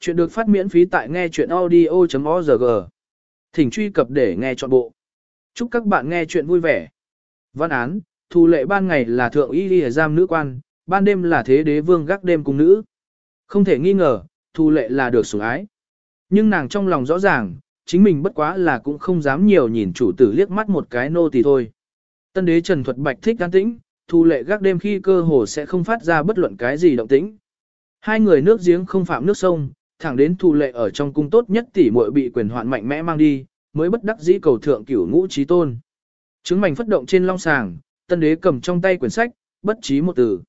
Chuyện được phát miễn phí tại nghe chuyện audio.org. Thỉnh truy cập để nghe trọn bộ. Chúc các bạn nghe chuyện vui vẻ. Văn án, thù lệ ban ngày là thượng y y giam nữ quan, ban đêm là thế đế vương gác đêm cùng nữ. Không thể nghi ngờ, thù lệ là được sủng ái. Nhưng nàng trong lòng rõ ràng, chính mình bất quá là cũng không dám nhiều nhìn chủ tử liếc mắt một cái nô tỳ thôi. Tân đế Trần Thuật Bạch thích an tĩnh, thù lệ gác đêm khi cơ hồ sẽ không phát ra bất luận cái gì động tĩnh. Hai người nước giếng không phạm nước sông, thẳng đến thu lệ ở trong cung tốt nhất tỷ muội bị quyền hoạn mạnh mẽ mang đi, mới bất đắc dĩ cầu thượng cửu ngũ trí tôn. Trứng mảnh phất động trên long sàng, tân đế cầm trong tay quyển sách, bất trí một từ.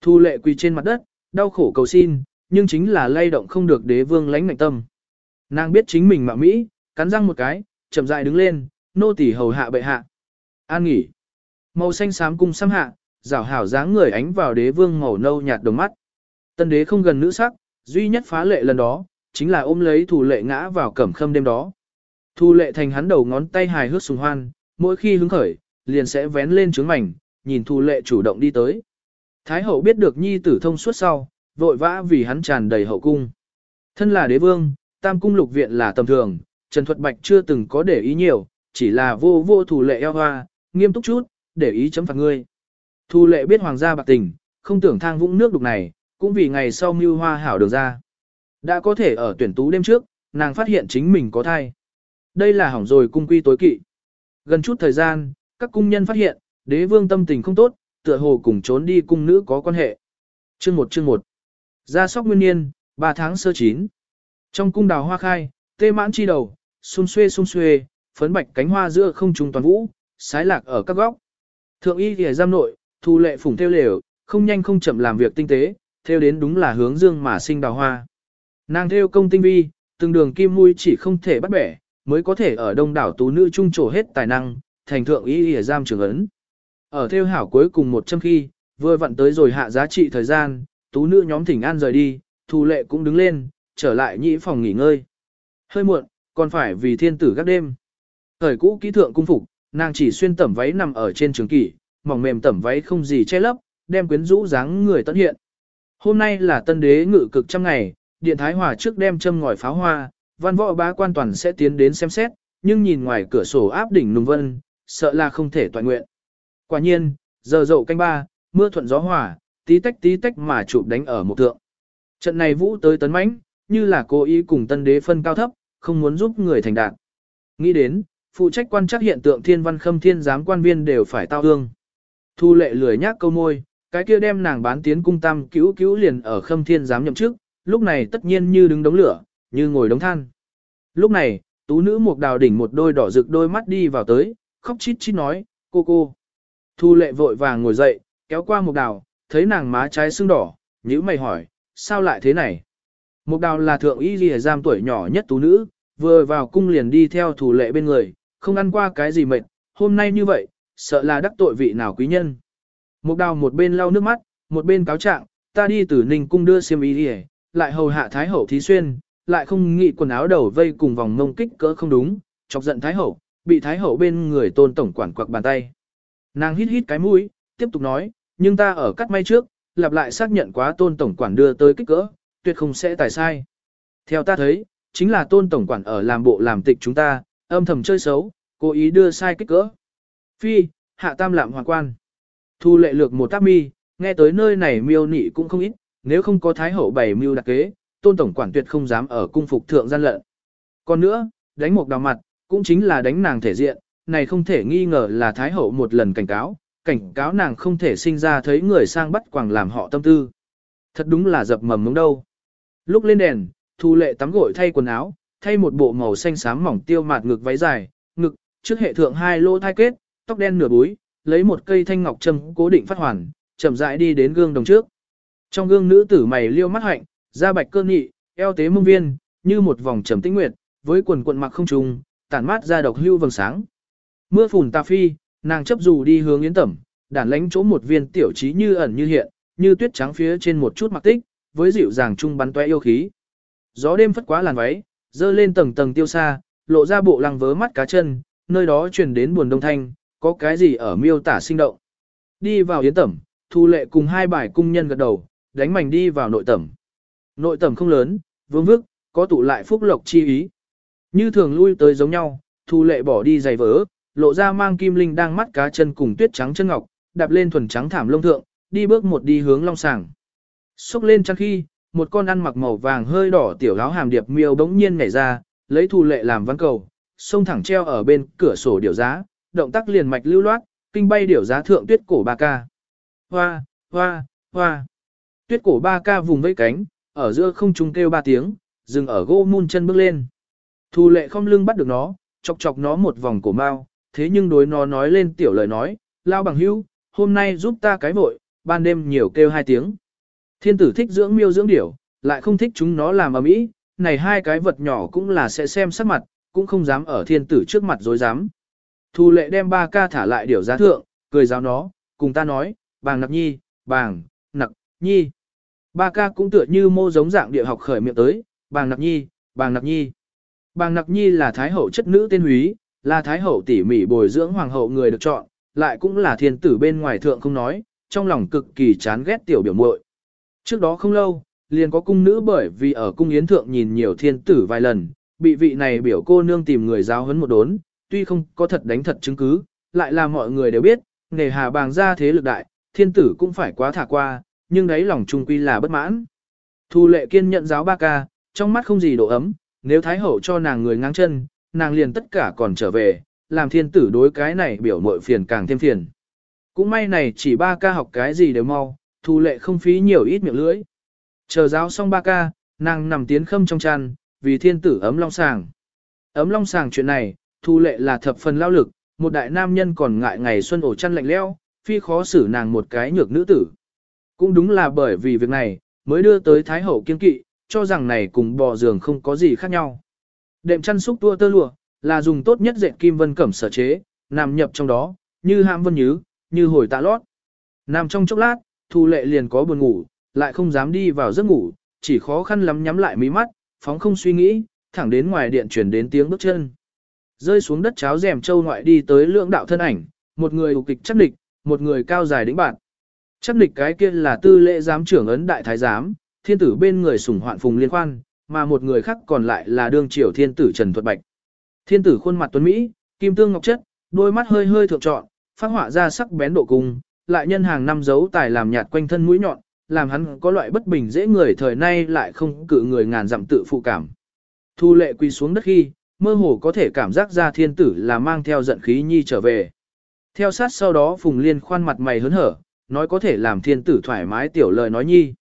Thu lệ quỳ trên mặt đất, đau khổ cầu xin, nhưng chính là lay động không được đế vương lãnh ngạnh tâm. Nàng biết chính mình mạo Mỹ, cắn răng một cái, chậm rãi đứng lên, nô tỳ hầu hạ bệ hạ. An nghỉ. Màu xanh xám cung xăm hạ, rảo hảo dáng người ánh vào đế vương màu nâu nhạt đồng mắt. Tân đế không gần nữ sắc, duy nhất phá lệ lần đó, chính là ôm lấy thủ lệ ngã vào cẩm khâm đêm đó. Thu lệ thành hắn đầu ngón tay hài hước sùng hoan, mỗi khi hứng khởi, liền sẽ vén lên trướng mảnh, nhìn thu lệ chủ động đi tới. Thái hậu biết được nhi tử thông suốt sau, vội vã vì hắn tràn đầy hậu cung. Thân là đế vương, tam cung lục viện là tầm thường, Trần Thuật Bạch chưa từng có để ý nhiều, chỉ là vô vô thủ lệ eo hoa, nghiêm túc chút, để ý chấm phạt ngươi. Thu lệ biết hoàng gia bạc tình, không tưởng thang vũng nước đục này, cũng vì ngày sau mưu hoa hảo được ra. Đã có thể ở tuyển tú đêm trước, nàng phát hiện chính mình có thai. Đây là hỏng rồi cung quy tối kỵ. Gần chút thời gian, các cung nhân phát hiện, đế vương tâm tình không tốt, tựa hồ cùng trốn đi cung nữ có quan hệ. Chương 1 chương 1 ra sóc nguyên niên, 3 tháng sơ chín. Trong cung đào hoa khai, tê mãn chi đầu, xung xuê xung xuê, phấn bạch cánh hoa giữa không trung toàn vũ, sái lạc ở các góc. Thượng y thì giam nội, thu lệ phủng theo lều, không nhanh không chậm làm việc tinh tế, theo đến đúng là hướng dương mà sinh đào hoa. Nàng theo công tinh vi, từng đường kim mũi chỉ không thể bắt bẻ, mới có thể ở đông đảo tú nữ trung trổ hết tài năng, thành thượng ý ỉa giam trường ấn. Ở theo hảo cuối cùng một trăm khi, vừa vặn tới rồi hạ giá trị thời gian, tú nữ nhóm thỉnh an rời đi, thù lệ cũng đứng lên, trở lại nhĩ phòng nghỉ ngơi. Hơi muộn, còn phải vì thiên tử gác đêm. Thời cũ kỹ thượng cung phục, nàng chỉ xuyên tẩm váy nằm ở trên trường kỷ, mỏng mềm tẩm váy không gì che lấp, đem quyến rũ dáng người tận hiện. Hôm nay là tân đế ngự cực trăm ngày, điện thái hòa trước đem châm ngòi pháo hoa, văn võ bá quan toàn sẽ tiến đến xem xét, nhưng nhìn ngoài cửa sổ áp đỉnh nùng vân, sợ là không thể toàn nguyện. Quả nhiên, giờ dậu canh ba, mưa thuận gió hòa, tí tách tí tách mà chụp đánh ở một thượng. Trận này vũ tới tấn mãnh, như là cố ý cùng tân đế phân cao thấp, không muốn giúp người thành đạt. Nghĩ đến, phụ trách quan trắc hiện tượng thiên văn khâm thiên giám quan viên đều phải tao hương. Thu lệ lười nhác câu môi, cái kia đem nàng bán tiến cung tam cứu cứu liền ở khâm thiên giám nhậm chức, lúc này tất nhiên như đứng đống lửa, như ngồi đống than. Lúc này, tú nữ một đào đỉnh một đôi đỏ rực đôi mắt đi vào tới, khóc chít chít nói, cô cô. Thu lệ vội vàng ngồi dậy, kéo qua một đào, thấy nàng má trái sưng đỏ, nhữ mày hỏi, sao lại thế này? mục đào là thượng y ghi giam tuổi nhỏ nhất tú nữ, vừa vào cung liền đi theo thủ lệ bên người, không ăn qua cái gì mệt, hôm nay như vậy, sợ là đắc tội vị nào quý nhân. Một đào một bên lau nước mắt, một bên cáo trạng, ta đi từ Ninh cung đưa xiêm y đi lại hầu hạ Thái Hậu thí xuyên, lại không nghĩ quần áo đầu vây cùng vòng mông kích cỡ không đúng, chọc giận Thái Hậu, bị Thái Hậu bên người tôn tổng quản quặc bàn tay. Nàng hít hít cái mũi, tiếp tục nói, nhưng ta ở cắt may trước, lặp lại xác nhận quá tôn tổng quản đưa tới kích cỡ, tuyệt không sẽ tài sai. Theo ta thấy, chính là tôn tổng quản ở làm bộ làm tịch chúng ta, âm thầm chơi xấu, cố ý đưa sai kích cỡ. Phi, hạ tam lạm hoàng quan. Thu lệ lược một tác mi, nghe tới nơi này miêu nị cũng không ít, nếu không có thái hậu bảy mưu đặc kế, tôn tổng quản tuyệt không dám ở cung phục thượng gian lận. Còn nữa, đánh một đào mặt, cũng chính là đánh nàng thể diện, này không thể nghi ngờ là thái hậu một lần cảnh cáo, cảnh cáo nàng không thể sinh ra thấy người sang bắt quàng làm họ tâm tư. Thật đúng là dập mầm mống đâu. Lúc lên đèn, thu lệ tắm gội thay quần áo, thay một bộ màu xanh xám mỏng tiêu mạt ngực váy dài, ngực, trước hệ thượng hai lỗ thai kết, tóc đen nửa búi, lấy một cây thanh ngọc châm cố định phát hoàn, chậm rãi đi đến gương đồng trước. Trong gương nữ tử mày liêu mắt hạnh, da bạch cơ nhị, eo tế mông viên, như một vòng trầm tĩnh nguyệt, với quần quận mặc không trùng, tản mát ra độc hưu vầng sáng. Mưa phùn tà phi, nàng chấp dù đi hướng yến tẩm, đản lánh chỗ một viên tiểu trí như ẩn như hiện, như tuyết trắng phía trên một chút mặc tích, với dịu dàng trung bắn toe yêu khí. Gió đêm phất quá làn váy, dơ lên tầng tầng tiêu xa, lộ ra bộ lăng vớ mắt cá chân, nơi đó truyền đến buồn đông thanh, có cái gì ở miêu tả sinh động. Đi vào yến tẩm, thu lệ cùng hai bài cung nhân gật đầu, đánh mảnh đi vào nội tẩm. Nội tẩm không lớn, vương vức, có tụ lại phúc lộc chi ý. Như thường lui tới giống nhau, thu lệ bỏ đi giày vỡ, lộ ra mang kim linh đang mắt cá chân cùng tuyết trắng chân ngọc, đạp lên thuần trắng thảm lông thượng, đi bước một đi hướng long sàng. Xúc lên trăng khi, một con ăn mặc màu vàng hơi đỏ tiểu áo hàm điệp miêu bỗng nhiên nhảy ra, lấy thu lệ làm văn cầu, xông thẳng treo ở bên cửa sổ điều giá, động tác liền mạch lưu loát, kinh bay điểu giá thượng tuyết cổ ba ca. Hoa, hoa, hoa. Tuyết cổ ba ca vùng vẫy cánh, ở giữa không trung kêu ba tiếng, dừng ở gỗ mun chân bước lên. Thu lệ không lưng bắt được nó, chọc chọc nó một vòng cổ mau, thế nhưng đối nó nói lên tiểu lời nói, lao bằng hữu, hôm nay giúp ta cái vội, ban đêm nhiều kêu hai tiếng. Thiên tử thích dưỡng miêu dưỡng điểu, lại không thích chúng nó làm ầm ĩ, này hai cái vật nhỏ cũng là sẽ xem sắc mặt, cũng không dám ở thiên tử trước mặt dối dám. Thu lệ đem ba ca thả lại điều giá thượng, cười giáo nó, cùng ta nói, bàng nặc nhi, bàng, nặc, nhi. Ba ca cũng tựa như mô giống dạng địa học khởi miệng tới, bàng nặc nhi, bàng nặc nhi. Bàng nặc nhi là thái hậu chất nữ tên húy, là thái hậu tỉ mỉ bồi dưỡng hoàng hậu người được chọn, lại cũng là thiên tử bên ngoài thượng không nói, trong lòng cực kỳ chán ghét tiểu biểu muội. Trước đó không lâu, liền có cung nữ bởi vì ở cung yến thượng nhìn nhiều thiên tử vài lần, bị vị này biểu cô nương tìm người giáo huấn một đốn, tuy không có thật đánh thật chứng cứ, lại là mọi người đều biết, nghề hà bàng ra thế lực đại, thiên tử cũng phải quá thả qua, nhưng đấy lòng trung quy là bất mãn. Thu lệ kiên nhận giáo ba ca, trong mắt không gì độ ấm, nếu thái hậu cho nàng người ngang chân, nàng liền tất cả còn trở về, làm thiên tử đối cái này biểu mội phiền càng thêm phiền. Cũng may này chỉ ba ca học cái gì đều mau, thu lệ không phí nhiều ít miệng lưỡi. Chờ giáo xong ba ca, nàng nằm tiến khâm trong chăn, vì thiên tử ấm long sàng. Ấm long sàng chuyện này, thu lệ là thập phần lao lực, một đại nam nhân còn ngại ngày xuân ổ chăn lạnh leo, phi khó xử nàng một cái nhược nữ tử. Cũng đúng là bởi vì việc này, mới đưa tới Thái Hậu kiên kỵ, cho rằng này cùng bò giường không có gì khác nhau. Đệm chăn xúc tua tơ lụa, là dùng tốt nhất dệt kim vân cẩm sở chế, nằm nhập trong đó, như ham vân nhứ, như hồi tạ lót. Nằm trong chốc lát, thu lệ liền có buồn ngủ, lại không dám đi vào giấc ngủ, chỉ khó khăn lắm nhắm lại mí mắt, phóng không suy nghĩ, thẳng đến ngoài điện chuyển đến tiếng bước chân. Rơi xuống đất cháo rèm châu ngoại đi tới lượng đạo thân ảnh, một người ục kịch chắc địch, một người cao dài đĩnh bạn. Chắc địch cái kia là tư lễ giám trưởng ấn đại thái giám, thiên tử bên người sủng hoạn phùng liên quan, mà một người khác còn lại là đương triều thiên tử Trần Thuật Bạch. Thiên tử khuôn mặt tuấn Mỹ, kim tương ngọc chất, đôi mắt hơi hơi thượng trọn, phát họa ra sắc bén độ cung, lại nhân hàng năm dấu tài làm nhạt quanh thân mũi nhọn, làm hắn có loại bất bình dễ người thời nay lại không cự người ngàn dặm tự phụ cảm. Thu lệ quỳ xuống đất khi, mơ hồ có thể cảm giác ra thiên tử là mang theo giận khí nhi trở về. Theo sát sau đó Phùng Liên khoan mặt mày hớn hở, nói có thể làm thiên tử thoải mái tiểu lời nói nhi.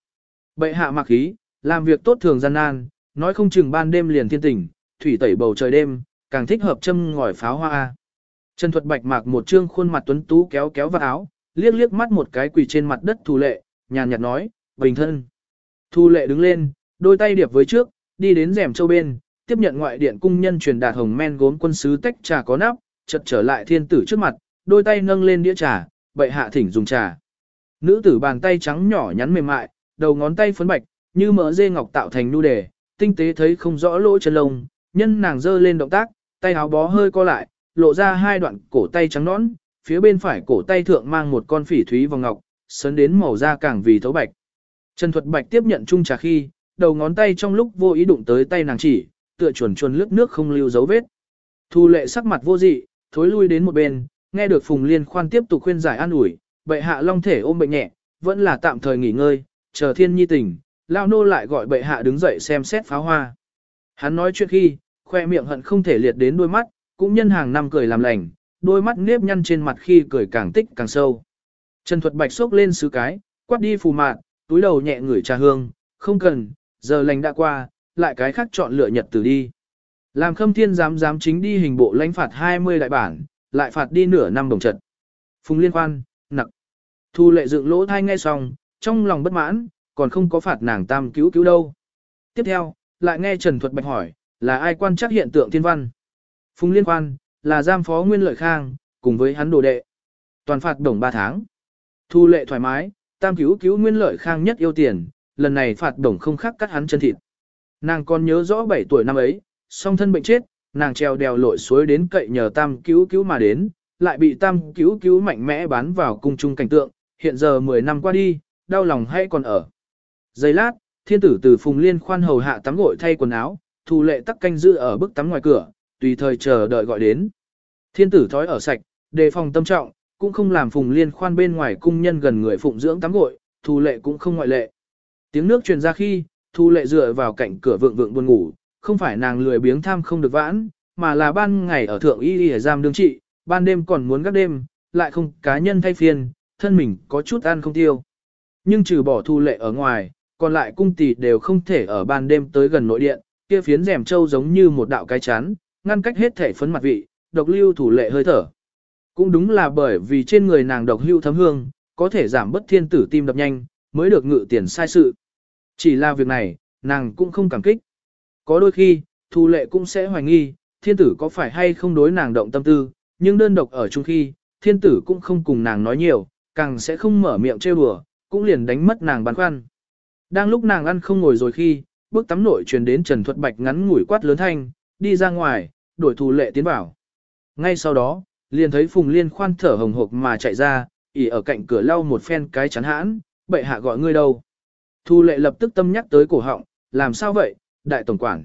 Bệ hạ mặc khí, làm việc tốt thường gian nan, nói không chừng ban đêm liền thiên tỉnh, thủy tẩy bầu trời đêm, càng thích hợp châm ngòi pháo hoa. Trần Thuật Bạch mặc một trương khuôn mặt tuấn tú kéo kéo vào áo, liếc liếc mắt một cái quỳ trên mặt đất Thu Lệ, nhàn nhạt nói, bình thân. Thu Lệ đứng lên, đôi tay điệp với trước, đi đến rèm châu bên, tiếp nhận ngoại điện cung nhân truyền đạt hồng men gốm quân sứ tách trà có nắp, chợt trở lại thiên tử trước mặt, đôi tay nâng lên đĩa trà, bệ hạ thỉnh dùng trà. Nữ tử bàn tay trắng nhỏ nhắn mềm mại, đầu ngón tay phấn bạch, như mỡ dê ngọc tạo thành nu đề, tinh tế thấy không rõ lỗ chân lông, nhân nàng giơ lên động tác, tay áo bó hơi co lại, lộ ra hai đoạn cổ tay trắng nõn, phía bên phải cổ tay thượng mang một con phỉ thúy vòng ngọc, sấn đến màu da càng vì thấu bạch. Trần Thuật Bạch tiếp nhận chung trà khi, đầu ngón tay trong lúc vô ý đụng tới tay nàng chỉ, tựa chuẩn chuẩn lướt nước không lưu dấu vết. Thu lệ sắc mặt vô dị, thối lui đến một bên, nghe được Phùng Liên khoan tiếp tục khuyên giải an ủi, bệ hạ long thể ôm bệnh nhẹ, vẫn là tạm thời nghỉ ngơi, chờ thiên nhi tỉnh, lao nô lại gọi bệ hạ đứng dậy xem xét pháo hoa. Hắn nói chuyện khi, khoe miệng hận không thể liệt đến đôi mắt, cũng nhân hàng năm cười làm lành, đôi mắt nếp nhăn trên mặt khi cười càng tích càng sâu. Trần Thuật Bạch xốc lên sứ cái, quát đi phù mạn, túi đầu nhẹ ngửi trà hương, không cần, giờ lành đã qua, lại cái khác chọn lựa nhật từ đi. Làm khâm thiên giám giám chính đi hình bộ lãnh phạt 20 đại bản, lại phạt đi nửa năm đồng trật. Phùng liên quan, nặng. Thu lệ dựng lỗ thai nghe xong, trong lòng bất mãn, còn không có phạt nàng tam cứu cứu đâu. Tiếp theo, lại nghe Trần Thuật Bạch hỏi, là ai quan trắc hiện tượng thiên văn? Phùng liên quan, là giam phó nguyên lợi khang, cùng với hắn đồ đệ. Toàn phạt đồng 3 tháng. Thu lệ thoải mái, tam cứu cứu nguyên lợi khang nhất yêu tiền, lần này phạt đồng không khác cắt hắn chân thịt. Nàng còn nhớ rõ 7 tuổi năm ấy, song thân bệnh chết, nàng treo đèo lội suối đến cậy nhờ tam cứu cứu mà đến, lại bị tam cứu cứu mạnh mẽ bán vào cung trung cảnh tượng, hiện giờ 10 năm qua đi, đau lòng hay còn ở. Giây lát, thiên tử từ phùng liên khoan hầu hạ tắm gội thay quần áo, thu lệ tắc canh giữ ở bức tắm ngoài cửa, tùy thời chờ đợi gọi đến. Thiên tử thói ở sạch, đề phòng tâm trọng, cũng không làm phùng liên khoan bên ngoài cung nhân gần người phụng dưỡng tắm gội, thu lệ cũng không ngoại lệ. Tiếng nước truyền ra khi, thu lệ dựa vào cạnh cửa vượng vượng buồn ngủ, không phải nàng lười biếng tham không được vãn, mà là ban ngày ở thượng y y giam đương trị, ban đêm còn muốn gác đêm, lại không cá nhân thay phiên, thân mình có chút ăn không tiêu. Nhưng trừ bỏ thu lệ ở ngoài, còn lại cung tỷ đều không thể ở ban đêm tới gần nội điện, kia phiến rèm trâu giống như một đạo cái chán, ngăn cách hết thể phấn mặt vị, độc lưu thủ lệ hơi thở. Cũng đúng là bởi vì trên người nàng độc hưu thấm hương, có thể giảm bất thiên tử tim đập nhanh, mới được ngự tiền sai sự. Chỉ là việc này, nàng cũng không cảm kích. Có đôi khi, thu lệ cũng sẽ hoài nghi, thiên tử có phải hay không đối nàng động tâm tư, nhưng đơn độc ở chung khi, thiên tử cũng không cùng nàng nói nhiều, càng sẽ không mở miệng trêu đùa, cũng liền đánh mất nàng băn khoăn. Đang lúc nàng ăn không ngồi rồi khi, bước tắm nội truyền đến Trần Thuật Bạch ngắn ngủi quát lớn thanh, đi ra ngoài, đổi thu lệ tiến vào. Ngay sau đó, liền thấy Phùng Liên khoan thở hồng hộc mà chạy ra, ỉ ở cạnh cửa lau một phen cái chắn hãn, bệ hạ gọi ngươi đâu. Thu lệ lập tức tâm nhắc tới cổ họng, làm sao vậy, đại tổng quản.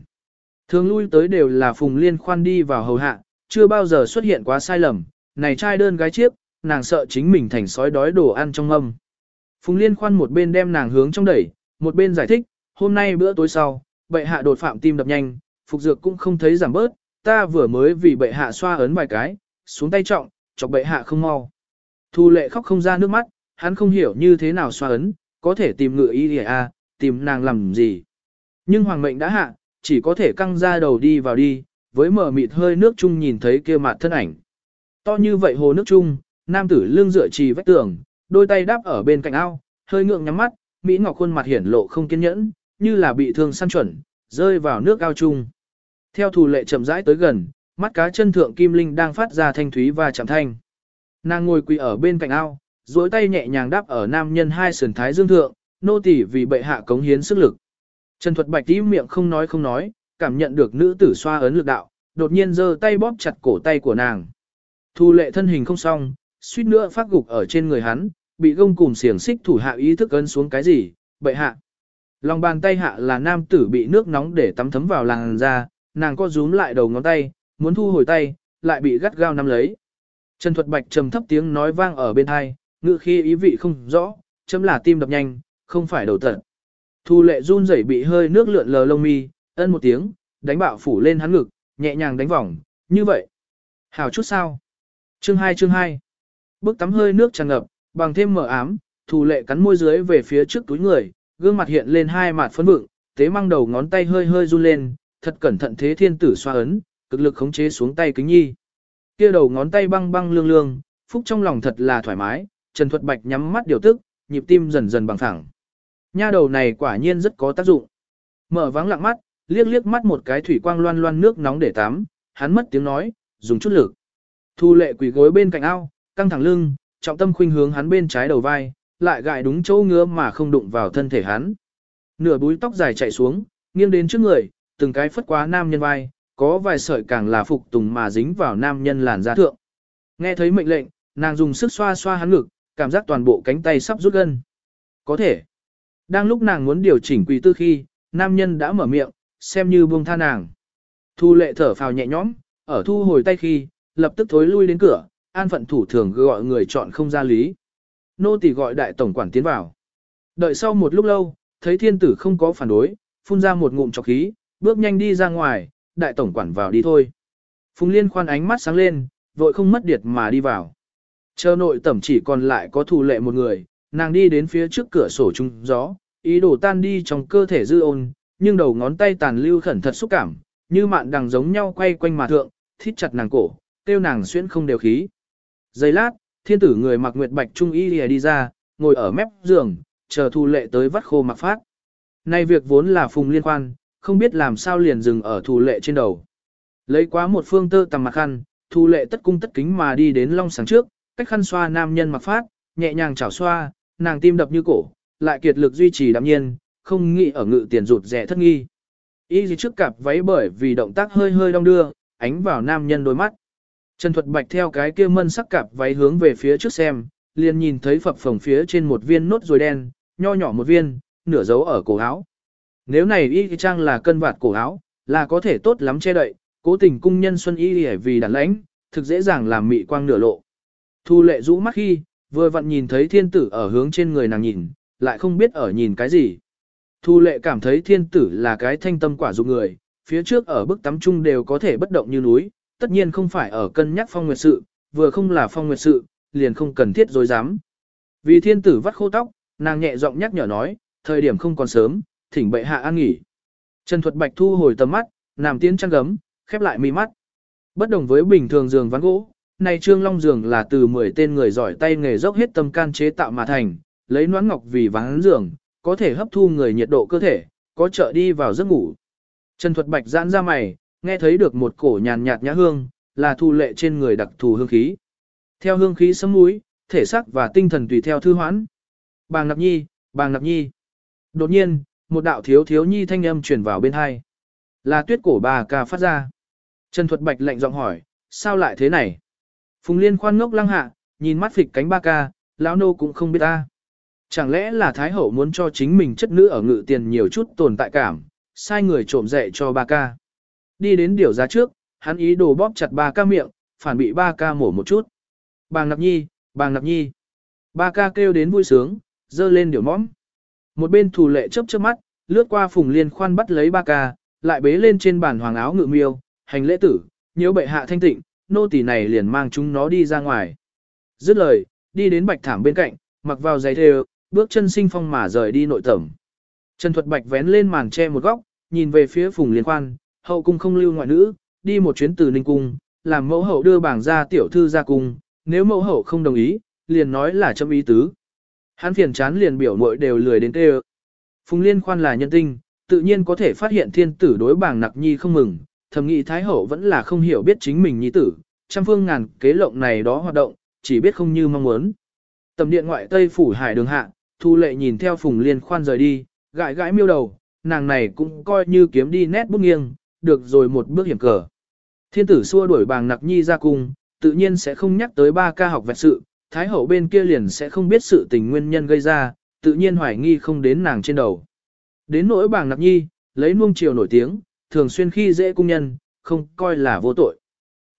Thường lui tới đều là Phùng Liên khoan đi vào hầu hạ, chưa bao giờ xuất hiện quá sai lầm, này trai đơn gái chiếc, nàng sợ chính mình thành sói đói đồ ăn trong âm. Phùng Liên khoan một bên đem nàng hướng trong đẩy, một bên giải thích, hôm nay bữa tối sau, bệ hạ đột phạm tim đập nhanh, phục dược cũng không thấy giảm bớt, ta vừa mới vì bệ hạ xoa ấn vài cái, xuống tay trọng, chọc bệ hạ không mau. Thu lệ khóc không ra nước mắt, hắn không hiểu như thế nào xoa ấn, có thể tìm ngựa y à, tìm nàng làm gì. Nhưng hoàng mệnh đã hạ, chỉ có thể căng ra đầu đi vào đi, với mở mịt hơi nước chung nhìn thấy kia mặt thân ảnh. To như vậy hồ nước chung, nam tử lưng dựa trì vách tường, đôi tay đáp ở bên cạnh ao, hơi ngượng nhắm mắt, Mỹ Ngọc khuôn mặt hiển lộ không kiên nhẫn, như là bị thương săn chuẩn, rơi vào nước ao chung. Theo thủ lệ chậm rãi tới gần, mắt cá chân thượng kim linh đang phát ra thanh thúy và chạm thanh. Nàng ngồi quỳ ở bên cạnh ao, duỗi tay nhẹ nhàng đáp ở nam nhân hai sườn thái dương thượng, nô tỳ vì bệ hạ cống hiến sức lực. Trần Thuật Bạch tím miệng không nói không nói, cảm nhận được nữ tử xoa ấn lực đạo, đột nhiên giơ tay bóp chặt cổ tay của nàng. Thu lệ thân hình không xong, suýt nữa phát gục ở trên người hắn, bị gông cùng xiềng xích thủ hạ ý thức ấn xuống cái gì, bệ hạ. Lòng bàn tay hạ là nam tử bị nước nóng để tắm thấm vào làn da, nàng co rúm lại đầu ngón tay, muốn thu hồi tay, lại bị gắt gao nắm lấy. Trần Thuật Bạch trầm thấp tiếng nói vang ở bên tai ngự khi ý vị không rõ, chấm là tim đập nhanh, không phải đầu tận. Thu lệ run rẩy bị hơi nước lượn lờ lông mi, ân một tiếng, đánh bạo phủ lên hắn ngực, nhẹ nhàng đánh vòng, như vậy. Hảo chút sao? Chương 2 chương 2 Bước tắm hơi nước tràn ngập, bằng thêm mở ám, thù lệ cắn môi dưới về phía trước túi người, gương mặt hiện lên hai mặt phấn vượng, tế mang đầu ngón tay hơi hơi run lên, thật cẩn thận thế thiên tử xoa ấn, cực lực khống chế xuống tay kính nhi. Kia đầu ngón tay băng băng lương lương, phúc trong lòng thật là thoải mái, Trần Thuật Bạch nhắm mắt điều tức, nhịp tim dần dần bằng thẳng. Nha đầu này quả nhiên rất có tác dụng. Mở vắng lặng mắt, liếc liếc mắt một cái thủy quang loan loan nước nóng để tắm, hắn mất tiếng nói, dùng chút lực. Thu lệ quỷ gối bên cạnh ao, căng thẳng lưng, trọng tâm khuynh hướng hắn bên trái đầu vai, lại gại đúng chỗ ngứa mà không đụng vào thân thể hắn. Nửa búi tóc dài chạy xuống, nghiêng đến trước người, từng cái phất quá nam nhân vai, có vài sợi càng là phục tùng mà dính vào nam nhân làn da thượng. Nghe thấy mệnh lệnh, nàng dùng sức xoa xoa hắn ngực, cảm giác toàn bộ cánh tay sắp rút gân. Có thể. Đang lúc nàng muốn điều chỉnh quỳ tư khi, nam nhân đã mở miệng, xem như buông tha nàng. Thu lệ thở phào nhẹ nhõm, ở thu hồi tay khi, lập tức thối lui đến cửa, an phận thủ thường gọi người chọn không ra lý. Nô tỳ gọi đại tổng quản tiến vào. Đợi sau một lúc lâu, thấy thiên tử không có phản đối, phun ra một ngụm chọc khí, bước nhanh đi ra ngoài, đại tổng quản vào đi thôi. Phùng liên khoan ánh mắt sáng lên, vội không mất điệt mà đi vào. Chờ nội tẩm chỉ còn lại có thủ lệ một người, nàng đi đến phía trước cửa sổ trung gió, ý đồ tan đi trong cơ thể dư ôn, nhưng đầu ngón tay tàn lưu khẩn thật xúc cảm, như mạn đằng giống nhau quay quanh mà thượng, thít chặt nàng cổ, tiêu nàng xuyên không đều khí. Giây lát, thiên tử người mặc nguyệt bạch trung y lìa đi ra, ngồi ở mép giường, chờ thu lệ tới vắt khô mặc phát. Nay việc vốn là phùng liên quan, không biết làm sao liền dừng ở thu lệ trên đầu. Lấy quá một phương tơ tầm mặc khăn, thu lệ tất cung tất kính mà đi đến long sáng trước, cách khăn xoa nam nhân mặc phát, nhẹ nhàng chảo xoa, nàng tim đập như cổ, lại kiệt lực duy trì đạm nhiên, không nghĩ ở ngự tiền rụt rẻ thất nghi. Y gì trước cặp váy bởi vì động tác hơi hơi đong đưa, ánh vào nam nhân đôi mắt. Trần Thuật Bạch theo cái kia mân sắc cặp váy hướng về phía trước xem, liền nhìn thấy phập phồng phía trên một viên nốt rồi đen, nho nhỏ một viên, nửa dấu ở cổ áo. Nếu này y trang là cân vạt cổ áo, là có thể tốt lắm che đậy, cố tình cung nhân xuân y vì đàn lãnh, thực dễ dàng làm mị quang nửa lộ. Thu lệ rũ mắt khi, vừa vặn nhìn thấy thiên tử ở hướng trên người nàng nhìn, lại không biết ở nhìn cái gì. Thu lệ cảm thấy thiên tử là cái thanh tâm quả dụng người, phía trước ở bức tắm chung đều có thể bất động như núi, tất nhiên không phải ở cân nhắc phong nguyệt sự, vừa không là phong nguyệt sự, liền không cần thiết dối dám. Vì thiên tử vắt khô tóc, nàng nhẹ giọng nhắc nhở nói, thời điểm không còn sớm, thỉnh bệ hạ an nghỉ. Trần Thuật Bạch thu hồi tầm mắt, nằm tiến trăng gấm, khép lại mi mắt. Bất đồng với bình thường giường ván gỗ, này trương long giường là từ 10 tên người giỏi tay nghề dốc hết tâm can chế tạo mà thành, lấy noãn ngọc vì ván giường, có thể hấp thu người nhiệt độ cơ thể, có trợ đi vào giấc ngủ. Trần Thuật Bạch giãn ra mày, nghe thấy được một cổ nhàn nhạt nhã hương, là thu lệ trên người đặc thù hương khí. Theo hương khí sấm mũi, thể xác và tinh thần tùy theo thư hoãn. Bàng Nạp Nhi, Bàng Nạp Nhi. Đột nhiên, một đạo thiếu thiếu nhi thanh âm truyền vào bên hai. Là tuyết cổ bà ca phát ra. Trần Thuật Bạch lạnh giọng hỏi, sao lại thế này? Phùng Liên khoan ngốc lăng hạ, nhìn mắt phịch cánh ba ca, lão nô cũng không biết ta. Chẳng lẽ là Thái Hậu muốn cho chính mình chất nữ ở ngự tiền nhiều chút tồn tại cảm, sai người trộm dạy cho ba ca. Đi đến điều ra trước, hắn ý đồ bóp chặt ba ca miệng, phản bị ba ca mổ một chút. Bàng nạp nhi, bàng nạp nhi. Ba ca kêu đến vui sướng, dơ lên điều mõm. Một bên thủ lệ chớp chớp mắt, lướt qua phùng liên khoan bắt lấy ba ca, lại bế lên trên bàn hoàng áo ngự miêu, hành lễ tử, nhớ bệ hạ thanh tịnh, nô tỳ này liền mang chúng nó đi ra ngoài. Dứt lời, đi đến bạch thảm bên cạnh, mặc vào giày thêu, bước chân sinh phong mà rời đi nội tẩm. Trần Thuật Bạch vén lên màn che một góc, nhìn về phía Phùng Liên Quan, hậu cung không lưu ngoại nữ, đi một chuyến từ Ninh Cung, làm mẫu hậu đưa bảng ra tiểu thư ra cung, nếu mẫu hậu không đồng ý, liền nói là châm ý tứ. Hắn phiền chán liền biểu muội đều lười đến tê Phùng Liên Khoan là nhân tinh, tự nhiên có thể phát hiện thiên tử đối bảng nặc nhi không mừng, thầm nghĩ Thái Hậu vẫn là không hiểu biết chính mình nhi tử, trăm phương ngàn kế lộng này đó hoạt động, chỉ biết không như mong muốn. Tầm điện ngoại Tây Phủ Hải đường hạ, Thu Lệ nhìn theo Phùng Liên Khoan rời đi, gãi gãi miêu đầu, nàng này cũng coi như kiếm đi nét bút nghiêng, được rồi một bước hiểm cờ. Thiên tử xua đuổi bàng nặc nhi ra cung, tự nhiên sẽ không nhắc tới ba ca học vẹt sự, thái hậu bên kia liền sẽ không biết sự tình nguyên nhân gây ra, tự nhiên hoài nghi không đến nàng trên đầu. Đến nỗi bàng nặc nhi, lấy nuông chiều nổi tiếng, thường xuyên khi dễ cung nhân, không coi là vô tội.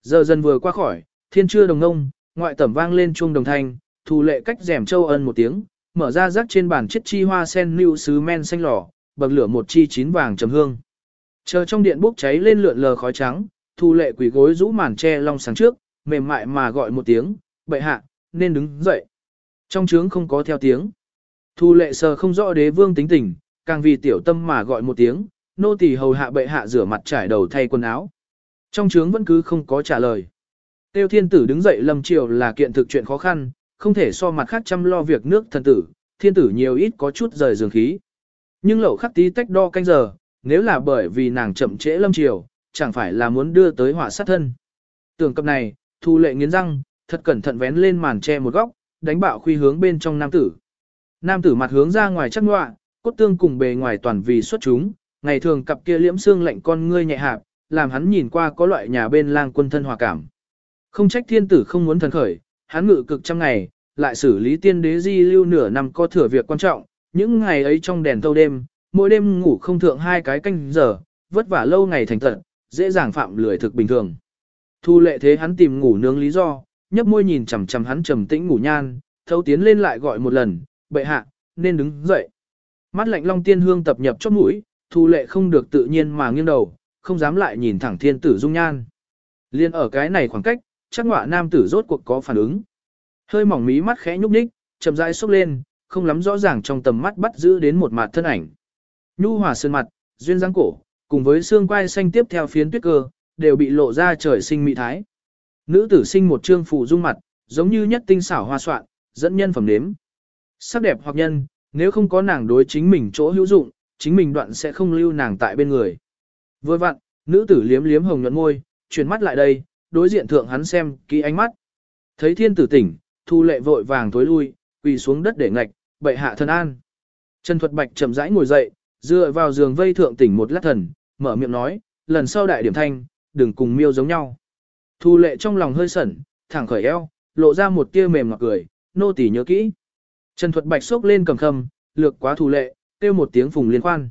Giờ dần vừa qua khỏi, thiên chưa đồng ngông, ngoại tẩm vang lên chuông đồng thanh, thù lệ cách rèm châu ân một tiếng, mở ra rác trên bàn chiếc chi hoa sen lưu sứ men xanh lò, bậc lửa một chi chín vàng trầm hương. Chờ trong điện bốc cháy lên lượn lờ khói trắng, thu lệ quỷ gối rũ màn tre long sáng trước, mềm mại mà gọi một tiếng, bệ hạ, nên đứng dậy. Trong trướng không có theo tiếng. Thu lệ sờ không rõ đế vương tính tình, càng vì tiểu tâm mà gọi một tiếng, nô tỳ hầu hạ bệ hạ rửa mặt trải đầu thay quần áo. Trong trướng vẫn cứ không có trả lời. Tiêu thiên tử đứng dậy lâm triều là kiện thực chuyện khó khăn, không thể so mặt khác chăm lo việc nước thần tử, thiên tử nhiều ít có chút rời giường khí. Nhưng lậu khắc tí tách đo canh giờ, nếu là bởi vì nàng chậm trễ lâm triều, chẳng phải là muốn đưa tới họa sát thân. Tưởng cập này, thu lệ nghiến răng, thật cẩn thận vén lên màn che một góc, đánh bạo khuy hướng bên trong nam tử. Nam tử mặt hướng ra ngoài chắc ngoạ, cốt tương cùng bề ngoài toàn vì xuất chúng, ngày thường cặp kia liễm xương lạnh con ngươi nhẹ hạp, làm hắn nhìn qua có loại nhà bên lang quân thân hòa cảm. Không trách thiên tử không muốn thần khởi, hắn ngự cực trăm ngày, lại xử lý tiên đế di lưu nửa năm có thừa việc quan trọng, những ngày ấy trong đèn thâu đêm, mỗi đêm ngủ không thượng hai cái canh giờ, vất vả lâu ngày thành tận, dễ dàng phạm lười thực bình thường. Thu lệ thế hắn tìm ngủ nướng lý do, nhấp môi nhìn chằm chằm hắn trầm tĩnh ngủ nhan, thâu tiến lên lại gọi một lần, bệ hạ, nên đứng dậy. Mắt lạnh long tiên hương tập nhập chót mũi, thu lệ không được tự nhiên mà nghiêng đầu, không dám lại nhìn thẳng thiên tử dung nhan. Liên ở cái này khoảng cách, chắc ngọa nam tử rốt cuộc có phản ứng. Hơi mỏng mí mắt khẽ nhúc nhích, chậm rãi xốc lên, không lắm rõ ràng trong tầm mắt bắt giữ đến một mặt thân ảnh. Nhu hòa sơn mặt, duyên dáng cổ, cùng với xương quai xanh tiếp theo phiến tuyết cơ, đều bị lộ ra trời sinh mỹ thái. Nữ tử sinh một trương phụ dung mặt, giống như nhất tinh xảo hoa soạn, dẫn nhân phẩm nếm. Sắc đẹp hoặc nhân, nếu không có nàng đối chính mình chỗ hữu dụng, chính mình đoạn sẽ không lưu nàng tại bên người. Vừa vặn, nữ tử liếm liếm hồng nhuận môi, chuyển mắt lại đây, đối diện thượng hắn xem kỹ ánh mắt. Thấy thiên tử tỉnh, thu lệ vội vàng tối lui, quỳ xuống đất để ngạch, bệ hạ thân an. Trần Thuật Bạch chậm rãi ngồi dậy, dựa vào giường vây thượng tỉnh một lát thần, mở miệng nói, lần sau đại điểm thanh, đừng cùng miêu giống nhau. Thu lệ trong lòng hơi sẩn, thẳng khởi eo, lộ ra một tia mềm ngọt cười, nô tỳ nhớ kỹ. Trần Thuật Bạch xốc lên cầm khâm, lược quá thu lệ, kêu một tiếng phùng liên khoan.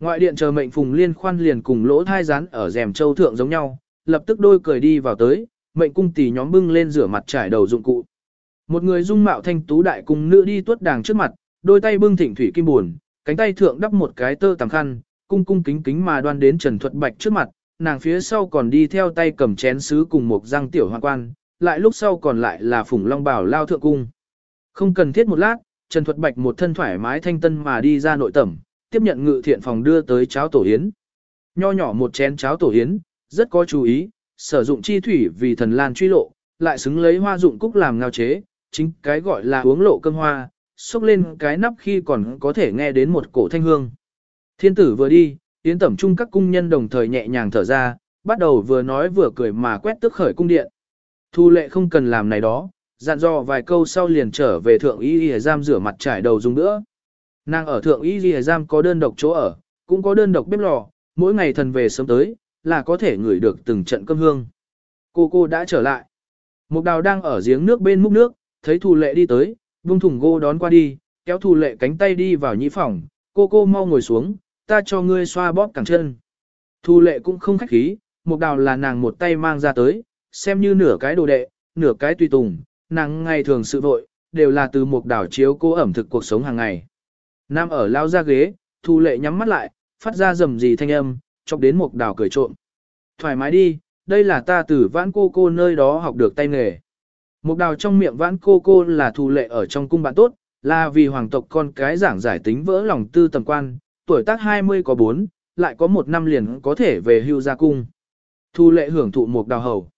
Ngoại điện chờ mệnh phùng liên khoan liền cùng lỗ thai rán ở rèm châu thượng giống nhau, lập tức đôi cười đi vào tới, mệnh cung tỷ nhóm bưng lên rửa mặt trải đầu dụng cụ. Một người dung mạo thanh tú đại cung nữ đi tuốt đàng trước mặt, đôi tay bưng thỉnh thủy kim buồn, cánh tay thượng đắp một cái tơ tằm khăn, cung cung kính kính mà đoan đến Trần Thuật Bạch trước mặt, nàng phía sau còn đi theo tay cầm chén sứ cùng một răng tiểu hoa quan, lại lúc sau còn lại là phùng long bảo lao thượng cung. Không cần thiết một lát, Trần Thuật Bạch một thân thoải mái thanh tân mà đi ra nội tẩm, tiếp nhận ngự thiện phòng đưa tới cháo tổ yến. Nho nhỏ một chén cháo tổ yến, rất có chú ý, sử dụng chi thủy vì thần lan truy lộ, lại xứng lấy hoa dụng cúc làm ngao chế, chính cái gọi là uống lộ cơm hoa, xúc lên cái nắp khi còn có thể nghe đến một cổ thanh hương. Thiên tử vừa đi, yến tẩm trung các cung nhân đồng thời nhẹ nhàng thở ra, bắt đầu vừa nói vừa cười mà quét tức khởi cung điện. Thu lệ không cần làm này đó, dặn dò vài câu sau liền trở về thượng y y giam rửa mặt trải đầu dùng nữa. Nàng ở thượng y y giam có đơn độc chỗ ở, cũng có đơn độc bếp lò, mỗi ngày thần về sớm tới, là có thể ngửi được từng trận cơm hương. Cô cô đã trở lại. Mục đào đang ở giếng nước bên múc nước, thấy thù lệ đi tới, vung thùng gô đón qua đi, kéo thù lệ cánh tay đi vào nhĩ phòng, cô cô mau ngồi xuống, ta cho ngươi xoa bóp cẳng chân. Thù lệ cũng không khách khí, mục đào là nàng một tay mang ra tới, xem như nửa cái đồ đệ, nửa cái tùy tùng, nàng ngày thường sự vội, đều là từ một đảo chiếu cô ẩm thực cuộc sống hàng ngày. Nam ở lao ra ghế, thu lệ nhắm mắt lại, phát ra rầm gì thanh âm, chọc đến một đảo cười trộm. Thoải mái đi, đây là ta từ vãn cô cô nơi đó học được tay nghề. một đào trong miệng vãn cô cô là thu lệ ở trong cung bạn tốt, là vì hoàng tộc con cái giảng giải tính vỡ lòng tư tầm quan, tuổi tác 20 có 4, lại có một năm liền có thể về hưu ra cung. Thu lệ hưởng thụ một đào hầu.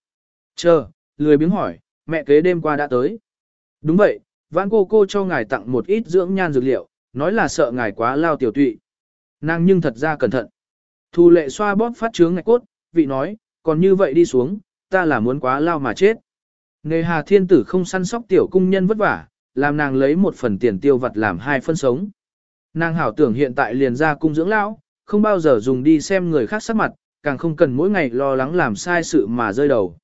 Chờ, lười biếng hỏi, mẹ kế đêm qua đã tới. Đúng vậy, vãn cô cô cho ngài tặng một ít dưỡng nhan dược liệu, nói là sợ ngài quá lao tiểu tụy. Nàng nhưng thật ra cẩn thận. Thu lệ xoa bóp phát trướng ngạch cốt, vị nói, còn như vậy đi xuống, ta là muốn quá lao mà chết. Nghề hà thiên tử không săn sóc tiểu cung nhân vất vả, làm nàng lấy một phần tiền tiêu vặt làm hai phân sống. Nàng hảo tưởng hiện tại liền ra cung dưỡng lão, không bao giờ dùng đi xem người khác sắc mặt, càng không cần mỗi ngày lo lắng làm sai sự mà rơi đầu.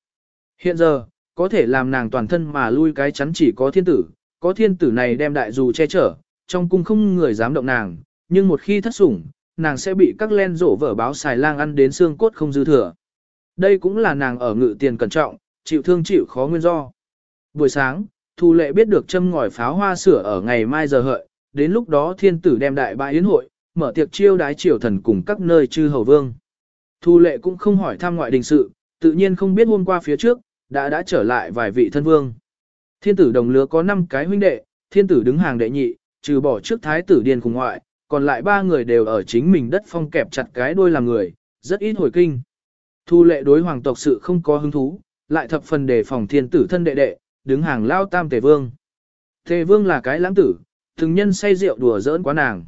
Hiện giờ, có thể làm nàng toàn thân mà lui cái chắn chỉ có thiên tử, có thiên tử này đem đại dù che chở, trong cung không người dám động nàng, nhưng một khi thất sủng, nàng sẽ bị các len rổ vở báo xài lang ăn đến xương cốt không dư thừa. Đây cũng là nàng ở ngự tiền cẩn trọng, chịu thương chịu khó nguyên do. Buổi sáng, Thu Lệ biết được châm ngòi pháo hoa sửa ở ngày mai giờ hợi, đến lúc đó thiên tử đem đại bại yến hội, mở tiệc chiêu đái triều thần cùng các nơi chư hầu vương. Thu Lệ cũng không hỏi thăm ngoại đình sự, tự nhiên không biết hôm qua phía trước, đã đã trở lại vài vị thân vương. Thiên tử đồng lứa có 5 cái huynh đệ, thiên tử đứng hàng đệ nhị, trừ bỏ trước thái tử điên cùng ngoại, còn lại ba người đều ở chính mình đất phong kẹp chặt cái đuôi làm người, rất ít hồi kinh. Thu lệ đối hoàng tộc sự không có hứng thú, lại thập phần đề phòng thiên tử thân đệ đệ, đứng hàng lao tam tề vương. Tề vương là cái lãng tử, thường nhân say rượu đùa giỡn quá nàng.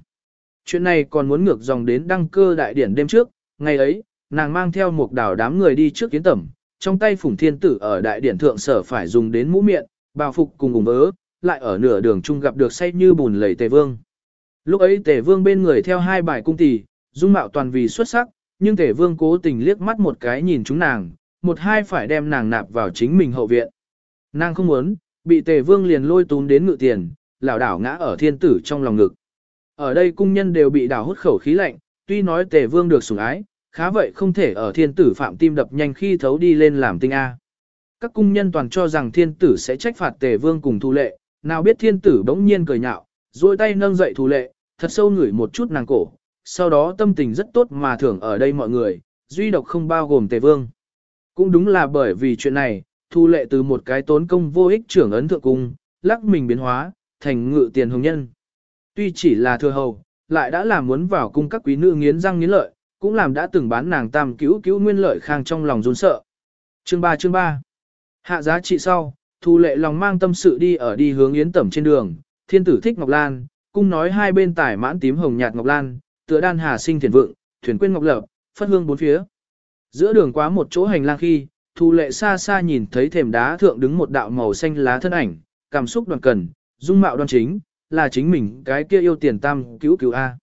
Chuyện này còn muốn ngược dòng đến đăng cơ đại điển đêm trước, ngày ấy, nàng mang theo một đảo đám người đi trước kiến tẩm, trong tay phủng thiên tử ở đại điển thượng sở phải dùng đến mũ miệng, bào phục cùng ủng vớ, lại ở nửa đường chung gặp được say như bùn lầy tề vương. Lúc ấy tề vương bên người theo hai bài cung tỷ, dung mạo toàn vì xuất sắc, nhưng tề vương cố tình liếc mắt một cái nhìn chúng nàng, một hai phải đem nàng nạp vào chính mình hậu viện. Nàng không muốn, bị tề vương liền lôi tún đến ngự tiền, lảo đảo ngã ở thiên tử trong lòng ngực. Ở đây cung nhân đều bị đảo hút khẩu khí lạnh, tuy nói tề vương được sủng ái, khá vậy không thể ở thiên tử phạm tim đập nhanh khi thấu đi lên làm tinh A. Các cung nhân toàn cho rằng thiên tử sẽ trách phạt tề vương cùng thu lệ, nào biết thiên tử bỗng nhiên cười nhạo, duỗi tay nâng dậy thu lệ, thật sâu ngửi một chút nàng cổ, sau đó tâm tình rất tốt mà thưởng ở đây mọi người, duy độc không bao gồm tề vương. Cũng đúng là bởi vì chuyện này, thu lệ từ một cái tốn công vô ích trưởng ấn thượng cung, lắc mình biến hóa, thành ngự tiền hồng nhân. Tuy chỉ là thừa hầu, lại đã làm muốn vào cung các quý nữ nghiến răng nghiến lợi, cũng làm đã từng bán nàng tam cứu cứu nguyên lợi khang trong lòng run sợ. Chương 3 chương 3 Hạ giá trị sau, thu lệ lòng mang tâm sự đi ở đi hướng yến tẩm trên đường, thiên tử thích Ngọc Lan, cung nói hai bên tải mãn tím hồng nhạt Ngọc Lan, tựa đan hà sinh thiền vượng, thuyền quên Ngọc Lập, phất hương bốn phía. Giữa đường quá một chỗ hành lang khi, thu lệ xa xa nhìn thấy thềm đá thượng đứng một đạo màu xanh lá thân ảnh, cảm xúc đoàn cần, dung mạo đoan chính, là chính mình cái kia yêu tiền tam cứu cứu A.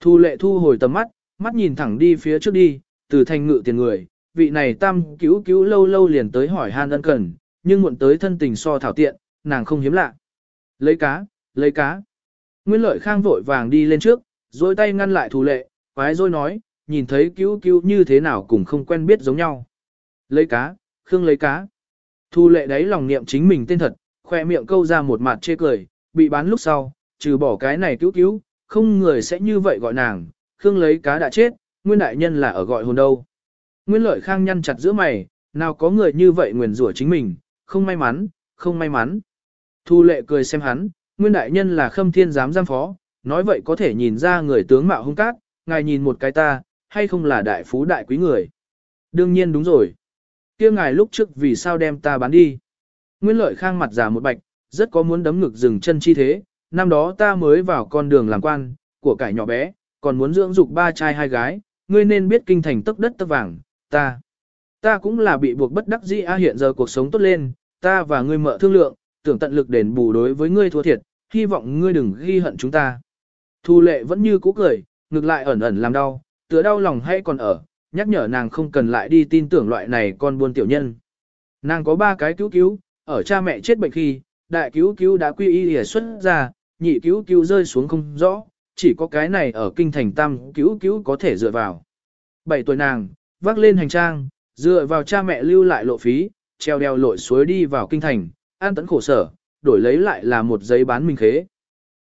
Thu lệ thu hồi tầm mắt, mắt nhìn thẳng đi phía trước đi, từ thành ngự tiền người, vị này tam cứu cứu lâu lâu liền tới hỏi han ân cần, nhưng muộn tới thân tình so thảo tiện, nàng không hiếm lạ. Lấy cá, lấy cá. Nguyên lợi khang vội vàng đi lên trước, dối tay ngăn lại thù lệ, quái rồi nói, nhìn thấy cứu cứu như thế nào cũng không quen biết giống nhau. Lấy cá, Khương lấy cá. Thu lệ đấy lòng niệm chính mình tên thật, khoe miệng câu ra một mặt chê cười, bị bán lúc sau, trừ bỏ cái này cứu cứu, không người sẽ như vậy gọi nàng, Khương lấy cá đã chết, nguyên đại nhân là ở gọi hồn đâu. Nguyên lợi khang nhăn chặt giữa mày, nào có người như vậy nguyền rủa chính mình, không may mắn, không may mắn. Thu lệ cười xem hắn, nguyên đại nhân là khâm thiên giám giam phó, nói vậy có thể nhìn ra người tướng mạo hung cát, ngài nhìn một cái ta, hay không là đại phú đại quý người. Đương nhiên đúng rồi. kia ngài lúc trước vì sao đem ta bán đi. Nguyên lợi khang mặt giả một bạch, rất có muốn đấm ngực dừng chân chi thế, năm đó ta mới vào con đường làm quan, của cải nhỏ bé, còn muốn dưỡng dục ba trai hai gái, ngươi nên biết kinh thành tức đất tấc vàng, ta. Ta cũng là bị buộc bất đắc dĩ a hiện giờ cuộc sống tốt lên, ta và ngươi mợ thương lượng, tưởng tận lực đền bù đối với ngươi thua thiệt, hy vọng ngươi đừng ghi hận chúng ta. Thu lệ vẫn như cũ cười, ngược lại ẩn ẩn làm đau, tựa đau lòng hay còn ở, nhắc nhở nàng không cần lại đi tin tưởng loại này con buôn tiểu nhân. Nàng có ba cái cứu cứu, ở cha mẹ chết bệnh khi, đại cứu cứu đã quy y hề xuất ra, nhị cứu cứu rơi xuống không rõ, chỉ có cái này ở kinh thành tam cứu cứu có thể dựa vào. Bảy tuổi nàng, vác lên hành trang, dựa vào cha mẹ lưu lại lộ phí, treo đeo lội suối đi vào kinh thành, an tấn khổ sở, đổi lấy lại là một giấy bán mình khế.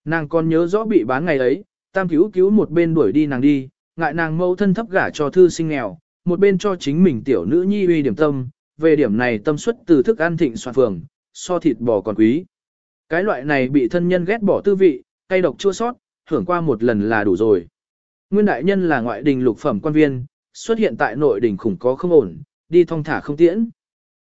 Nàng còn nhớ rõ bị bán ngày ấy, tam cứu cứu một bên đuổi đi nàng đi, ngại nàng mâu thân thấp gả cho thư sinh nghèo, một bên cho chính mình tiểu nữ nhi uy điểm tâm, về điểm này tâm suất từ thức ăn thịnh soạn phường, so thịt bò còn quý. Cái loại này bị thân nhân ghét bỏ tư vị, cay độc chua sót, hưởng qua một lần là đủ rồi. Nguyên đại nhân là ngoại đình lục phẩm quan viên, xuất hiện tại nội đình khủng có không ổn, đi thong thả không tiễn.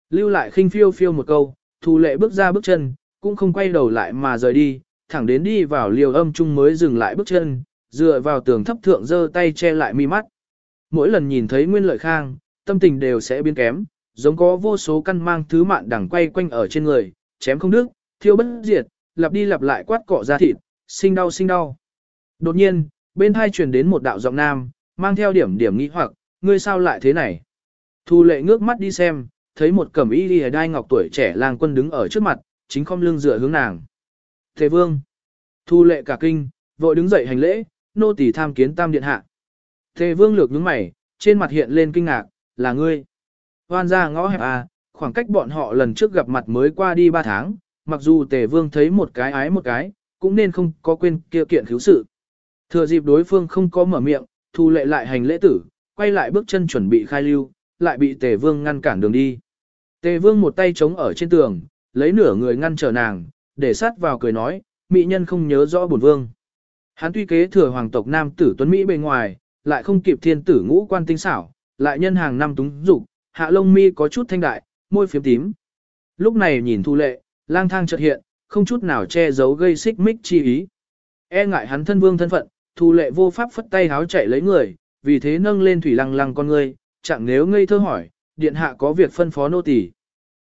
Lưu lại khinh phiêu phiêu một câu, thu lệ bước ra bước chân, cũng không quay đầu lại mà rời đi, thẳng đến đi vào liều âm chung mới dừng lại bước chân, dựa vào tường thấp thượng giơ tay che lại mi mắt. Mỗi lần nhìn thấy Nguyên Lợi Khang, tâm tình đều sẽ biến kém, giống có vô số căn mang thứ mạn đằng quay quanh ở trên người, chém không đứt, thiêu bất diệt, lặp đi lặp lại quát cọ ra thịt, sinh đau sinh đau. Đột nhiên, bên hai truyền đến một đạo giọng nam, mang theo điểm điểm nghi hoặc, ngươi sao lại thế này? Thu lệ ngước mắt đi xem, thấy một cẩm y đi đai ngọc tuổi trẻ lang quân đứng ở trước mặt, chính không lưng dựa hướng nàng. Thế vương. Thu lệ cả kinh, vội đứng dậy hành lễ, nô tỳ tham kiến tam điện hạ. Thế vương lược nhướng mày, trên mặt hiện lên kinh ngạc, là ngươi. Hoan ra ngõ hẹp à, khoảng cách bọn họ lần trước gặp mặt mới qua đi ba tháng, mặc dù tề vương thấy một cái ái một cái, cũng nên không có quên kia kiện khiếu sự. Thừa dịp đối phương không có mở miệng, thu lệ lại hành lễ tử, quay lại bước chân chuẩn bị khai lưu, lại bị tề vương ngăn cản đường đi. Tề vương một tay chống ở trên tường, lấy nửa người ngăn trở nàng, để sát vào cười nói, mỹ nhân không nhớ rõ bổn vương. Hắn tuy kế thừa hoàng tộc nam tử tuấn Mỹ bên ngoài, lại không kịp thiên tử ngũ quan tinh xảo, lại nhân hàng năm túng dục, hạ lông mi có chút thanh đại, môi phiếm tím. Lúc này nhìn thu lệ, lang thang chợt hiện, không chút nào che giấu gây xích mích chi ý. E ngại hắn thân vương thân phận, thu lệ vô pháp phất tay háo chạy lấy người, vì thế nâng lên thủy lăng lăng con ngươi, chẳng nếu ngây thơ hỏi, điện hạ có việc phân phó nô tỳ.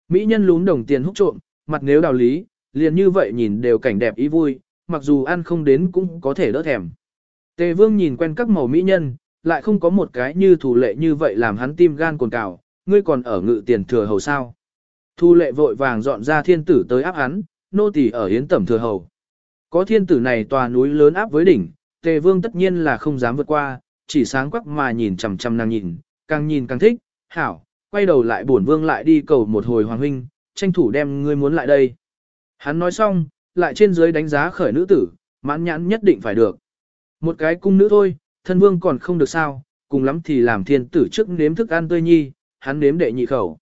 Mỹ nhân lún đồng tiền hút trộm, mặt nếu đào lý, liền như vậy nhìn đều cảnh đẹp ý vui, mặc dù ăn không đến cũng có thể đỡ thèm. Tề vương nhìn quen các màu mỹ nhân, lại không có một cái như thủ lệ như vậy làm hắn tim gan cồn cào, ngươi còn ở ngự tiền thừa hầu sao. Thu lệ vội vàng dọn ra thiên tử tới áp hắn, nô tỳ ở hiến tẩm thừa hầu. Có thiên tử này tòa núi lớn áp với đỉnh, tề vương tất nhiên là không dám vượt qua, chỉ sáng quắc mà nhìn chằm chằm nàng nhìn, càng nhìn càng thích, hảo, quay đầu lại bổn vương lại đi cầu một hồi hoàng huynh, tranh thủ đem ngươi muốn lại đây. Hắn nói xong, lại trên dưới đánh giá khởi nữ tử, mãn nhãn nhất định phải được. Một cái cung nữ thôi, thân vương còn không được sao, cùng lắm thì làm thiên tử trước nếm thức ăn tươi nhi, hắn nếm đệ nhị khẩu.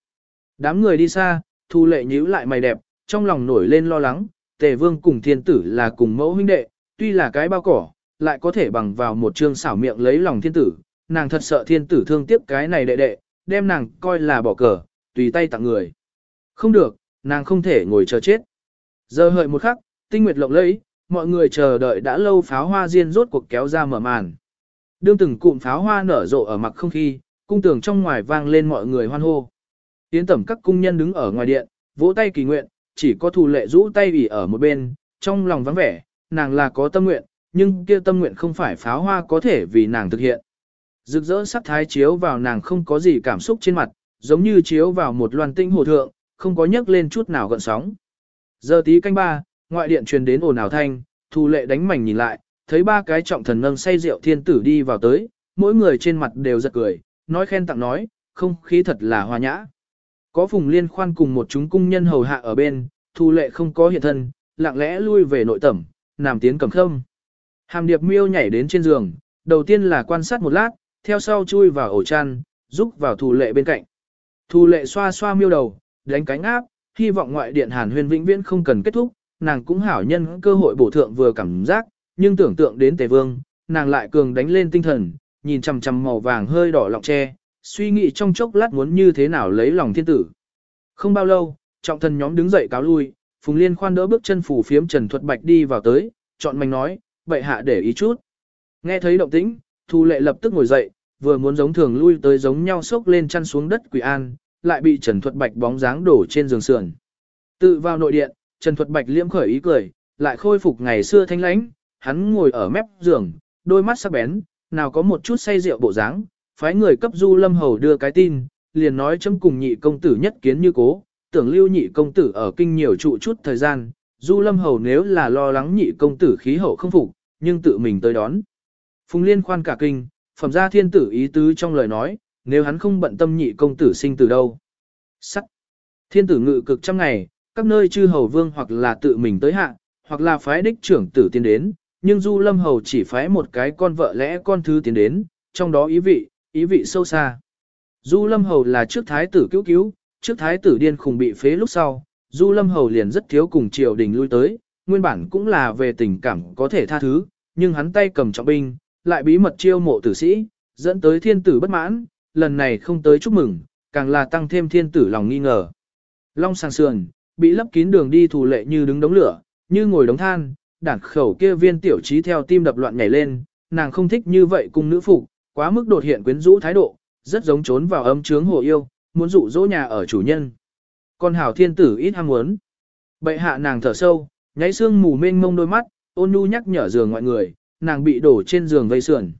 Đám người đi xa, thu lệ nhíu lại mày đẹp, trong lòng nổi lên lo lắng, tề vương cùng thiên tử là cùng mẫu huynh đệ, tuy là cái bao cỏ, lại có thể bằng vào một chương xảo miệng lấy lòng thiên tử, nàng thật sợ thiên tử thương tiếc cái này đệ đệ, đem nàng coi là bỏ cờ, tùy tay tặng người. Không được, nàng không thể ngồi chờ chết. Giờ hợi một khắc, tinh nguyệt lộng lẫy, mọi người chờ đợi đã lâu pháo hoa diên rốt cuộc kéo ra mở màn. Đương từng cụm pháo hoa nở rộ ở mặt không khí, cung tường trong ngoài vang lên mọi người hoan hô. Tiến tẩm các cung nhân đứng ở ngoài điện, vỗ tay kỳ nguyện, chỉ có thù lệ rũ tay ủy ở một bên, trong lòng vắng vẻ, nàng là có tâm nguyện, nhưng kia tâm nguyện không phải pháo hoa có thể vì nàng thực hiện. Rực rỡ sắc thái chiếu vào nàng không có gì cảm xúc trên mặt, giống như chiếu vào một loàn tinh hồ thượng, không có nhấc lên chút nào gợn sóng. Giờ tí canh ba, ngoại điện truyền đến ồn ào thanh, thu lệ đánh mảnh nhìn lại, thấy ba cái trọng thần nâng say rượu thiên tử đi vào tới, mỗi người trên mặt đều giật cười, nói khen tặng nói, không khí thật là hòa nhã. Có phùng liên khoan cùng một chúng cung nhân hầu hạ ở bên, thu lệ không có hiện thân, lặng lẽ lui về nội tẩm, nằm tiến cầm khâm. Hàm điệp miêu nhảy đến trên giường, đầu tiên là quan sát một lát, theo sau chui vào ổ chăn, giúp vào thù lệ bên cạnh. Thù lệ xoa xoa miêu đầu, đánh cánh áp, hy vọng ngoại điện hàn huyền vĩnh viễn không cần kết thúc, nàng cũng hảo nhân cơ hội bổ thượng vừa cảm giác, nhưng tưởng tượng đến tề vương, nàng lại cường đánh lên tinh thần, nhìn chằm chằm màu vàng hơi đỏ lọng tre, suy nghĩ trong chốc lát muốn như thế nào lấy lòng thiên tử. Không bao lâu, trọng thần nhóm đứng dậy cáo lui, Phùng Liên khoan đỡ bước chân phủ phiếm Trần Thuật Bạch đi vào tới, chọn mảnh nói, bệ hạ để ý chút. Nghe thấy động tĩnh, Thu Lệ lập tức ngồi dậy, vừa muốn giống thường lui tới giống nhau sốc lên chăn xuống đất quỳ an, lại bị Trần Thuật Bạch bóng dáng đổ trên giường sườn. Tự vào nội điện, Trần Thuật Bạch liễm khởi ý cười, lại khôi phục ngày xưa thanh lãnh, hắn ngồi ở mép giường, đôi mắt sắc bén, nào có một chút say rượu bộ dáng, phái người cấp Du Lâm Hầu đưa cái tin, liền nói chấm cùng nhị công tử nhất kiến như cố, tưởng lưu nhị công tử ở kinh nhiều trụ chút thời gian, Du Lâm Hầu nếu là lo lắng nhị công tử khí hậu không phục, nhưng tự mình tới đón. Phùng Liên khoan cả kinh, phẩm gia thiên tử ý tứ trong lời nói, nếu hắn không bận tâm nhị công tử sinh từ đâu. Sắc. Thiên tử ngự cực trăm ngày, các nơi chư hầu vương hoặc là tự mình tới hạ, hoặc là phái đích trưởng tử tiến đến, nhưng Du Lâm Hầu chỉ phái một cái con vợ lẽ con thứ tiến đến, trong đó ý vị, ý vị sâu xa. Du Lâm Hầu là trước thái tử cứu cứu, trước thái tử điên khùng bị phế lúc sau, Du Lâm Hầu liền rất thiếu cùng triều đình lui tới, nguyên bản cũng là về tình cảm có thể tha thứ, nhưng hắn tay cầm trọng binh, lại bí mật chiêu mộ tử sĩ, dẫn tới thiên tử bất mãn, lần này không tới chúc mừng, càng là tăng thêm thiên tử lòng nghi ngờ. Long sàng sườn, bị lấp kín đường đi thủ lệ như đứng đống lửa, như ngồi đống than, đản khẩu kia viên tiểu trí theo tim đập loạn nhảy lên, nàng không thích như vậy cùng nữ phục, quá mức đột hiện quyến rũ thái độ, rất giống trốn vào ấm trướng hồ yêu, muốn dụ dỗ nhà ở chủ nhân. Con hảo thiên tử ít ham muốn. Bệ hạ nàng thở sâu, nháy xương mù mênh mông đôi mắt, ôn nhu nhắc nhở giường mọi người, nàng bị đổ trên giường vây sườn.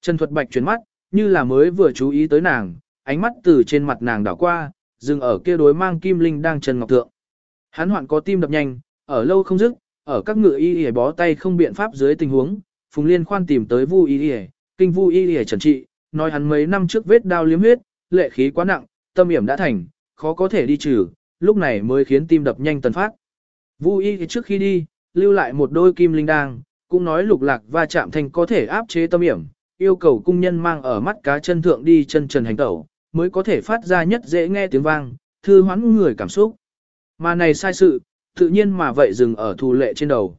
Trần Thuật Bạch chuyển mắt, như là mới vừa chú ý tới nàng, ánh mắt từ trên mặt nàng đảo qua, dừng ở kia đối mang kim linh đang trần ngọc thượng. Hắn hoạn có tim đập nhanh, ở lâu không dứt, ở các ngựa y y bó tay không biện pháp dưới tình huống, Phùng Liên khoan tìm tới Vu y y, kinh Vu y y trần trị, nói hắn mấy năm trước vết đao liếm huyết, lệ khí quá nặng, tâm hiểm đã thành, khó có thể đi trừ, lúc này mới khiến tim đập nhanh tần phát. Vu y trước khi đi, lưu lại một đôi kim linh đang, cũng nói lục lạc va chạm thành có thể áp chế tâm hiểm, yêu cầu cung nhân mang ở mắt cá chân thượng đi chân trần hành tẩu, mới có thể phát ra nhất dễ nghe tiếng vang, thư hoán người cảm xúc. Mà này sai sự, tự nhiên mà vậy dừng ở thù lệ trên đầu.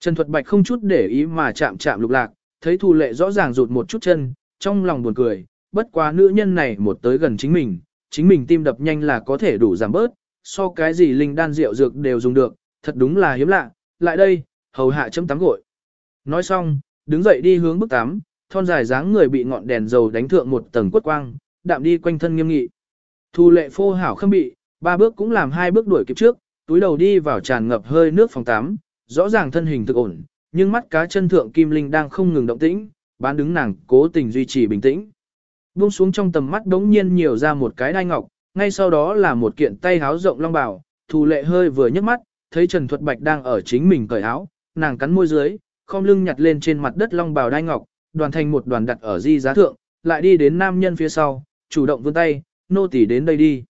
Trần Thuật Bạch không chút để ý mà chạm chạm lục lạc, thấy thù lệ rõ ràng rụt một chút chân, trong lòng buồn cười, bất quá nữ nhân này một tới gần chính mình, chính mình tim đập nhanh là có thể đủ giảm bớt, so cái gì linh đan rượu dược đều dùng được, thật đúng là hiếm lạ, lại đây, hầu hạ chấm tắm gội. Nói xong, đứng dậy đi hướng bức tắm, thon dài dáng người bị ngọn đèn dầu đánh thượng một tầng quất quang, đạm đi quanh thân nghiêm nghị. Thu lệ phô hảo khâm bị, ba bước cũng làm hai bước đuổi kịp trước, túi đầu đi vào tràn ngập hơi nước phòng tắm, rõ ràng thân hình thực ổn, nhưng mắt cá chân thượng kim linh đang không ngừng động tĩnh, bán đứng nàng cố tình duy trì bình tĩnh. Buông xuống trong tầm mắt đống nhiên nhiều ra một cái đai ngọc, ngay sau đó là một kiện tay háo rộng long bào, Thu lệ hơi vừa nhấc mắt, thấy Trần Thuật Bạch đang ở chính mình cởi áo, nàng cắn môi dưới, khom lưng nhặt lên trên mặt đất long bào đai ngọc, đoàn thành một đoàn đặt ở di giá thượng, lại đi đến nam nhân phía sau, chủ động vươn tay, nô tỳ đến đây đi.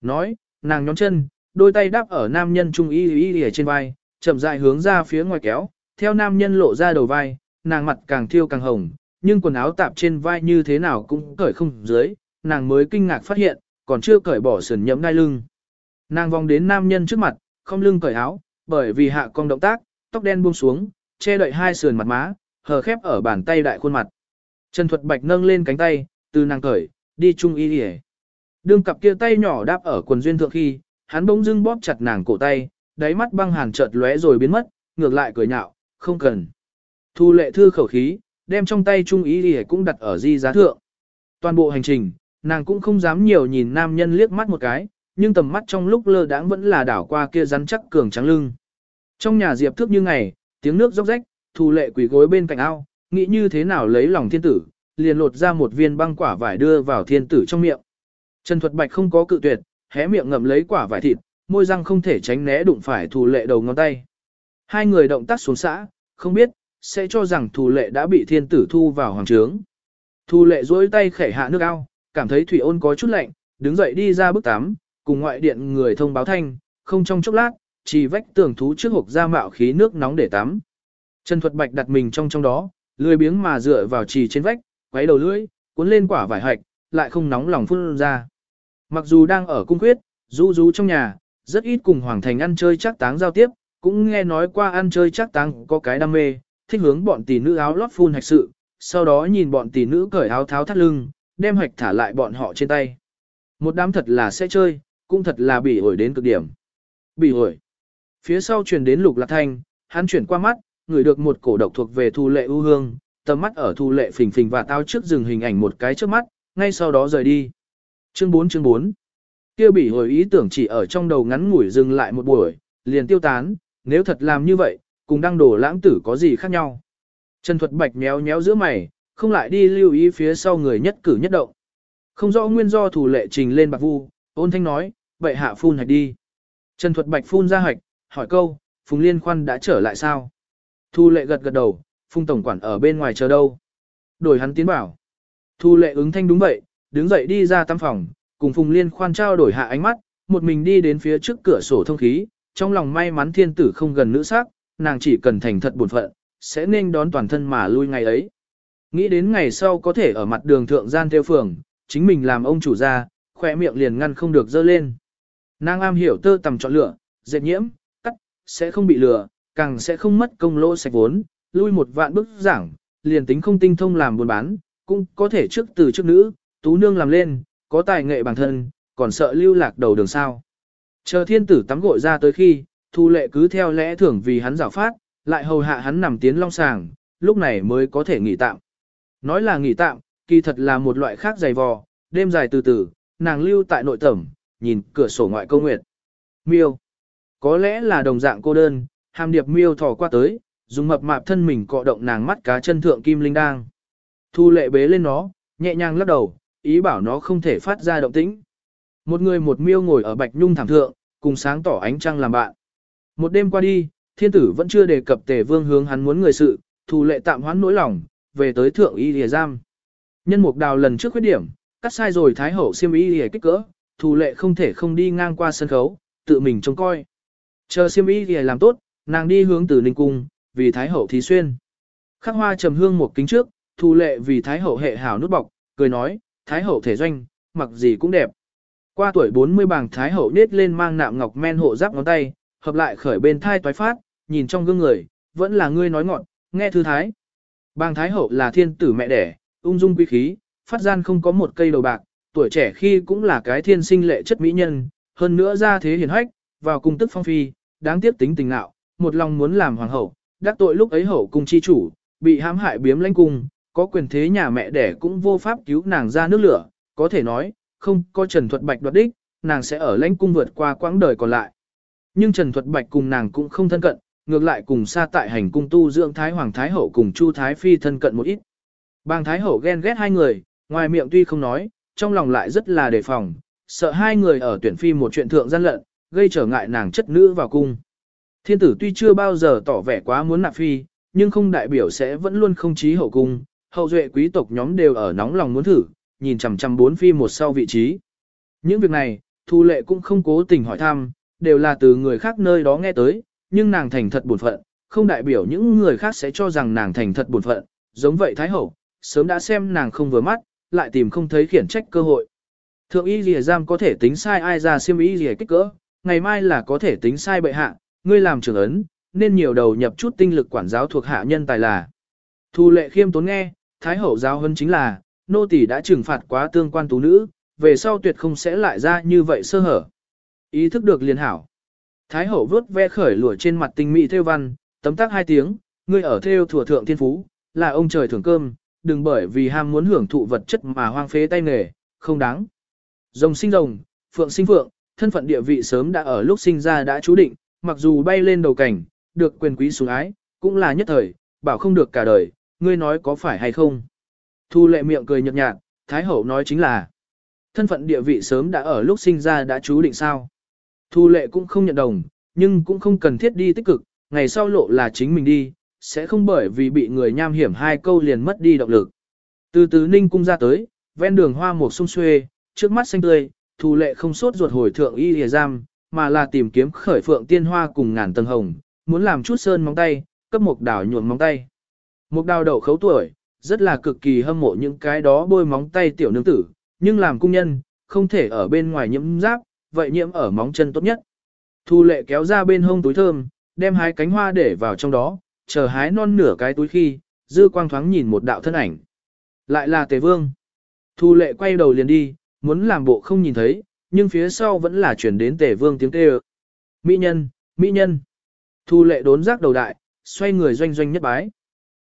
Nói, nàng nhón chân, đôi tay đáp ở nam nhân trung y y y trên vai, chậm rãi hướng ra phía ngoài kéo, theo nam nhân lộ ra đầu vai, nàng mặt càng thiêu càng hồng, nhưng quần áo tạp trên vai như thế nào cũng cởi không dưới, nàng mới kinh ngạc phát hiện, còn chưa cởi bỏ sườn nhẫm ngai lưng. Nàng vòng đến nam nhân trước mặt, không lưng cởi áo, bởi vì hạ cong động tác, tóc đen buông xuống, che đậy hai sườn mặt má, hờ khép ở bàn tay đại khuôn mặt. Trần Thuật Bạch nâng lên cánh tay, từ nàng cởi, đi chung y đi Đương cặp kia tay nhỏ đáp ở quần duyên thượng khi, hắn bỗng dưng bóp chặt nàng cổ tay, đáy mắt băng hàn chợt lóe rồi biến mất, ngược lại cười nhạo, không cần. Thu lệ thư khẩu khí, đem trong tay trung ý đi cũng đặt ở di giá thượng. Toàn bộ hành trình, nàng cũng không dám nhiều nhìn nam nhân liếc mắt một cái, nhưng tầm mắt trong lúc lơ đãng vẫn là đảo qua kia rắn chắc cường trắng lưng. Trong nhà diệp thước như ngày, tiếng nước róc rách, thu lệ quỷ gối bên cạnh ao, nghĩ như thế nào lấy lòng thiên tử, liền lột ra một viên băng quả vải đưa vào thiên tử trong miệng. Trần Thuật Bạch không có cự tuyệt, hé miệng ngậm lấy quả vải thịt, môi răng không thể tránh né đụng phải thù lệ đầu ngón tay. Hai người động tác xuống xã, không biết, sẽ cho rằng thù lệ đã bị thiên tử thu vào hoàng trướng. Thu lệ duỗi tay khẩy hạ nước ao, cảm thấy thủy ôn có chút lạnh, đứng dậy đi ra bức tắm, cùng ngoại điện người thông báo thanh, không trong chốc lát, chỉ vách tường thú trước hộp ra mạo khí nước nóng để tắm. Trần Thuật Bạch đặt mình trong trong đó, lười biếng mà dựa vào trì trên vách, quấy đầu lưỡi, cuốn lên quả vải hạch, lại không nóng lòng phun ra. Mặc dù đang ở cung quyết, rú rú trong nhà, rất ít cùng Hoàng Thành ăn chơi chắc táng giao tiếp, cũng nghe nói qua ăn chơi chắc táng có cái đam mê, thích hướng bọn tỷ nữ áo lót phun hạch sự, sau đó nhìn bọn tỷ nữ cởi áo tháo thắt lưng, đem hạch thả lại bọn họ trên tay. Một đám thật là sẽ chơi, cũng thật là bị ổi đến cực điểm. Bị ổi. Phía sau truyền đến lục lạc thanh, hắn chuyển qua mắt, người được một cổ độc thuộc về thu lệ ưu hương, tầm mắt ở thu lệ phình phình và tao trước dừng hình ảnh một cái trước mắt, ngay sau đó rời đi. Chương 4 chương 4 kia bị hồi ý tưởng chỉ ở trong đầu ngắn ngủi dừng lại một buổi, liền tiêu tán, nếu thật làm như vậy, cùng đăng đổ lãng tử có gì khác nhau. Trần Thuật Bạch méo méo giữa mày, không lại đi lưu ý phía sau người nhất cử nhất động. Không rõ nguyên do thủ lệ trình lên bạc vu, ôn thanh nói, vậy hạ phun hạch đi. Trần Thuật Bạch phun ra hạch, hỏi câu, Phùng Liên Khoan đã trở lại sao? Thu lệ gật gật đầu, Phùng Tổng Quản ở bên ngoài chờ đâu? Đổi hắn tiến bảo. Thu lệ ứng thanh đúng vậy, đứng dậy đi ra tăm phòng, cùng Phùng Liên Khoan trao đổi hạ ánh mắt, một mình đi đến phía trước cửa sổ thông khí, trong lòng may mắn thiên tử không gần nữ sắc, nàng chỉ cần thành thật buồn phận, sẽ nên đón toàn thân mà lui ngày ấy. Nghĩ đến ngày sau có thể ở mặt đường thượng gian theo phường, chính mình làm ông chủ gia, khỏe miệng liền ngăn không được dơ lên. Nàng am hiểu tơ tầm chọn lựa, dệt nhiễm, cắt, sẽ không bị lừa, càng sẽ không mất công lỗ sạch vốn, lui một vạn bước giảng, liền tính không tinh thông làm buôn bán, cũng có thể trước từ trước nữ, tú nương làm lên, có tài nghệ bản thân, còn sợ lưu lạc đầu đường sao. Chờ thiên tử tắm gội ra tới khi, thu lệ cứ theo lẽ thưởng vì hắn giảo phát, lại hầu hạ hắn nằm tiến long sàng, lúc này mới có thể nghỉ tạm. Nói là nghỉ tạm, kỳ thật là một loại khác dày vò, đêm dài từ từ, nàng lưu tại nội tẩm, nhìn cửa sổ ngoại câu nguyệt. Miêu. Có lẽ là đồng dạng cô đơn, hàm điệp miêu thò qua tới, dùng mập mạp thân mình cọ động nàng mắt cá chân thượng kim linh đang. Thu lệ bế lên nó, nhẹ nhàng lắc đầu, ý bảo nó không thể phát ra động tĩnh. Một người một miêu ngồi ở bạch nhung thảm thượng, cùng sáng tỏ ánh trăng làm bạn. Một đêm qua đi, thiên tử vẫn chưa đề cập tề vương hướng hắn muốn người sự, thu lệ tạm hoãn nỗi lòng, về tới thượng y lìa giam. Nhân mục đào lần trước khuyết điểm, cắt sai rồi thái hậu xiêm y lìa kích cỡ, thù lệ không thể không đi ngang qua sân khấu, tự mình trông coi. Chờ siêm y thì làm tốt, nàng đi hướng từ ninh cung, vì thái hậu thí xuyên. Khắc hoa trầm hương một kính trước, thù lệ vì thái hậu hệ hảo nút bọc, cười nói, thái hậu thể doanh, mặc gì cũng đẹp. Qua tuổi 40 bảng thái hậu nết lên mang nạm ngọc men hộ giáp ngón tay, hợp lại khởi bên thai toái phát, nhìn trong gương người, vẫn là ngươi nói ngọn, nghe thư thái. Bàng thái hậu là thiên tử mẹ đẻ, ung dung quý khí, phát gian không có một cây đầu bạc, tuổi trẻ khi cũng là cái thiên sinh lệ chất mỹ nhân, hơn nữa ra thế hiền hách, vào cung tức phong phi, đáng tiếc tính tình nạo, một lòng muốn làm hoàng hậu, đắc tội lúc ấy hậu cung chi chủ, bị hãm hại biếm lãnh cung, có quyền thế nhà mẹ đẻ cũng vô pháp cứu nàng ra nước lửa, có thể nói, không có Trần Thuật Bạch đoạt đích, nàng sẽ ở lãnh cung vượt qua quãng đời còn lại. Nhưng Trần Thuật Bạch cùng nàng cũng không thân cận, ngược lại cùng xa tại hành cung tu dưỡng Thái Hoàng Thái Hậu cùng Chu Thái Phi thân cận một ít. Bang Thái Hậu ghen ghét hai người, ngoài miệng tuy không nói, trong lòng lại rất là đề phòng, sợ hai người ở tuyển phi một chuyện thượng gian lận, gây trở ngại nàng chất nữ vào cung. Thiên tử tuy chưa bao giờ tỏ vẻ quá muốn nạp phi, nhưng không đại biểu sẽ vẫn luôn không chí hậu cung, hậu duệ quý tộc nhóm đều ở nóng lòng muốn thử, nhìn chằm chằm bốn phi một sau vị trí. Những việc này, Thu Lệ cũng không cố tình hỏi thăm, đều là từ người khác nơi đó nghe tới, nhưng nàng thành thật buồn phận, không đại biểu những người khác sẽ cho rằng nàng thành thật buồn phận, giống vậy Thái Hậu, sớm đã xem nàng không vừa mắt, lại tìm không thấy khiển trách cơ hội. Thượng y lìa giam có thể tính sai ai ra siêm y lìa kích cỡ, ngày mai là có thể tính sai bệ hạ, ngươi làm trưởng ấn, nên nhiều đầu nhập chút tinh lực quản giáo thuộc hạ nhân tài là. Thu lệ khiêm tốn nghe, Thái Hậu giáo hơn chính là, nô tỳ đã trừng phạt quá tương quan tú nữ, về sau tuyệt không sẽ lại ra như vậy sơ hở. Ý thức được liền hảo. Thái hậu vớt ve khởi lụa trên mặt tinh mỹ theo văn, tấm tắc hai tiếng, ngươi ở theo thừa thượng thiên phú, là ông trời thưởng cơm, đừng bởi vì ham muốn hưởng thụ vật chất mà hoang phế tay nghề, không đáng. Rồng sinh rồng, phượng sinh phượng, thân phận địa vị sớm đã ở lúc sinh ra đã chú định, mặc dù bay lên đầu cảnh, được quyền quý sủng ái, cũng là nhất thời, bảo không được cả đời, ngươi nói có phải hay không. Thu lệ miệng cười nhợt nhạt, Thái hậu nói chính là, thân phận địa vị sớm đã ở lúc sinh ra đã chú định sao. Thu lệ cũng không nhận đồng, nhưng cũng không cần thiết đi tích cực, ngày sau lộ là chính mình đi, sẽ không bởi vì bị người nham hiểm hai câu liền mất đi động lực. Từ từ ninh cung ra tới, ven đường hoa một sung xuê, trước mắt xanh tươi, thù lệ không sốt ruột hồi thượng y hề giam, mà là tìm kiếm khởi phượng tiên hoa cùng ngàn tầng hồng, muốn làm chút sơn móng tay, cấp một đảo nhuộm móng tay. Một đào đầu khấu tuổi, rất là cực kỳ hâm mộ những cái đó bôi móng tay tiểu nương tử, nhưng làm cung nhân, không thể ở bên ngoài nhiễm giáp, vậy nhiễm ở móng chân tốt nhất. Thu lệ kéo ra bên hông túi thơm, đem hai cánh hoa để vào trong đó, chờ hái non nửa cái túi khi, dư quang thoáng nhìn một đạo thân ảnh. Lại là tề vương. Thu lệ quay đầu liền đi, muốn làm bộ không nhìn thấy, nhưng phía sau vẫn là chuyển đến tề vương tiếng kêu. Mỹ nhân, mỹ nhân. Thu lệ đốn giác đầu đại, xoay người doanh doanh nhất bái.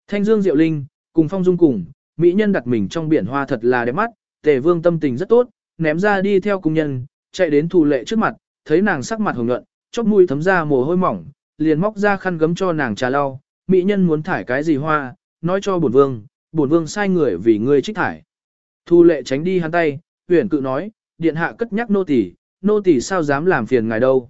Thanh dương diệu linh, cùng phong dung cùng, mỹ nhân đặt mình trong biển hoa thật là đẹp mắt, tề vương tâm tình rất tốt, ném ra đi theo cung nhân, chạy đến thu lệ trước mặt, thấy nàng sắc mặt hồng nhuận, chóp mũi thấm ra mồ hôi mỏng, liền móc ra khăn gấm cho nàng trà lau, mỹ nhân muốn thải cái gì hoa, nói cho bổn vương, bổn vương sai người vì ngươi trích thải. Thu lệ tránh đi hắn tay, huyền cự nói, điện hạ cất nhắc nô tỳ, nô tỳ sao dám làm phiền ngài đâu.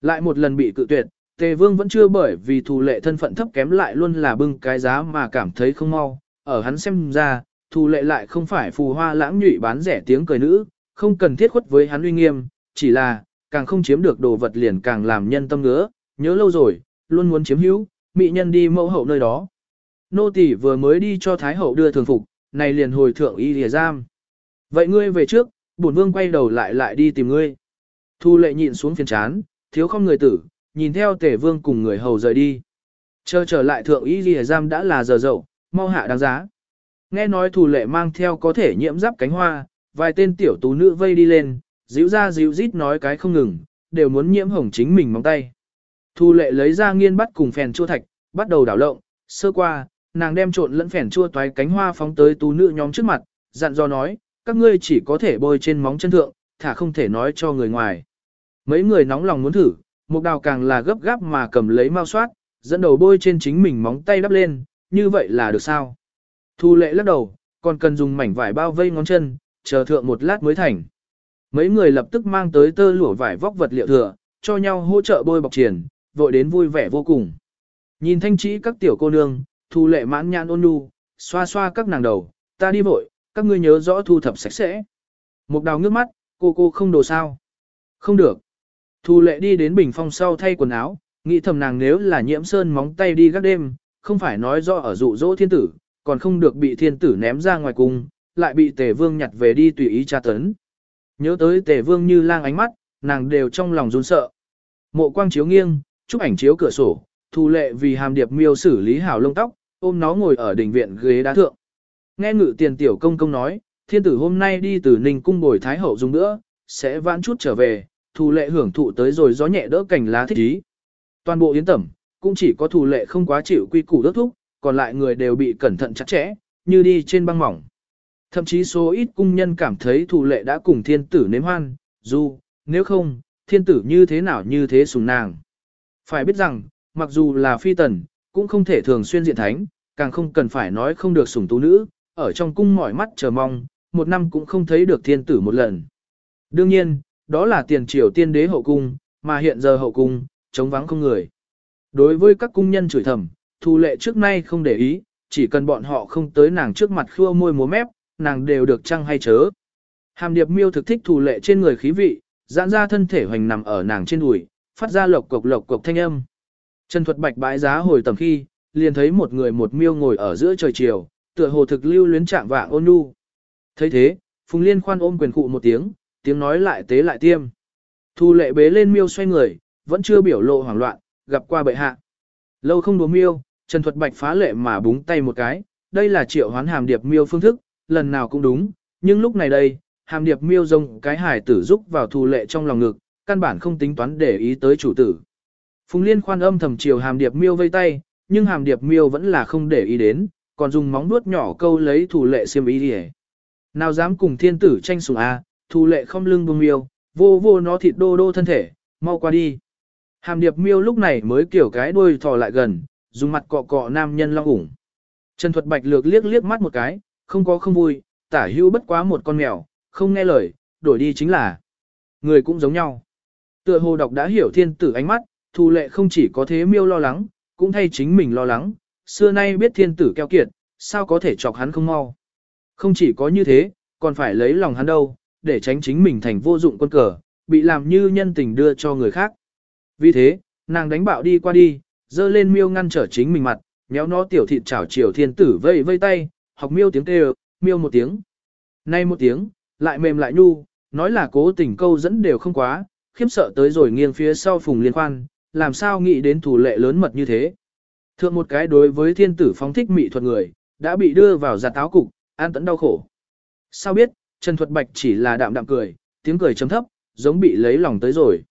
Lại một lần bị cự tuyệt, tề vương vẫn chưa bởi vì thu lệ thân phận thấp kém lại luôn là bưng cái giá mà cảm thấy không mau, ở hắn xem ra, thu lệ lại không phải phù hoa lãng nhụy bán rẻ tiếng cười nữ, không cần thiết khuất với hắn uy nghiêm, chỉ là, càng không chiếm được đồ vật liền càng làm nhân tâm ngứa, nhớ lâu rồi, luôn muốn chiếm hữu, mỹ nhân đi mẫu hậu nơi đó. Nô tỳ vừa mới đi cho Thái hậu đưa thường phục, này liền hồi thượng y lìa giam. Vậy ngươi về trước, bổn vương quay đầu lại lại đi tìm ngươi. Thu lệ nhịn xuống phiền chán, thiếu không người tử, nhìn theo tể vương cùng người hầu rời đi. Chờ trở lại thượng y lìa giam đã là giờ dậu, mau hạ đáng giá. Nghe nói thù lệ mang theo có thể nhiễm giáp cánh hoa, vài tên tiểu tú nữ vây đi lên, dịu ra dịu rít nói cái không ngừng, đều muốn nhiễm hồng chính mình móng tay. Thu lệ lấy ra nghiên bắt cùng phèn chua thạch, bắt đầu đảo lộng, sơ qua, nàng đem trộn lẫn phèn chua toái cánh hoa phóng tới tú nữ nhóm trước mặt, dặn dò nói, các ngươi chỉ có thể bôi trên móng chân thượng, thả không thể nói cho người ngoài. Mấy người nóng lòng muốn thử, một đào càng là gấp gáp mà cầm lấy mau soát, dẫn đầu bôi trên chính mình móng tay đắp lên, như vậy là được sao? Thu lệ lắc đầu, còn cần dùng mảnh vải bao vây ngón chân, chờ thượng một lát mới thành. Mấy người lập tức mang tới tơ lụa vải vóc vật liệu thừa, cho nhau hỗ trợ bôi bọc triển, vội đến vui vẻ vô cùng. Nhìn thanh trĩ các tiểu cô nương, thu lệ mãn nhãn ôn nhu, xoa xoa các nàng đầu, ta đi vội, các ngươi nhớ rõ thu thập sạch sẽ. Một đào ngước mắt, cô cô không đồ sao. Không được. Thu lệ đi đến bình phong sau thay quần áo, nghĩ thầm nàng nếu là nhiễm sơn móng tay đi gác đêm, không phải nói do ở dụ dỗ thiên tử, còn không được bị thiên tử ném ra ngoài cung, lại bị tề vương nhặt về đi tùy ý tra tấn. Nhớ tới tề vương như lang ánh mắt, nàng đều trong lòng run sợ. Mộ quang chiếu nghiêng, chụp ảnh chiếu cửa sổ, thu lệ vì hàm điệp miêu xử lý hảo lông tóc, ôm nó ngồi ở đỉnh viện ghế đá thượng. Nghe ngự tiền tiểu công công nói, thiên tử hôm nay đi từ ninh cung bồi thái hậu dùng nữa, sẽ vãn chút trở về, thu lệ hưởng thụ tới rồi gió nhẹ đỡ cành lá thích ý. Toàn bộ yến tẩm, cũng chỉ có thủ lệ không quá chịu quy củ đốt thúc, còn lại người đều bị cẩn thận chặt chẽ, như đi trên băng mỏng. Thậm chí số ít cung nhân cảm thấy thủ lệ đã cùng thiên tử nếm hoan, dù, nếu không, thiên tử như thế nào như thế sùng nàng. Phải biết rằng, mặc dù là phi tần, cũng không thể thường xuyên diện thánh, càng không cần phải nói không được sủng tú nữ, ở trong cung mỏi mắt chờ mong, một năm cũng không thấy được thiên tử một lần. Đương nhiên, đó là tiền triều tiên đế hậu cung, mà hiện giờ hậu cung, trống vắng không người. Đối với các cung nhân chửi thầm, thu lệ trước nay không để ý, chỉ cần bọn họ không tới nàng trước mặt khua môi múa mép, nàng đều được trăng hay chớ. Hàm điệp miêu thực thích thù lệ trên người khí vị, giãn ra thân thể hoành nằm ở nàng trên đùi, phát ra lộc cộc lộc cộc thanh âm. Trần thuật bạch bãi giá hồi tầm khi, liền thấy một người một miêu ngồi ở giữa trời chiều, tựa hồ thực lưu luyến chạm vạng ôn nhu. thấy thế, Phùng Liên khoan ôm quyền cụ một tiếng, tiếng nói lại tế lại tiêm. Thu lệ bế lên miêu xoay người, vẫn chưa biểu lộ hoảng loạn, gặp qua bệ hạ. Lâu không đùa miêu, Trần Thuật Bạch phá lệ mà búng tay một cái, đây là triệu hoán hàm điệp miêu phương thức, lần nào cũng đúng, nhưng lúc này đây, hàm điệp miêu rông cái hải tử giúp vào thu lệ trong lòng ngực, căn bản không tính toán để ý tới chủ tử. Phùng Liên khoan âm thầm chiều hàm điệp miêu vây tay, nhưng hàm điệp miêu vẫn là không để ý đến, còn dùng móng vuốt nhỏ câu lấy thủ lệ xiêm ý đi Nào dám cùng thiên tử tranh sủng a, thủ lệ không lưng bông miêu, vô vô nó thịt đô đô thân thể, mau qua đi. Hàm điệp miêu lúc này mới kiểu cái đuôi thò lại gần, dùng mặt cọ cọ nam nhân long ủng. Trần Thuật Bạch lược liếc liếc mắt một cái, không có không vui, tả hữu bất quá một con mèo, không nghe lời, đổi đi chính là. Người cũng giống nhau. Tựa hồ đọc đã hiểu thiên tử ánh mắt, thu lệ không chỉ có thế miêu lo lắng, cũng thay chính mình lo lắng, xưa nay biết thiên tử keo kiệt, sao có thể chọc hắn không mau. Không chỉ có như thế, còn phải lấy lòng hắn đâu, để tránh chính mình thành vô dụng quân cờ, bị làm như nhân tình đưa cho người khác. Vì thế, nàng đánh bạo đi qua đi, dơ lên miêu ngăn trở chính mình mặt, nhéo nó tiểu thịt chảo chiều thiên tử vây vây tay, học miêu tiếng kêu, miêu một tiếng. Nay một tiếng, lại mềm lại nhu, nói là cố tình câu dẫn đều không quá, khiếp sợ tới rồi nghiêng phía sau phùng liên quan, làm sao nghĩ đến thủ lệ lớn mật như thế. Thượng một cái đối với thiên tử phóng thích mỹ thuật người, đã bị đưa vào giặt áo cục, an tẫn đau khổ. Sao biết, Trần Thuật Bạch chỉ là đạm đạm cười, tiếng cười chấm thấp, giống bị lấy lòng tới rồi.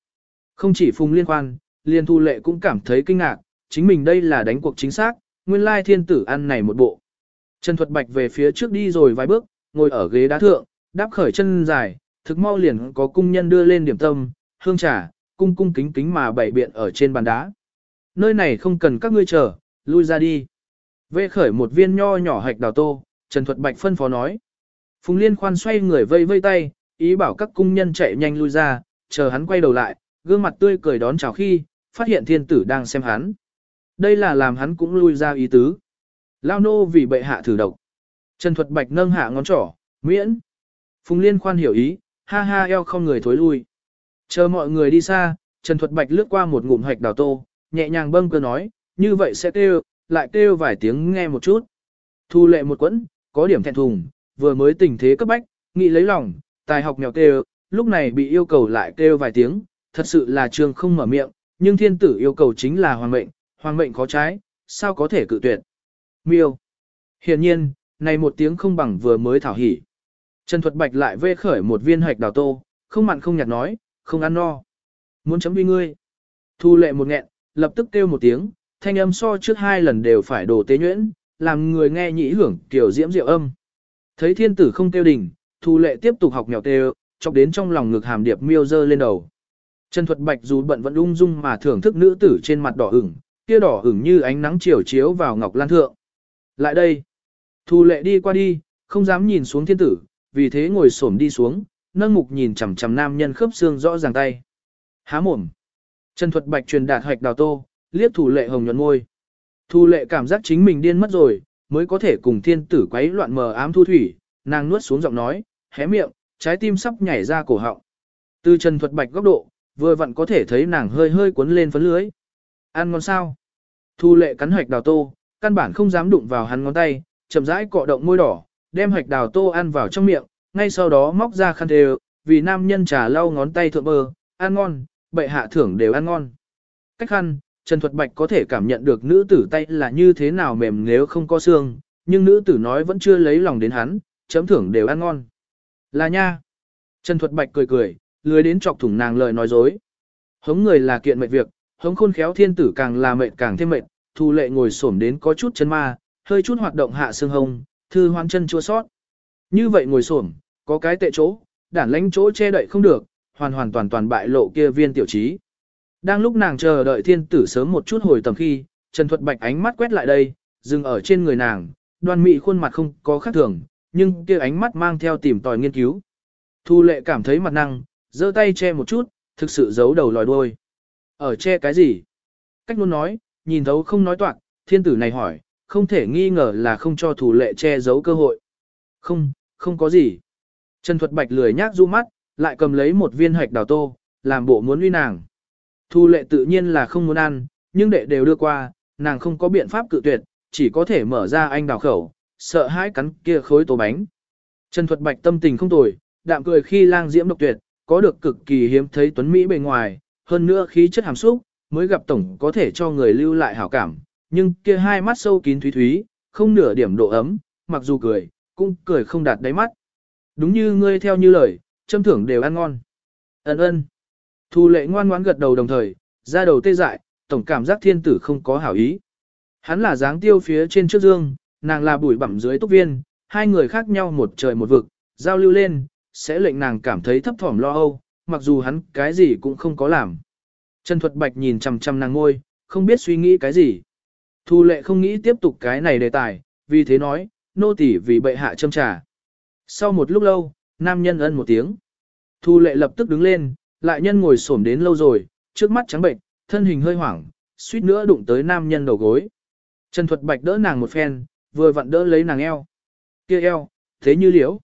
Không chỉ phùng liên quan, liên thu lệ cũng cảm thấy kinh ngạc, chính mình đây là đánh cuộc chính xác, nguyên lai thiên tử ăn này một bộ. Trần Thuật Bạch về phía trước đi rồi vài bước, ngồi ở ghế đá thượng, đáp khởi chân dài, thực mau liền có cung nhân đưa lên điểm tâm, hương trà, cung cung kính kính mà bày biện ở trên bàn đá. Nơi này không cần các ngươi chờ, lui ra đi. Vệ khởi một viên nho nhỏ hạch đào tô, Trần Thuật Bạch phân phó nói. Phùng Liên khoan xoay người vây vây tay, ý bảo các cung nhân chạy nhanh lui ra, chờ hắn quay đầu lại, gương mặt tươi cười đón chào khi, phát hiện thiên tử đang xem hắn. Đây là làm hắn cũng lui ra ý tứ. Lao nô vì bệ hạ thử độc. Trần Thuật Bạch nâng hạ ngón trỏ, miễn. Phùng Liên khoan hiểu ý, ha ha eo không người thối lui. Chờ mọi người đi xa, Trần Thuật Bạch lướt qua một ngụm hạch đào tô, nhẹ nhàng bâng cơ nói, như vậy sẽ kêu, lại kêu vài tiếng nghe một chút. Thu lệ một quẫn, có điểm thẹn thùng, vừa mới tình thế cấp bách, nghĩ lấy lòng, tài học mèo kêu, lúc này bị yêu cầu lại kêu vài tiếng, thật sự là trường không mở miệng, nhưng thiên tử yêu cầu chính là hoàng mệnh, hoàng mệnh khó trái, sao có thể cự tuyệt. Miêu. Hiện nhiên, này một tiếng không bằng vừa mới thảo hỉ. Trần Thuật Bạch lại vê khởi một viên hạch đào tô, không mặn không nhạt nói, không ăn no. Muốn chấm uy ngươi. Thu lệ một nghẹn, lập tức kêu một tiếng, thanh âm so trước hai lần đều phải đổ tế nhuyễn, làm người nghe nhĩ hưởng kiểu diễm diệu âm. Thấy thiên tử không kêu đỉnh, thu lệ tiếp tục học nhỏ tê chọc đến trong lòng ngực hàm điệp miêu dơ lên đầu. Trần Thuật Bạch dù bận vẫn ung dung mà thưởng thức nữ tử trên mặt đỏ ửng, kia đỏ ửng như ánh nắng chiều chiếu vào ngọc lan thượng. Lại đây, thu lệ đi qua đi, không dám nhìn xuống thiên tử, vì thế ngồi xổm đi xuống, nâng mục nhìn chằm chằm nam nhân khớp xương rõ ràng tay. Há mồm. Trần Thuật Bạch truyền đạt hoạch đào tô, liếc thủ lệ hồng nhuận môi. Thu lệ cảm giác chính mình điên mất rồi, mới có thể cùng thiên tử quấy loạn mờ ám thu thủy, nàng nuốt xuống giọng nói, hé miệng, trái tim sắp nhảy ra cổ họng. Từ Trần Thuật Bạch góc độ, vừa vặn có thể thấy nàng hơi hơi cuốn lên phấn lưới. Ăn ngon sao? Thu lệ cắn hoạch đào tô, căn bản không dám đụng vào hắn ngón tay, chậm rãi cọ động môi đỏ, đem hoạch đào tô ăn vào trong miệng, ngay sau đó móc ra khăn đều, vì nam nhân trà lau ngón tay thượng bơ, ăn ngon, bệ hạ thưởng đều ăn ngon. Cách khăn, Trần Thuật Bạch có thể cảm nhận được nữ tử tay là như thế nào mềm nếu không có xương, nhưng nữ tử nói vẫn chưa lấy lòng đến hắn, chấm thưởng đều ăn ngon. Là nha. Trần Thuật Bạch cười cười, lười đến chọc thủng nàng lời nói dối. Hống người là kiện mệnh việc, hống khôn khéo thiên tử càng là mệnh càng thêm mệnh, thu lệ ngồi xổm đến có chút chân ma, hơi chút hoạt động hạ xương hông, thư hoang chân chua sót. Như vậy ngồi xổm, có cái tệ chỗ, đản lãnh chỗ che đậy không được, hoàn hoàn toàn toàn bại lộ kia viên tiểu trí. Đang lúc nàng chờ đợi thiên tử sớm một chút hồi tầm khi, Trần Thuật Bạch ánh mắt quét lại đây, dừng ở trên người nàng, đoan mị khuôn mặt không có khác thường, nhưng kia ánh mắt mang theo tìm tòi nghiên cứu. Thu lệ cảm thấy mặt năng, giơ tay che một chút, thực sự giấu đầu lòi đuôi. Ở che cái gì? Cách luôn nói, nhìn thấu không nói toạc, thiên tử này hỏi, không thể nghi ngờ là không cho thủ lệ che giấu cơ hội. Không, không có gì. Trần Thuật Bạch lười nhác du mắt, lại cầm lấy một viên hạch đào tô, làm bộ muốn uy nàng. Thu lệ tự nhiên là không muốn ăn, nhưng đệ đều đưa qua, nàng không có biện pháp cự tuyệt, chỉ có thể mở ra anh đào khẩu, sợ hãi cắn kia khối tô bánh. Trần Thuật Bạch tâm tình không tồi, đạm cười khi lang diễm độc tuyệt, có được cực kỳ hiếm thấy tuấn Mỹ bề ngoài, hơn nữa khí chất hàm xúc, mới gặp tổng có thể cho người lưu lại hảo cảm, nhưng kia hai mắt sâu kín thúy thúy, không nửa điểm độ ấm, mặc dù cười, cũng cười không đạt đáy mắt. Đúng như ngươi theo như lời, châm thưởng đều ăn ngon. Ấn ơn. Thu lệ ngoan ngoãn gật đầu đồng thời, ra đầu tê dại, tổng cảm giác thiên tử không có hảo ý. Hắn là dáng tiêu phía trên trước dương, nàng là bụi bẩm dưới túc viên, hai người khác nhau một trời một vực, giao lưu lên, sẽ lệnh nàng cảm thấy thấp thỏm lo âu, mặc dù hắn cái gì cũng không có làm. Trần Thuật Bạch nhìn chằm chằm nàng ngôi, không biết suy nghĩ cái gì. Thu lệ không nghĩ tiếp tục cái này đề tài, vì thế nói, nô tỳ vì bệ hạ châm trà. Sau một lúc lâu, nam nhân ân một tiếng. Thu lệ lập tức đứng lên, lại nhân ngồi xổm đến lâu rồi, trước mắt trắng bệnh, thân hình hơi hoảng, suýt nữa đụng tới nam nhân đầu gối. Trần Thuật Bạch đỡ nàng một phen, vừa vặn đỡ lấy nàng eo. Kia eo, thế như liễu.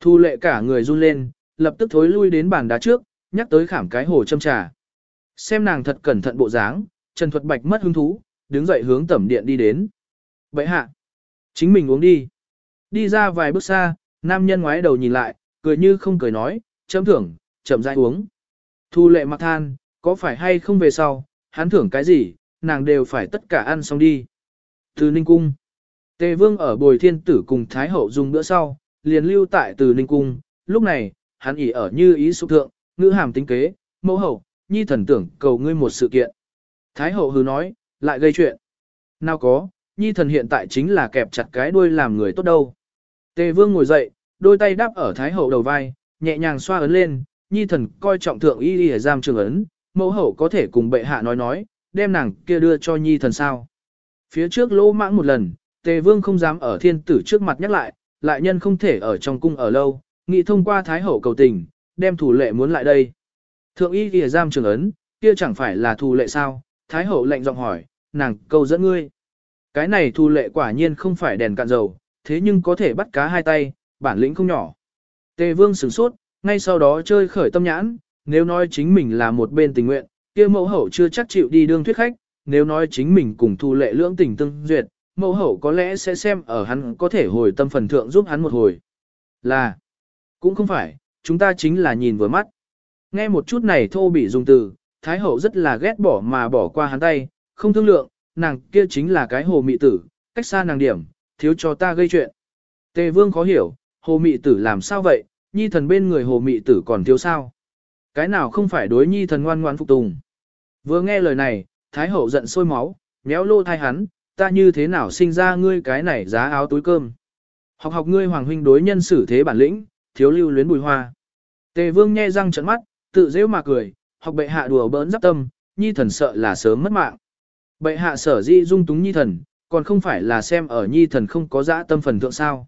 Thu lệ cả người run lên, lập tức thối lui đến bàn đá trước, nhắc tới khảm cái hồ châm trà. Xem nàng thật cẩn thận bộ dáng, Trần Thuật Bạch mất hứng thú, đứng dậy hướng tẩm điện đi đến. Vậy hạ, chính mình uống đi. Đi ra vài bước xa, nam nhân ngoái đầu nhìn lại, cười như không cười nói, chấm thưởng, chậm rãi uống. Thu lệ mặc than, có phải hay không về sau, hắn thưởng cái gì, nàng đều phải tất cả ăn xong đi. Từ Ninh Cung Tề Vương ở bồi thiên tử cùng Thái Hậu dùng bữa sau, liền lưu tại từ Ninh Cung, lúc này, hắn ỉ ở như ý súc thượng, ngữ hàm tính kế, mẫu hậu, nhi thần tưởng cầu ngươi một sự kiện. Thái Hậu hứ nói, lại gây chuyện. Nào có, nhi thần hiện tại chính là kẹp chặt cái đuôi làm người tốt đâu. Tề Vương ngồi dậy, đôi tay đáp ở Thái Hậu đầu vai, nhẹ nhàng xoa ấn lên, nhi thần coi trọng thượng y y giam trường ấn, mẫu hậu có thể cùng bệ hạ nói nói, đem nàng kia đưa cho nhi thần sao. Phía trước lỗ mãng một lần, tề vương không dám ở thiên tử trước mặt nhắc lại, lại nhân không thể ở trong cung ở lâu, nghị thông qua thái hậu cầu tình, đem thủ lệ muốn lại đây. Thượng y y giam trường ấn, kia chẳng phải là thủ lệ sao, thái hậu lệnh giọng hỏi, nàng cầu dẫn ngươi. Cái này thủ lệ quả nhiên không phải đèn cạn dầu, thế nhưng có thể bắt cá hai tay, bản lĩnh không nhỏ. Tề vương sửng sốt, ngay sau đó chơi khởi tâm nhãn, nếu nói chính mình là một bên tình nguyện, kia mẫu hậu chưa chắc chịu đi đương thuyết khách, nếu nói chính mình cùng thu lệ lưỡng tình tương duyệt, mẫu hậu có lẽ sẽ xem ở hắn có thể hồi tâm phần thượng giúp hắn một hồi. Là, cũng không phải, chúng ta chính là nhìn vừa mắt. Nghe một chút này thô bị dùng từ, Thái hậu rất là ghét bỏ mà bỏ qua hắn tay, không thương lượng, nàng kia chính là cái hồ mị tử, cách xa nàng điểm, thiếu cho ta gây chuyện. Tề vương khó hiểu, hồ mị tử làm sao vậy, nhi thần bên người hồ mị tử còn thiếu sao. Cái nào không phải đối nhi thần ngoan ngoan phục tùng. Vừa nghe lời này, Thái hậu giận sôi máu, méo lô thai hắn, ta như thế nào sinh ra ngươi cái này giá áo túi cơm. Học học ngươi hoàng huynh đối nhân xử thế bản lĩnh, thiếu lưu luyến bùi hoa. Tề vương nghe răng trận mắt, tự dễ mà cười, học bệ hạ đùa bỡn giáp tâm, nhi thần sợ là sớm mất mạng. Bệ hạ sở di dung túng nhi thần, còn không phải là xem ở nhi thần không có dã tâm phần thượng sao.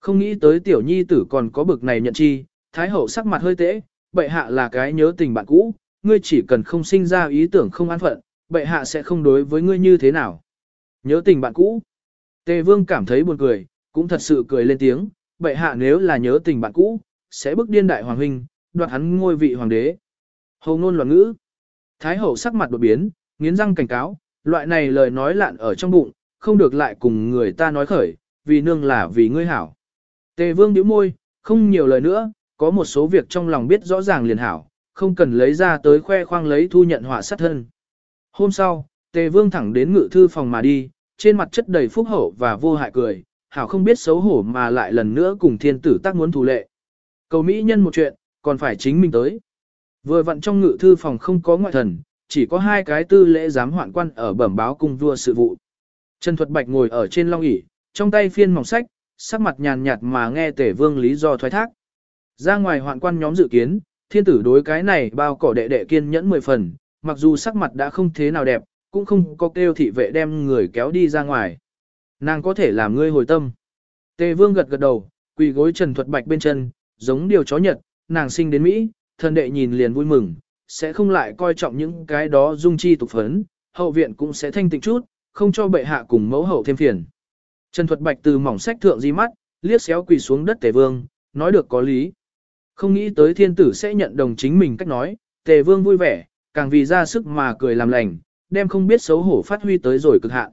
Không nghĩ tới tiểu nhi tử còn có bực này nhận chi, thái hậu sắc mặt hơi tễ, bệ hạ là cái nhớ tình bạn cũ, ngươi chỉ cần không sinh ra ý tưởng không an phận, bệ hạ sẽ không đối với ngươi như thế nào. Nhớ tình bạn cũ. Tề vương cảm thấy buồn cười, cũng thật sự cười lên tiếng, bệ hạ nếu là nhớ tình bạn cũ, sẽ bức điên đại hoàng huynh, đoạt hắn ngôi vị hoàng đế. Hầu ngôn loạn ngữ. Thái hậu sắc mặt đột biến, nghiến răng cảnh cáo, loại này lời nói lạn ở trong bụng, không được lại cùng người ta nói khởi, vì nương là vì ngươi hảo. Tề vương nhíu môi, không nhiều lời nữa, có một số việc trong lòng biết rõ ràng liền hảo, không cần lấy ra tới khoe khoang lấy thu nhận họa sát thân. Hôm sau, Tề Vương thẳng đến ngự thư phòng mà đi, trên mặt chất đầy phúc hậu và vô hại cười, hảo không biết xấu hổ mà lại lần nữa cùng thiên tử tác muốn thù lệ. Cầu Mỹ nhân một chuyện, còn phải chính mình tới. Vừa vặn trong ngự thư phòng không có ngoại thần, chỉ có hai cái tư lễ giám hoạn quan ở bẩm báo cung vua sự vụ. Trần Thuật Bạch ngồi ở trên long ỷ, trong tay phiên mỏng sách, sắc mặt nhàn nhạt mà nghe Tề Vương lý do thoái thác. Ra ngoài hoạn quan nhóm dự kiến, thiên tử đối cái này bao cỏ đệ đệ kiên nhẫn mười phần, mặc dù sắc mặt đã không thế nào đẹp, cũng không có kêu thị vệ đem người kéo đi ra ngoài. Nàng có thể làm ngươi hồi tâm. Tề vương gật gật đầu, quỳ gối trần thuật bạch bên chân, giống điều chó nhật, nàng sinh đến Mỹ, thần đệ nhìn liền vui mừng, sẽ không lại coi trọng những cái đó dung chi tục phấn, hậu viện cũng sẽ thanh tịnh chút, không cho bệ hạ cùng mẫu hậu thêm phiền. Trần thuật bạch từ mỏng sách thượng di mắt, liếc xéo quỳ xuống đất tề vương, nói được có lý. Không nghĩ tới thiên tử sẽ nhận đồng chính mình cách nói, tề vương vui vẻ, càng vì ra sức mà cười làm lành, đem không biết xấu hổ phát huy tới rồi cực hạn.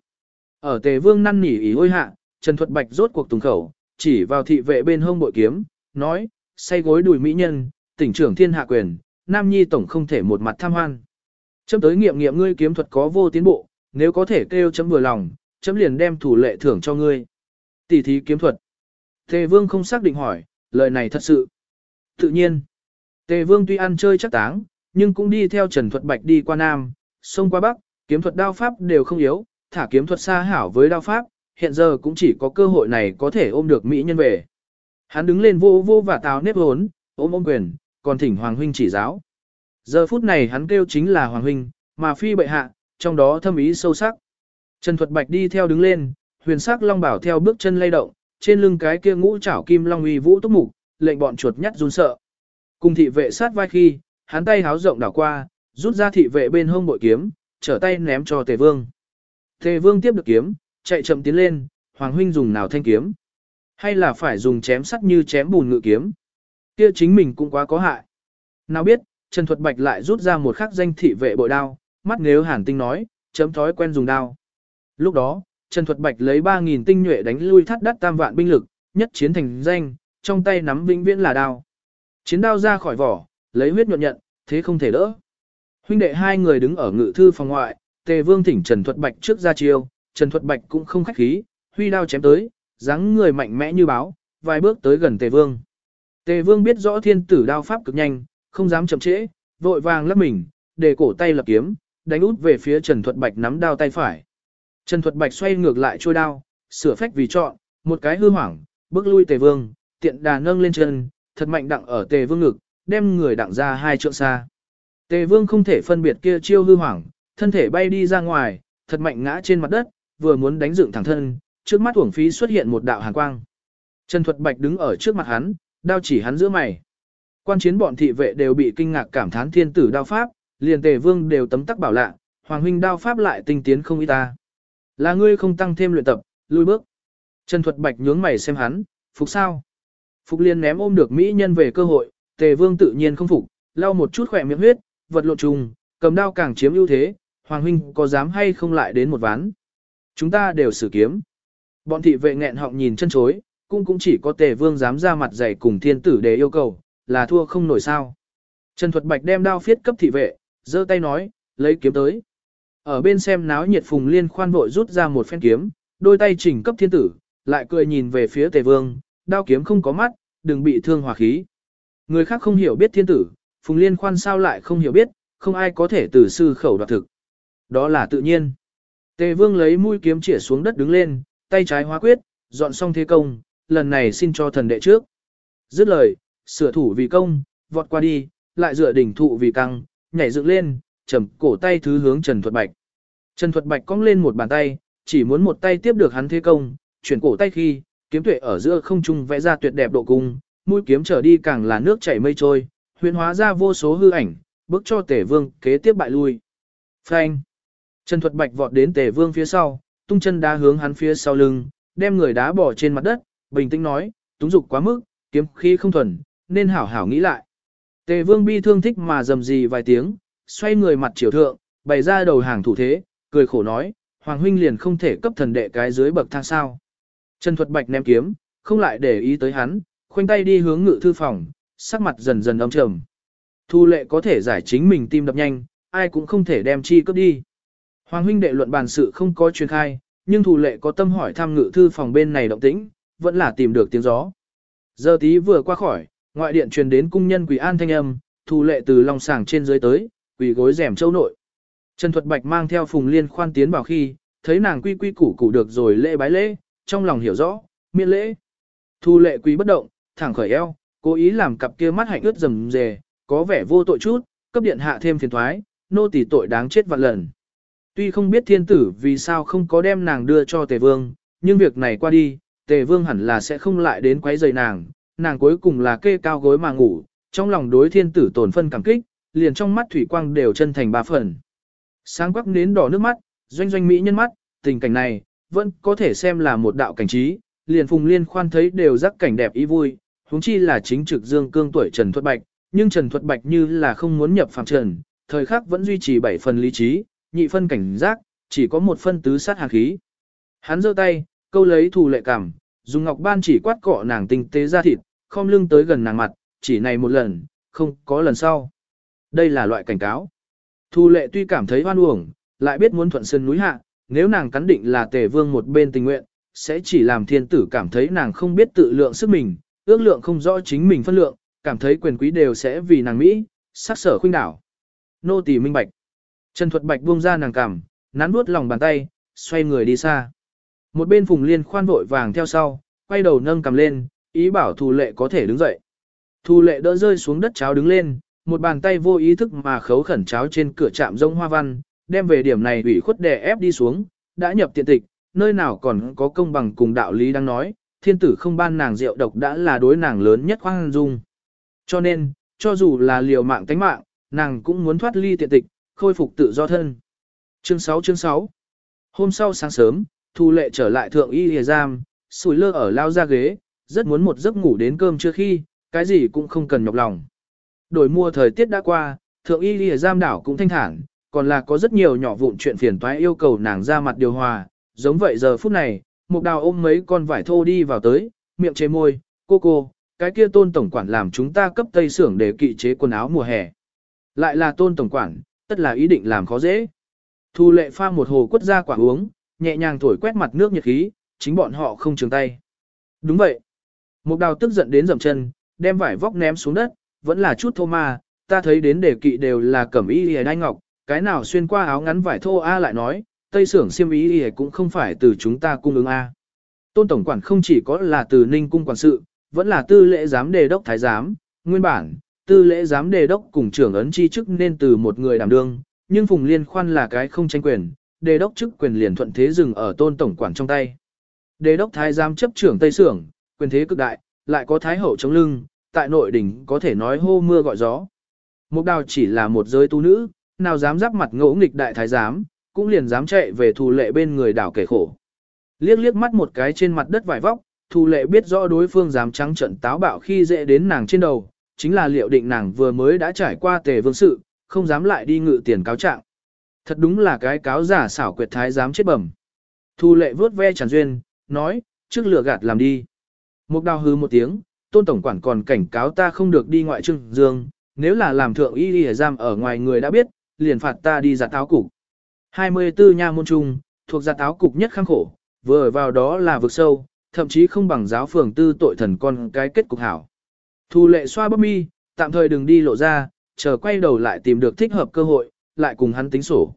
Ở tề vương năn nỉ ý hôi hạ, Trần Thuật Bạch rốt cuộc tùng khẩu, chỉ vào thị vệ bên hông bội kiếm, nói, say gối đùi mỹ nhân, tỉnh trưởng thiên hạ quyền, nam nhi tổng không thể một mặt tham hoan. Chấm tới nghiệm nghiệm ngươi kiếm thuật có vô tiến bộ, nếu có thể kêu chấm vừa lòng, chấm liền đem thủ lệ thưởng cho ngươi. Tỷ thí kiếm thuật. Tề vương không xác định hỏi, lời này thật sự. Tự nhiên, Tề Vương tuy ăn chơi chắc táng, nhưng cũng đi theo Trần Thuật Bạch đi qua Nam, sông qua Bắc, kiếm thuật đao pháp đều không yếu, thả kiếm thuật xa hảo với đao pháp, hiện giờ cũng chỉ có cơ hội này có thể ôm được mỹ nhân về. Hắn đứng lên vô vô và tào nếp hốn, ôm ôm quyền, còn thỉnh Hoàng Huynh chỉ giáo. Giờ phút này hắn kêu chính là Hoàng Huynh, mà phi bệ hạ, trong đó thâm ý sâu sắc. Trần Thuật Bạch đi theo đứng lên, huyền sắc long bảo theo bước chân lay động, trên lưng cái kia ngũ trảo kim long uy vũ túc mục, lệnh bọn chuột nhắt run sợ. Cùng thị vệ sát vai khi, hắn tay háo rộng đảo qua, rút ra thị vệ bên hông bội kiếm, trở tay ném cho Tề Vương. Tề Vương tiếp được kiếm, chạy chậm tiến lên, Hoàng huynh dùng nào thanh kiếm. Hay là phải dùng chém sắt như chém bùn ngự kiếm? Kia chính mình cũng quá có hại. Nào biết, Trần Thuật Bạch lại rút ra một khắc danh thị vệ bội đao, mắt nếu hàn tinh nói, chấm thói quen dùng đao. Lúc đó, Trần Thuật Bạch lấy 3.000 tinh nhuệ đánh lui thắt đắt tam vạn binh lực, nhất chiến thành danh, trong tay nắm vĩnh viễn là đao. Chiến đao ra khỏi vỏ, lấy huyết nhuận nhận, thế không thể đỡ. Huynh đệ hai người đứng ở ngự thư phòng ngoại, Tề Vương thỉnh Trần Thuật Bạch trước ra chiêu, Trần Thuật Bạch cũng không khách khí, huy đao chém tới, dáng người mạnh mẽ như báo, vài bước tới gần Tề Vương. Tề Vương biết rõ thiên tử đao pháp cực nhanh, không dám chậm trễ, vội vàng lấp mình, để cổ tay lập kiếm, đánh út về phía Trần Thuật Bạch nắm đao tay phải. Trần Thuật Bạch xoay ngược lại trôi đao, sửa phách vì chọn, một cái hư hoảng, bước lui Tề Vương, tiện đà nâng lên chân, thật mạnh đặng ở Tề Vương ngực, đem người đặng ra hai trượng xa. Tề Vương không thể phân biệt kia chiêu hư hoảng, thân thể bay đi ra ngoài, thật mạnh ngã trên mặt đất, vừa muốn đánh dựng thẳng thân, trước mắt uổng phí xuất hiện một đạo hàn quang. Trần Thuật Bạch đứng ở trước mặt hắn, đao chỉ hắn giữa mày. Quan chiến bọn thị vệ đều bị kinh ngạc cảm thán thiên tử đao pháp, liền Tề Vương đều tấm tắc bảo lạ, Hoàng huynh đao pháp lại tinh tiến không ít ta. Là ngươi không tăng thêm luyện tập, lui bước. Trần Thuật Bạch nhướng mày xem hắn, phục sao? Phục liên ném ôm được mỹ nhân về cơ hội, Tề Vương tự nhiên không phục, lau một chút khỏe miệng huyết, vật lộn trùng, cầm đao càng chiếm ưu thế, Hoàng huynh có dám hay không lại đến một ván. Chúng ta đều xử kiếm. Bọn thị vệ nghẹn họng nhìn chân chối, cũng cũng chỉ có Tề Vương dám ra mặt dày cùng thiên tử để yêu cầu, là thua không nổi sao. Trần Thuật Bạch đem đao phiết cấp thị vệ, giơ tay nói, lấy kiếm tới. Ở bên xem náo nhiệt phùng liên khoan vội rút ra một phen kiếm, đôi tay chỉnh cấp thiên tử, lại cười nhìn về phía tề vương, đao kiếm không có mắt, đừng bị thương hòa khí. Người khác không hiểu biết thiên tử, phùng liên khoan sao lại không hiểu biết, không ai có thể từ sư khẩu đoạt thực. Đó là tự nhiên. Tề vương lấy mũi kiếm chĩa xuống đất đứng lên, tay trái hóa quyết, dọn xong thế công, lần này xin cho thần đệ trước. Dứt lời, sửa thủ vì công, vọt qua đi, lại dựa đỉnh thụ vì căng, nhảy dựng lên, chầm cổ tay thứ hướng Trần Thuật Bạch. Trần Thuật Bạch cong lên một bàn tay, chỉ muốn một tay tiếp được hắn thế công, chuyển cổ tay khi, kiếm tuệ ở giữa không trung vẽ ra tuyệt đẹp độ cung, mũi kiếm trở đi càng là nước chảy mây trôi, huyền hóa ra vô số hư ảnh, bước cho Tề Vương kế tiếp bại lui. Phanh. Trần Thuật Bạch vọt đến Tề Vương phía sau, tung chân đá hướng hắn phía sau lưng, đem người đá bỏ trên mặt đất, bình tĩnh nói, túng dục quá mức, kiếm khí không thuần, nên hảo hảo nghĩ lại. Tề Vương bi thương thích mà dầm gì vài tiếng, xoay người mặt chiều thượng, bày ra đầu hàng thủ thế, cười khổ nói, Hoàng huynh liền không thể cấp thần đệ cái dưới bậc thang sao. Trần Thuật Bạch ném kiếm, không lại để ý tới hắn, khoanh tay đi hướng ngự thư phòng, sắc mặt dần dần âm trầm. Thu lệ có thể giải chính mình tim đập nhanh, ai cũng không thể đem chi cấp đi. Hoàng huynh đệ luận bàn sự không có truyền khai, nhưng thủ lệ có tâm hỏi thăm ngự thư phòng bên này động tĩnh, vẫn là tìm được tiếng gió. Giờ tí vừa qua khỏi, ngoại điện truyền đến cung nhân quỷ an thanh âm, thu lệ từ lòng sàng trên dưới tới, quỷ gối rèm châu nội. Trần Thuật Bạch mang theo Phùng Liên khoan tiến vào khi, thấy nàng quy quy củ củ được rồi lễ bái lễ, trong lòng hiểu rõ, miễn lễ. Thu lệ quý bất động, thẳng khởi eo, cố ý làm cặp kia mắt hạnh ướt rầm rề, có vẻ vô tội chút, cấp điện hạ thêm phiền thoái, nô tỳ tội đáng chết vạn lần. Tuy không biết thiên tử vì sao không có đem nàng đưa cho tề vương, nhưng việc này qua đi, tề vương hẳn là sẽ không lại đến quấy rầy nàng, nàng cuối cùng là kê cao gối mà ngủ, trong lòng đối thiên tử tổn phân cảm kích, liền trong mắt thủy quang đều chân thành ba phần. Sáng quắc nến đỏ nước mắt, doanh doanh mỹ nhân mắt, tình cảnh này, vẫn có thể xem là một đạo cảnh trí, liền phùng liên khoan thấy đều rắc cảnh đẹp ý vui, huống chi là chính trực dương cương tuổi Trần Thuật Bạch, nhưng Trần Thuật Bạch như là không muốn nhập phạm trần, thời khắc vẫn duy trì bảy phần lý trí, nhị phân cảnh giác, chỉ có một phân tứ sát hàn khí. Hắn giơ tay, câu lấy thù lệ cảm, dùng ngọc ban chỉ quát cọ nàng tinh tế ra thịt, khom lưng tới gần nàng mặt, chỉ này một lần, không có lần sau. Đây là loại cảnh cáo. Thu lệ tuy cảm thấy hoan uổng, lại biết muốn thuận sơn núi hạ, nếu nàng cắn định là tề vương một bên tình nguyện, sẽ chỉ làm thiên tử cảm thấy nàng không biết tự lượng sức mình, ước lượng không rõ chính mình phân lượng, cảm thấy quyền quý đều sẽ vì nàng Mỹ, sắc sở khuynh đảo. Nô tỳ minh bạch. Trần Thuật Bạch buông ra nàng cảm, nắn nuốt lòng bàn tay, xoay người đi xa. Một bên Phùng Liên khoan vội vàng theo sau, quay đầu nâng cầm lên, ý bảo thù Lệ có thể đứng dậy. thù Lệ đỡ rơi xuống đất cháo đứng lên, một bàn tay vô ý thức mà khấu khẩn cháo trên cửa trạm rông hoa văn, đem về điểm này ủy khuất đè ép đi xuống, đã nhập tiện tịch, nơi nào còn có công bằng cùng đạo lý đang nói, thiên tử không ban nàng rượu độc đã là đối nàng lớn nhất khoan dung. Cho nên, cho dù là liều mạng tánh mạng, nàng cũng muốn thoát ly tiện tịch, khôi phục tự do thân. Chương 6 chương 6 Hôm sau sáng sớm, Thu Lệ trở lại thượng y hề giam, sủi lơ ở lao ra ghế, rất muốn một giấc ngủ đến cơm chưa khi, cái gì cũng không cần nhọc lòng. Đổi mùa thời tiết đã qua, thượng y lìa giam đảo cũng thanh thản, còn là có rất nhiều nhỏ vụn chuyện phiền toái yêu cầu nàng ra mặt điều hòa, giống vậy giờ phút này, mục đào ôm mấy con vải thô đi vào tới, miệng chế môi, cô cô, cái kia tôn tổng quản làm chúng ta cấp tây xưởng để kỵ chế quần áo mùa hè. Lại là tôn tổng quản, tất là ý định làm khó dễ. Thu lệ pha một hồ quất ra quả uống, nhẹ nhàng thổi quét mặt nước nhiệt khí, chính bọn họ không trường tay. Đúng vậy. Một đào tức giận đến dậm chân, đem vải vóc ném xuống đất, vẫn là chút thô ma, ta thấy đến đề kỵ đều là cẩm y hề đai ngọc, cái nào xuyên qua áo ngắn vải thô A lại nói, tây xưởng xiêm y hề cũng không phải từ chúng ta cung ứng A. Tôn Tổng Quản không chỉ có là từ Ninh Cung Quản sự, vẫn là tư lễ giám đề đốc thái giám, nguyên bản, tư lễ giám đề đốc cùng trưởng ấn chi chức nên từ một người đảm đương, nhưng Phùng Liên Khoan là cái không tranh quyền, đề đốc chức quyền liền thuận thế dừng ở Tôn Tổng Quản trong tay. Đề đốc thái giám chấp trưởng Tây Sưởng, quyền thế cực đại, lại có thái hậu chống lưng, tại nội đỉnh có thể nói hô mưa gọi gió. Mục đào chỉ là một giới tu nữ, nào dám giáp mặt ngỗ nghịch đại thái giám, cũng liền dám chạy về thù lệ bên người đảo kể khổ. Liếc liếc mắt một cái trên mặt đất vải vóc, thù lệ biết rõ đối phương dám trắng trận táo bạo khi dễ đến nàng trên đầu, chính là liệu định nàng vừa mới đã trải qua tề vương sự, không dám lại đi ngự tiền cáo trạng. Thật đúng là cái cáo giả xảo quyệt thái dám chết bẩm. Thu lệ vớt ve tràn duyên, nói, trước lửa gạt làm đi. Mục đào hư một tiếng, tôn tổng quản còn cảnh cáo ta không được đi ngoại trưng dương, nếu là làm thượng y y giam ở ngoài người đã biết, liền phạt ta đi giặt áo cục. 24 nha môn trung, thuộc giặt áo cục nhất khang khổ, vừa vào đó là vực sâu, thậm chí không bằng giáo phường tư tội thần con cái kết cục hảo. Thu lệ xoa bấm mi, tạm thời đừng đi lộ ra, chờ quay đầu lại tìm được thích hợp cơ hội, lại cùng hắn tính sổ.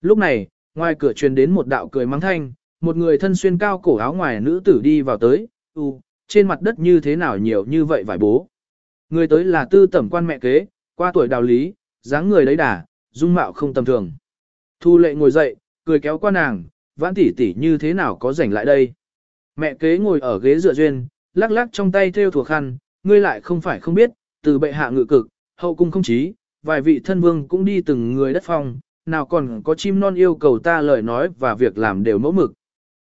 Lúc này, ngoài cửa truyền đến một đạo cười mắng thanh, một người thân xuyên cao cổ áo ngoài nữ tử đi vào tới, u, trên mặt đất như thế nào nhiều như vậy vải bố. Người tới là tư tẩm quan mẹ kế, qua tuổi đào lý, dáng người đấy đà, dung mạo không tầm thường. Thu lệ ngồi dậy, cười kéo qua nàng, vãn tỷ tỷ như thế nào có rảnh lại đây. Mẹ kế ngồi ở ghế dựa duyên, lắc lắc trong tay theo thuộc khăn, ngươi lại không phải không biết, từ bệ hạ ngự cực, hậu cung không chí, vài vị thân vương cũng đi từng người đất phong, nào còn có chim non yêu cầu ta lời nói và việc làm đều mẫu mực.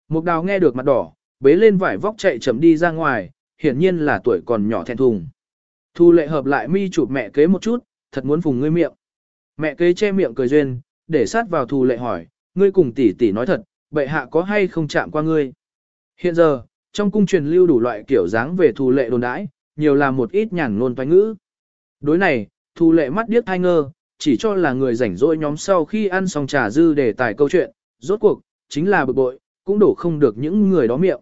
Mục đào nghe được mặt đỏ, bế lên vải vóc chạy chậm đi ra ngoài, hiển nhiên là tuổi còn nhỏ thẹn thùng. Thu lệ hợp lại mi chụp mẹ kế một chút, thật muốn phùng ngươi miệng. Mẹ kế che miệng cười duyên, để sát vào thu lệ hỏi, ngươi cùng tỷ tỷ nói thật, bệ hạ có hay không chạm qua ngươi. Hiện giờ, trong cung truyền lưu đủ loại kiểu dáng về thu lệ đồn đãi, nhiều là một ít nhàn ngôn toanh ngữ. Đối này, thu lệ mắt điếc thai ngơ, chỉ cho là người rảnh rỗi nhóm sau khi ăn xong trà dư để tải câu chuyện, rốt cuộc, chính là bực bội, cũng đổ không được những người đó miệng.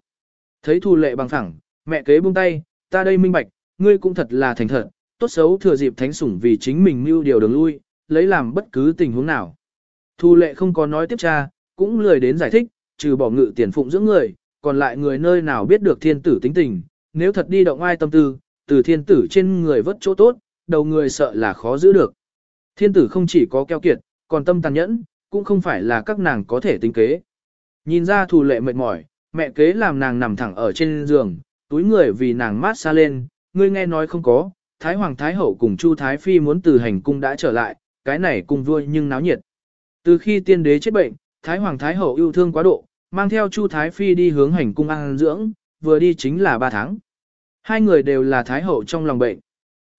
Thấy thu lệ bằng thẳng, mẹ kế buông tay, ta đây minh bạch, ngươi cũng thật là thành thật, tốt xấu thừa dịp thánh sủng vì chính mình mưu điều đường lui, lấy làm bất cứ tình huống nào. Thu lệ không có nói tiếp cha, cũng lười đến giải thích, trừ bỏ ngự tiền phụng dưỡng người, còn lại người nơi nào biết được thiên tử tính tình, nếu thật đi động ai tâm tư, từ thiên tử trên người vất chỗ tốt, đầu người sợ là khó giữ được. Thiên tử không chỉ có keo kiệt, còn tâm tàn nhẫn, cũng không phải là các nàng có thể tính kế. Nhìn ra thù lệ mệt mỏi, mẹ kế làm nàng nằm thẳng ở trên giường, túi người vì nàng mát xa lên, ngươi nghe nói không có, Thái Hoàng Thái Hậu cùng Chu Thái Phi muốn từ hành cung đã trở lại, cái này cùng vui nhưng náo nhiệt. Từ khi tiên đế chết bệnh, Thái Hoàng Thái Hậu yêu thương quá độ, mang theo Chu Thái Phi đi hướng hành cung ăn dưỡng, vừa đi chính là 3 tháng. Hai người đều là Thái Hậu trong lòng bệnh.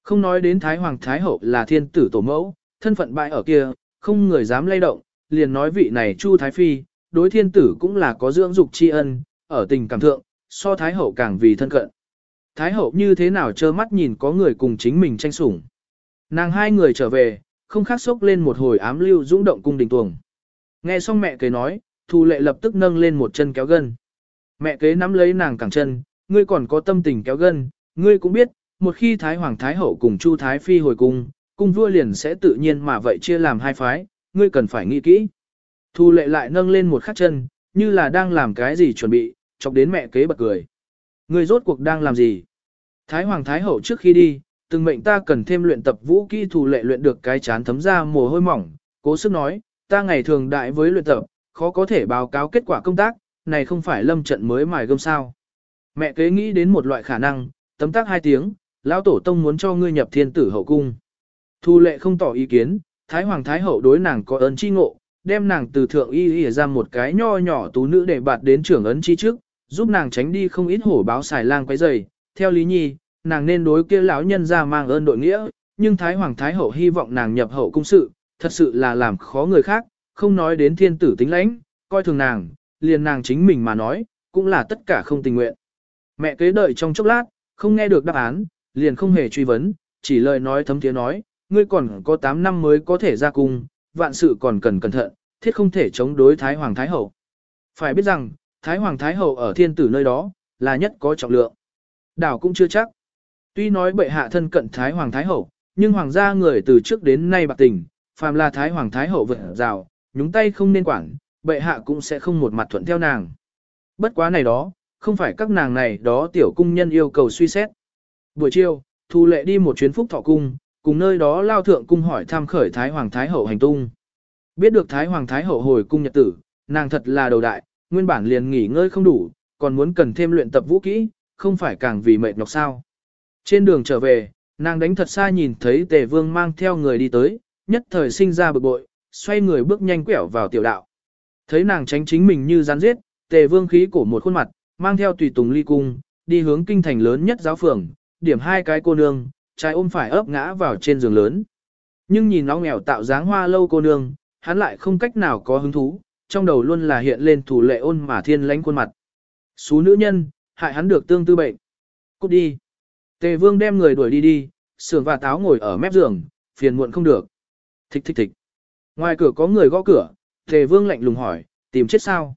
Không nói đến Thái Hoàng Thái Hậu là thiên tử tổ mẫu, thân phận bại ở kia, không người dám lay động, liền nói vị này Chu Thái Phi, đối thiên tử cũng là có dưỡng dục tri ân, ở tình cảm thượng, so Thái Hậu càng vì thân cận. Thái Hậu như thế nào trơ mắt nhìn có người cùng chính mình tranh sủng. Nàng hai người trở về, không khác sốc lên một hồi ám lưu dũng động cung đình tuồng. Nghe xong mẹ kế nói, Thu Lệ lập tức nâng lên một chân kéo gân. Mẹ kế nắm lấy nàng cẳng chân, ngươi còn có tâm tình kéo gân, ngươi cũng biết, một khi Thái Hoàng Thái Hậu cùng Chu Thái Phi hồi cung, cung vua liền sẽ tự nhiên mà vậy chia làm hai phái, ngươi cần phải nghĩ kỹ. Thu lệ lại nâng lên một khắc chân, như là đang làm cái gì chuẩn bị, chọc đến mẹ kế bật cười. Người rốt cuộc đang làm gì? Thái Hoàng Thái Hậu trước khi đi, từng mệnh ta cần thêm luyện tập vũ kỹ thù lệ luyện được cái chán thấm ra mồ hôi mỏng, cố sức nói, ta ngày thường đại với luyện tập, khó có thể báo cáo kết quả công tác, này không phải lâm trận mới mài gươm sao. Mẹ kế nghĩ đến một loại khả năng, tấm tác hai tiếng, lão tổ tông muốn cho ngươi nhập thiên tử hậu cung. Thu lệ không tỏ ý kiến, Thái Hoàng Thái Hậu đối nàng có ơn chi ngộ, đem nàng từ thượng y y ra một cái nho nhỏ tú nữ để bạt đến trưởng ấn chi trước, giúp nàng tránh đi không ít hổ báo xài lang quấy dày, theo lý nhi, nàng nên đối kia lão nhân ra mang ơn đội nghĩa, nhưng Thái Hoàng Thái Hậu hy vọng nàng nhập hậu cung sự, thật sự là làm khó người khác, không nói đến thiên tử tính lãnh, coi thường nàng, liền nàng chính mình mà nói, cũng là tất cả không tình nguyện. Mẹ kế đợi trong chốc lát, không nghe được đáp án, liền không hề truy vấn, chỉ lời nói thấm tiếng nói, ngươi còn có 8 năm mới có thể ra cung, vạn sự còn cần cẩn thận, thiết không thể chống đối Thái Hoàng Thái Hậu. Phải biết rằng, Thái Hoàng Thái Hậu ở thiên tử nơi đó, là nhất có trọng lượng. Đảo cũng chưa chắc. Tuy nói bệ hạ thân cận Thái Hoàng Thái Hậu, nhưng hoàng gia người từ trước đến nay bạc tình, phàm là Thái Hoàng Thái Hậu vượt rào, nhúng tay không nên quản, bệ hạ cũng sẽ không một mặt thuận theo nàng. Bất quá này đó, không phải các nàng này đó tiểu cung nhân yêu cầu suy xét. Buổi chiều, Thu Lệ đi một chuyến phúc thọ cung, cùng nơi đó lao thượng cung hỏi tham khởi Thái Hoàng Thái Hậu hành tung. Biết được Thái Hoàng Thái Hậu hồi cung nhật tử, nàng thật là đầu đại, nguyên bản liền nghỉ ngơi không đủ, còn muốn cần thêm luyện tập vũ kỹ, không phải càng vì mệt nhọc sao. Trên đường trở về, nàng đánh thật xa nhìn thấy tề vương mang theo người đi tới, nhất thời sinh ra bực bội, xoay người bước nhanh quẹo vào tiểu đạo. Thấy nàng tránh chính mình như rắn giết, tề vương khí cổ một khuôn mặt, mang theo tùy tùng ly cung, đi hướng kinh thành lớn nhất giáo phường, điểm hai cái cô nương, trái ôm phải ấp ngã vào trên giường lớn. Nhưng nhìn nó nghèo tạo dáng hoa lâu cô nương, hắn lại không cách nào có hứng thú, trong đầu luôn là hiện lên thủ lệ ôn mà thiên lánh khuôn mặt. Xú nữ nhân, hại hắn được tương tư bệnh. Cút đi. Tề vương đem người đuổi đi đi, sườn và táo ngồi ở mép giường, phiền muộn không được. Thích thích thích. Ngoài cửa có người gõ cửa, tề vương lạnh lùng hỏi, tìm chết sao?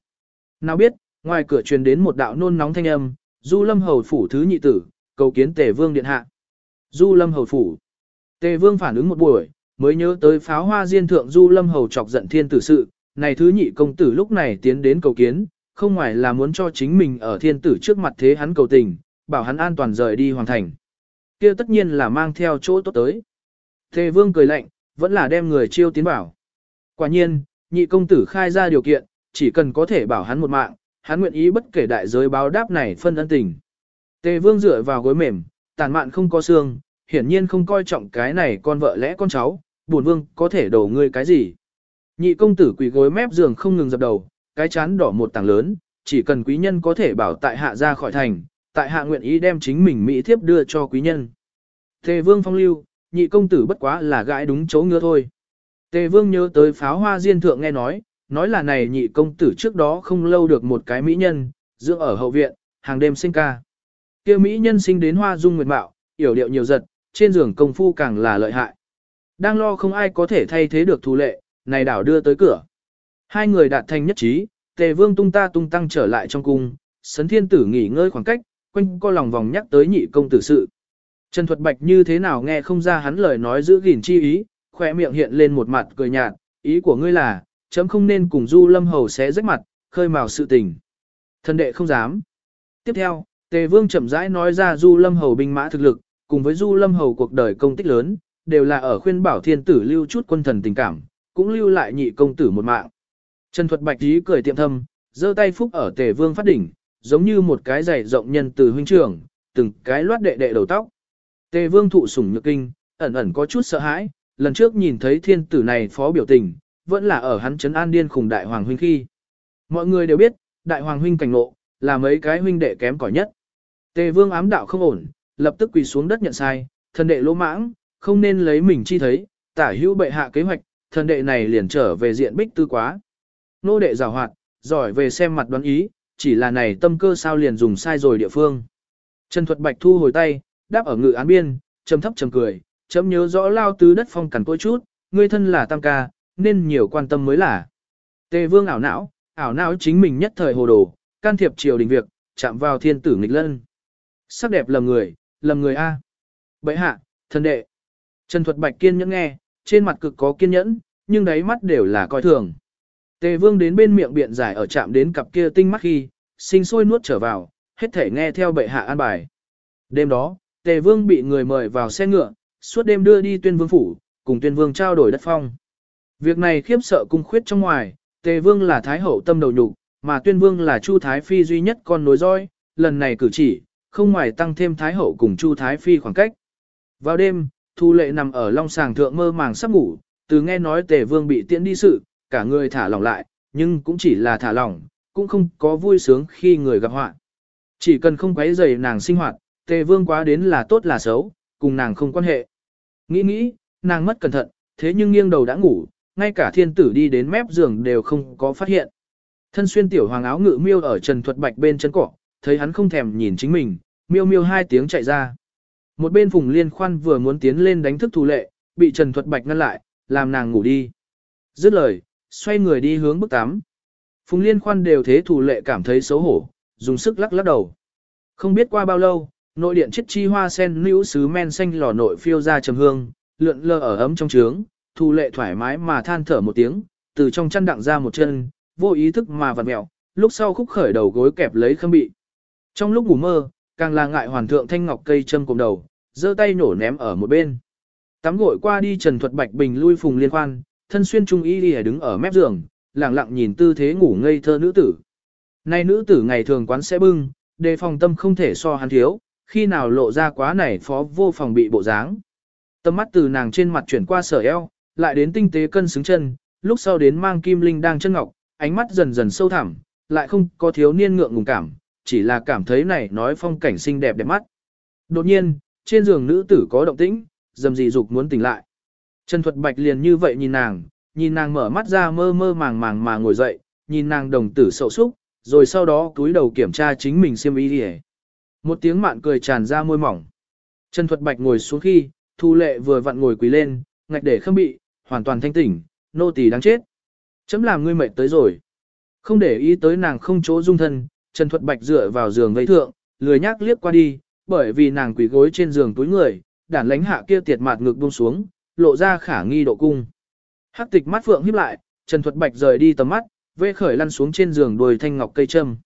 Nào biết, ngoài cửa truyền đến một đạo nôn nóng thanh âm, du lâm hầu phủ thứ nhị tử, cầu kiến tề vương điện hạ. Du lâm hầu phủ. Tề vương phản ứng một buổi, mới nhớ tới pháo hoa diên thượng du lâm hầu chọc giận thiên tử sự, này thứ nhị công tử lúc này tiến đến cầu kiến, không ngoài là muốn cho chính mình ở thiên tử trước mặt thế hắn cầu tình, bảo hắn an toàn rời đi hoàng thành. kia tất nhiên là mang theo chỗ tốt tới. Tề vương cười lạnh, vẫn là đem người chiêu tiến bảo. Quả nhiên, nhị công tử khai ra điều kiện, chỉ cần có thể bảo hắn một mạng, hắn nguyện ý bất kể đại giới báo đáp này phân ân tình. Tề vương dựa vào gối mềm, tàn mạn không có xương, hiển nhiên không coi trọng cái này con vợ lẽ con cháu, buồn vương có thể đổ ngươi cái gì. Nhị công tử quỳ gối mép giường không ngừng dập đầu, cái chán đỏ một tảng lớn, chỉ cần quý nhân có thể bảo tại hạ ra khỏi thành, tại hạ nguyện ý đem chính mình mỹ thiếp đưa cho quý nhân. Tề vương phong lưu, nhị công tử bất quá là gãi đúng chỗ ngứa thôi. Tề vương nhớ tới pháo hoa diên thượng nghe nói, nói là này nhị công tử trước đó không lâu được một cái mỹ nhân, dưỡng ở hậu viện, hàng đêm sinh ca kia mỹ nhân sinh đến hoa dung nguyệt mạo, yểu điệu nhiều giật, trên giường công phu càng là lợi hại. Đang lo không ai có thể thay thế được thù lệ, này đảo đưa tới cửa. Hai người đạt thành nhất trí, tề vương tung ta tung tăng trở lại trong cung, sấn thiên tử nghỉ ngơi khoảng cách, quanh co lòng vòng nhắc tới nhị công tử sự. Trần Thuật Bạch như thế nào nghe không ra hắn lời nói giữ gìn chi ý, khỏe miệng hiện lên một mặt cười nhạt, ý của ngươi là, chấm không nên cùng Du Lâm Hầu xé rách mặt, khơi mào sự tình. Thần đệ không dám. Tiếp theo, Tề Vương chậm rãi nói ra Du Lâm Hầu binh mã thực lực, cùng với Du Lâm Hầu cuộc đời công tích lớn, đều là ở khuyên bảo thiên tử lưu chút quân thần tình cảm, cũng lưu lại nhị công tử một mạng. Trần Thuật Bạch ý cười tiệm thâm, giơ tay phúc ở Tề Vương phát đỉnh, giống như một cái giày rộng nhân từ huynh trưởng, từng cái loát đệ đệ đầu tóc. Tề Vương thụ sủng nhược kinh, ẩn ẩn có chút sợ hãi, lần trước nhìn thấy thiên tử này phó biểu tình, vẫn là ở hắn trấn an điên khùng đại hoàng huynh khi. Mọi người đều biết, đại hoàng huynh cảnh ngộ, là mấy cái huynh đệ kém cỏi nhất. Tề Vương ám đạo không ổn, lập tức quỳ xuống đất nhận sai, thần đệ lỗ mãng, không nên lấy mình chi thấy, tả hữu bệ hạ kế hoạch, thần đệ này liền trở về diện bích tư quá. Nô đệ giàu hoạt, giỏi về xem mặt đoán ý, chỉ là này tâm cơ sao liền dùng sai rồi địa phương. Trần Thuật Bạch thu hồi tay, đáp ở ngự án biên, trầm thấp trầm cười, chấm nhớ rõ lao tứ đất phong cằn tôi chút, ngươi thân là tam ca, nên nhiều quan tâm mới là. Tề vương ảo não, ảo não chính mình nhất thời hồ đồ, can thiệp triều đình việc, chạm vào thiên tử nghịch lân. Sắc đẹp lầm người, lầm người A. Bậy hạ, thần đệ. Trần Thuật Bạch kiên nhẫn nghe, trên mặt cực có kiên nhẫn, nhưng đáy mắt đều là coi thường. Tề vương đến bên miệng biện giải ở chạm đến cặp kia tinh mắt khi, sinh sôi nuốt trở vào, hết thể nghe theo bệ hạ an bài. Đêm đó, tề vương bị người mời vào xe ngựa, suốt đêm đưa đi tuyên vương phủ, cùng tuyên vương trao đổi đất phong. Việc này khiếp sợ cung khuyết trong ngoài, tề vương là thái hậu tâm đầu nhục, mà tuyên vương là chu thái phi duy nhất con nối dõi, lần này cử chỉ, không ngoài tăng thêm thái hậu cùng chu thái phi khoảng cách. Vào đêm, thu lệ nằm ở long sàng thượng mơ màng sắp ngủ, từ nghe nói tề vương bị tiễn đi sự, cả người thả lỏng lại, nhưng cũng chỉ là thả lỏng, cũng không có vui sướng khi người gặp họa. Chỉ cần không quấy rầy nàng sinh hoạt, tề vương quá đến là tốt là xấu, cùng nàng không quan hệ. Nghĩ nghĩ, nàng mất cẩn thận, thế nhưng nghiêng đầu đã ngủ, ngay cả thiên tử đi đến mép giường đều không có phát hiện. Thân xuyên tiểu hoàng áo ngự miêu ở Trần Thuật Bạch bên chân cỏ, thấy hắn không thèm nhìn chính mình, miêu miêu hai tiếng chạy ra. Một bên Phùng Liên Khoan vừa muốn tiến lên đánh thức thủ lệ, bị Trần Thuật Bạch ngăn lại, làm nàng ngủ đi. Dứt lời, xoay người đi hướng bức tắm. Phùng Liên Khoan đều thế thủ lệ cảm thấy xấu hổ, dùng sức lắc lắc đầu. Không biết qua bao lâu, nội điện chiếc chi hoa sen nữ sứ men xanh lò nội phiêu ra trầm hương, lượn lờ ở ấm trong trướng, thủ lệ thoải mái mà than thở một tiếng, từ trong chăn đặng ra một chân, vô ý thức mà vặn mẹo, lúc sau khúc khởi đầu gối kẹp lấy khâm bị. Trong lúc ngủ mơ, càng là ngại hoàn thượng thanh ngọc cây châm cùng đầu, giơ tay nổ ném ở một bên. Tắm gội qua đi Trần Thuật Bạch Bình lui phùng liên quan, thân xuyên trung y đi đứng ở mép giường, lặng lặng nhìn tư thế ngủ ngây thơ nữ tử. Nay nữ tử ngày thường quán sẽ bưng, đề phòng tâm không thể so hắn thiếu, khi nào lộ ra quá này phó vô phòng bị bộ dáng. Tâm mắt từ nàng trên mặt chuyển qua sở eo, lại đến tinh tế cân xứng chân, lúc sau đến mang kim linh đang chân ngọc, ánh mắt dần dần sâu thẳm, lại không có thiếu niên ngượng ngùng cảm, chỉ là cảm thấy này nói phong cảnh xinh đẹp đẹp mắt. Đột nhiên, trên giường nữ tử có động tĩnh, dầm dị dục muốn tỉnh lại. Trần Thuật Bạch liền như vậy nhìn nàng, nhìn nàng mở mắt ra mơ mơ màng màng mà ngồi dậy, nhìn nàng đồng tử sầu xúc, rồi sau đó túi đầu kiểm tra chính mình xiêm y đi Một tiếng mạn cười tràn ra môi mỏng. Trần Thuật Bạch ngồi xuống khi, Thu Lệ vừa vặn ngồi quỳ lên, ngạch để không bị, hoàn toàn thanh tỉnh, nô tỳ đáng chết. Chấm làm ngươi mệt tới rồi. Không để ý tới nàng không chỗ dung thân, Trần Thuật Bạch dựa vào giường vây thượng, lười nhác liếc qua đi, bởi vì nàng quỳ gối trên giường túi người, đản lánh hạ kia tiệt mạt ngực buông xuống, lộ ra khả nghi độ cung. Hắc tịch mắt phượng híp lại, Trần Thuật Bạch rời đi tầm mắt, vê khởi lăn xuống trên giường đùi thanh ngọc cây châm.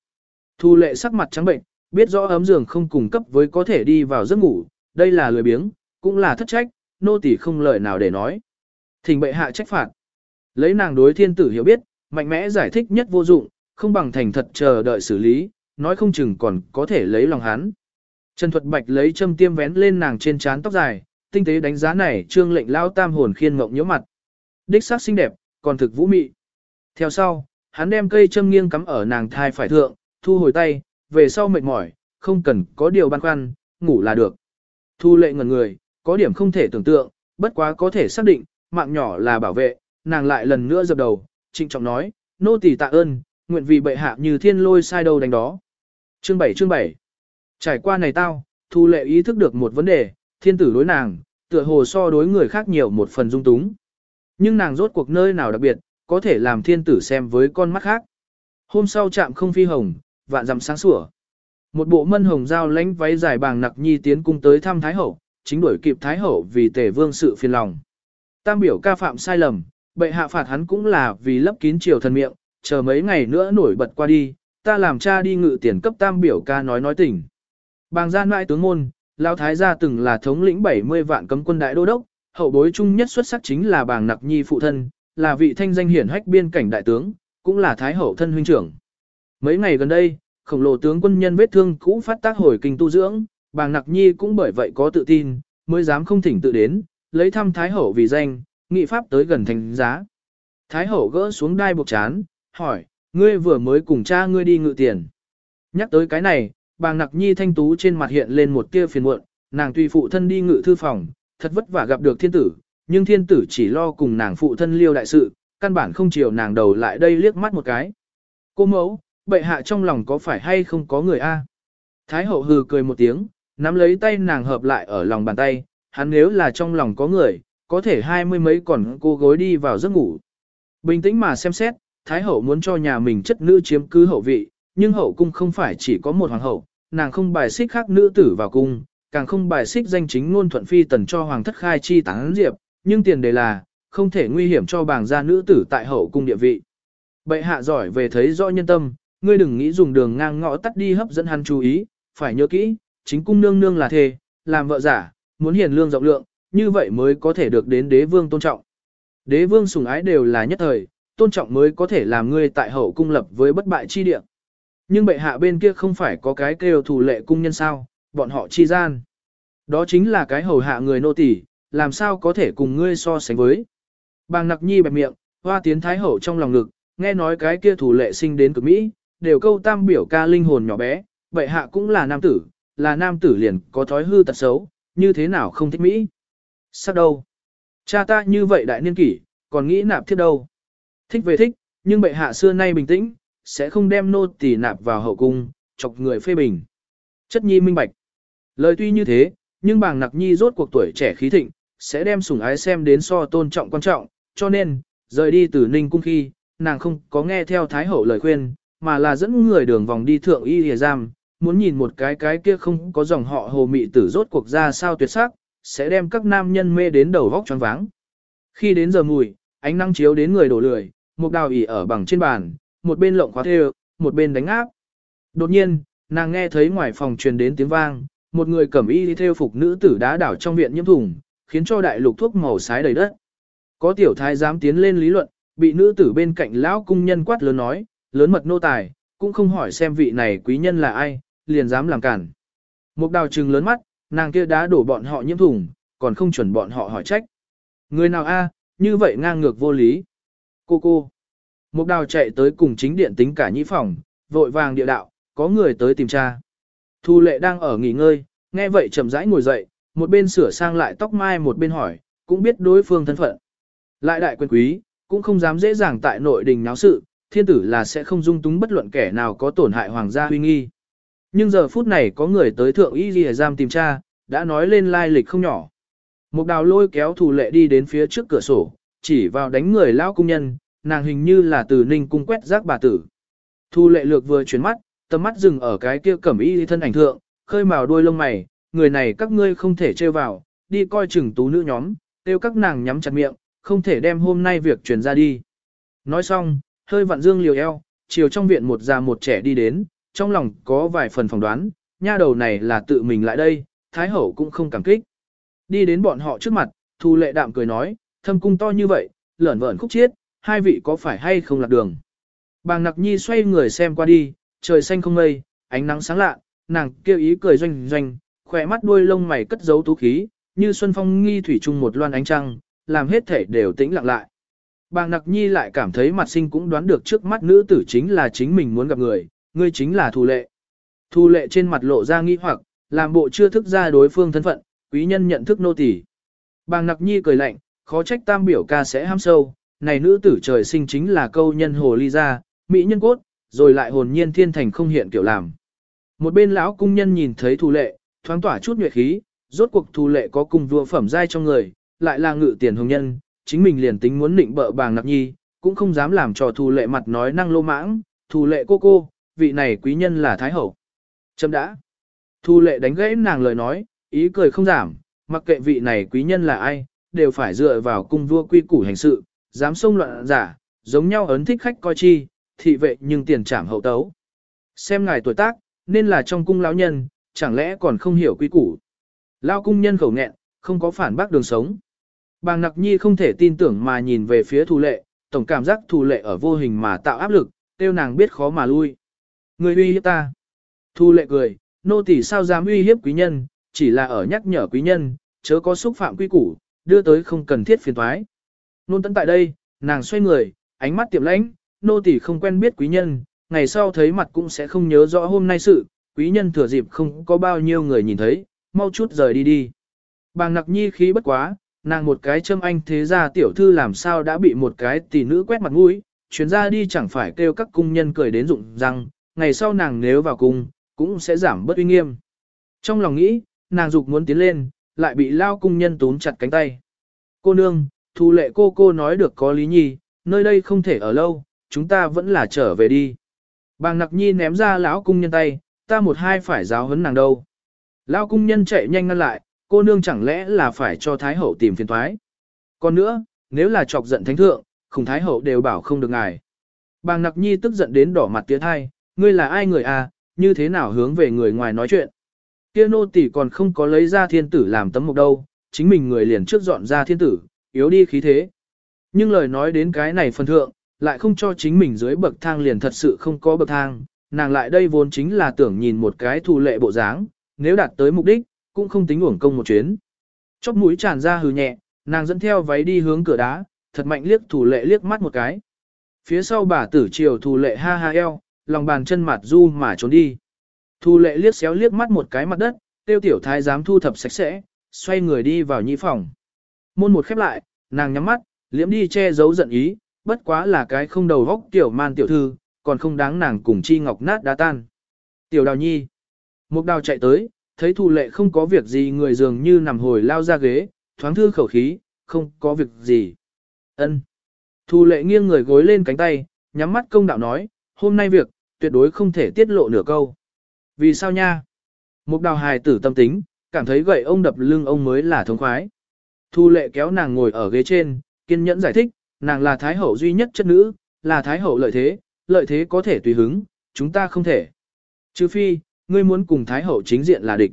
Thu lệ sắc mặt trắng bệnh, biết rõ ấm giường không cung cấp với có thể đi vào giấc ngủ, đây là lười biếng, cũng là thất trách, nô tỳ không lời nào để nói. Thỉnh bệ hạ trách phạt. Lấy nàng đối thiên tử hiểu biết, mạnh mẽ giải thích nhất vô dụng, không bằng thành thật chờ đợi xử lý, nói không chừng còn có thể lấy lòng hắn. Trần Thuật Bạch lấy châm tiêm vén lên nàng trên trán tóc dài, tinh tế đánh giá này trương lệnh lao tam hồn khiên ngộng nhớ mặt. Đích sắc xinh đẹp, còn thực vũ mị. Theo sau, hắn đem cây châm nghiêng cắm ở nàng thai phải thượng, thu hồi tay, về sau mệt mỏi, không cần có điều băn khoăn, ngủ là được. Thu lệ ngẩn người, có điểm không thể tưởng tượng, bất quá có thể xác định, mạng nhỏ là bảo vệ, nàng lại lần nữa dập đầu, trịnh trọng nói, nô tỳ tạ ơn, nguyện vì bệ hạ như thiên lôi sai đầu đánh đó. Chương 7 chương 7 Trải qua này tao, thu lệ ý thức được một vấn đề, thiên tử đối nàng, tựa hồ so đối người khác nhiều một phần dung túng. Nhưng nàng rốt cuộc nơi nào đặc biệt, có thể làm thiên tử xem với con mắt khác. Hôm sau chạm không phi hồng, vạn dặm sáng sủa. Một bộ mân hồng giao lãnh váy dài bàng nặc nhi tiến cung tới thăm Thái Hậu, chính đuổi kịp Thái Hậu vì tể vương sự phiền lòng. Tam biểu ca phạm sai lầm, bệ hạ phạt hắn cũng là vì lấp kín triều thần miệng, chờ mấy ngày nữa nổi bật qua đi, ta làm cha đi ngự tiền cấp tam biểu ca nói nói tình. Bàng gian mãi tướng môn, Lao Thái gia từng là thống lĩnh 70 vạn cấm quân đại đô đốc, hậu bối chung nhất xuất sắc chính là bàng nặc nhi phụ thân, là vị thanh danh hiển hách biên cảnh đại tướng, cũng là thái hậu thân huynh trưởng. Mấy ngày gần đây, khổng lồ tướng quân nhân vết thương cũ phát tác hồi kinh tu dưỡng, bàng nặc nhi cũng bởi vậy có tự tin, mới dám không thỉnh tự đến, lấy thăm thái hậu vì danh, nghị pháp tới gần thành giá. Thái hậu gỡ xuống đai buộc chán, hỏi, ngươi vừa mới cùng cha ngươi đi ngự tiền. Nhắc tới cái này, bàng nặc nhi thanh tú trên mặt hiện lên một tia phiền muộn, nàng tùy phụ thân đi ngự thư phòng, thật vất vả gặp được thiên tử, nhưng thiên tử chỉ lo cùng nàng phụ thân liêu đại sự, căn bản không chiều nàng đầu lại đây liếc mắt một cái. Cô mẫu, bệ hạ trong lòng có phải hay không có người a? Thái hậu hừ cười một tiếng, nắm lấy tay nàng hợp lại ở lòng bàn tay, hắn nếu là trong lòng có người, có thể hai mươi mấy còn cô gối đi vào giấc ngủ. Bình tĩnh mà xem xét, Thái hậu muốn cho nhà mình chất nữ chiếm cứ hậu vị, nhưng hậu cung không phải chỉ có một hoàng hậu, nàng không bài xích khác nữ tử vào cung, càng không bài xích danh chính ngôn thuận phi tần cho hoàng thất khai chi tán diệp, nhưng tiền đề là, không thể nguy hiểm cho bàng gia nữ tử tại hậu cung địa vị. Bệ hạ giỏi về thấy rõ nhân tâm, ngươi đừng nghĩ dùng đường ngang ngõ tắt đi hấp dẫn hắn chú ý, phải nhớ kỹ, chính cung nương nương là thề, làm vợ giả, muốn hiền lương rộng lượng, như vậy mới có thể được đến đế vương tôn trọng. Đế vương sủng ái đều là nhất thời, tôn trọng mới có thể làm ngươi tại hậu cung lập với bất bại chi địa. Nhưng bệ hạ bên kia không phải có cái kêu thủ lệ cung nhân sao, bọn họ chi gian. Đó chính là cái hầu hạ người nô tỳ, làm sao có thể cùng ngươi so sánh với. Bàng nặc nhi bẹp miệng, hoa tiến thái hậu trong lòng ngực, nghe nói cái kia thủ lệ sinh đến cực Mỹ, đều câu tam biểu ca linh hồn nhỏ bé, bệ hạ cũng là nam tử, là nam tử liền có thói hư tật xấu, như thế nào không thích Mỹ. Sao đâu? Cha ta như vậy đại niên kỷ, còn nghĩ nạp thiết đâu. Thích về thích, nhưng bệ hạ xưa nay bình tĩnh, sẽ không đem nô tỳ nạp vào hậu cung, chọc người phê bình. Chất nhi minh bạch. Lời tuy như thế, nhưng bàng nặc nhi rốt cuộc tuổi trẻ khí thịnh, sẽ đem sủng ái xem đến so tôn trọng quan trọng, cho nên, rời đi từ ninh cung khi, nàng không có nghe theo thái hậu lời khuyên, mà là dẫn người đường vòng đi thượng y hề giam, muốn nhìn một cái cái kia không có dòng họ hồ mị tử rốt cuộc ra sao tuyệt sắc, sẽ đem các nam nhân mê đến đầu vóc choáng váng. Khi đến giờ mùi, ánh nắng chiếu đến người đổ lười, một đào ỉ ở bằng trên bàn, một bên lộng khóa thê, một bên đánh áp. Đột nhiên, nàng nghe thấy ngoài phòng truyền đến tiếng vang, một người cẩm y đi theo phục nữ tử đá đảo trong viện nhiễm thùng, khiến cho đại lục thuốc màu xái đầy đất. Có tiểu thái dám tiến lên lý luận, bị nữ tử bên cạnh lão cung nhân quát lớn nói, lớn mật nô tài, cũng không hỏi xem vị này quý nhân là ai, liền dám làm cản. Một đào trừng lớn mắt, nàng kia đã đổ bọn họ nhiễm thùng, còn không chuẩn bọn họ hỏi trách. Người nào a, như vậy ngang ngược vô lý. Cô cô. Một đào chạy tới cùng chính điện tính cả nhĩ phòng, vội vàng địa đạo, có người tới tìm cha. Thu lệ đang ở nghỉ ngơi, nghe vậy chậm rãi ngồi dậy, một bên sửa sang lại tóc mai một bên hỏi, cũng biết đối phương thân phận. Lại đại quyền quý, cũng không dám dễ dàng tại nội đình náo sự, thiên tử là sẽ không dung túng bất luận kẻ nào có tổn hại hoàng gia huy nghi. Nhưng giờ phút này có người tới thượng y ghi giam tìm cha, đã nói lên lai lịch không nhỏ. Một đào lôi kéo thủ lệ đi đến phía trước cửa sổ, chỉ vào đánh người lão cung nhân, nàng hình như là từ ninh cung quét rác bà tử. Thu lệ lược vừa chuyển mắt, tầm mắt dừng ở cái kia cẩm y thân ảnh thượng, khơi màu đuôi lông mày, người này các ngươi không thể trêu vào, đi coi chừng tú nữ nhóm, tiêu các nàng nhắm chặt miệng, không thể đem hôm nay việc truyền ra đi. Nói xong, hơi vặn dương liều eo, chiều trong viện một già một trẻ đi đến, trong lòng có vài phần phỏng đoán, nha đầu này là tự mình lại đây, Thái Hậu cũng không cảm kích. Đi đến bọn họ trước mặt, Thu lệ đạm cười nói, thâm cung to như vậy, lởn vởn khúc chiết, hai vị có phải hay không lạc đường. Bàng nặc nhi xoay người xem qua đi, trời xanh không mây, ánh nắng sáng lạ, nàng kêu ý cười doanh doanh, khỏe mắt đuôi lông mày cất giấu tú khí, như xuân phong nghi thủy chung một loan ánh trăng, làm hết thể đều tĩnh lặng lại. Bàng nặc nhi lại cảm thấy mặt sinh cũng đoán được trước mắt nữ tử chính là chính mình muốn gặp người, ngươi chính là thù lệ. Thù lệ trên mặt lộ ra nghi hoặc, làm bộ chưa thức ra đối phương thân phận, quý nhân nhận thức nô tỳ. Bàng nặc nhi cười lạnh, khó trách tam biểu ca sẽ ham sâu, này nữ tử trời sinh chính là câu nhân hồ ly ra, mỹ nhân cốt, rồi lại hồn nhiên thiên thành không hiện kiểu làm. Một bên lão cung nhân nhìn thấy thù lệ, thoáng tỏa chút nhuệ khí, rốt cuộc thù lệ có cùng vua phẩm giai trong người, lại là ngự tiền hồng nhân, chính mình liền tính muốn định bợ bàng nặc nhi, cũng không dám làm cho thù lệ mặt nói năng lô mãng, thù lệ cô cô, vị này quý nhân là Thái Hậu. Chấm đã. Thù lệ đánh gãy nàng lời nói, ý cười không giảm, mặc kệ vị này quý nhân là ai, đều phải dựa vào cung vua quy củ hành sự, dám xông loạn giả, giống nhau ấn thích khách coi chi, thị vệ nhưng tiền trảm hậu tấu. Xem ngài tuổi tác, nên là trong cung lão nhân, chẳng lẽ còn không hiểu quy củ. Lao cung nhân khẩu nghẹn, không có phản bác đường sống. Bàng nặc nhi không thể tin tưởng mà nhìn về phía thù lệ, tổng cảm giác thù lệ ở vô hình mà tạo áp lực, tiêu nàng biết khó mà lui. Người uy hiếp ta. Thù lệ cười, nô tỳ sao dám uy hiếp quý nhân, chỉ là ở nhắc nhở quý nhân, chớ có xúc phạm quy củ, đưa tới không cần thiết phiền toái. Nôn tấn tại đây, nàng xoay người, ánh mắt tiệm lãnh, nô tỳ không quen biết quý nhân, ngày sau thấy mặt cũng sẽ không nhớ rõ hôm nay sự, quý nhân thừa dịp không có bao nhiêu người nhìn thấy, mau chút rời đi đi. Bàng nặc nhi khí bất quá, nàng một cái châm anh thế ra tiểu thư làm sao đã bị một cái tỷ nữ quét mặt mũi, chuyến ra đi chẳng phải kêu các cung nhân cười đến rụng răng, ngày sau nàng nếu vào cung, cũng sẽ giảm bất uy nghiêm. Trong lòng nghĩ, nàng dục muốn tiến lên, lại bị lao cung nhân túm chặt cánh tay. Cô nương, thu lệ cô cô nói được có lý nhi, nơi đây không thể ở lâu, chúng ta vẫn là trở về đi. Bàng nặc nhi ném ra lão cung nhân tay, ta một hai phải giáo huấn nàng đâu. Lão cung nhân chạy nhanh ngăn lại, cô nương chẳng lẽ là phải cho Thái Hậu tìm phiền thoái. Còn nữa, nếu là chọc giận thánh thượng, khủng Thái Hậu đều bảo không được ngài. Bàng nặc nhi tức giận đến đỏ mặt tía thai, ngươi là ai người à, như thế nào hướng về người ngoài nói chuyện. Kia nô tỷ còn không có lấy ra thiên tử làm tấm mục đâu, chính mình người liền trước dọn ra thiên tử, yếu đi khí thế. Nhưng lời nói đến cái này phần thượng, lại không cho chính mình dưới bậc thang liền thật sự không có bậc thang, nàng lại đây vốn chính là tưởng nhìn một cái thù lệ bộ dáng, nếu đạt tới mục đích, cũng không tính uổng công một chuyến. Chóc mũi tràn ra hừ nhẹ, nàng dẫn theo váy đi hướng cửa đá, thật mạnh liếc thủ lệ liếc mắt một cái. Phía sau bà tử triều thủ lệ ha ha eo, lòng bàn chân mặt du mà trốn đi. thủ lệ liếc xéo liếc mắt một cái mặt đất, tiêu tiểu thái dám thu thập sạch sẽ, xoay người đi vào nhị phòng. Môn một khép lại, nàng nhắm mắt, liễm đi che giấu giận ý, bất quá là cái không đầu góc tiểu man tiểu thư, còn không đáng nàng cùng chi ngọc nát đá tan. Tiểu đào nhi. Mục đào chạy tới, thấy thu lệ không có việc gì người dường như nằm hồi lao ra ghế, thoáng thư khẩu khí, không có việc gì. ân Thu lệ nghiêng người gối lên cánh tay, nhắm mắt công đạo nói, hôm nay việc, tuyệt đối không thể tiết lộ nửa câu. Vì sao nha? Mục đào hài tử tâm tính, cảm thấy gậy ông đập lưng ông mới là thống khoái. Thu lệ kéo nàng ngồi ở ghế trên, kiên nhẫn giải thích, nàng là thái hậu duy nhất chất nữ, là thái hậu lợi thế, lợi thế có thể tùy hứng, chúng ta không thể. Trừ phi, ngươi muốn cùng thái hậu chính diện là địch.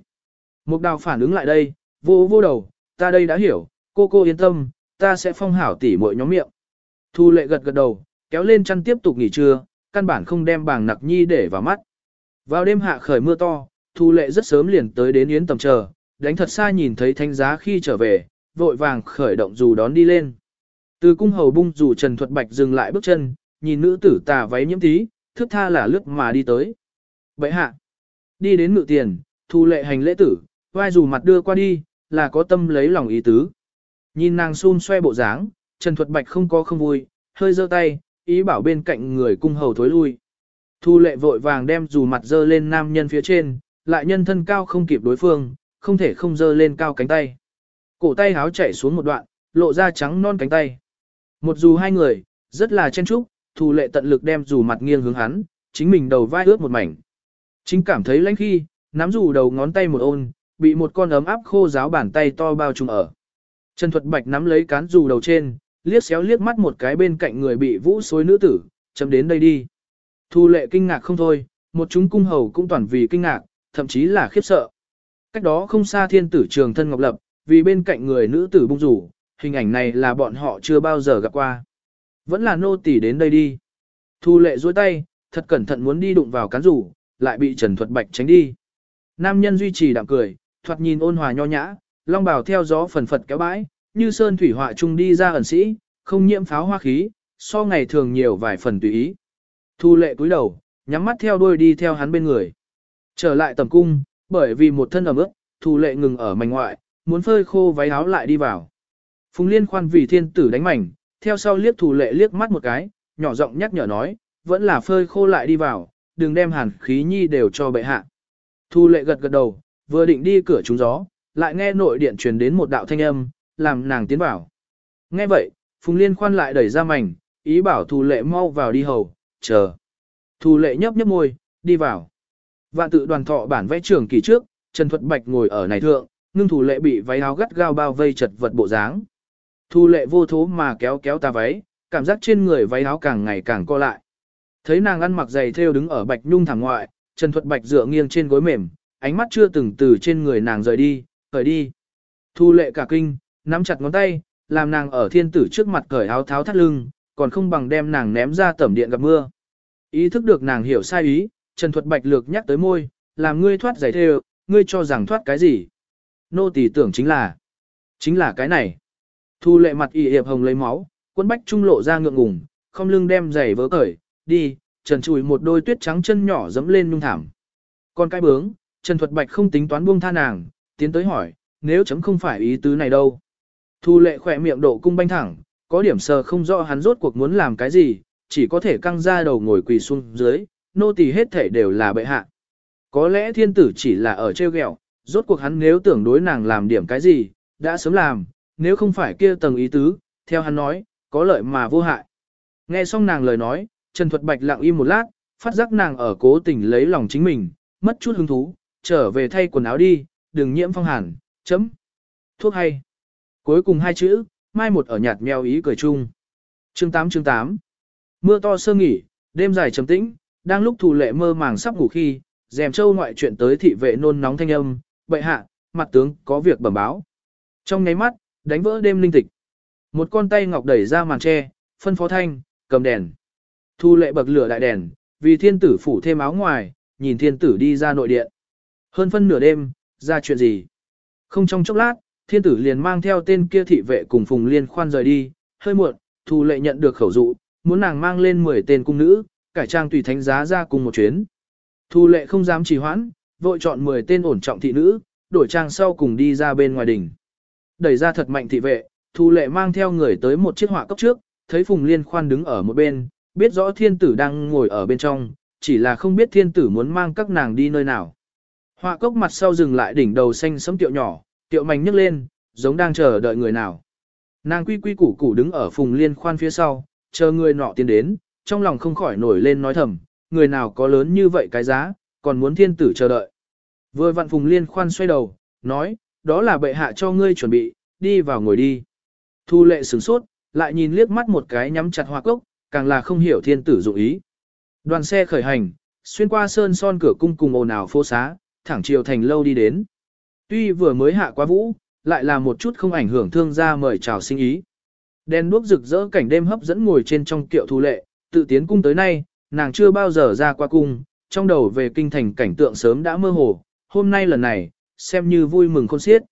Mục đào phản ứng lại đây, vô vô đầu, ta đây đã hiểu, cô cô yên tâm, ta sẽ phong hảo tỉ mọi nhóm miệng. Thu lệ gật gật đầu, kéo lên chăn tiếp tục nghỉ trưa, căn bản không đem bàng nặc nhi để vào mắt. Vào đêm hạ khởi mưa to, thu lệ rất sớm liền tới đến yến tầm chờ, đánh thật xa nhìn thấy thanh giá khi trở về, vội vàng khởi động dù đón đi lên. Từ cung hầu bung dù Trần Thuật Bạch dừng lại bước chân, nhìn nữ tử tà váy nhiễm tí, thức tha là lướt mà đi tới. bệ hạ, đi đến ngự tiền, thu lệ hành lễ tử, vai dù mặt đưa qua đi, là có tâm lấy lòng ý tứ. Nhìn nàng xun xoe bộ dáng, Trần Thuật Bạch không có không vui, hơi giơ tay, ý bảo bên cạnh người cung hầu thối lui. Thu lệ vội vàng đem dù mặt dơ lên nam nhân phía trên, lại nhân thân cao không kịp đối phương, không thể không dơ lên cao cánh tay. Cổ tay háo chảy xuống một đoạn, lộ ra trắng non cánh tay. Một dù hai người, rất là chen chúc, thu lệ tận lực đem dù mặt nghiêng hướng hắn, chính mình đầu vai ướt một mảnh. Chính cảm thấy lãnh khi, nắm dù đầu ngón tay một ôn, bị một con ấm áp khô giáo bàn tay to bao trùm ở. Trần Thuật Bạch nắm lấy cán dù đầu trên, liếc xéo liếc mắt một cái bên cạnh người bị vũ xối nữ tử, chấm đến đây đi. Thu lệ kinh ngạc không thôi, một chúng cung hầu cũng toàn vì kinh ngạc, thậm chí là khiếp sợ. Cách đó không xa thiên tử trường thân ngọc lập, vì bên cạnh người nữ tử bung rủ, hình ảnh này là bọn họ chưa bao giờ gặp qua. Vẫn là nô tỳ đến đây đi. Thu lệ duỗi tay, thật cẩn thận muốn đi đụng vào cán rủ, lại bị Trần Thuật Bạch tránh đi. Nam nhân duy trì đạm cười, thoạt nhìn ôn hòa nho nhã, long bào theo gió phần phật kéo bãi, như sơn thủy họa trung đi ra ẩn sĩ, không nhiễm pháo hoa khí, so ngày thường nhiều vài phần tùy ý. Thu lệ cúi đầu, nhắm mắt theo đuôi đi theo hắn bên người. Trở lại tầm cung, bởi vì một thân ẩm ướt, thu lệ ngừng ở mảnh ngoại, muốn phơi khô váy áo lại đi vào. Phùng liên khoan vì thiên tử đánh mảnh, theo sau liếc thủ lệ liếc mắt một cái, nhỏ giọng nhắc nhở nói, vẫn là phơi khô lại đi vào, đừng đem hàn khí nhi đều cho bệ hạ. Thu lệ gật gật đầu, vừa định đi cửa trúng gió, lại nghe nội điện truyền đến một đạo thanh âm, làm nàng tiến vào. Nghe vậy, Phùng Liên khoan lại đẩy ra mảnh, ý bảo Thu lệ mau vào đi hầu, chờ. Thu lệ nhấp nhấp môi, đi vào. Vạn tự đoàn thọ bản vẽ trưởng kỳ trước, Trần Thuật Bạch ngồi ở này thượng, ngưng thủ lệ bị váy áo gắt gao bao vây chật vật bộ dáng. Thu lệ vô thố mà kéo kéo ta váy, cảm giác trên người váy áo càng ngày càng co lại. Thấy nàng ăn mặc dày thêu đứng ở bạch nhung thẳng ngoại, Trần Thuật Bạch dựa nghiêng trên gối mềm, ánh mắt chưa từng từ trên người nàng rời đi, khởi đi. Thu lệ cả kinh, nắm chặt ngón tay, làm nàng ở thiên tử trước mặt cởi áo tháo thắt lưng, còn không bằng đem nàng ném ra tẩm điện gặp mưa. Ý thức được nàng hiểu sai ý, Trần Thuật Bạch lược nhắc tới môi, làm ngươi thoát giày thêu, ngươi cho rằng thoát cái gì. Nô tỳ tưởng chính là, chính là cái này. Thu lệ mặt y hiệp hồng lấy máu, quân bách trung lộ ra ngượng ngùng, không lưng đem giày vớ cởi, đi, trần chùi một đôi tuyết trắng chân nhỏ dẫm lên nhung thảm. Con cái bướng, Trần Thuật Bạch không tính toán buông tha nàng, tiến tới hỏi, nếu chấm không phải ý tứ này đâu. Thu lệ khỏe miệng độ cung banh thẳng, có điểm sờ không rõ hắn rốt cuộc muốn làm cái gì, chỉ có thể căng ra đầu ngồi quỳ xuống dưới, nô tỳ hết thể đều là bệ hạ. Có lẽ thiên tử chỉ là ở treo ghẹo, rốt cuộc hắn nếu tưởng đối nàng làm điểm cái gì, đã sớm làm, nếu không phải kia tầng ý tứ, theo hắn nói, có lợi mà vô hại. Nghe xong nàng lời nói, Trần Thuật Bạch lặng im một lát, phát giác nàng ở cố tình lấy lòng chính mình, mất chút hứng thú, trở về thay quần áo đi, đừng nhiễm phong hàn, chấm. Thuốc hay. Cuối cùng hai chữ, mai một ở nhạt mèo ý cười chung. Chương 8 chương 8 Mưa to sơ nghỉ, đêm dài trầm tĩnh, đang lúc thù lệ mơ màng sắp ngủ khi, dèm châu ngoại chuyện tới thị vệ nôn nóng thanh âm, bệ hạ, mặt tướng có việc bẩm báo. Trong nháy mắt, đánh vỡ đêm linh tịch. Một con tay ngọc đẩy ra màn tre, phân phó thanh, cầm đèn. Thu lệ bậc lửa đại đèn, vì thiên tử phủ thêm áo ngoài, nhìn thiên tử đi ra nội điện. Hơn phân nửa đêm, ra chuyện gì? Không trong chốc lát, thiên tử liền mang theo tên kia thị vệ cùng phùng liên khoan rời đi, hơi muộn, thu lệ nhận được khẩu dụ, muốn nàng mang lên 10 tên cung nữ, cải trang tùy thánh giá ra cùng một chuyến. Thu lệ không dám trì hoãn, vội chọn 10 tên ổn trọng thị nữ, đổi trang sau cùng đi ra bên ngoài đỉnh. Đẩy ra thật mạnh thị vệ, Thu Lệ mang theo người tới một chiếc họa cốc trước, thấy Phùng Liên khoan đứng ở một bên, biết rõ thiên tử đang ngồi ở bên trong, chỉ là không biết thiên tử muốn mang các nàng đi nơi nào. Họa cốc mặt sau dừng lại đỉnh đầu xanh sẫm tiệu nhỏ, tiệu mảnh nhấc lên, giống đang chờ đợi người nào. Nàng quy quy củ củ đứng ở Phùng Liên khoan phía sau, chờ người nọ tiến đến, trong lòng không khỏi nổi lên nói thầm, người nào có lớn như vậy cái giá, còn muốn thiên tử chờ đợi. Vừa vặn Phùng Liên khoan xoay đầu, nói, đó là bệ hạ cho ngươi chuẩn bị, đi vào ngồi đi. Thu lệ sửng sốt, lại nhìn liếc mắt một cái nhắm chặt hoa cốc, càng là không hiểu thiên tử dụng ý. Đoàn xe khởi hành, xuyên qua sơn son cửa cung cùng ồn ào phố xá, thẳng chiều thành lâu đi đến. Tuy vừa mới hạ quá vũ, lại là một chút không ảnh hưởng thương gia mời chào sinh ý. Đèn đuốc rực rỡ cảnh đêm hấp dẫn ngồi trên trong kiệu thu lệ, tự tiến cung tới nay, nàng chưa bao giờ ra qua cung, trong đầu về kinh thành cảnh tượng sớm đã mơ hồ, hôm nay lần này, xem như vui mừng khôn xiết.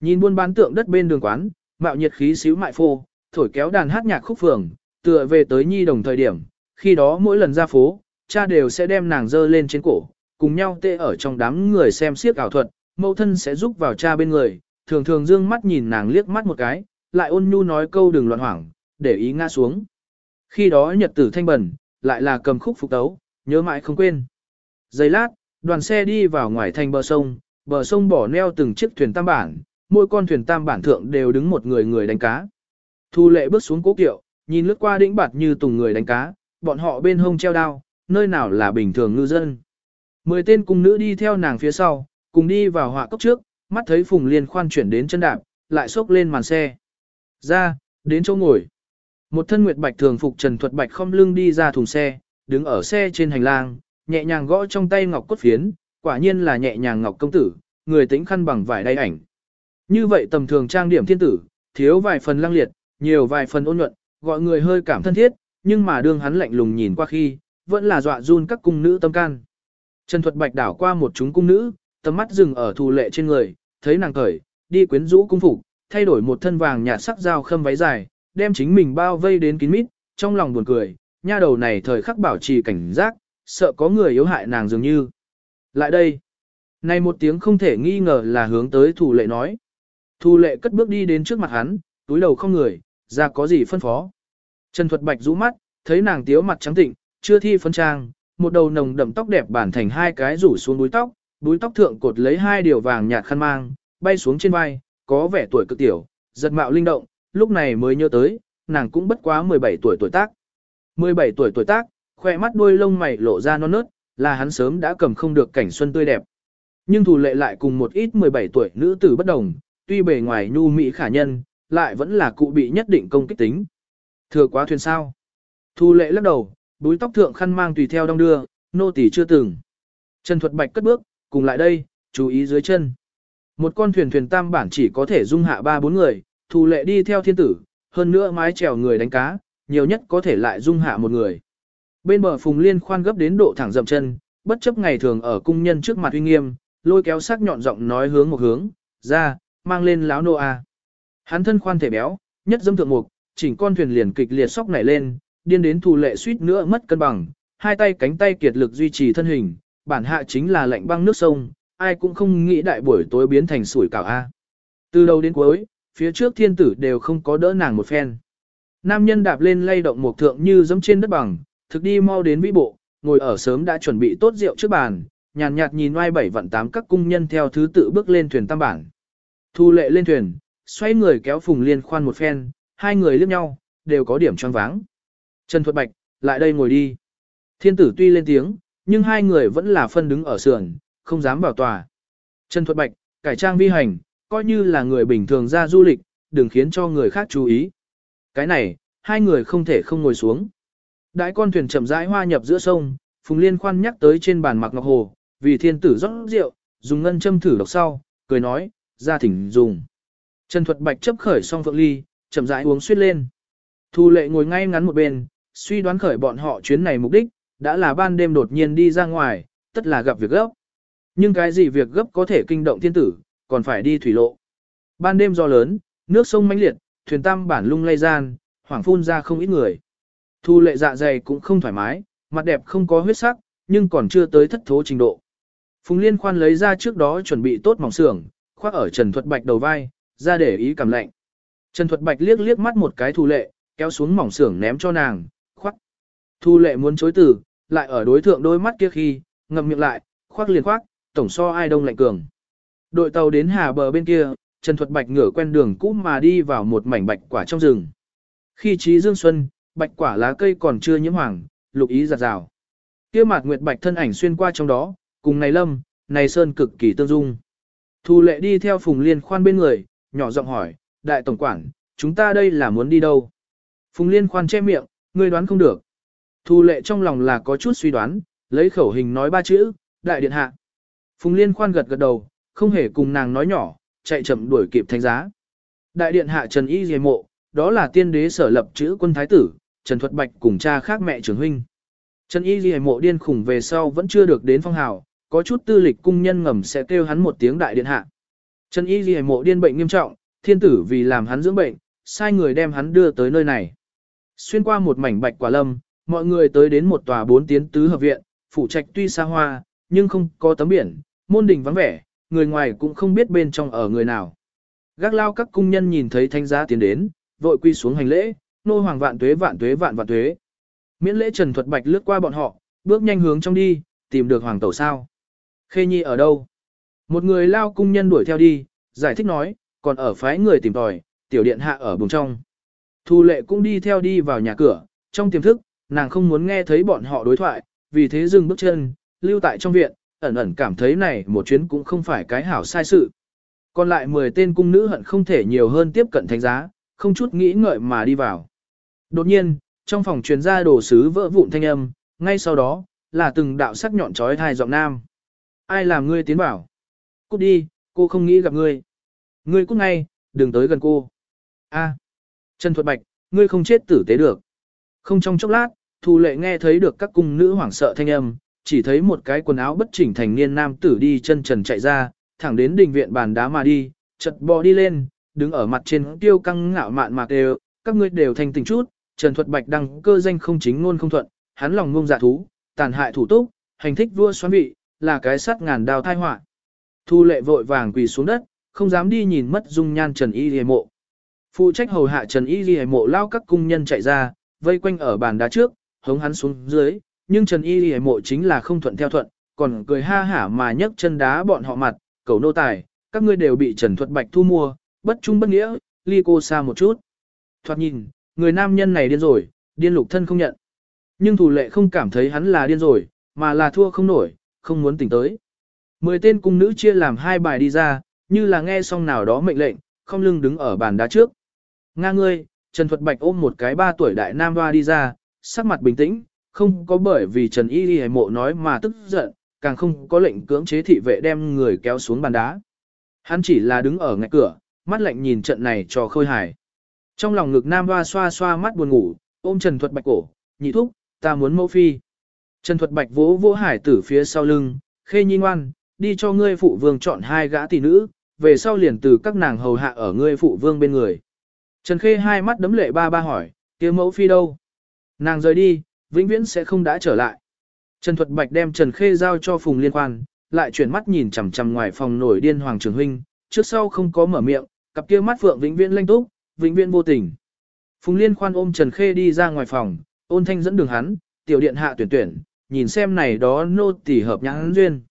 Nhìn buôn bán tượng đất bên đường quán, mạo nhiệt khí xíu mại phô, thổi kéo đàn hát nhạc khúc phường, tựa về tới nhi đồng thời điểm, khi đó mỗi lần ra phố, cha đều sẽ đem nàng dơ lên trên cổ, cùng nhau tê ở trong đám người xem siếc ảo thuật, mẫu thân sẽ giúp vào cha bên người, thường thường dương mắt nhìn nàng liếc mắt một cái, lại ôn nhu nói câu đừng loạn hoảng, để ý ngã xuống. Khi đó nhật tử thanh bẩn, lại là cầm khúc phục tấu, nhớ mãi không quên. Giây lát, đoàn xe đi vào ngoài thành bờ sông, bờ sông bỏ neo từng chiếc thuyền tam bản, mỗi con thuyền tam bản thượng đều đứng một người người đánh cá. Thu lệ bước xuống cố kiệu, nhìn lướt qua đĩnh bạt như tùng người đánh cá, bọn họ bên hông treo đao, nơi nào là bình thường ngư dân. Mười tên cung nữ đi theo nàng phía sau, cùng đi vào họa cốc trước, mắt thấy Phùng Liên khoan chuyển đến chân đạp, lại xốc lên màn xe. Ra, đến chỗ ngồi. Một thân nguyệt bạch thường phục Trần Thuật Bạch không lưng đi ra thùng xe, đứng ở xe trên hành lang, nhẹ nhàng gõ trong tay ngọc cốt phiến, quả nhiên là nhẹ nhàng ngọc công tử, người tính khăn bằng vải đay ảnh. Như vậy tầm thường trang điểm thiên tử, thiếu vài phần lăng liệt, nhiều vài phần ôn nhuận, gọi người hơi cảm thân thiết, nhưng mà đương hắn lạnh lùng nhìn qua khi, vẫn là dọa run các cung nữ tâm can. Trần Thuật Bạch đảo qua một chúng cung nữ, tầm mắt dừng ở thù lệ trên người, thấy nàng cởi, đi quyến rũ cung phục, thay đổi một thân vàng nhạt sắc dao khâm váy dài, đem chính mình bao vây đến kín mít, trong lòng buồn cười, nha đầu này thời khắc bảo trì cảnh giác, sợ có người yếu hại nàng dường như. Lại đây, này một tiếng không thể nghi ngờ là hướng tới thủ lệ nói. Thủ lệ cất bước đi đến trước mặt hắn, túi đầu không người, ra có gì phân phó. Trần Thuật Bạch rũ mắt, thấy nàng tiếu mặt trắng tịnh, chưa thi phân trang, một đầu nồng đậm tóc đẹp bản thành hai cái rủ xuống đuôi tóc, đuôi tóc thượng cột lấy hai điều vàng nhạt khăn mang, bay xuống trên vai, có vẻ tuổi cực tiểu, giật mạo linh động, lúc này mới nhớ tới, nàng cũng bất quá 17 tuổi tuổi tác. 17 tuổi tuổi tác, khoe mắt đuôi lông mày lộ ra non nớt, là hắn sớm đã cầm không được cảnh xuân tươi đẹp. Nhưng thủ lệ lại cùng một ít 17 tuổi nữ tử bất đồng, tuy bề ngoài nhu mỹ khả nhân, lại vẫn là cụ bị nhất định công kích tính. Thừa quá thuyền sao. Thu lệ lắc đầu, búi tóc thượng khăn mang tùy theo đong đưa, nô tỳ chưa từng. Trần Thuật Bạch cất bước, cùng lại đây, chú ý dưới chân. Một con thuyền thuyền tam bản chỉ có thể dung hạ ba bốn người, thu lệ đi theo thiên tử, hơn nữa mái chèo người đánh cá, nhiều nhất có thể lại dung hạ một người. Bên bờ phùng liên khoan gấp đến độ thẳng dậm chân, bất chấp ngày thường ở cung nhân trước mặt uy nghiêm, lôi kéo sắc nhọn giọng nói hướng một hướng, ra, mang lên láo nô a. Hắn thân khoan thể béo, nhất dâm thượng mục, chỉnh con thuyền liền kịch liệt sóc nảy lên, điên đến thù lệ suýt nữa mất cân bằng, hai tay cánh tay kiệt lực duy trì thân hình, bản hạ chính là lạnh băng nước sông, ai cũng không nghĩ đại buổi tối biến thành sủi cảo A. Từ đầu đến cuối, phía trước thiên tử đều không có đỡ nàng một phen. Nam nhân đạp lên lay động một thượng như giẫm trên đất bằng, thực đi mau đến vĩ bộ, ngồi ở sớm đã chuẩn bị tốt rượu trước bàn, nhàn nhạt, nhìn oai bảy vạn tám các cung nhân theo thứ tự bước lên thuyền tam bản. Thu lệ lên thuyền, xoay người kéo phùng liên khoan một phen, hai người liếc nhau, đều có điểm choáng váng. Trần Thuật Bạch, lại đây ngồi đi. Thiên tử tuy lên tiếng, nhưng hai người vẫn là phân đứng ở sườn, không dám vào tòa. Trần Thuật Bạch, cải trang vi hành, coi như là người bình thường ra du lịch, đừng khiến cho người khác chú ý. Cái này, hai người không thể không ngồi xuống. Đãi con thuyền chậm rãi hoa nhập giữa sông, Phùng Liên khoan nhắc tới trên bàn mặc ngọc hồ, vì thiên tử rót rượu, dùng ngân châm thử độc sau, cười nói, ra thỉnh dùng. Trần Thuật Bạch chấp khởi xong phượng ly, chậm rãi uống suýt lên. Thu lệ ngồi ngay ngắn một bên, suy đoán khởi bọn họ chuyến này mục đích, đã là ban đêm đột nhiên đi ra ngoài, tất là gặp việc gấp. Nhưng cái gì việc gấp có thể kinh động thiên tử, còn phải đi thủy lộ. Ban đêm do lớn, nước sông mãnh liệt, thuyền tam bản lung lay gian, hoảng phun ra không ít người. Thu lệ dạ dày cũng không thoải mái, mặt đẹp không có huyết sắc, nhưng còn chưa tới thất thố trình độ. Phùng Liên khoan lấy ra trước đó chuẩn bị tốt mỏng xưởng, khoác ở Trần Thuật Bạch đầu vai, ra để ý cảm lạnh. Trần Thuật Bạch liếc liếc mắt một cái thu lệ, kéo xuống mỏng xưởng ném cho nàng, khoác. Thu lệ muốn chối từ, lại ở đối thượng đôi mắt kia khi, ngậm miệng lại, khoác liền khoác, tổng so ai đông lạnh cường. Đội tàu đến hà bờ bên kia, Trần Thuật Bạch ngửa quen đường cũ mà đi vào một mảnh bạch quả trong rừng. Khi trí dương xuân, bạch quả lá cây còn chưa nhiễm hoàng, lục ý giặt rào. Kia mạt nguyệt bạch thân ảnh xuyên qua trong đó, cùng này lâm, này sơn cực kỳ tương dung. Thu lệ đi theo Phùng Liên khoan bên người, nhỏ giọng hỏi, đại tổng quản, chúng ta đây là muốn đi đâu? Phùng Liên khoan che miệng, ngươi đoán không được. Thu lệ trong lòng là có chút suy đoán, lấy khẩu hình nói ba chữ, đại điện hạ. Phùng Liên khoan gật gật đầu, không hề cùng nàng nói nhỏ, chạy chậm đuổi kịp thánh giá. Đại điện hạ Trần Y Diệp Mộ, đó là tiên đế sở lập chữ quân thái tử, Trần Thuật Bạch cùng cha khác mẹ trưởng huynh. Trần Y Ghi Mộ điên khủng về sau vẫn chưa được đến phong hào, có chút tư lịch cung nhân ngầm sẽ kêu hắn một tiếng đại điện hạ. Trần Y Ghi mộ điên bệnh nghiêm trọng, thiên tử vì làm hắn dưỡng bệnh, sai người đem hắn đưa tới nơi này. Xuyên qua một mảnh bạch quả lâm, mọi người tới đến một tòa bốn tiến tứ hợp viện, phủ trạch tuy xa hoa, nhưng không có tấm biển, môn đình vắng vẻ, người ngoài cũng không biết bên trong ở người nào. Gác lao các cung nhân nhìn thấy thanh giá tiến đến, vội quy xuống hành lễ, nô hoàng vạn tuế vạn tuế vạn vạn tuế. Miễn lễ Trần Thuật Bạch lướt qua bọn họ, bước nhanh hướng trong đi, tìm được hoàng tẩu sao. Khê Nhi ở đâu? Một người lao cung nhân đuổi theo đi, giải thích nói, còn ở phái người tìm tòi, tiểu điện hạ ở bùng trong. Thu lệ cũng đi theo đi vào nhà cửa, trong tiềm thức, nàng không muốn nghe thấy bọn họ đối thoại, vì thế dừng bước chân, lưu tại trong viện, ẩn ẩn cảm thấy này một chuyến cũng không phải cái hảo sai sự. Còn lại 10 tên cung nữ hận không thể nhiều hơn tiếp cận thánh giá, không chút nghĩ ngợi mà đi vào. Đột nhiên, trong phòng truyền ra đồ sứ vỡ vụn thanh âm, ngay sau đó, là từng đạo sắc nhọn trói thai giọng nam. Ai làm ngươi tiến bảo? Cút đi, cô không nghĩ gặp ngươi. Ngươi cút ngay, đừng tới gần cô. A, Trần Thuật Bạch, ngươi không chết tử tế được. Không trong chốc lát, Thu Lệ nghe thấy được các cung nữ hoảng sợ thanh âm, chỉ thấy một cái quần áo bất chỉnh thành niên nam tử đi chân trần chạy ra, thẳng đến đình viện bàn đá mà đi, chật bò đi lên, đứng ở mặt trên tiêu căng ngạo mạn mạc đều, các ngươi đều thành tình chút, Trần Thuật Bạch đăng cơ danh không chính ngôn không thuận, hắn lòng ngông dạ thú, tàn hại thủ túc, hành thích vua xoán vị, là cái sắt ngàn đao thai họa. Thu lệ vội vàng quỳ xuống đất, không dám đi nhìn mất dung nhan Trần Y Ghi Mộ. Phụ trách hầu hạ Trần Y Ghi Mộ lao các cung nhân chạy ra, vây quanh ở bàn đá trước, hống hắn xuống dưới, nhưng Trần Y Ghi Mộ chính là không thuận theo thuận, còn cười ha hả mà nhấc chân đá bọn họ mặt, cầu nô tài, các ngươi đều bị Trần Thuật Bạch thu mua, bất trung bất nghĩa, ly cô xa một chút. Thoạt nhìn, người nam nhân này điên rồi, điên lục thân không nhận. Nhưng thủ lệ không cảm thấy hắn là điên rồi, mà là thua không nổi, không muốn tỉnh tới. Mười tên cung nữ chia làm hai bài đi ra, như là nghe xong nào đó mệnh lệnh, không lưng đứng ở bàn đá trước. Nga ngươi, Trần Thuật Bạch ôm một cái ba tuổi đại nam hoa đi ra, sắc mặt bình tĩnh, không có bởi vì Trần Y Ghi mộ nói mà tức giận, càng không có lệnh cưỡng chế thị vệ đem người kéo xuống bàn đá. Hắn chỉ là đứng ở ngay cửa, mắt lạnh nhìn trận này cho khôi hài. Trong lòng ngực nam hoa xoa xoa mắt buồn ngủ, ôm Trần Thuật Bạch cổ, nhị thúc, ta muốn mẫu phi. Trần Thuật Bạch vỗ vỗ hải tử phía sau lưng, khê nhi ngoan, đi cho ngươi phụ vương chọn hai gã tỷ nữ, về sau liền từ các nàng hầu hạ ở ngươi phụ vương bên người. Trần Khê hai mắt đấm lệ ba ba hỏi, kia mẫu phi đâu? Nàng rời đi, vĩnh viễn sẽ không đã trở lại. Trần Thuật Bạch đem Trần Khê giao cho Phùng Liên quan, lại chuyển mắt nhìn chằm chằm ngoài phòng nổi điên Hoàng Trường Huynh, trước sau không có mở miệng, cặp kia mắt phượng vĩnh viễn lanh túc, vĩnh viễn vô tình. Phùng Liên khoan ôm Trần Khê đi ra ngoài phòng, ôn thanh dẫn đường hắn, tiểu điện hạ tuyển tuyển, nhìn xem này đó nô tỳ hợp nhãn duyên.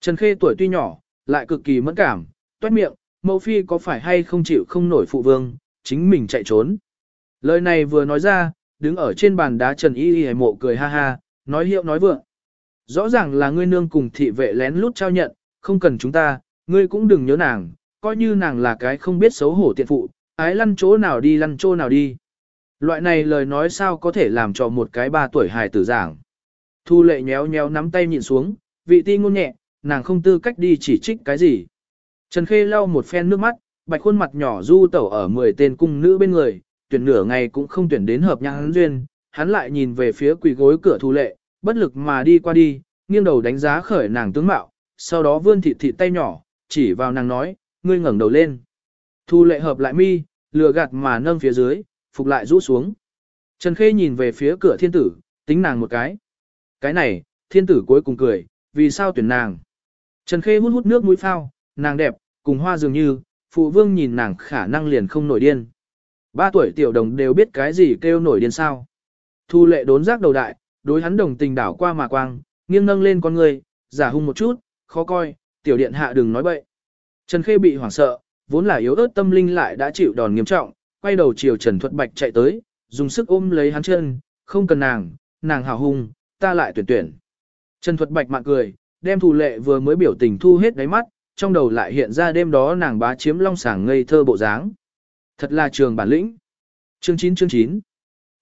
Trần Khê tuổi tuy nhỏ, lại cực kỳ mẫn cảm, toát miệng, mẫu phi có phải hay không chịu không nổi phụ vương, chính mình chạy trốn. Lời này vừa nói ra, đứng ở trên bàn đá Trần Y Y mộ cười ha ha, nói hiệu nói vượng. Rõ ràng là ngươi nương cùng thị vệ lén lút trao nhận, không cần chúng ta, ngươi cũng đừng nhớ nàng, coi như nàng là cái không biết xấu hổ tiện phụ, ái lăn chỗ nào đi lăn chỗ nào đi. Loại này lời nói sao có thể làm cho một cái ba tuổi hài tử giảng. Thu lệ nhéo nhéo nắm tay nhìn xuống, vị ti ngôn nhẹ, nàng không tư cách đi chỉ trích cái gì. Trần Khê lau một phen nước mắt, bạch khuôn mặt nhỏ du tẩu ở 10 tên cung nữ bên người, tuyển nửa ngày cũng không tuyển đến hợp nhãn duyên, hắn lại nhìn về phía quỳ gối cửa thu lệ, bất lực mà đi qua đi, nghiêng đầu đánh giá khởi nàng tướng mạo, sau đó vươn thịt thịt tay nhỏ, chỉ vào nàng nói, ngươi ngẩng đầu lên. Thu lệ hợp lại mi, lừa gạt mà nâng phía dưới, phục lại rũ xuống. Trần Khê nhìn về phía cửa thiên tử, tính nàng một cái. Cái này, thiên tử cuối cùng cười, vì sao tuyển nàng? Trần Khê hút hút nước mũi phao, nàng đẹp, cùng hoa dường như, phụ vương nhìn nàng khả năng liền không nổi điên. Ba tuổi tiểu đồng đều biết cái gì kêu nổi điên sao. Thu lệ đốn giác đầu đại, đối hắn đồng tình đảo qua mà quang, nghiêng nâng lên con người, giả hung một chút, khó coi, tiểu điện hạ đừng nói bậy. Trần Khê bị hoảng sợ, vốn là yếu ớt tâm linh lại đã chịu đòn nghiêm trọng, quay đầu chiều Trần Thuật Bạch chạy tới, dùng sức ôm lấy hắn chân, không cần nàng, nàng hào hùng, ta lại tuyển tuyển. Trần Thuật Bạch mạn cười, đem thù lệ vừa mới biểu tình thu hết đáy mắt, trong đầu lại hiện ra đêm đó nàng bá chiếm long sảng ngây thơ bộ dáng. Thật là trường bản lĩnh. Chương 9 chương 9.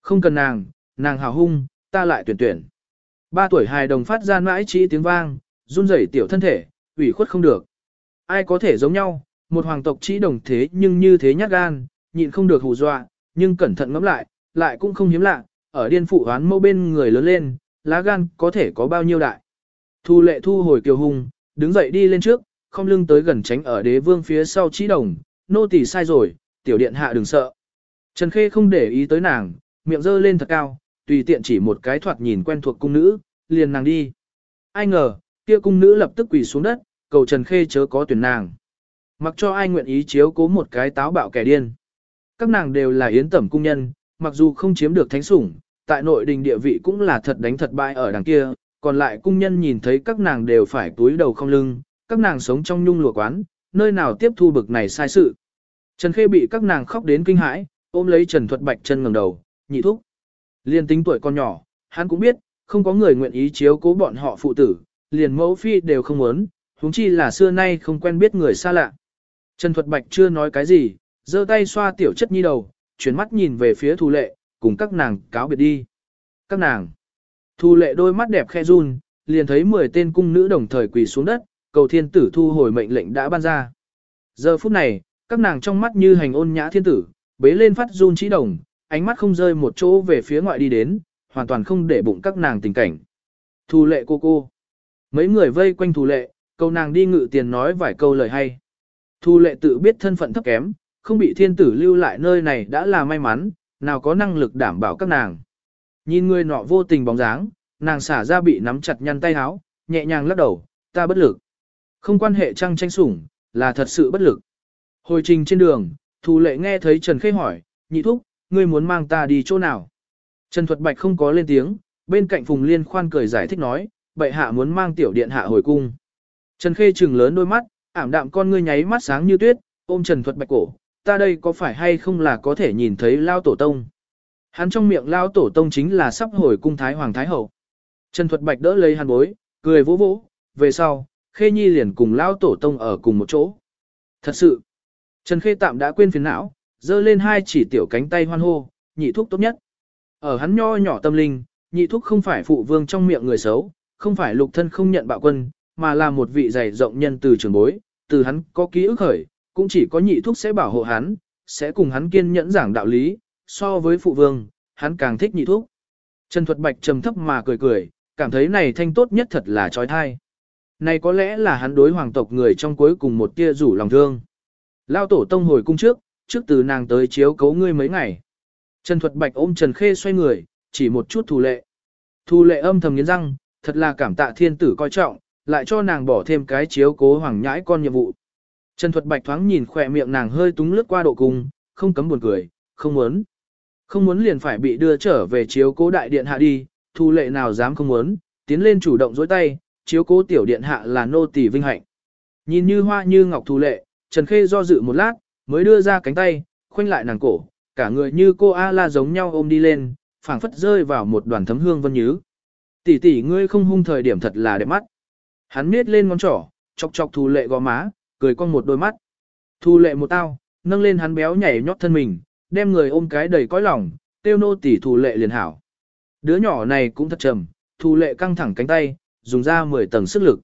Không cần nàng, nàng hào hung, ta lại tuyển tuyển. Ba tuổi hài đồng phát ra mãi trí tiếng vang, run rẩy tiểu thân thể, ủy khuất không được. Ai có thể giống nhau, một hoàng tộc chỉ đồng thế nhưng như thế nhát gan, nhịn không được hù dọa, nhưng cẩn thận ngẫm lại, lại cũng không hiếm lạ, ở điên phụ hoán mâu bên người lớn lên, lá gan có thể có bao nhiêu đại. Thu lệ thu hồi kiều hùng, đứng dậy đi lên trước, không lưng tới gần tránh ở đế vương phía sau chỉ đồng, nô tỳ sai rồi, tiểu điện hạ đừng sợ. Trần Khê không để ý tới nàng, miệng dơ lên thật cao, tùy tiện chỉ một cái thoạt nhìn quen thuộc cung nữ, liền nàng đi. Ai ngờ, kia cung nữ lập tức quỳ xuống đất, cầu Trần Khê chớ có tuyển nàng. Mặc cho ai nguyện ý chiếu cố một cái táo bạo kẻ điên. Các nàng đều là yến tẩm cung nhân, mặc dù không chiếm được thánh sủng, tại nội đình địa vị cũng là thật đánh thật bại ở đằng kia, còn lại cung nhân nhìn thấy các nàng đều phải túi đầu không lưng, các nàng sống trong nhung lụa quán, nơi nào tiếp thu bực này sai sự. Trần Khê bị các nàng khóc đến kinh hãi, ôm lấy Trần Thuật Bạch chân ngẩng đầu, nhị thúc. Liên tính tuổi con nhỏ, hắn cũng biết, không có người nguyện ý chiếu cố bọn họ phụ tử, liền mẫu phi đều không muốn, huống chi là xưa nay không quen biết người xa lạ. Trần Thuật Bạch chưa nói cái gì, giơ tay xoa tiểu chất nhi đầu, chuyển mắt nhìn về phía Thu Lệ, cùng các nàng cáo biệt đi. Các nàng. Thu Lệ đôi mắt đẹp khe run, liền thấy 10 tên cung nữ đồng thời quỳ xuống đất, cầu thiên tử thu hồi mệnh lệnh đã ban ra. Giờ phút này, các nàng trong mắt như hành ôn nhã thiên tử, bế lên phát run trí đồng, ánh mắt không rơi một chỗ về phía ngoại đi đến, hoàn toàn không để bụng các nàng tình cảnh. Thu lệ cô cô. Mấy người vây quanh Thu lệ, câu nàng đi ngự tiền nói vài câu lời hay. Thu lệ tự biết thân phận thấp kém, không bị thiên tử lưu lại nơi này đã là may mắn, nào có năng lực đảm bảo các nàng. Nhìn người nọ vô tình bóng dáng, nàng xả ra bị nắm chặt nhăn tay háo, nhẹ nhàng lắc đầu, ta bất lực. Không quan hệ trăng tranh sủng, là thật sự bất lực. Hồi trình trên đường, Thu lệ nghe thấy Trần Khê hỏi, nhị thúc, ngươi muốn mang ta đi chỗ nào? Trần Thuật Bạch không có lên tiếng, bên cạnh Phùng Liên khoan cười giải thích nói, bệ hạ muốn mang tiểu điện hạ hồi cung. Trần Khê trừng lớn đôi mắt, ảm đạm con ngươi nháy mắt sáng như tuyết, ôm Trần Thuật Bạch cổ, ta đây có phải hay không là có thể nhìn thấy Lao Tổ Tông? Hắn trong miệng Lao Tổ Tông chính là sắp hồi cung Thái Hoàng Thái Hậu. Trần Thuật Bạch đỡ lấy hắn bối, cười vỗ vỗ, về sau, Khê Nhi liền cùng Lao Tổ Tông ở cùng một chỗ. Thật sự, Trần Khê tạm đã quên phiền não, giơ lên hai chỉ tiểu cánh tay hoan hô, nhị thuốc tốt nhất. Ở hắn nho nhỏ tâm linh, nhị thuốc không phải phụ vương trong miệng người xấu, không phải lục thân không nhận bạo quân, mà là một vị dày rộng nhân từ trường bối, từ hắn có ký ức khởi, cũng chỉ có nhị thúc sẽ bảo hộ hắn, sẽ cùng hắn kiên nhẫn giảng đạo lý, so với phụ vương, hắn càng thích nhị thúc. Trần Thuật Bạch trầm thấp mà cười cười, cảm thấy này thanh tốt nhất thật là trói thai. Này có lẽ là hắn đối hoàng tộc người trong cuối cùng một tia rủ lòng thương. Lao tổ tông hồi cung trước, trước từ nàng tới chiếu cấu ngươi mấy ngày. Trần Thuật Bạch ôm Trần Khê xoay người, chỉ một chút thù lệ. Thù lệ âm thầm nghiến răng, thật là cảm tạ thiên tử coi trọng, lại cho nàng bỏ thêm cái chiếu cố hoàng nhãi con nhiệm vụ. Trần Thuật Bạch thoáng nhìn khỏe miệng nàng hơi túng lướt qua độ cung, không cấm buồn cười, không muốn. Không muốn liền phải bị đưa trở về chiếu cố đại điện hạ đi, thu lệ nào dám không muốn, tiến lên chủ động dối tay, chiếu cố tiểu điện hạ là nô tỳ vinh hạnh. Nhìn như hoa như ngọc thu lệ, Trần Khê do dự một lát, mới đưa ra cánh tay, khoanh lại nàng cổ, cả người như cô A-la giống nhau ôm đi lên, phảng phất rơi vào một đoàn thấm hương vân nhứ. Tỷ tỷ ngươi không hung thời điểm thật là đẹp mắt. Hắn miết lên ngón trỏ, chọc chọc thù lệ gò má, cười con một đôi mắt. Thù lệ một tao, nâng lên hắn béo nhảy nhót thân mình, đem người ôm cái đầy cõi lòng, tiêu nô tỷ thù lệ liền hảo. Đứa nhỏ này cũng thật trầm, thù lệ căng thẳng cánh tay, dùng ra 10 tầng sức lực.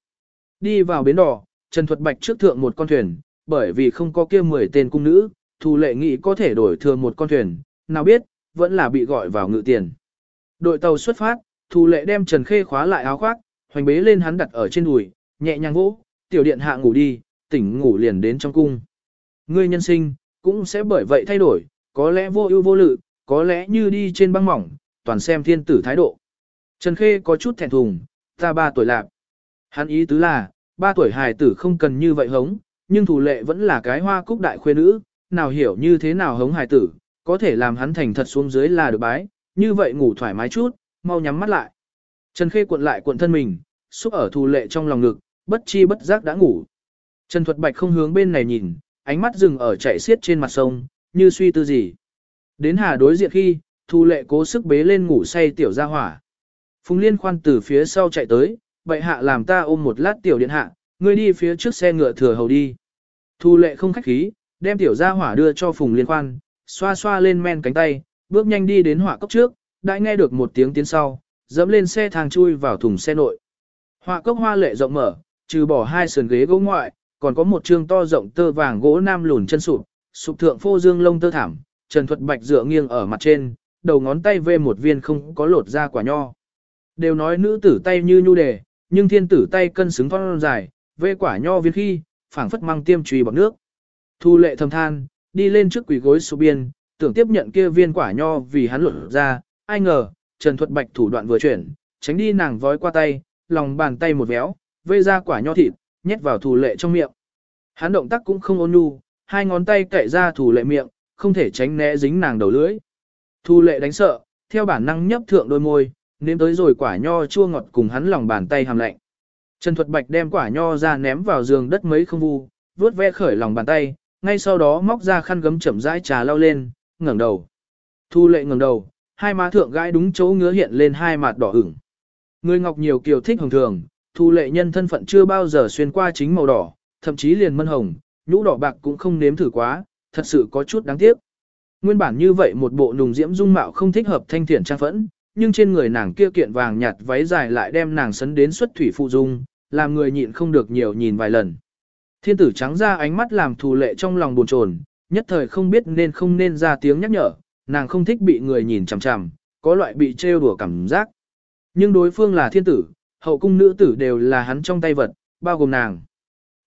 Đi vào bến đỏ, Trần Thuật Bạch trước thượng một con thuyền, bởi vì không có kia 10 tên cung nữ, thù lệ nghĩ có thể đổi thừa một con thuyền, nào biết, vẫn là bị gọi vào ngự tiền. Đội tàu xuất phát, thù lệ đem Trần Khê khóa lại áo khoác, hoành bế lên hắn đặt ở trên đùi, nhẹ nhàng vỗ, tiểu điện hạ ngủ đi, tỉnh ngủ liền đến trong cung. Ngươi nhân sinh, cũng sẽ bởi vậy thay đổi, có lẽ vô ưu vô lự, có lẽ như đi trên băng mỏng, toàn xem thiên tử thái độ. Trần Khê có chút thẹn thùng, ta ba tuổi lạc. Hắn ý tứ là, ba tuổi hài tử không cần như vậy hống, nhưng thủ lệ vẫn là cái hoa cúc đại khuê nữ, nào hiểu như thế nào hống hài tử, có thể làm hắn thành thật xuống dưới là được bái, như vậy ngủ thoải mái chút, mau nhắm mắt lại. Trần Khê cuộn lại cuộn thân mình, xúc ở thù lệ trong lòng ngực, bất chi bất giác đã ngủ. Trần Thuật Bạch không hướng bên này nhìn, ánh mắt dừng ở chạy xiết trên mặt sông, như suy tư gì. Đến hà đối diện khi, Thu Lệ cố sức bế lên ngủ say tiểu gia hỏa. Phùng Liên khoan từ phía sau chạy tới, vậy hạ làm ta ôm một lát tiểu điện hạ, ngươi đi phía trước xe ngựa thừa hầu đi. Thu Lệ không khách khí, đem tiểu gia hỏa đưa cho Phùng Liên khoan, xoa xoa lên men cánh tay, bước nhanh đi đến hỏa cốc trước, đã nghe được một tiếng tiến sau, dẫm lên xe thang chui vào thùng xe nội. Họa cốc hoa lệ rộng mở, trừ bỏ hai sườn ghế gỗ ngoại, còn có một trương to rộng tơ vàng gỗ nam lùn chân sụp, sụp thượng phô dương lông tơ thảm, Trần Thuật Bạch dựa nghiêng ở mặt trên, đầu ngón tay vê một viên không có lột ra quả nho. Đều nói nữ tử tay như nhu đề, nhưng thiên tử tay cân xứng thon dài, vê quả nho viên khi, phảng phất mang tiêm trùy bọc nước. Thu lệ thầm than, đi lên trước quỷ gối sụp biên, tưởng tiếp nhận kia viên quả nho vì hắn lột ra, ai ngờ, Trần Thuật Bạch thủ đoạn vừa chuyển, tránh đi nàng vói qua tay, lòng bàn tay một véo, vây ra quả nho thịt, nhét vào thủ lệ trong miệng. Hắn động tác cũng không ôn nhu, hai ngón tay cậy ra thủ lệ miệng, không thể tránh né dính nàng đầu lưỡi. Thủ lệ đánh sợ, theo bản năng nhấp thượng đôi môi, nếm tới rồi quả nho chua ngọt cùng hắn lòng bàn tay hàm lạnh. Trần Thuật Bạch đem quả nho ra ném vào giường đất mấy không vu, vuốt ve khởi lòng bàn tay, ngay sau đó móc ra khăn gấm chậm rãi trà lau lên, ngẩng đầu. Thu lệ ngẩng đầu, hai má thượng gãi đúng chỗ ngứa hiện lên hai mặt đỏ ửng. Người ngọc nhiều kiều thích hồng thường, thu lệ nhân thân phận chưa bao giờ xuyên qua chính màu đỏ, thậm chí liền mân hồng, nhũ đỏ bạc cũng không nếm thử quá, thật sự có chút đáng tiếc. Nguyên bản như vậy một bộ nùng diễm dung mạo không thích hợp thanh thiển trang phẫn, nhưng trên người nàng kia kiện vàng nhạt váy dài lại đem nàng sấn đến xuất thủy phụ dung, làm người nhịn không được nhiều nhìn vài lần. Thiên tử trắng ra ánh mắt làm thù lệ trong lòng buồn chồn, nhất thời không biết nên không nên ra tiếng nhắc nhở, nàng không thích bị người nhìn chằm chằm, có loại bị trêu đùa cảm giác. Nhưng đối phương là thiên tử, hậu cung nữ tử đều là hắn trong tay vật, bao gồm nàng.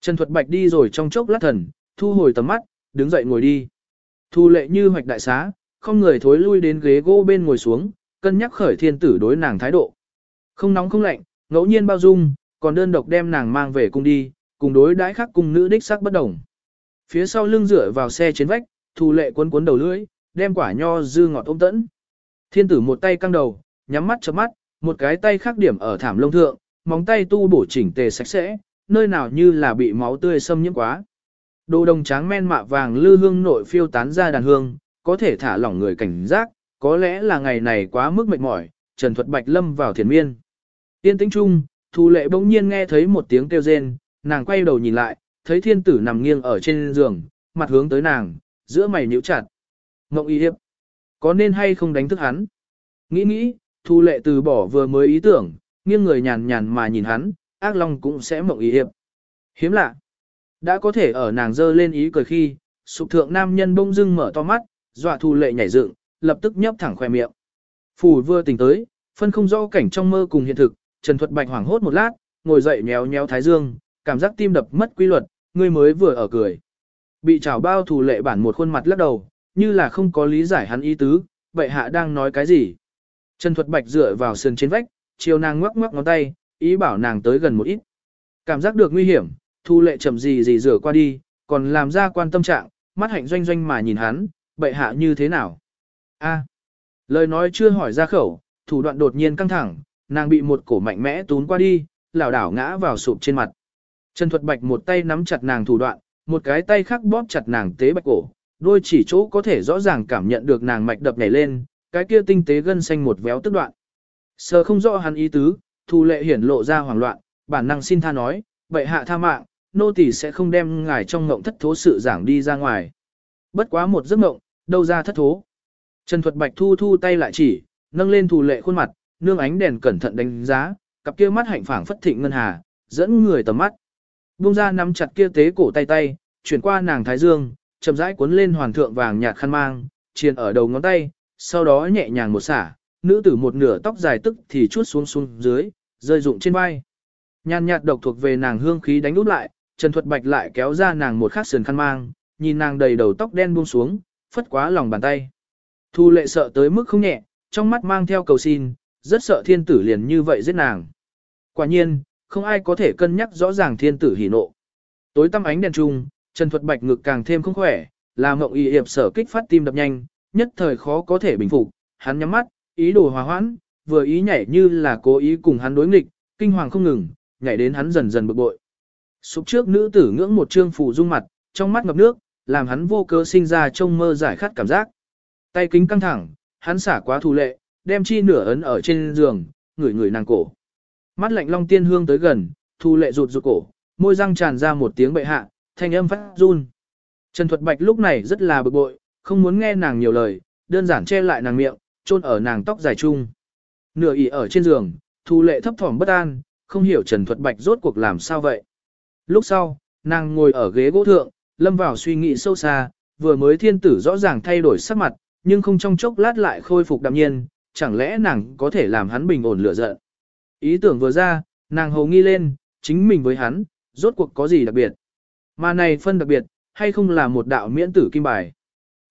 Trần Thuật Bạch đi rồi trong chốc lát thần, thu hồi tầm mắt, đứng dậy ngồi đi. Thu lệ như hoạch đại xá, không người thối lui đến ghế gỗ bên ngồi xuống, cân nhắc khởi thiên tử đối nàng thái độ. Không nóng không lạnh, ngẫu nhiên bao dung, còn đơn độc đem nàng mang về cung đi, cùng đối đãi khác cung nữ đích sắc bất đồng. Phía sau lưng dựa vào xe trên vách, thu lệ cuốn cuốn đầu lưỡi, đem quả nho dư ngọt ôm tẫn. Thiên tử một tay căng đầu, nhắm mắt chớp mắt, một cái tay khác điểm ở thảm lông thượng, móng tay tu bổ chỉnh tề sạch sẽ, nơi nào như là bị máu tươi xâm nhiễm quá. Đồ đồng tráng men mạ vàng lư hương nội phiêu tán ra đàn hương, có thể thả lỏng người cảnh giác, có lẽ là ngày này quá mức mệt mỏi, Trần Thuật Bạch lâm vào thiền miên. Tiên tĩnh trung, Thu Lệ bỗng nhiên nghe thấy một tiếng kêu rên, nàng quay đầu nhìn lại, thấy thiên tử nằm nghiêng ở trên giường, mặt hướng tới nàng, giữa mày nhíu chặt. Ngộng y hiệp có nên hay không đánh thức hắn? Nghĩ nghĩ, Thu Lệ từ bỏ vừa mới ý tưởng, nghiêng người nhàn nhàn mà nhìn hắn, ác long cũng sẽ mộng y hiệp. Hiếm lạ. Đã có thể ở nàng dơ lên ý cười khi, sụp thượng nam nhân bông dưng mở to mắt, dọa Thu Lệ nhảy dựng, lập tức nhấp thẳng khoe miệng. Phủ vừa tỉnh tới, phân không rõ cảnh trong mơ cùng hiện thực, Trần Thuật Bạch hoảng hốt một lát, ngồi dậy nhéo nhéo thái dương, cảm giác tim đập mất quy luật, người mới vừa ở cười. Bị trào bao thủ lệ bản một khuôn mặt lắc đầu, như là không có lý giải hắn ý tứ, vậy hạ đang nói cái gì? Trần Thuật Bạch dựa vào sườn trên vách, chiều nàng ngoắc ngoắc ngón tay, ý bảo nàng tới gần một ít. Cảm giác được nguy hiểm, thu lệ chậm gì gì rửa qua đi, còn làm ra quan tâm trạng, mắt hạnh doanh doanh mà nhìn hắn, bệ hạ như thế nào? A. lời nói chưa hỏi ra khẩu, thủ đoạn đột nhiên căng thẳng, nàng bị một cổ mạnh mẽ tún qua đi, lảo đảo ngã vào sụp trên mặt. Trần Thuật Bạch một tay nắm chặt nàng thủ đoạn, một cái tay khác bóp chặt nàng tế bạch cổ, đôi chỉ chỗ có thể rõ ràng cảm nhận được nàng mạch đập nhảy lên, cái kia tinh tế gân xanh một véo tức đoạn. Sờ không rõ hắn ý tứ, thu lệ hiển lộ ra hoảng loạn, bản năng xin tha nói, vậy hạ tha mạng, nô tỳ sẽ không đem ngài trong ngộng thất thố sự giảng đi ra ngoài. Bất quá một giấc ngộng, đâu ra thất thố. Trần Thuật Bạch thu thu tay lại chỉ, nâng lên Thu lệ khuôn mặt, nương ánh đèn cẩn thận đánh giá, cặp kia mắt hạnh phảng phất thịnh ngân hà, dẫn người tầm mắt. Bung ra nắm chặt kia tế cổ tay tay, chuyển qua nàng thái dương, chậm rãi cuốn lên hoàn thượng vàng nhạt khăn mang, chiền ở đầu ngón tay, sau đó nhẹ nhàng một xả, nữ tử một nửa tóc dài tức thì chuốt xuống xuống dưới, rơi rụng trên vai. Nhàn nhạt độc thuộc về nàng hương khí đánh úp lại, Trần Thuật Bạch lại kéo ra nàng một khắc sườn khăn mang, nhìn nàng đầy đầu tóc đen buông xuống, phất quá lòng bàn tay. Thu lệ sợ tới mức không nhẹ, trong mắt mang theo cầu xin, rất sợ thiên tử liền như vậy giết nàng. Quả nhiên, không ai có thể cân nhắc rõ ràng thiên tử hỉ nộ. Tối tăm ánh đèn trung, Trần Thuật Bạch ngực càng thêm không khỏe, là mộng y hiệp sở kích phát tim đập nhanh, nhất thời khó có thể bình phục, hắn nhắm mắt, ý đồ hòa hoãn, vừa ý nhảy như là cố ý cùng hắn đối nghịch, kinh hoàng không ngừng, nhảy đến hắn dần dần bực bội. Sụp trước nữ tử ngưỡng một trương phủ dung mặt, trong mắt ngập nước, làm hắn vô cớ sinh ra trông mơ giải khát cảm giác. Tay kính căng thẳng, hắn xả quá thù lệ, đem chi nửa ấn ở trên giường, ngửi ngửi nàng cổ. Mắt lạnh long tiên hương tới gần, thù lệ rụt rụt cổ, môi răng tràn ra một tiếng bệ hạ, thanh âm phát run. Trần Thuật Bạch lúc này rất là bực bội, không muốn nghe nàng nhiều lời, đơn giản che lại nàng miệng, chôn ở nàng tóc dài chung. Nửa ỉ ở trên giường, thu lệ thấp thỏm bất an, không hiểu Trần Thuật Bạch rốt cuộc làm sao vậy. Lúc sau, nàng ngồi ở ghế gỗ thượng, lâm vào suy nghĩ sâu xa, vừa mới thiên tử rõ ràng thay đổi sắc mặt, nhưng không trong chốc lát lại khôi phục đạm nhiên, chẳng lẽ nàng có thể làm hắn bình ổn lửa giận. Ý tưởng vừa ra, nàng hầu nghi lên, chính mình với hắn, rốt cuộc có gì đặc biệt. Mà này phân đặc biệt, hay không là một đạo miễn tử kim bài.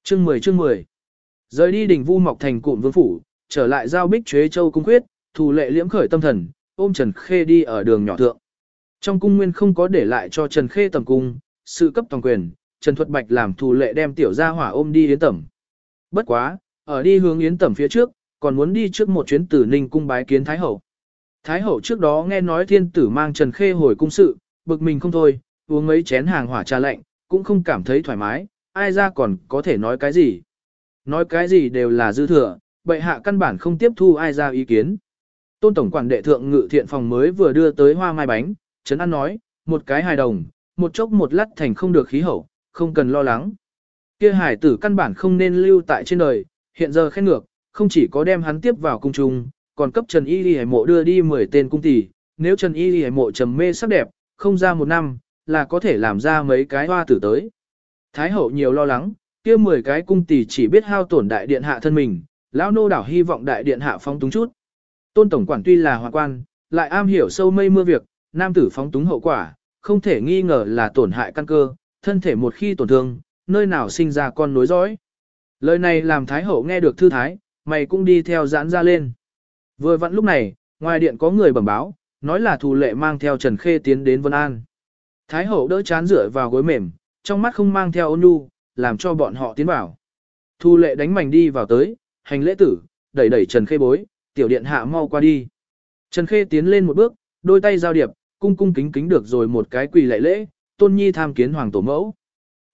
Chương 10 chương 10 Rời đi đỉnh vu mọc thành cụm vương phủ, trở lại giao bích chế châu cung quyết, thủ lệ liễm khởi tâm thần, ôm Trần Khê đi ở đường nhỏ thượng. Trong cung nguyên không có để lại cho Trần Khê tầm cung, sự cấp toàn quyền, Trần Thuật Bạch làm thủ lệ đem tiểu gia hỏa ôm đi yến tẩm. Bất quá, ở đi hướng yến tẩm phía trước, còn muốn đi trước một chuyến tử ninh cung bái kiến Thái Hậu. Thái Hậu trước đó nghe nói thiên tử mang Trần Khê hồi cung sự, bực mình không thôi, uống mấy chén hàng hỏa trà lạnh, cũng không cảm thấy thoải mái, ai ra còn có thể nói cái gì. Nói cái gì đều là dư thừa, bệ hạ căn bản không tiếp thu ai ra ý kiến. Tôn Tổng quản đệ thượng ngự thiện phòng mới vừa đưa tới hoa mai bánh, Trấn An nói, một cái hài đồng, một chốc một lát thành không được khí hậu, không cần lo lắng. Kia hải tử căn bản không nên lưu tại trên đời, hiện giờ khen ngược, không chỉ có đem hắn tiếp vào cung trung, còn cấp Trần Y Ghi Mộ đưa đi 10 tên cung tỷ, nếu Trần Y Ghi Mộ trầm mê sắc đẹp, không ra một năm, là có thể làm ra mấy cái hoa tử tới. Thái hậu nhiều lo lắng, kia 10 cái cung tỷ chỉ biết hao tổn đại điện hạ thân mình, lão nô đảo hy vọng đại điện hạ phóng túng chút. Tôn tổng quản tuy là hoàng quan, lại am hiểu sâu mây mưa việc, nam tử phóng túng hậu quả, không thể nghi ngờ là tổn hại căn cơ, thân thể một khi tổn thương, nơi nào sinh ra con nối dõi. Lời này làm thái hậu nghe được thư thái, mày cũng đi theo giãn ra lên. Vừa vặn lúc này, ngoài điện có người bẩm báo, nói là thù lệ mang theo Trần Khê tiến đến Vân An. Thái hậu đỡ chán rửa vào gối mềm, trong mắt không mang theo ôn nhu, làm cho bọn họ tiến vào. Thu lệ đánh mảnh đi vào tới, hành lễ tử, đẩy đẩy Trần Khê bối, tiểu điện hạ mau qua đi. Trần Khê tiến lên một bước, đôi tay giao điệp, cung cung kính kính được rồi một cái quỳ lạy lễ, tôn nhi tham kiến hoàng tổ mẫu.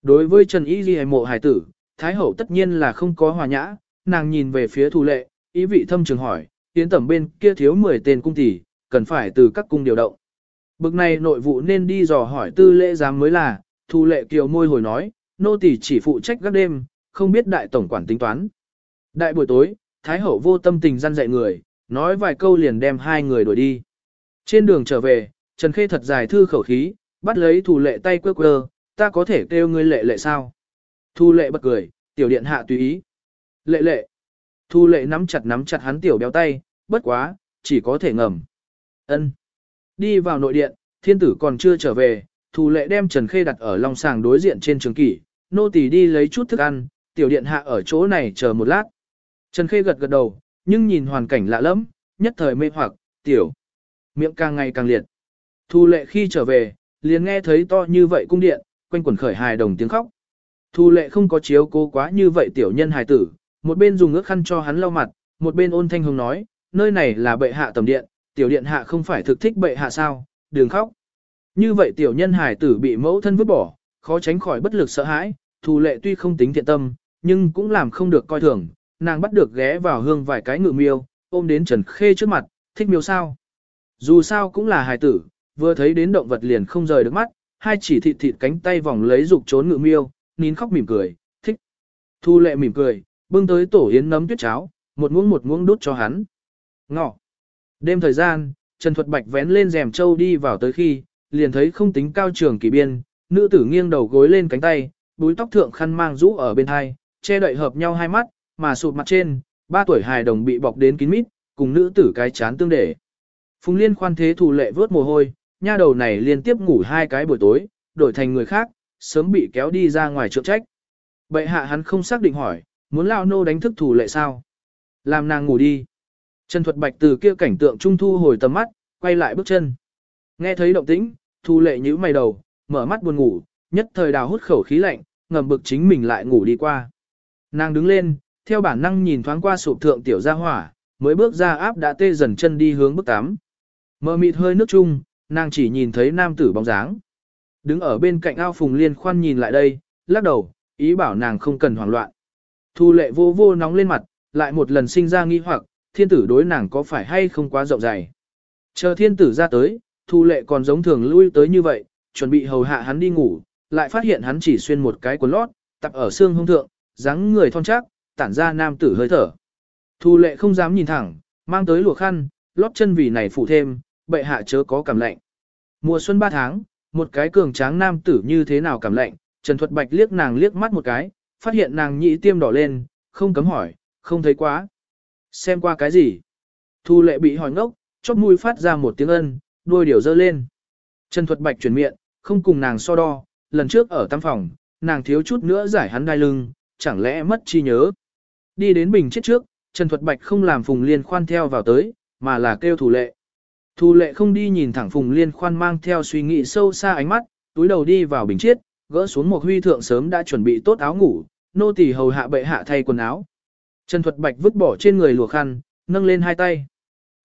Đối với Trần Y Ghi mộ hài tử, Thái hậu tất nhiên là không có hòa nhã, nàng nhìn về phía thu lệ, ý vị thâm trường hỏi, tiến tẩm bên kia thiếu 10 tên cung tỷ, cần phải từ các cung điều động. Bực này nội vụ nên đi dò hỏi tư lễ giám mới là, thu lệ kiều môi hồi nói, nô tỷ chỉ phụ trách các đêm, không biết đại tổng quản tính toán. Đại buổi tối, Thái hậu vô tâm tình gian dạy người, nói vài câu liền đem hai người đuổi đi. Trên đường trở về, Trần Khê thật dài thư khẩu khí, bắt lấy thủ lệ tay quơ quơ, ta có thể kêu ngươi lệ lệ sao? Thu lệ bật cười, tiểu điện hạ tùy ý. Lệ lệ. Thu lệ nắm chặt nắm chặt hắn tiểu béo tay, bất quá, chỉ có thể ngầm. ân Đi vào nội điện, thiên tử còn chưa trở về, Thu lệ đem Trần Khê đặt ở long sàng đối diện trên trường kỷ, nô tỳ đi lấy chút thức ăn, tiểu điện hạ ở chỗ này chờ một lát. Trần Khê gật gật đầu, nhưng nhìn hoàn cảnh lạ lắm, nhất thời mê hoặc, tiểu. Miệng càng ngày càng liệt. Thu lệ khi trở về, liền nghe thấy to như vậy cung điện, quanh quần khởi hài đồng tiếng khóc. Thu lệ không có chiếu cố quá như vậy tiểu nhân hài tử, một bên dùng ước khăn cho hắn lau mặt, một bên ôn thanh hùng nói, nơi này là bệ hạ tầm điện, tiểu điện hạ không phải thực thích bệ hạ sao, đừng khóc. Như vậy tiểu nhân hài tử bị mẫu thân vứt bỏ, khó tránh khỏi bất lực sợ hãi, thù lệ tuy không tính thiện tâm, nhưng cũng làm không được coi thường, nàng bắt được ghé vào hương vài cái ngự miêu, ôm đến Trần Khê trước mặt, thích miêu sao. Dù sao cũng là hài tử, vừa thấy đến động vật liền không rời được mắt, hai chỉ thịt thịt cánh tay vòng lấy dục trốn ngự miêu, nín khóc mỉm cười, thích. Thu lệ mỉm cười, bưng tới tổ yến nấm tuyết cháo, một muỗng một muỗng đút cho hắn. Ngọ. Đêm thời gian, Trần Thuật Bạch vén lên rèm châu đi vào tới khi, liền thấy không tính cao trường kỳ biên, nữ tử nghiêng đầu gối lên cánh tay, búi tóc thượng khăn mang rũ ở bên hai, che đậy hợp nhau hai mắt, mà sụt mặt trên, ba tuổi hài đồng bị bọc đến kín mít, cùng nữ tử cái chán tương để. Phùng Liên khoan thế thủ lệ vớt mồ hôi, nha đầu này liên tiếp ngủ hai cái buổi tối, đổi thành người khác, sớm bị kéo đi ra ngoài trượng trách. Bệ hạ hắn không xác định hỏi, muốn lao nô đánh thức thủ lệ sao? Làm nàng ngủ đi. Trần Thuật Bạch từ kia cảnh tượng trung thu hồi tầm mắt, quay lại bước chân. Nghe thấy động tĩnh, Thu Lệ nhíu mày đầu, mở mắt buồn ngủ, nhất thời đào hút khẩu khí lạnh, ngầm bực chính mình lại ngủ đi qua. Nàng đứng lên, theo bản năng nhìn thoáng qua sụp thượng tiểu gia hỏa, mới bước ra áp đã tê dần chân đi hướng bước tám. Mờ mịt hơi nước chung, nàng chỉ nhìn thấy nam tử bóng dáng. Đứng ở bên cạnh ao phùng liên khoan nhìn lại đây, lắc đầu, ý bảo nàng không cần hoảng loạn. Thu lệ vô vô nóng lên mặt, lại một lần sinh ra nghi hoặc, thiên tử đối nàng có phải hay không quá rộng rãi Chờ thiên tử ra tới, thu lệ còn giống thường lui tới như vậy, chuẩn bị hầu hạ hắn đi ngủ, lại phát hiện hắn chỉ xuyên một cái quần lót, tập ở xương hông thượng, dáng người thon chắc, tản ra nam tử hơi thở. Thu lệ không dám nhìn thẳng, mang tới lụa khăn, lót chân vì này phụ thêm, bệ hạ chớ có cảm lạnh. Mùa xuân ba tháng, một cái cường tráng nam tử như thế nào cảm lạnh, Trần Thuật Bạch liếc nàng liếc mắt một cái, phát hiện nàng nhị tiêm đỏ lên, không cấm hỏi, không thấy quá. Xem qua cái gì? Thu lệ bị hỏi ngốc, chóp mũi phát ra một tiếng ân, đôi điều dơ lên. Trần Thuật Bạch chuyển miệng, không cùng nàng so đo, lần trước ở tam phòng, nàng thiếu chút nữa giải hắn đai lưng, chẳng lẽ mất chi nhớ. Đi đến bình chết trước, Trần Thuật Bạch không làm Phùng Liên khoan theo vào tới, mà là kêu thủ lệ. thu lệ không đi nhìn thẳng Phùng Liên khoan mang theo suy nghĩ sâu xa ánh mắt, túi đầu đi vào bình chết, gỡ xuống một huy thượng sớm đã chuẩn bị tốt áo ngủ, nô tỳ hầu hạ bệ hạ thay quần áo. Trần Thuật Bạch vứt bỏ trên người lùa khăn, nâng lên hai tay.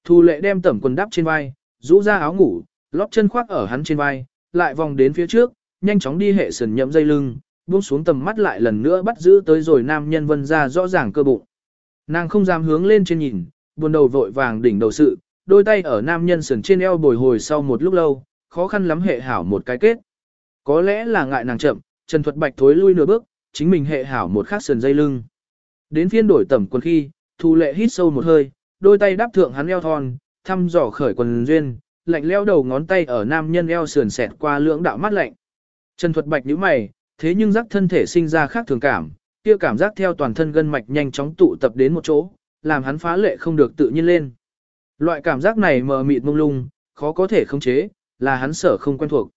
Thu lệ đem tẩm quần đắp trên vai, rũ ra áo ngủ, lóp chân khoác ở hắn trên vai, lại vòng đến phía trước, nhanh chóng đi hệ sườn nhậm dây lưng, buông xuống tầm mắt lại lần nữa bắt giữ tới rồi nam nhân vân ra rõ ràng cơ bụng. Nàng không dám hướng lên trên nhìn, buồn đầu vội vàng đỉnh đầu sự, đôi tay ở nam nhân sườn trên eo bồi hồi sau một lúc lâu, khó khăn lắm hệ hảo một cái kết. Có lẽ là ngại nàng chậm, Trần Thuật Bạch thối lui nửa bước, chính mình hệ hảo một khắc sườn dây lưng. Đến phiên đổi tẩm quần khi, Thu Lệ hít sâu một hơi, đôi tay đáp thượng hắn eo thon, thăm dò khởi quần duyên, lạnh leo đầu ngón tay ở nam nhân eo sườn sẹt qua lưỡng đạo mắt lạnh. Trần Thuật Bạch nhíu mày, thế nhưng giác thân thể sinh ra khác thường cảm, kia cảm giác theo toàn thân gân mạch nhanh chóng tụ tập đến một chỗ, làm hắn phá lệ không được tự nhiên lên. Loại cảm giác này mờ mịt mông lung, khó có thể khống chế, là hắn sở không quen thuộc.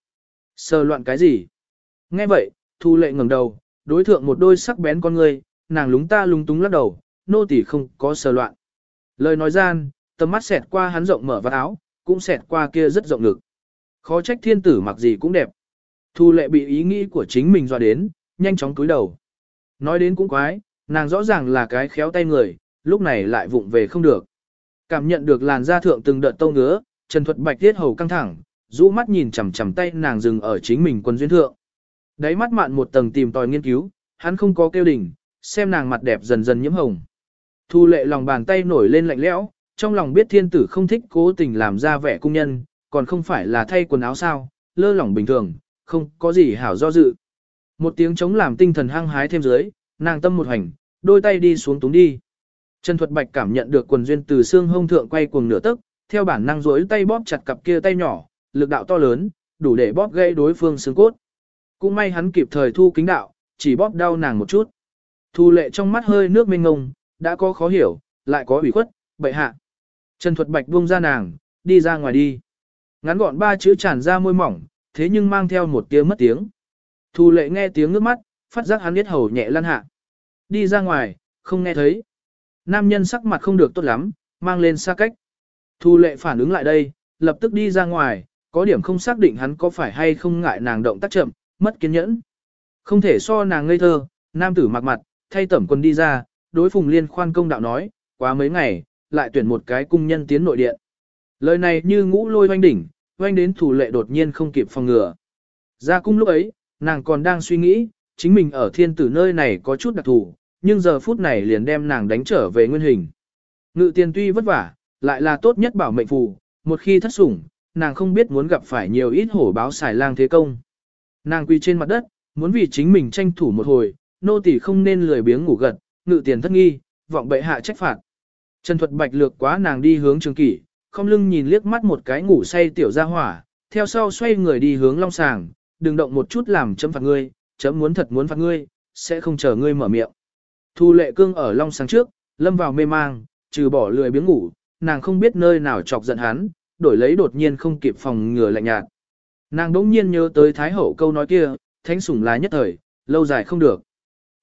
Sờ loạn cái gì? Nghe vậy, Thu Lệ ngẩng đầu, đối thượng một đôi sắc bén con người, nàng lúng ta lúng túng lắc đầu, nô tỳ không có sờ loạn. Lời nói gian, tầm mắt xẹt qua hắn rộng mở vạt áo, cũng xẹt qua kia rất rộng ngực. Khó trách thiên tử mặc gì cũng đẹp. Thu lệ bị ý nghĩ của chính mình dọa đến, nhanh chóng cúi đầu. Nói đến cũng quái, nàng rõ ràng là cái khéo tay người, lúc này lại vụng về không được. Cảm nhận được làn da thượng từng đợt tâu ngứa, Trần Thuật Bạch tiết hầu căng thẳng, rũ mắt nhìn chằm chằm tay nàng dừng ở chính mình quân duyên thượng. Đáy mắt mạn một tầng tìm tòi nghiên cứu, hắn không có kêu đỉnh, xem nàng mặt đẹp dần dần nhiễm hồng. Thu lệ lòng bàn tay nổi lên lạnh lẽo, trong lòng biết thiên tử không thích cố tình làm ra vẻ cung nhân, còn không phải là thay quần áo sao, lơ lỏng bình thường, không có gì hảo do dự. Một tiếng chống làm tinh thần hăng hái thêm dưới, nàng tâm một hành, đôi tay đi xuống túng đi. Trần Thuật Bạch cảm nhận được quần duyên từ xương hông thượng quay cuồng nửa tức, theo bản năng duỗi tay bóp chặt cặp kia tay nhỏ, lực đạo to lớn, đủ để bóp gãy đối phương xương cốt. Cũng may hắn kịp thời thu kính đạo, chỉ bóp đau nàng một chút. Thu lệ trong mắt hơi nước mênh ngông, đã có khó hiểu, lại có ủy khuất, bậy hạ. Trần Thuật Bạch buông ra nàng, đi ra ngoài đi. Ngắn gọn ba chữ tràn ra môi mỏng, thế nhưng mang theo một tiếng mất tiếng. Thu lệ nghe tiếng nước mắt, phát giác hắn biết hầu nhẹ lăn hạ. Đi ra ngoài, không nghe thấy. Nam nhân sắc mặt không được tốt lắm, mang lên xa cách. Thu lệ phản ứng lại đây, lập tức đi ra ngoài, có điểm không xác định hắn có phải hay không ngại nàng động tác chậm, mất kiên nhẫn. Không thể so nàng ngây thơ, nam tử mặc mặt, thay tẩm quân đi ra, đối phùng liên khoan công đạo nói, quá mấy ngày, lại tuyển một cái cung nhân tiến nội điện. Lời này như ngũ lôi oanh đỉnh, oanh đến thủ lệ đột nhiên không kịp phòng ngừa. Ra cung lúc ấy, nàng còn đang suy nghĩ, chính mình ở thiên tử nơi này có chút đặc thù, nhưng giờ phút này liền đem nàng đánh trở về nguyên hình. Ngự tiền tuy vất vả, lại là tốt nhất bảo mệnh phù, một khi thất sủng, nàng không biết muốn gặp phải nhiều ít hổ báo xài lang thế công. Nàng quỳ trên mặt đất, muốn vì chính mình tranh thủ một hồi, nô tỳ không nên lười biếng ngủ gật, ngự tiền thất nghi, vọng bệ hạ trách phạt. Trần Thuật Bạch lược quá nàng đi hướng trường kỷ, không lưng nhìn liếc mắt một cái ngủ say tiểu gia hỏa, theo sau xoay người đi hướng long sàng, đừng động một chút làm chấm phạt ngươi, chấm muốn thật muốn phạt ngươi, sẽ không chờ ngươi mở miệng. Thu lệ cương ở long sàng trước, lâm vào mê mang, trừ bỏ lười biếng ngủ, nàng không biết nơi nào chọc giận hắn, đổi lấy đột nhiên không kịp phòng ngừa lạnh nhạt. Nàng đỗng nhiên nhớ tới Thái Hậu câu nói kia, thánh sủng là nhất thời, lâu dài không được.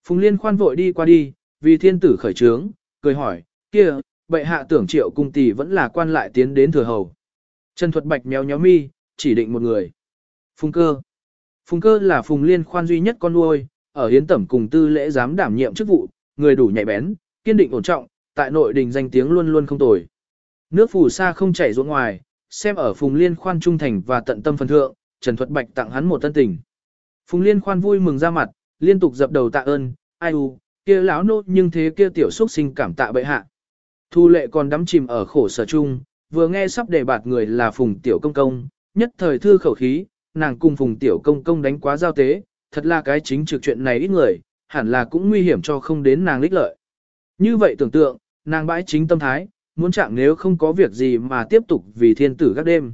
Phùng Liên khoan vội đi qua đi, vì thiên tử khởi trướng, cười hỏi, kia, bệ hạ tưởng triệu cung tỷ vẫn là quan lại tiến đến thừa hầu. Trần Thuật Bạch méo nhéo mi, chỉ định một người. Phùng cơ. Phùng cơ là phùng liên khoan duy nhất con nuôi, ở hiến tẩm cùng tư lễ giám đảm nhiệm chức vụ, người đủ nhạy bén, kiên định ổn trọng, tại nội đình danh tiếng luôn luôn không tồi. Nước phù sa không chảy ruộng ngoài, xem ở phùng liên khoan trung thành và tận tâm phần thượng, Trần Thuật Bạch tặng hắn một tân tình. Phùng liên khoan vui mừng ra mặt, liên tục dập đầu tạ ơn, ai u, kia lão nô nhưng thế kia tiểu xuất sinh cảm tạ bệ hạ. Thu lệ còn đắm chìm ở khổ sở chung, vừa nghe sắp đề bạt người là phùng tiểu công công, nhất thời thư khẩu khí, nàng cùng phùng tiểu công công đánh quá giao tế, thật là cái chính trực chuyện này ít người, hẳn là cũng nguy hiểm cho không đến nàng lích lợi. Như vậy tưởng tượng, nàng bãi chính tâm thái, muốn chạm nếu không có việc gì mà tiếp tục vì thiên tử các đêm.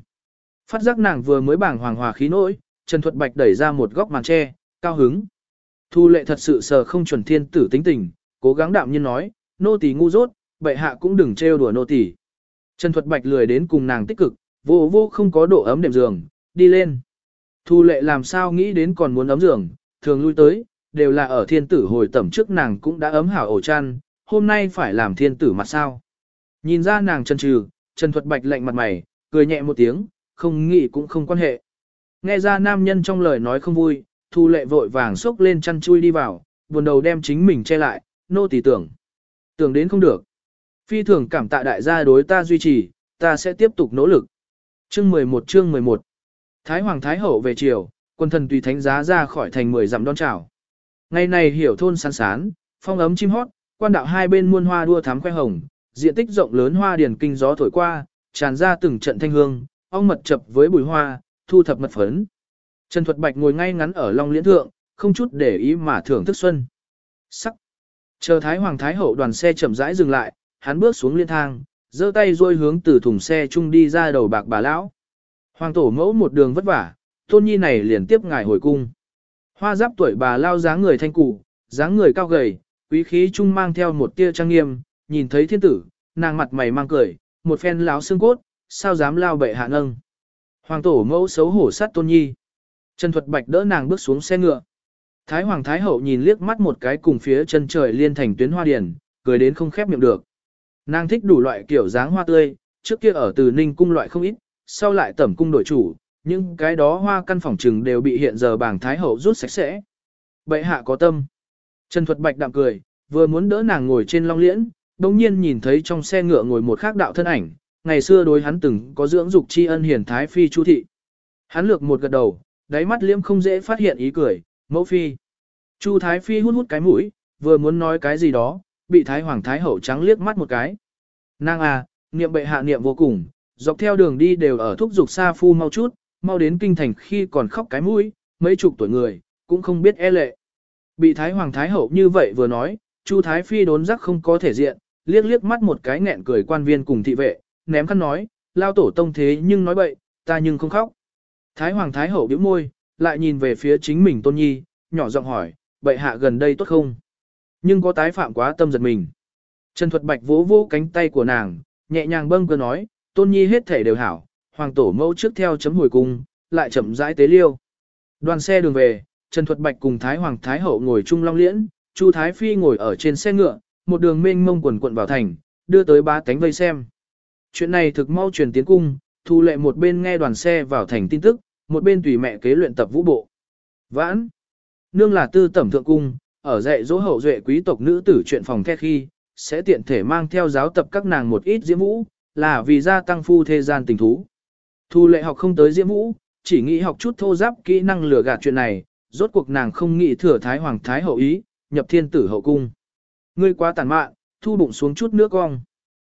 Phát giác nàng vừa mới bảng hoàng hòa khí nỗi, Trần Thuật Bạch đẩy ra một góc màn tre, cao hứng. Thu lệ thật sự sờ không chuẩn thiên tử tính tình, cố gắng đạm nhiên nói, nô tỳ ngu dốt, bệ hạ cũng đừng trêu đùa nô tỳ. Trần Thuật Bạch lười đến cùng nàng tích cực, vô vô không có độ ấm đệm giường, đi lên. Thu lệ làm sao nghĩ đến còn muốn ấm giường, thường lui tới, đều là ở thiên tử hồi tẩm trước nàng cũng đã ấm hảo ổ chăn, hôm nay phải làm thiên tử mặt sao. Nhìn ra nàng chân trừ, Trần Thuật Bạch lạnh mặt mày, cười nhẹ một tiếng, không nghĩ cũng không quan hệ. Nghe ra nam nhân trong lời nói không vui, thu lệ vội vàng xốc lên chăn chui đi vào, buồn đầu đem chính mình che lại, nô tỳ tưởng. Tưởng đến không được. Phi thường cảm tạ đại gia đối ta duy trì, ta sẽ tiếp tục nỗ lực. Chương 11 chương 11 Thái Hoàng Thái Hậu về chiều, quân thần tùy thánh giá ra khỏi thành 10 dặm đón chào. Ngày này hiểu thôn sán sán, phong ấm chim hót, quan đạo hai bên muôn hoa đua thám khoe hồng, diện tích rộng lớn hoa điển kinh gió thổi qua, tràn ra từng trận thanh hương, ong mật chập với bùi hoa, thu thập mật phấn. Trần Thuật Bạch ngồi ngay ngắn ở Long Liễn Thượng, không chút để ý mà thưởng thức xuân. Sắc. Chờ Thái Hoàng Thái Hậu đoàn xe chậm rãi dừng lại, hắn bước xuống liên thang, giơ tay rôi hướng từ thùng xe chung đi ra đầu bạc bà lão. Hoàng tổ mẫu một đường vất vả, tôn nhi này liền tiếp ngài hồi cung. Hoa giáp tuổi bà lao dáng người thanh cụ, dáng người cao gầy, quý khí chung mang theo một tia trang nghiêm, nhìn thấy thiên tử, nàng mặt mày mang cười, một phen láo xương cốt, sao dám lao bệ hạ nâng. Hoàng tổ mẫu xấu hổ sát tôn nhi. Trần Thuật Bạch đỡ nàng bước xuống xe ngựa. Thái Hoàng Thái Hậu nhìn liếc mắt một cái cùng phía chân trời liên thành tuyến hoa điển, cười đến không khép miệng được. Nàng thích đủ loại kiểu dáng hoa tươi, trước kia ở từ Ninh cung loại không ít, sau lại tẩm cung đổi chủ, những cái đó hoa căn phòng trừng đều bị hiện giờ bảng Thái Hậu rút sạch sẽ. Bệ hạ có tâm. Trần Thuật Bạch đạm cười, vừa muốn đỡ nàng ngồi trên long liễn, đồng nhiên nhìn thấy trong xe ngựa ngồi một khác đạo thân ảnh, ngày xưa đối hắn từng có dưỡng dục tri ân hiển Thái Phi Chu Thị. Hắn lược một gật đầu, đáy mắt liễm không dễ phát hiện ý cười, mẫu phi. Chu Thái Phi hút hút cái mũi, vừa muốn nói cái gì đó, bị Thái Hoàng Thái Hậu trắng liếc mắt một cái. Nàng à, niệm bệ hạ niệm vô cùng, dọc theo đường đi đều ở thúc dục xa phu mau chút, mau đến kinh thành khi còn khóc cái mũi, mấy chục tuổi người, cũng không biết e lệ. Bị Thái Hoàng Thái Hậu như vậy vừa nói, Chu Thái Phi đốn giác không có thể diện, liếc liếc mắt một cái nghẹn cười quan viên cùng thị vệ, ném khăn nói, lao tổ tông thế nhưng nói bậy, ta nhưng không khóc. Thái Hoàng Thái Hậu bĩu môi, lại nhìn về phía chính mình Tôn Nhi, nhỏ giọng hỏi, bệ hạ gần đây tốt không? Nhưng có tái phạm quá tâm giật mình. Trần Thuật Bạch vỗ vỗ cánh tay của nàng, nhẹ nhàng bâng cơ nói, Tôn Nhi hết thể đều hảo, Hoàng tổ mẫu trước theo chấm hồi cung, lại chậm rãi tế liêu. Đoàn xe đường về, Trần Thuật Bạch cùng Thái Hoàng Thái Hậu ngồi chung long liễn, Chu Thái Phi ngồi ở trên xe ngựa, một đường mênh mông quần quận vào thành, đưa tới ba cánh vây xem. Chuyện này thực mau truyền tiến cung, thu lệ một bên nghe đoàn xe vào thành tin tức, một bên tùy mẹ kế luyện tập vũ bộ. Vãn, nương là tư tẩm thượng cung, ở dạy dỗ hậu duệ quý tộc nữ tử chuyện phòng the khi, sẽ tiện thể mang theo giáo tập các nàng một ít diễm vũ, là vì gia tăng phu thế gian tình thú. Thu lệ học không tới diễm vũ, chỉ nghĩ học chút thô giáp kỹ năng lừa gạt chuyện này, rốt cuộc nàng không nghĩ thừa thái hoàng thái hậu ý, nhập thiên tử hậu cung. Ngươi quá tàn mạn, thu bụng xuống chút nước cong.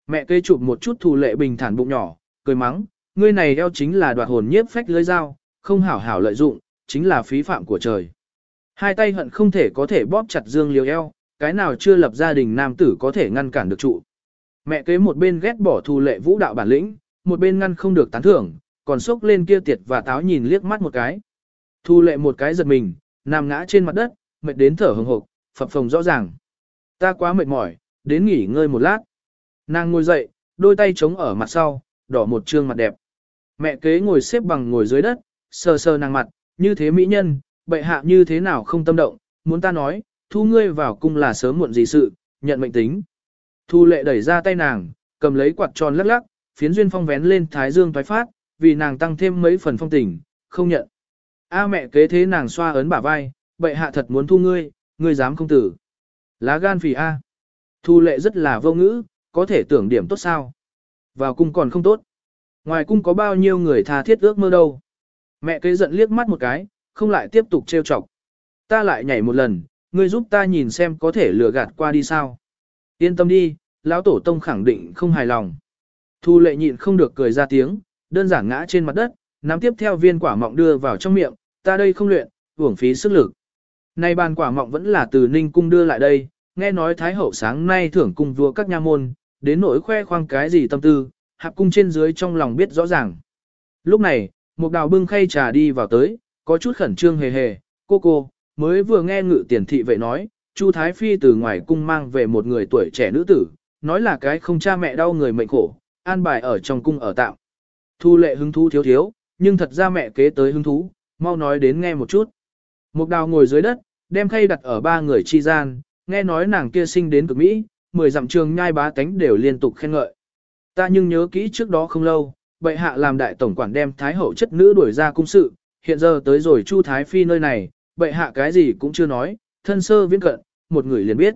Mẹ cây chụp một chút thu lệ bình thản bụng nhỏ, cười mắng, ngươi này eo chính là đoạt hồn nhiếp phách lưới dao, không hảo hảo lợi dụng, chính là phí phạm của trời. Hai tay hận không thể có thể bóp chặt dương liều eo, cái nào chưa lập gia đình nam tử có thể ngăn cản được trụ. Mẹ kế một bên ghét bỏ thu lệ vũ đạo bản lĩnh, một bên ngăn không được tán thưởng, còn sốc lên kia tiệt và táo nhìn liếc mắt một cái. Thu lệ một cái giật mình, nằm ngã trên mặt đất, mệt đến thở hừng hực, phập phồng rõ ràng. Ta quá mệt mỏi, đến nghỉ ngơi một lát. Nàng ngồi dậy, đôi tay chống ở mặt sau, đỏ một trương mặt đẹp. Mẹ kế ngồi xếp bằng ngồi dưới đất, sờ sờ nàng mặt, như thế mỹ nhân, bệ hạ như thế nào không tâm động, muốn ta nói, thu ngươi vào cung là sớm muộn gì sự, nhận mệnh tính. Thu lệ đẩy ra tay nàng, cầm lấy quạt tròn lắc lắc, phiến duyên phong vén lên thái dương thoái phát, vì nàng tăng thêm mấy phần phong tình, không nhận. A mẹ kế thế nàng xoa ấn bả vai, bệ hạ thật muốn thu ngươi, ngươi dám không tử. Lá gan phì A. Thu lệ rất là vô ngữ, có thể tưởng điểm tốt sao. Vào cung còn không tốt. Ngoài cung có bao nhiêu người tha thiết ước mơ đâu. Mẹ kế giận liếc mắt một cái, không lại tiếp tục trêu chọc. Ta lại nhảy một lần, ngươi giúp ta nhìn xem có thể lừa gạt qua đi sao. Yên tâm đi, lão tổ tông khẳng định không hài lòng. Thu lệ nhịn không được cười ra tiếng, đơn giản ngã trên mặt đất, nắm tiếp theo viên quả mọng đưa vào trong miệng, ta đây không luyện, uổng phí sức lực. Nay bàn quả mọng vẫn là từ Ninh cung đưa lại đây, nghe nói Thái hậu sáng nay thưởng cung vua các nha môn, đến nỗi khoe khoang cái gì tâm tư, hạp cung trên dưới trong lòng biết rõ ràng. Lúc này, một đào bưng khay trà đi vào tới, có chút khẩn trương hề hề, cô cô, mới vừa nghe ngự tiền thị vệ nói, Chu Thái Phi từ ngoài cung mang về một người tuổi trẻ nữ tử, nói là cái không cha mẹ đau người mệnh khổ, an bài ở trong cung ở tạm. Thu lệ hứng thú thiếu thiếu, nhưng thật ra mẹ kế tới hứng thú, mau nói đến nghe một chút. Mục đào ngồi dưới đất, đem khay đặt ở ba người chi gian, nghe nói nàng kia sinh đến cực Mỹ, mười dặm trường nhai bá tánh đều liên tục khen ngợi. Ta nhưng nhớ kỹ trước đó không lâu, bệ hạ làm đại tổng quản đem thái hậu chất nữ đuổi ra cung sự, hiện giờ tới rồi Chu Thái Phi nơi này, bệ hạ cái gì cũng chưa nói, thân sơ viễn cận, một người liền biết.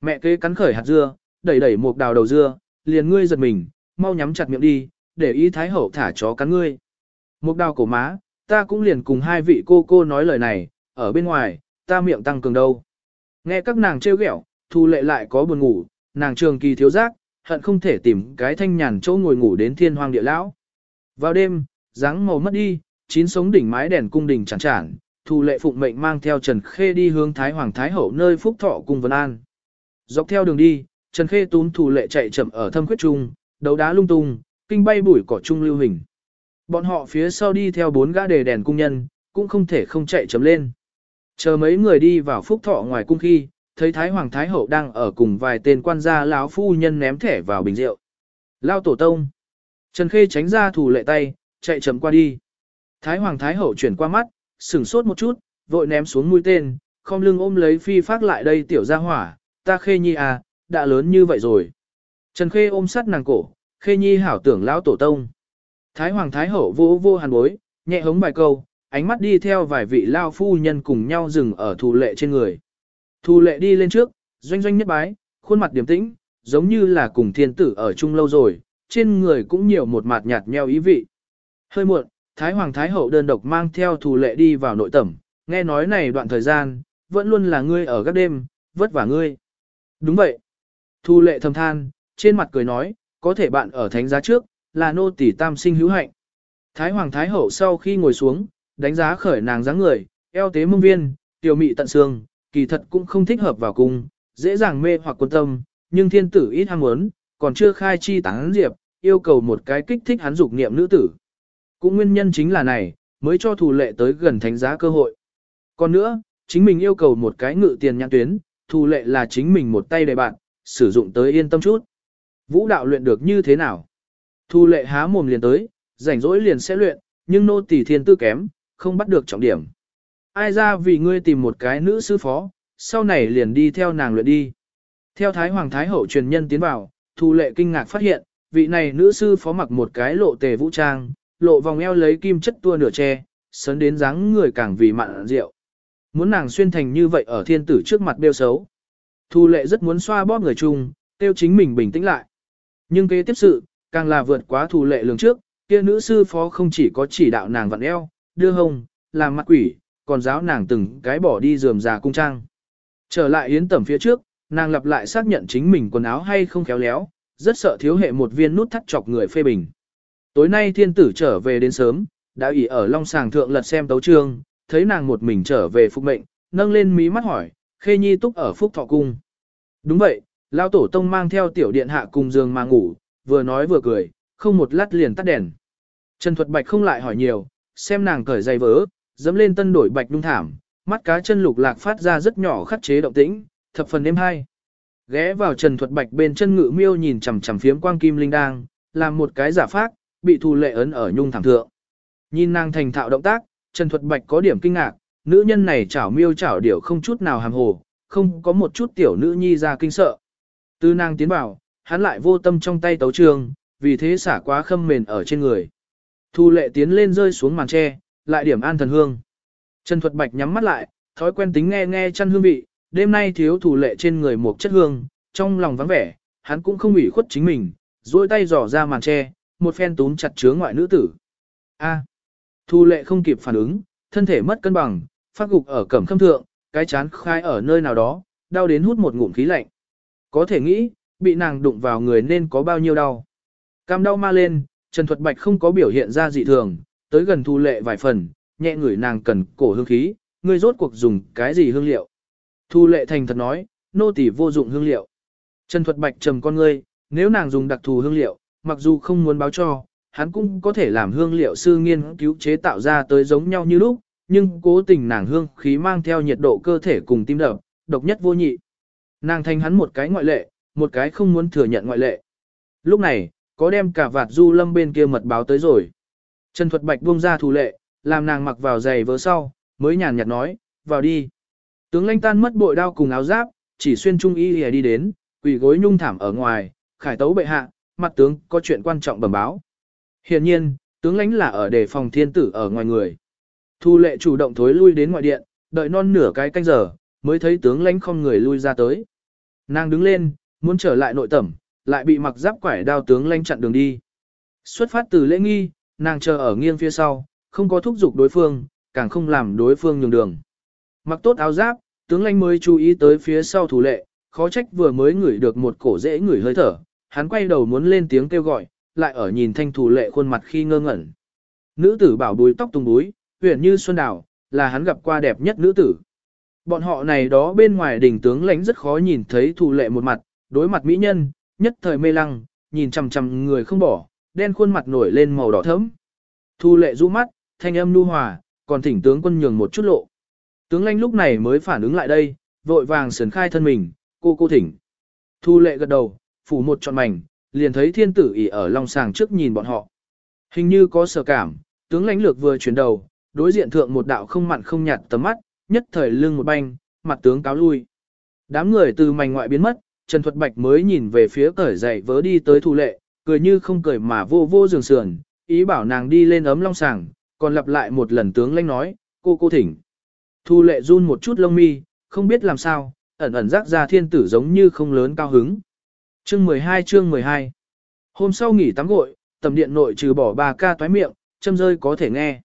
Mẹ kế cắn khởi hạt dưa, đẩy đẩy một đào đầu dưa, liền ngươi giật mình, mau nhắm chặt miệng đi, để ý thái hậu thả chó cắn ngươi. Một đào cổ má, ta cũng liền cùng hai vị cô cô nói lời này, ở bên ngoài, ta miệng tăng cường đâu. Nghe các nàng trêu ghẹo, thu lệ lại có buồn ngủ, nàng trường kỳ thiếu giác, hận không thể tìm cái thanh nhàn chỗ ngồi ngủ đến thiên hoang địa lão. Vào đêm, dáng màu mất đi, chín sống đỉnh mái đèn cung đình chản chản, thu lệ phụng mệnh mang theo Trần Khê đi hướng Thái Hoàng Thái Hậu nơi phúc thọ cung Vân An. Dọc theo đường đi, Trần Khê tún thủ lệ chạy chậm ở thâm quyết trung, đấu đá lung tung, kinh bay bụi cỏ trung lưu hình. Bọn họ phía sau đi theo bốn gã đề đèn cung nhân, cũng không thể không chạy chậm lên. Chờ mấy người đi vào phúc thọ ngoài cung khi, thấy Thái Hoàng Thái Hậu đang ở cùng vài tên quan gia lão phu nhân ném thẻ vào bình rượu. Lao tổ tông. Trần Khê tránh ra thủ lệ tay, chạy chậm qua đi. Thái Hoàng Thái Hậu chuyển qua mắt, sửng sốt một chút, vội ném xuống mũi tên, không lưng ôm lấy phi phát lại đây tiểu gia hỏa, ta Khê Nhi à, đã lớn như vậy rồi. Trần Khê ôm sát nàng cổ, Khê Nhi hảo tưởng lão tổ tông. Thái Hoàng Thái Hậu vô vô hàn bối, nhẹ hống bài câu, ánh mắt đi theo vài vị lao phu nhân cùng nhau dừng ở thủ lệ trên người. Thu lệ đi lên trước, doanh doanh nhất bái, khuôn mặt điềm tĩnh, giống như là cùng thiên tử ở chung lâu rồi, trên người cũng nhiều một mặt nhạt nheo ý vị. Hơi muộn, Thái Hoàng Thái Hậu đơn độc mang theo thù lệ đi vào nội tẩm, nghe nói này đoạn thời gian, vẫn luôn là ngươi ở các đêm, vất vả ngươi. Đúng vậy. Thu lệ thầm than, trên mặt cười nói, có thể bạn ở thánh giá trước, là nô tỷ tam sinh hữu hạnh. Thái Hoàng Thái Hậu sau khi ngồi xuống, đánh giá khởi nàng dáng người, eo tế mông viên, tiểu mị tận xương, kỳ thật cũng không thích hợp vào cung, dễ dàng mê hoặc quân tâm, nhưng thiên tử ít ham muốn, còn chưa khai chi tán diệp, yêu cầu một cái kích thích hắn dục niệm nữ tử. Cũng nguyên nhân chính là này, mới cho thủ lệ tới gần thánh giá cơ hội. Còn nữa, chính mình yêu cầu một cái ngự tiền nhãn tuyến, thủ lệ là chính mình một tay đầy bạn, sử dụng tới yên tâm chút. Vũ đạo luyện được như thế nào? Thu lệ há mồm liền tới, rảnh rỗi liền sẽ luyện, nhưng nô tỳ thiên tư kém, không bắt được trọng điểm. Ai ra vì ngươi tìm một cái nữ sư phó, sau này liền đi theo nàng luyện đi. Theo Thái Hoàng Thái Hậu truyền nhân tiến vào, Thu lệ kinh ngạc phát hiện, vị này nữ sư phó mặc một cái lộ tề vũ trang, lộ vòng eo lấy kim chất tua nửa che, sấn đến dáng người càng vì mặn rượu. Muốn nàng xuyên thành như vậy ở thiên tử trước mặt đeo xấu. Thu lệ rất muốn xoa bóp người chung, tiêu chính mình bình tĩnh lại. Nhưng kế tiếp sự, càng là vượt quá Thu lệ lường trước, kia nữ sư phó không chỉ có chỉ đạo nàng vặn eo, đưa hông, làm mặt quỷ, còn giáo nàng từng cái bỏ đi dườm già cung trang. Trở lại yến tẩm phía trước, nàng lặp lại xác nhận chính mình quần áo hay không khéo léo, rất sợ thiếu hệ một viên nút thắt chọc người phê bình. Tối nay thiên tử trở về đến sớm, đã ỉ ở long sàng thượng lật xem tấu trương, thấy nàng một mình trở về phục mệnh, nâng lên mí mắt hỏi, khê nhi túc ở phúc thọ cung. Đúng vậy, lao tổ tông mang theo tiểu điện hạ cùng giường mà ngủ, vừa nói vừa cười, không một lát liền tắt đèn. Trần Thuật Bạch không lại hỏi nhiều, xem nàng cởi giày vỡ, dẫm lên tân đổi bạch nhung thảm, mắt cá chân lục lạc phát ra rất nhỏ khắc chế động tĩnh, thập phần êm hai. Ghé vào Trần Thuật Bạch bên chân ngự miêu nhìn chằm chằm phiếm quang kim linh đang, làm một cái giả phát, bị thù lệ ấn ở nhung thảm thượng. Nhìn nàng thành thạo động tác, Trần Thuật Bạch có điểm kinh ngạc, nữ nhân này chảo miêu chảo điểu không chút nào hàm hồ, không có một chút tiểu nữ nhi ra kinh sợ. Từ nàng tiến vào, hắn lại vô tâm trong tay tấu trường, vì thế xả quá khâm mền ở trên người. Thu lệ tiến lên rơi xuống màn tre, lại điểm an thần hương. Trần Thuật Bạch nhắm mắt lại, thói quen tính nghe nghe chăn hương vị, đêm nay thiếu thủ lệ trên người một chất hương, trong lòng vắng vẻ, hắn cũng không ủy khuất chính mình, duỗi tay dò ra màn tre, một phen túm chặt chứa ngoại nữ tử. A. Thu lệ không kịp phản ứng, thân thể mất cân bằng, phát gục ở cẩm khâm thượng, cái chán khai ở nơi nào đó, đau đến hút một ngụm khí lạnh. Có thể nghĩ, bị nàng đụng vào người nên có bao nhiêu đau. Cam đau ma lên, Trần Thuật Bạch không có biểu hiện ra dị thường, tới gần thu lệ vài phần, nhẹ ngửi nàng cần cổ hương khí, ngươi rốt cuộc dùng cái gì hương liệu. Thu lệ thành thật nói, nô tỳ vô dụng hương liệu. Trần Thuật Bạch trầm con ngươi, nếu nàng dùng đặc thù hương liệu, mặc dù không muốn báo cho, hắn cũng có thể làm hương liệu sư nghiên cứu chế tạo ra tới giống nhau như lúc, nhưng cố tình nàng hương khí mang theo nhiệt độ cơ thể cùng tim đập, độc nhất vô nhị. Nàng thành hắn một cái ngoại lệ, một cái không muốn thừa nhận ngoại lệ. Lúc này, có đem cả vạt du lâm bên kia mật báo tới rồi. Trần Thuật Bạch buông ra thủ lệ, làm nàng mặc vào giày vớ sau, mới nhàn nhạt nói, vào đi. Tướng lãnh tan mất bội đao cùng áo giáp, chỉ xuyên trung y lìa đi đến, quỳ gối nhung thảm ở ngoài, khải tấu bệ hạ, mặt tướng có chuyện quan trọng bẩm báo. Hiện nhiên, tướng lãnh là ở đề phòng thiên tử ở ngoài người. Thu lệ chủ động thối lui đến ngoại điện, đợi non nửa cái canh giờ, mới thấy tướng lãnh không người lui ra tới. Nàng đứng lên, muốn trở lại nội tẩm, lại bị mặc giáp quải đao tướng lãnh chặn đường đi. Xuất phát từ lễ nghi, nàng chờ ở nghiêng phía sau, không có thúc giục đối phương, càng không làm đối phương nhường đường. Mặc tốt áo giáp, tướng lãnh mới chú ý tới phía sau thủ lệ, khó trách vừa mới ngửi được một cổ dễ ngửi hơi thở, hắn quay đầu muốn lên tiếng kêu gọi, lại ở nhìn thanh thủ lệ khuôn mặt khi ngơ ngẩn. Nữ tử bảo đuôi tóc tung búi, huyền như xuân đào, là hắn gặp qua đẹp nhất nữ tử. Bọn họ này đó bên ngoài đỉnh tướng lãnh rất khó nhìn thấy thủ lệ một mặt, đối mặt mỹ nhân, nhất thời mê lăng, nhìn chằm chằm người không bỏ, đen khuôn mặt nổi lên màu đỏ thẫm. Thu lệ rũ mắt, thanh âm nu hòa, còn thỉnh tướng quân nhường một chút lộ. Tướng lãnh lúc này mới phản ứng lại đây, vội vàng sườn khai thân mình, cô cô thỉnh. Thu lệ gật đầu, phủ một trọn mảnh, liền thấy thiên tử ỉ ở long sàng trước nhìn bọn họ. Hình như có sở cảm, tướng lãnh lược vừa chuyển đầu, đối diện thượng một đạo không mặn không nhạt tầm mắt, nhất thời lưng một banh, mặt tướng cáo lui. Đám người từ mảnh ngoại biến mất, Trần Thuật Bạch mới nhìn về phía cởi dậy vớ đi tới thu lệ, cười như không cười mà vô vô giường sườn, ý bảo nàng đi lên ấm long sàng, còn lặp lại một lần tướng lanh nói, cô cô thỉnh. Thu lệ run một chút lông mi, không biết làm sao, ẩn ẩn rắc ra thiên tử giống như không lớn cao hứng. Chương 12 chương 12 Hôm sau nghỉ tắm gội, tầm điện nội trừ bỏ ba ca toái miệng, châm rơi có thể nghe.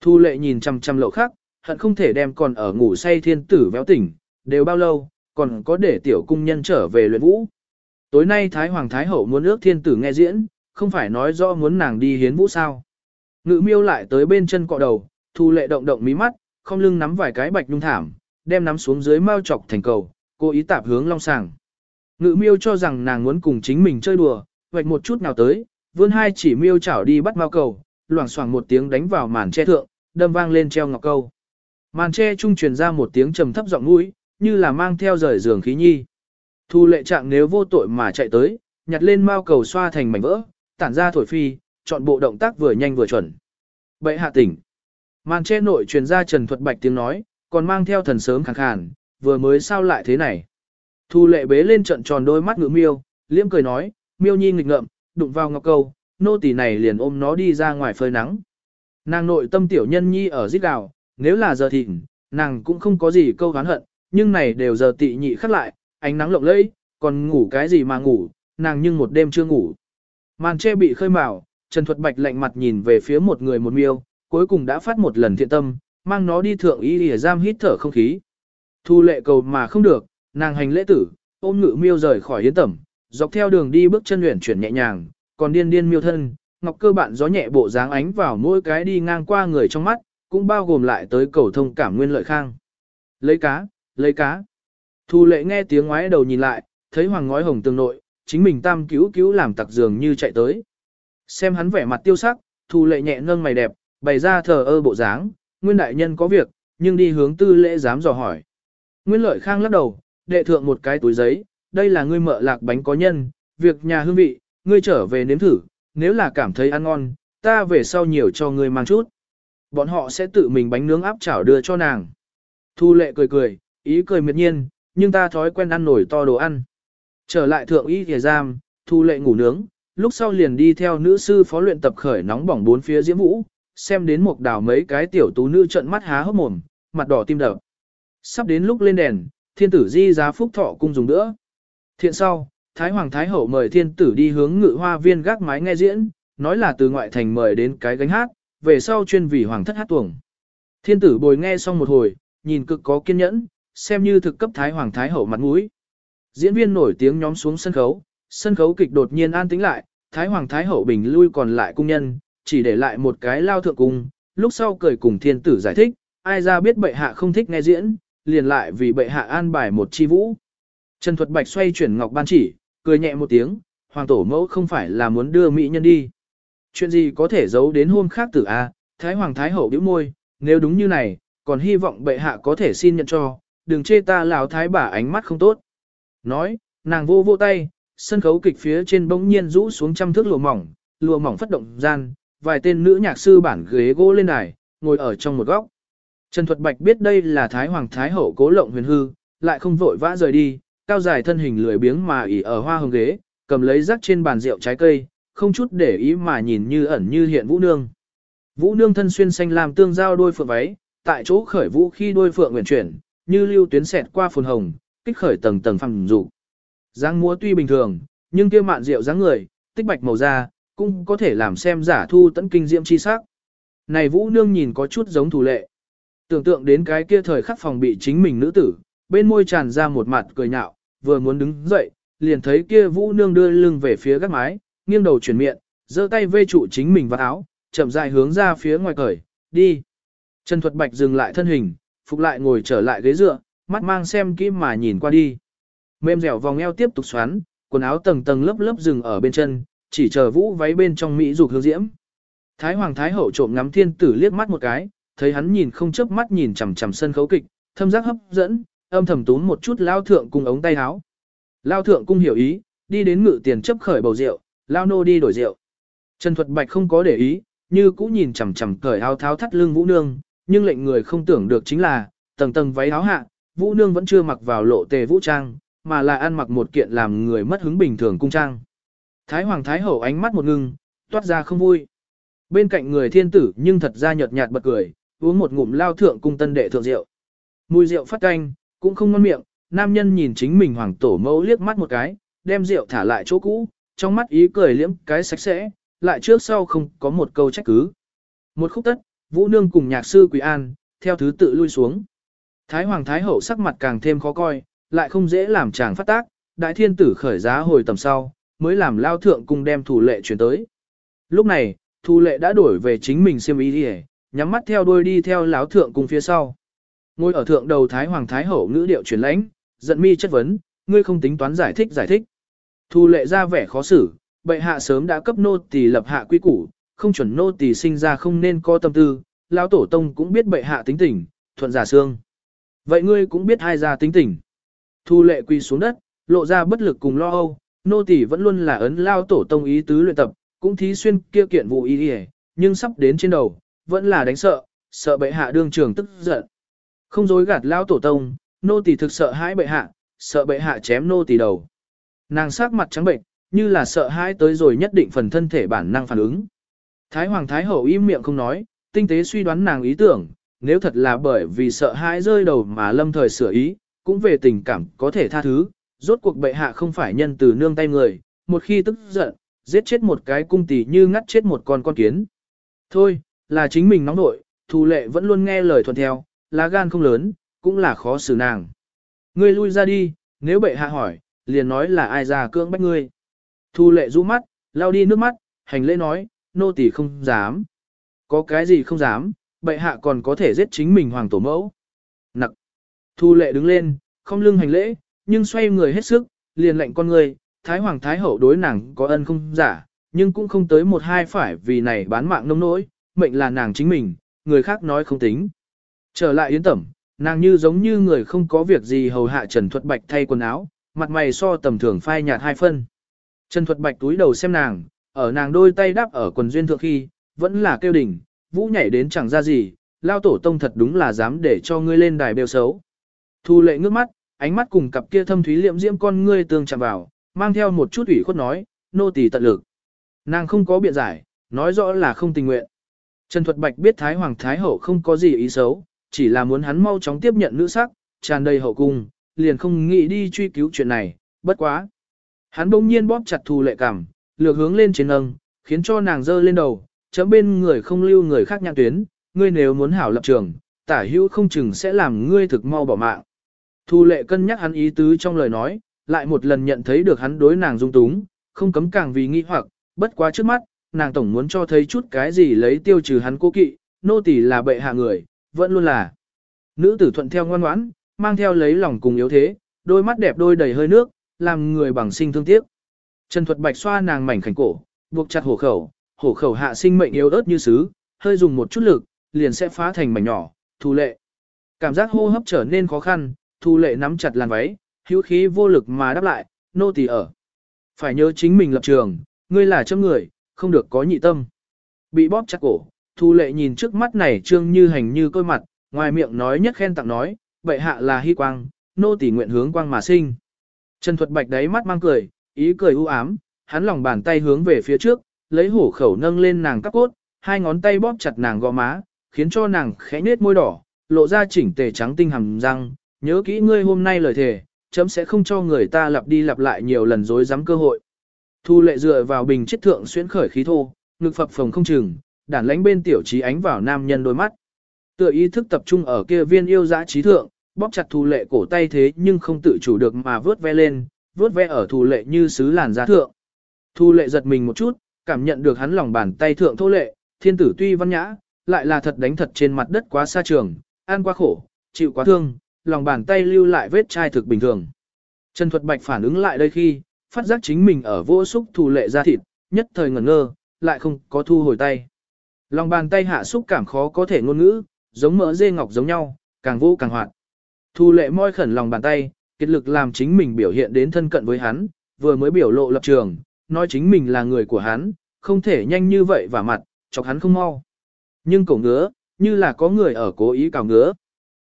Thu lệ nhìn chăm chăm lậu khắc, hận không thể đem còn ở ngủ say thiên tử véo tỉnh, đều bao lâu, còn có để tiểu cung nhân trở về luyện vũ. Tối nay Thái Hoàng Thái Hậu muốn ước thiên tử nghe diễn, không phải nói rõ muốn nàng đi hiến vũ sao. Ngự miêu lại tới bên chân cọ đầu, thu lệ động động mí mắt, không lưng nắm vài cái bạch nhung thảm, đem nắm xuống dưới mao chọc thành cầu, cố ý tạp hướng long sàng. Ngự miêu cho rằng nàng muốn cùng chính mình chơi đùa, vạch một chút nào tới, vươn hai chỉ miêu chảo đi bắt mao cầu, loảng xoảng một tiếng đánh vào màn che thượng, đâm vang lên treo ngọc câu. Màn che trung truyền ra một tiếng trầm thấp giọng mũi, như là mang theo rời giường khí nhi. Thu lệ trạng nếu vô tội mà chạy tới, nhặt lên mao cầu xoa thành mảnh vỡ, tản ra thổi phi, chọn bộ động tác vừa nhanh vừa chuẩn. Bệ hạ tỉnh. Màn che nội truyền ra Trần Thuật Bạch tiếng nói, còn mang theo thần sớm khàn khàn, vừa mới sao lại thế này. Thu lệ bế lên trận tròn đôi mắt ngữ miêu, liêm cười nói, miêu nhi nghịch ngợm, đụng vào ngọc câu, nô tỳ này liền ôm nó đi ra ngoài phơi nắng. Nàng nội tâm tiểu nhân nhi ở giết gào, nếu là giờ thịnh, nàng cũng không có gì câu hán hận, nhưng này đều giờ tị nhị khắc lại, ánh nắng lộng lẫy, còn ngủ cái gì mà ngủ, nàng nhưng một đêm chưa ngủ. Màn che bị khơi mào, Trần Thuật Bạch lạnh mặt nhìn về phía một người một miêu, cuối cùng đã phát một lần thiện tâm, mang nó đi thượng y lìa giam hít thở không khí. Thu lệ cầu mà không được, nàng hành lễ tử, ôm ngự miêu rời khỏi hiến tẩm, dọc theo đường đi bước chân luyện chuyển nhẹ nhàng, còn điên điên miêu thân, ngọc cơ bạn gió nhẹ bộ dáng ánh vào mỗi cái đi ngang qua người trong mắt, cũng bao gồm lại tới cầu thông cảm nguyên lợi khang. Lấy cá, lấy cá. Thu lệ nghe tiếng ngoái đầu nhìn lại, thấy hoàng ngói hồng tường nội, chính mình tam cứu cứu làm tặc giường như chạy tới. Xem hắn vẻ mặt tiêu sắc, thu lệ nhẹ nâng mày đẹp, bày ra thờ ơ bộ dáng, nguyên đại nhân có việc, nhưng đi hướng tư lễ dám dò hỏi. Nguyên lợi khang lắc đầu, đệ thượng một cái túi giấy, đây là ngươi mợ lạc bánh có nhân, việc nhà hương vị, ngươi trở về nếm thử, nếu là cảm thấy ăn ngon, ta về sau nhiều cho ngươi mang chút. Bọn họ sẽ tự mình bánh nướng áp chảo đưa cho nàng. Thu lệ cười cười, ý cười miệt nhiên, nhưng ta thói quen ăn nổi to đồ ăn. Trở lại thượng y thìa giam, thu lệ ngủ nướng, lúc sau liền đi theo nữ sư phó luyện tập khởi nóng bỏng bốn phía diễm vũ, xem đến một đảo mấy cái tiểu tú nữ trận mắt há hốc mồm, mặt đỏ tim đập. Sắp đến lúc lên đèn, thiên tử di giá phúc thọ cung dùng nữa. Thiện sau, Thái Hoàng Thái Hậu mời thiên tử đi hướng ngự hoa viên gác mái nghe diễn, nói là từ ngoại thành mời đến cái gánh hát, về sau chuyên vì hoàng thất hát tuồng. Thiên tử bồi nghe xong một hồi, nhìn cực có kiên nhẫn, xem như thực cấp Thái Hoàng Thái Hậu mặt mũi. Diễn viên nổi tiếng nhóm xuống sân khấu, sân khấu kịch đột nhiên an tĩnh lại, Thái Hoàng Thái Hậu bình lui còn lại cung nhân, chỉ để lại một cái lao thượng cung, lúc sau cười cùng thiên tử giải thích, ai ra biết bệ hạ không thích nghe diễn, liền lại vì bệ hạ an bài một chi vũ. Trần Thuật Bạch xoay chuyển ngọc ban chỉ, cười nhẹ một tiếng, hoàng tổ mẫu không phải là muốn đưa mỹ nhân đi. Chuyện gì có thể giấu đến hôm khác tử A, Thái Hoàng Thái Hậu bĩu môi, nếu đúng như này, còn hy vọng bệ hạ có thể xin nhận cho, đừng chê ta lão thái bà ánh mắt không tốt. Nói, nàng vô vô tay, sân khấu kịch phía trên bỗng nhiên rũ xuống trăm thước lụa mỏng, lụa mỏng phất động gian, vài tên nữ nhạc sư bản ghế gỗ lên đài, ngồi ở trong một góc. Trần Thuật Bạch biết đây là Thái Hoàng Thái Hậu cố lộng huyền hư, lại không vội vã rời đi, cao dài thân hình lười biếng mà ỉ ở hoa hồng ghế, cầm lấy rắc trên bàn rượu trái cây, không chút để ý mà nhìn như ẩn như hiện Vũ Nương. Vũ Nương thân xuyên xanh làm tương giao đôi phượng váy, tại chỗ khởi vũ khi đôi phượng nguyện chuyển, như lưu tuyến xẹt qua phồn hồng, kích khởi tầng tầng phẳng dụ. Giang múa tuy bình thường, nhưng kia mạn rượu dáng người, tích bạch màu da, cũng có thể làm xem giả thu tận kinh diễm chi sắc. Này Vũ Nương nhìn có chút giống thủ lệ. Tưởng tượng đến cái kia thời khắc phòng bị chính mình nữ tử, bên môi tràn ra một mặt cười nhạo, vừa muốn đứng dậy, liền thấy kia Vũ Nương đưa lưng về phía gác mái, nghiêng đầu chuyển miệng, giơ tay vê trụ chính mình vào áo, chậm rãi hướng ra phía ngoài cởi, đi. Trần Thuật Bạch dừng lại thân hình, phục lại ngồi trở lại ghế dựa, mắt mang xem kỹ mà nhìn qua đi. Mềm dẻo vòng eo tiếp tục xoắn, quần áo tầng tầng lớp lớp dừng ở bên chân, chỉ chờ vũ váy bên trong mỹ dục hương diễm. Thái Hoàng Thái Hậu trộm ngắm thiên tử liếc mắt một cái, thấy hắn nhìn không chớp mắt nhìn chằm chằm sân khấu kịch, thâm giác hấp dẫn, âm thầm tún một chút lao thượng cùng ống tay áo. Lao thượng cung hiểu ý, đi đến ngự tiền chấp khởi bầu rượu, lao nô đi đổi rượu. Trần Thuật Bạch không có để ý, như cũ nhìn chằm chằm cởi áo tháo thắt lưng Vũ Nương, nhưng lệnh người không tưởng được chính là, tầng tầng váy áo hạ, Vũ Nương vẫn chưa mặc vào lộ tề vũ trang, mà là ăn mặc một kiện làm người mất hứng bình thường cung trang. Thái Hoàng Thái Hậu ánh mắt một ngưng, toát ra không vui. Bên cạnh người thiên tử nhưng thật ra nhợt nhạt bật cười, uống một ngụm lao thượng cung tân đệ thượng rượu. Mùi rượu phát canh, cũng không ngon miệng, nam nhân nhìn chính mình hoàng tổ mẫu liếc mắt một cái, đem rượu thả lại chỗ cũ, trong mắt ý cười liễm cái sạch sẽ, lại trước sau không có một câu trách cứ. Một khúc tất, Vũ Nương cùng nhạc sư Quỳ An, theo thứ tự lui xuống. Thái Hoàng Thái Hậu sắc mặt càng thêm khó coi, lại không dễ làm chàng phát tác, đại thiên tử khởi giá hồi tầm sau, mới làm lao thượng cùng đem thủ lệ chuyển tới. Lúc này, thủ lệ đã đổi về chính mình xiêm ý đi nhắm mắt theo đuôi đi theo lão thượng cùng phía sau. Ngồi ở thượng đầu Thái Hoàng Thái Hậu ngữ điệu chuyển lãnh, giận mi chất vấn, ngươi không tính toán giải thích giải thích. Thu lệ ra vẻ khó xử, bệ hạ sớm đã cấp nô tỳ lập hạ quy củ, không chuẩn nô tỳ sinh ra không nên có tâm tư, lão tổ tông cũng biết bệ hạ tính tình, thuận giả xương. Vậy ngươi cũng biết hai gia tính tình. Thu lệ quỳ xuống đất, lộ ra bất lực cùng lo âu, nô tỳ vẫn luôn là ấn lao tổ tông ý tứ luyện tập, cũng thí xuyên kia kiện vụ ý đi nhưng sắp đến trên đầu, vẫn là đánh sợ, sợ bệ hạ đương trường tức giận. Không dối gạt lao tổ tông, nô tỳ thực sợ hãi bệ hạ, sợ bệ hạ chém nô tỳ đầu. Nàng sắc mặt trắng bệnh, như là sợ hãi tới rồi nhất định phần thân thể bản năng phản ứng. Thái Hoàng Thái Hậu im miệng không nói, tinh tế suy đoán nàng ý tưởng, nếu thật là bởi vì sợ hãi rơi đầu mà lâm thời sửa ý, cũng về tình cảm có thể tha thứ, rốt cuộc bệ hạ không phải nhân từ nương tay người, một khi tức giận, giết chết một cái cung tỷ như ngắt chết một con con kiến. Thôi, là chính mình nóng nội, thù lệ vẫn luôn nghe lời thuận theo, lá gan không lớn, cũng là khó xử nàng. Ngươi lui ra đi, nếu bệ hạ hỏi, liền nói là ai ra cưỡng bách ngươi. Thu lệ rũ mắt, lao đi nước mắt, hành lễ nói, nô tỳ không dám. Có cái gì không dám, bệ hạ còn có thể giết chính mình hoàng tổ mẫu. Nặc. Thu lệ đứng lên, không lưng hành lễ, nhưng xoay người hết sức, liền lệnh con người, thái hoàng thái hậu đối nàng có ân không giả, nhưng cũng không tới một hai phải vì này bán mạng nông nỗi, mệnh là nàng chính mình, người khác nói không tính. Trở lại yến tẩm, nàng như giống như người không có việc gì hầu hạ Trần Thuật Bạch thay quần áo, mặt mày so tầm thường phai nhạt hai phân. Trần Thuật Bạch túi đầu xem nàng, ở nàng đôi tay đắp ở quần duyên thượng khi, vẫn là kêu đỉnh, vũ nhảy đến chẳng ra gì, lao tổ tông thật đúng là dám để cho ngươi lên đài bêu xấu. Thu lệ ngước mắt, ánh mắt cùng cặp kia thâm thúy liệm diễm con ngươi tương chạm vào, mang theo một chút ủy khuất nói, nô tỳ tận lực. Nàng không có biện giải, nói rõ là không tình nguyện. Trần Thuật Bạch biết Thái Hoàng Thái Hậu không có gì ý xấu, chỉ là muốn hắn mau chóng tiếp nhận nữ sắc, tràn đầy hậu cung, liền không nghĩ đi truy cứu chuyện này, bất quá. Hắn bỗng nhiên bóp chặt thù lệ cảm, lược hướng lên trên nâng, khiến cho nàng dơ lên đầu, chấm bên người không lưu người khác nhãn tuyến, ngươi nếu muốn hảo lập trường, tả hữu không chừng sẽ làm ngươi thực mau bỏ mạng. Thu lệ cân nhắc hắn ý tứ trong lời nói, lại một lần nhận thấy được hắn đối nàng dung túng, không cấm càng vì nghi hoặc, bất quá trước mắt, nàng tổng muốn cho thấy chút cái gì lấy tiêu trừ hắn cố kỵ, nô tỳ là bệ hạ người, vẫn luôn là. Nữ tử thuận theo ngoan ngoãn, mang theo lấy lòng cùng yếu thế, đôi mắt đẹp đôi đầy hơi nước, làm người bằng sinh thương tiếc. Trần Thuật Bạch xoa nàng mảnh khảnh cổ, buộc chặt hổ khẩu, hổ khẩu hạ sinh mệnh yếu ớt như sứ, hơi dùng một chút lực, liền sẽ phá thành mảnh nhỏ, thu lệ. Cảm giác hô hấp trở nên khó khăn, thu lệ nắm chặt làn váy, hữu khí vô lực mà đáp lại, nô tỳ ở. Phải nhớ chính mình lập trường, ngươi là châm người, không được có nhị tâm. Bị bóp chặt cổ, thu lệ nhìn trước mắt này trương như hành như côi mặt, ngoài miệng nói nhất khen tặng nói, vậy hạ là hy quang, nô tỳ nguyện hướng quang mà sinh. Trần Thuật Bạch đáy mắt mang cười, ý cười u ám, hắn lòng bàn tay hướng về phía trước, lấy hổ khẩu nâng lên nàng các cốt, hai ngón tay bóp chặt nàng gò má, khiến cho nàng khẽ nết môi đỏ, lộ ra chỉnh tề trắng tinh hàm răng, nhớ kỹ ngươi hôm nay lời thề, chấm sẽ không cho người ta lặp đi lặp lại nhiều lần dối dám cơ hội. Thu lệ dựa vào bình chết thượng xuyên khởi khí thô, ngực phập phồng không chừng, đản lánh bên tiểu trí ánh vào nam nhân đôi mắt. Tựa ý thức tập trung ở kia viên yêu dã trí thượng, bóp chặt thu lệ cổ tay thế nhưng không tự chủ được mà vớt ve lên, vớt ve ở thù lệ như sứ làn da thượng. Thù lệ giật mình một chút, cảm nhận được hắn lòng bàn tay thượng thô lệ, thiên tử tuy văn nhã, lại là thật đánh thật trên mặt đất quá xa trường, ăn quá khổ, chịu quá thương, lòng bàn tay lưu lại vết chai thực bình thường. Trần Thuật Bạch phản ứng lại đây khi, phát giác chính mình ở vô xúc thù lệ ra thịt, nhất thời ngẩn ngơ, lại không có thu hồi tay. Lòng bàn tay hạ xúc cảm khó có thể ngôn ngữ, giống mỡ dê ngọc giống nhau, càng vô càng hoạt. Thu lệ môi khẩn lòng bàn tay, kết lực làm chính mình biểu hiện đến thân cận với hắn, vừa mới biểu lộ lập trường, nói chính mình là người của hắn, không thể nhanh như vậy và mặt, chọc hắn không mau. Nhưng cổ ngứa, như là có người ở cố ý cào ngứa.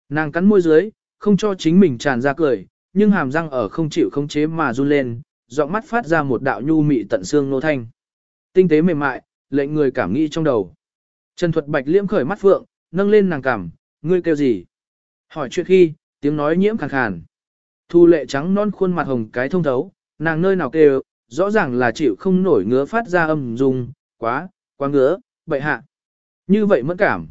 Nàng cắn môi dưới, không cho chính mình tràn ra cười, nhưng hàm răng ở không chịu không chế mà run lên, giọng mắt phát ra một đạo nhu mị tận xương nô thanh. Tinh tế mềm mại, lệnh người cảm nghĩ trong đầu. Trần Thuật Bạch liễm khởi mắt phượng, nâng lên nàng cảm, ngươi kêu gì? Hỏi chuyện khi, tiếng nói nhiễm khàn khàn. Thu lệ trắng non khuôn mặt hồng cái thông thấu, nàng nơi nào kêu, rõ ràng là chịu không nổi ngứa phát ra âm dung, quá, quá ngứa, bậy hạ. Như vậy mất cảm.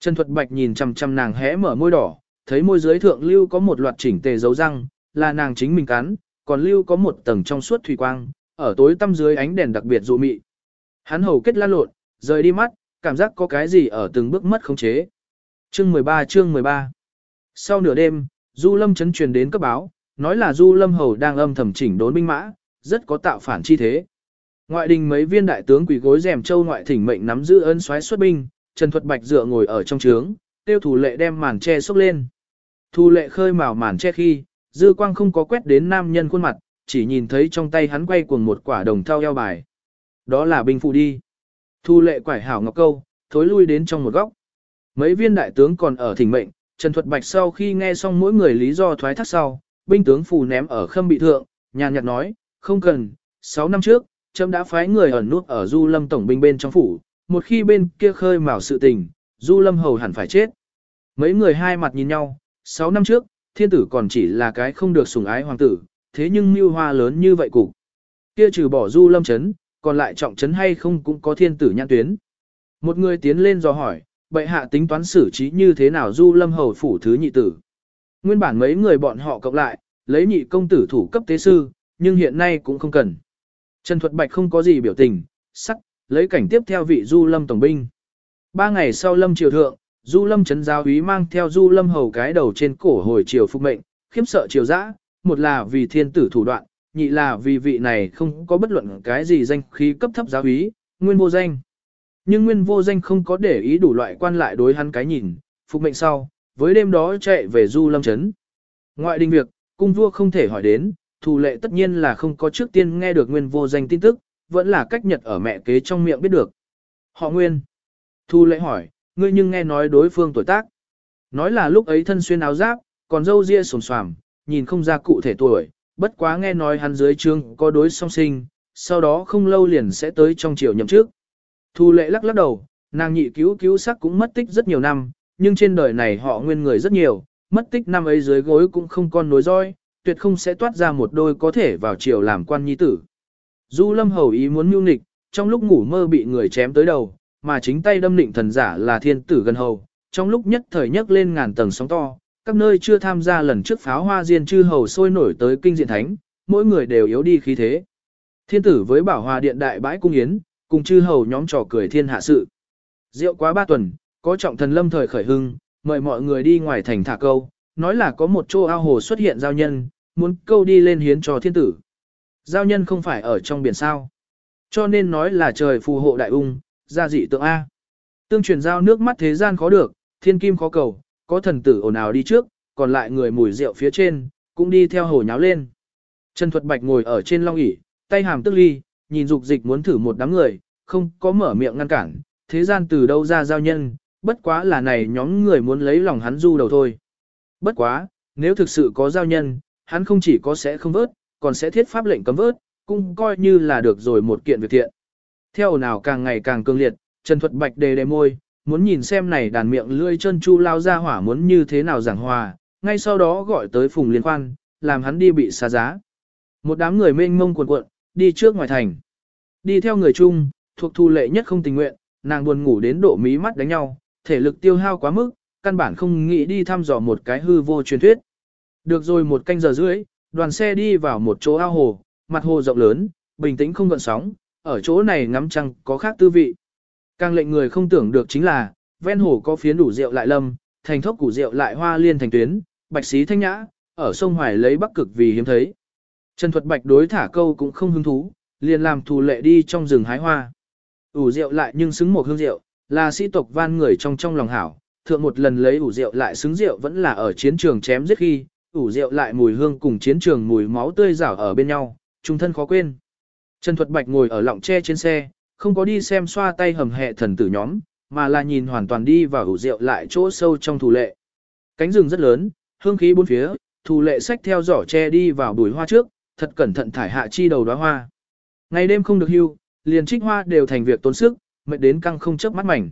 Trần Thuật Bạch nhìn chằm chằm nàng hé mở môi đỏ, thấy môi dưới thượng lưu có một loạt chỉnh tề dấu răng, là nàng chính mình cắn, còn lưu có một tầng trong suốt thủy quang, ở tối tăm dưới ánh đèn đặc biệt dụ mị. Hắn hầu kết lan lộn, rời đi mắt, cảm giác có cái gì ở từng bước mất khống chế. Chương 13 chương 13 Sau nửa đêm, Du Lâm chấn truyền đến cấp báo, nói là Du Lâm hầu đang âm thầm chỉnh đốn binh mã, rất có tạo phản chi thế. Ngoại đình mấy viên đại tướng quỷ gối rèm châu ngoại thỉnh mệnh nắm giữ ân soái xuất binh, Trần Thuật Bạch dựa ngồi ở trong trướng, tiêu thủ lệ đem màn che xốc lên. Thu lệ khơi mào màn che khi, dư quang không có quét đến nam nhân khuôn mặt, chỉ nhìn thấy trong tay hắn quay cuồng một quả đồng thao eo bài. Đó là binh phụ đi. Thu lệ quải hảo ngọc câu, thối lui đến trong một góc. Mấy viên đại tướng còn ở thỉnh mệnh, Trần Thuật Bạch sau khi nghe xong mỗi người lý do thoái thác sau, binh tướng phù ném ở khâm bị thượng, nhàn nhạt nói, không cần, 6 năm trước, trâm đã phái người ẩn nút ở Du Lâm tổng binh bên trong phủ, một khi bên kia khơi mào sự tình, Du Lâm hầu hẳn phải chết. Mấy người hai mặt nhìn nhau, 6 năm trước, thiên tử còn chỉ là cái không được sủng ái hoàng tử, thế nhưng mưu hoa lớn như vậy cục. Kia trừ bỏ Du Lâm chấn, còn lại trọng chấn hay không cũng có thiên tử nhãn tuyến. Một người tiến lên dò hỏi, bệ hạ tính toán xử trí như thế nào Du Lâm hầu phủ thứ nhị tử. Nguyên bản mấy người bọn họ cộng lại, lấy nhị công tử thủ cấp tế sư, nhưng hiện nay cũng không cần. Trần Thuật Bạch không có gì biểu tình, sắc, lấy cảnh tiếp theo vị Du Lâm tổng binh. Ba ngày sau Lâm triều thượng, Du Lâm chấn giáo úy mang theo Du Lâm hầu cái đầu trên cổ hồi triều phục mệnh, khiếm sợ triều dã, một là vì thiên tử thủ đoạn, nhị là vì vị này không có bất luận cái gì danh khí cấp thấp giáo úy, nguyên vô danh. Nhưng nguyên vô danh không có để ý đủ loại quan lại đối hắn cái nhìn, phục mệnh sau, với đêm đó chạy về Du Lâm chấn. Ngoại đình việc, cung vua không thể hỏi đến, thù lệ tất nhiên là không có trước tiên nghe được nguyên vô danh tin tức, vẫn là cách nhật ở mẹ kế trong miệng biết được. Họ nguyên. Thu lệ hỏi, ngươi nhưng nghe nói đối phương tuổi tác. Nói là lúc ấy thân xuyên áo giáp, còn dâu ria sồm xoàm, nhìn không ra cụ thể tuổi, bất quá nghe nói hắn dưới trương có đối song sinh, sau đó không lâu liền sẽ tới trong triều nhậm chức. Thu lệ lắc lắc đầu, nàng nhị cứu cứu sắc cũng mất tích rất nhiều năm, nhưng trên đời này họ nguyên người rất nhiều, mất tích năm ấy dưới gối cũng không con nối roi, tuyệt không sẽ toát ra một đôi có thể vào triều làm quan nhi tử. Du lâm hầu ý muốn mưu nịch, trong lúc ngủ mơ bị người chém tới đầu, mà chính tay đâm định thần giả là thiên tử gần hầu, trong lúc nhất thời nhấc lên ngàn tầng sóng to, các nơi chưa tham gia lần trước pháo hoa diên chư hầu sôi nổi tới kinh diện thánh, mỗi người đều yếu đi khí thế. Thiên tử với bảo hòa điện đại bãi cung yến, cùng chư hầu nhóm trò cười thiên hạ sự. Rượu quá ba tuần, có trọng thần lâm thời khởi hưng, mời mọi người đi ngoài thành thả câu, nói là có một chỗ ao hồ xuất hiện giao nhân, muốn câu đi lên hiến cho thiên tử. Giao nhân không phải ở trong biển sao. Cho nên nói là trời phù hộ đại ung, gia dị tượng A. Tương truyền giao nước mắt thế gian khó được, thiên kim khó cầu, có thần tử ồn ào đi trước, còn lại người mùi rượu phía trên, cũng đi theo hồ nháo lên. Trần Thuật Bạch ngồi ở trên long ỷ tay hàm tức ly, nhìn dục dịch muốn thử một đám người, không có mở miệng ngăn cản, thế gian từ đâu ra giao nhân, bất quá là này nhóm người muốn lấy lòng hắn du đầu thôi. Bất quá, nếu thực sự có giao nhân, hắn không chỉ có sẽ không vớt, còn sẽ thiết pháp lệnh cấm vớt, cũng coi như là được rồi một kiện việc thiện. Theo nào càng ngày càng cương liệt, Trần Thuật Bạch đề đề môi, muốn nhìn xem này đàn miệng lươi chân chu lao ra hỏa muốn như thế nào giảng hòa, ngay sau đó gọi tới Phùng Liên Quan, làm hắn đi bị xa giá. Một đám người mênh mông cuộn cuộn, đi trước ngoài thành. Đi theo người chung, thuộc thu lệ nhất không tình nguyện, nàng buồn ngủ đến độ mí mắt đánh nhau, thể lực tiêu hao quá mức, căn bản không nghĩ đi thăm dò một cái hư vô truyền thuyết. Được rồi một canh giờ rưỡi, đoàn xe đi vào một chỗ ao hồ, mặt hồ rộng lớn, bình tĩnh không gợn sóng, ở chỗ này ngắm trăng có khác tư vị. Càng lệnh người không tưởng được chính là, ven hồ có phiến đủ rượu lại lâm, thành thốc củ rượu lại hoa liên thành tuyến, bạch xí thanh nhã, ở sông Hoài lấy bắc cực vì hiếm thấy. Trần Thuật Bạch đối thả câu cũng không hứng thú, liền làm thù lệ đi trong rừng hái hoa. ủ rượu lại nhưng xứng một hương rượu, là sĩ tộc van người trong trong lòng hảo, thượng một lần lấy ủ rượu lại xứng rượu vẫn là ở chiến trường chém giết khi, ủ rượu lại mùi hương cùng chiến trường mùi máu tươi rảo ở bên nhau, trung thân khó quên. Trần Thuật Bạch ngồi ở lọng tre trên xe, không có đi xem xoa tay hầm hẹ thần tử nhóm, mà là nhìn hoàn toàn đi vào ủ rượu lại chỗ sâu trong thủ lệ. Cánh rừng rất lớn, hương khí bốn phía, thủ lệ sách theo giỏ tre đi vào bùi hoa trước, thật cẩn thận thải hạ chi đầu đóa hoa. Ngày đêm không được hưu, liền trích hoa đều thành việc tốn sức, mệt đến căng không chớp mắt mảnh.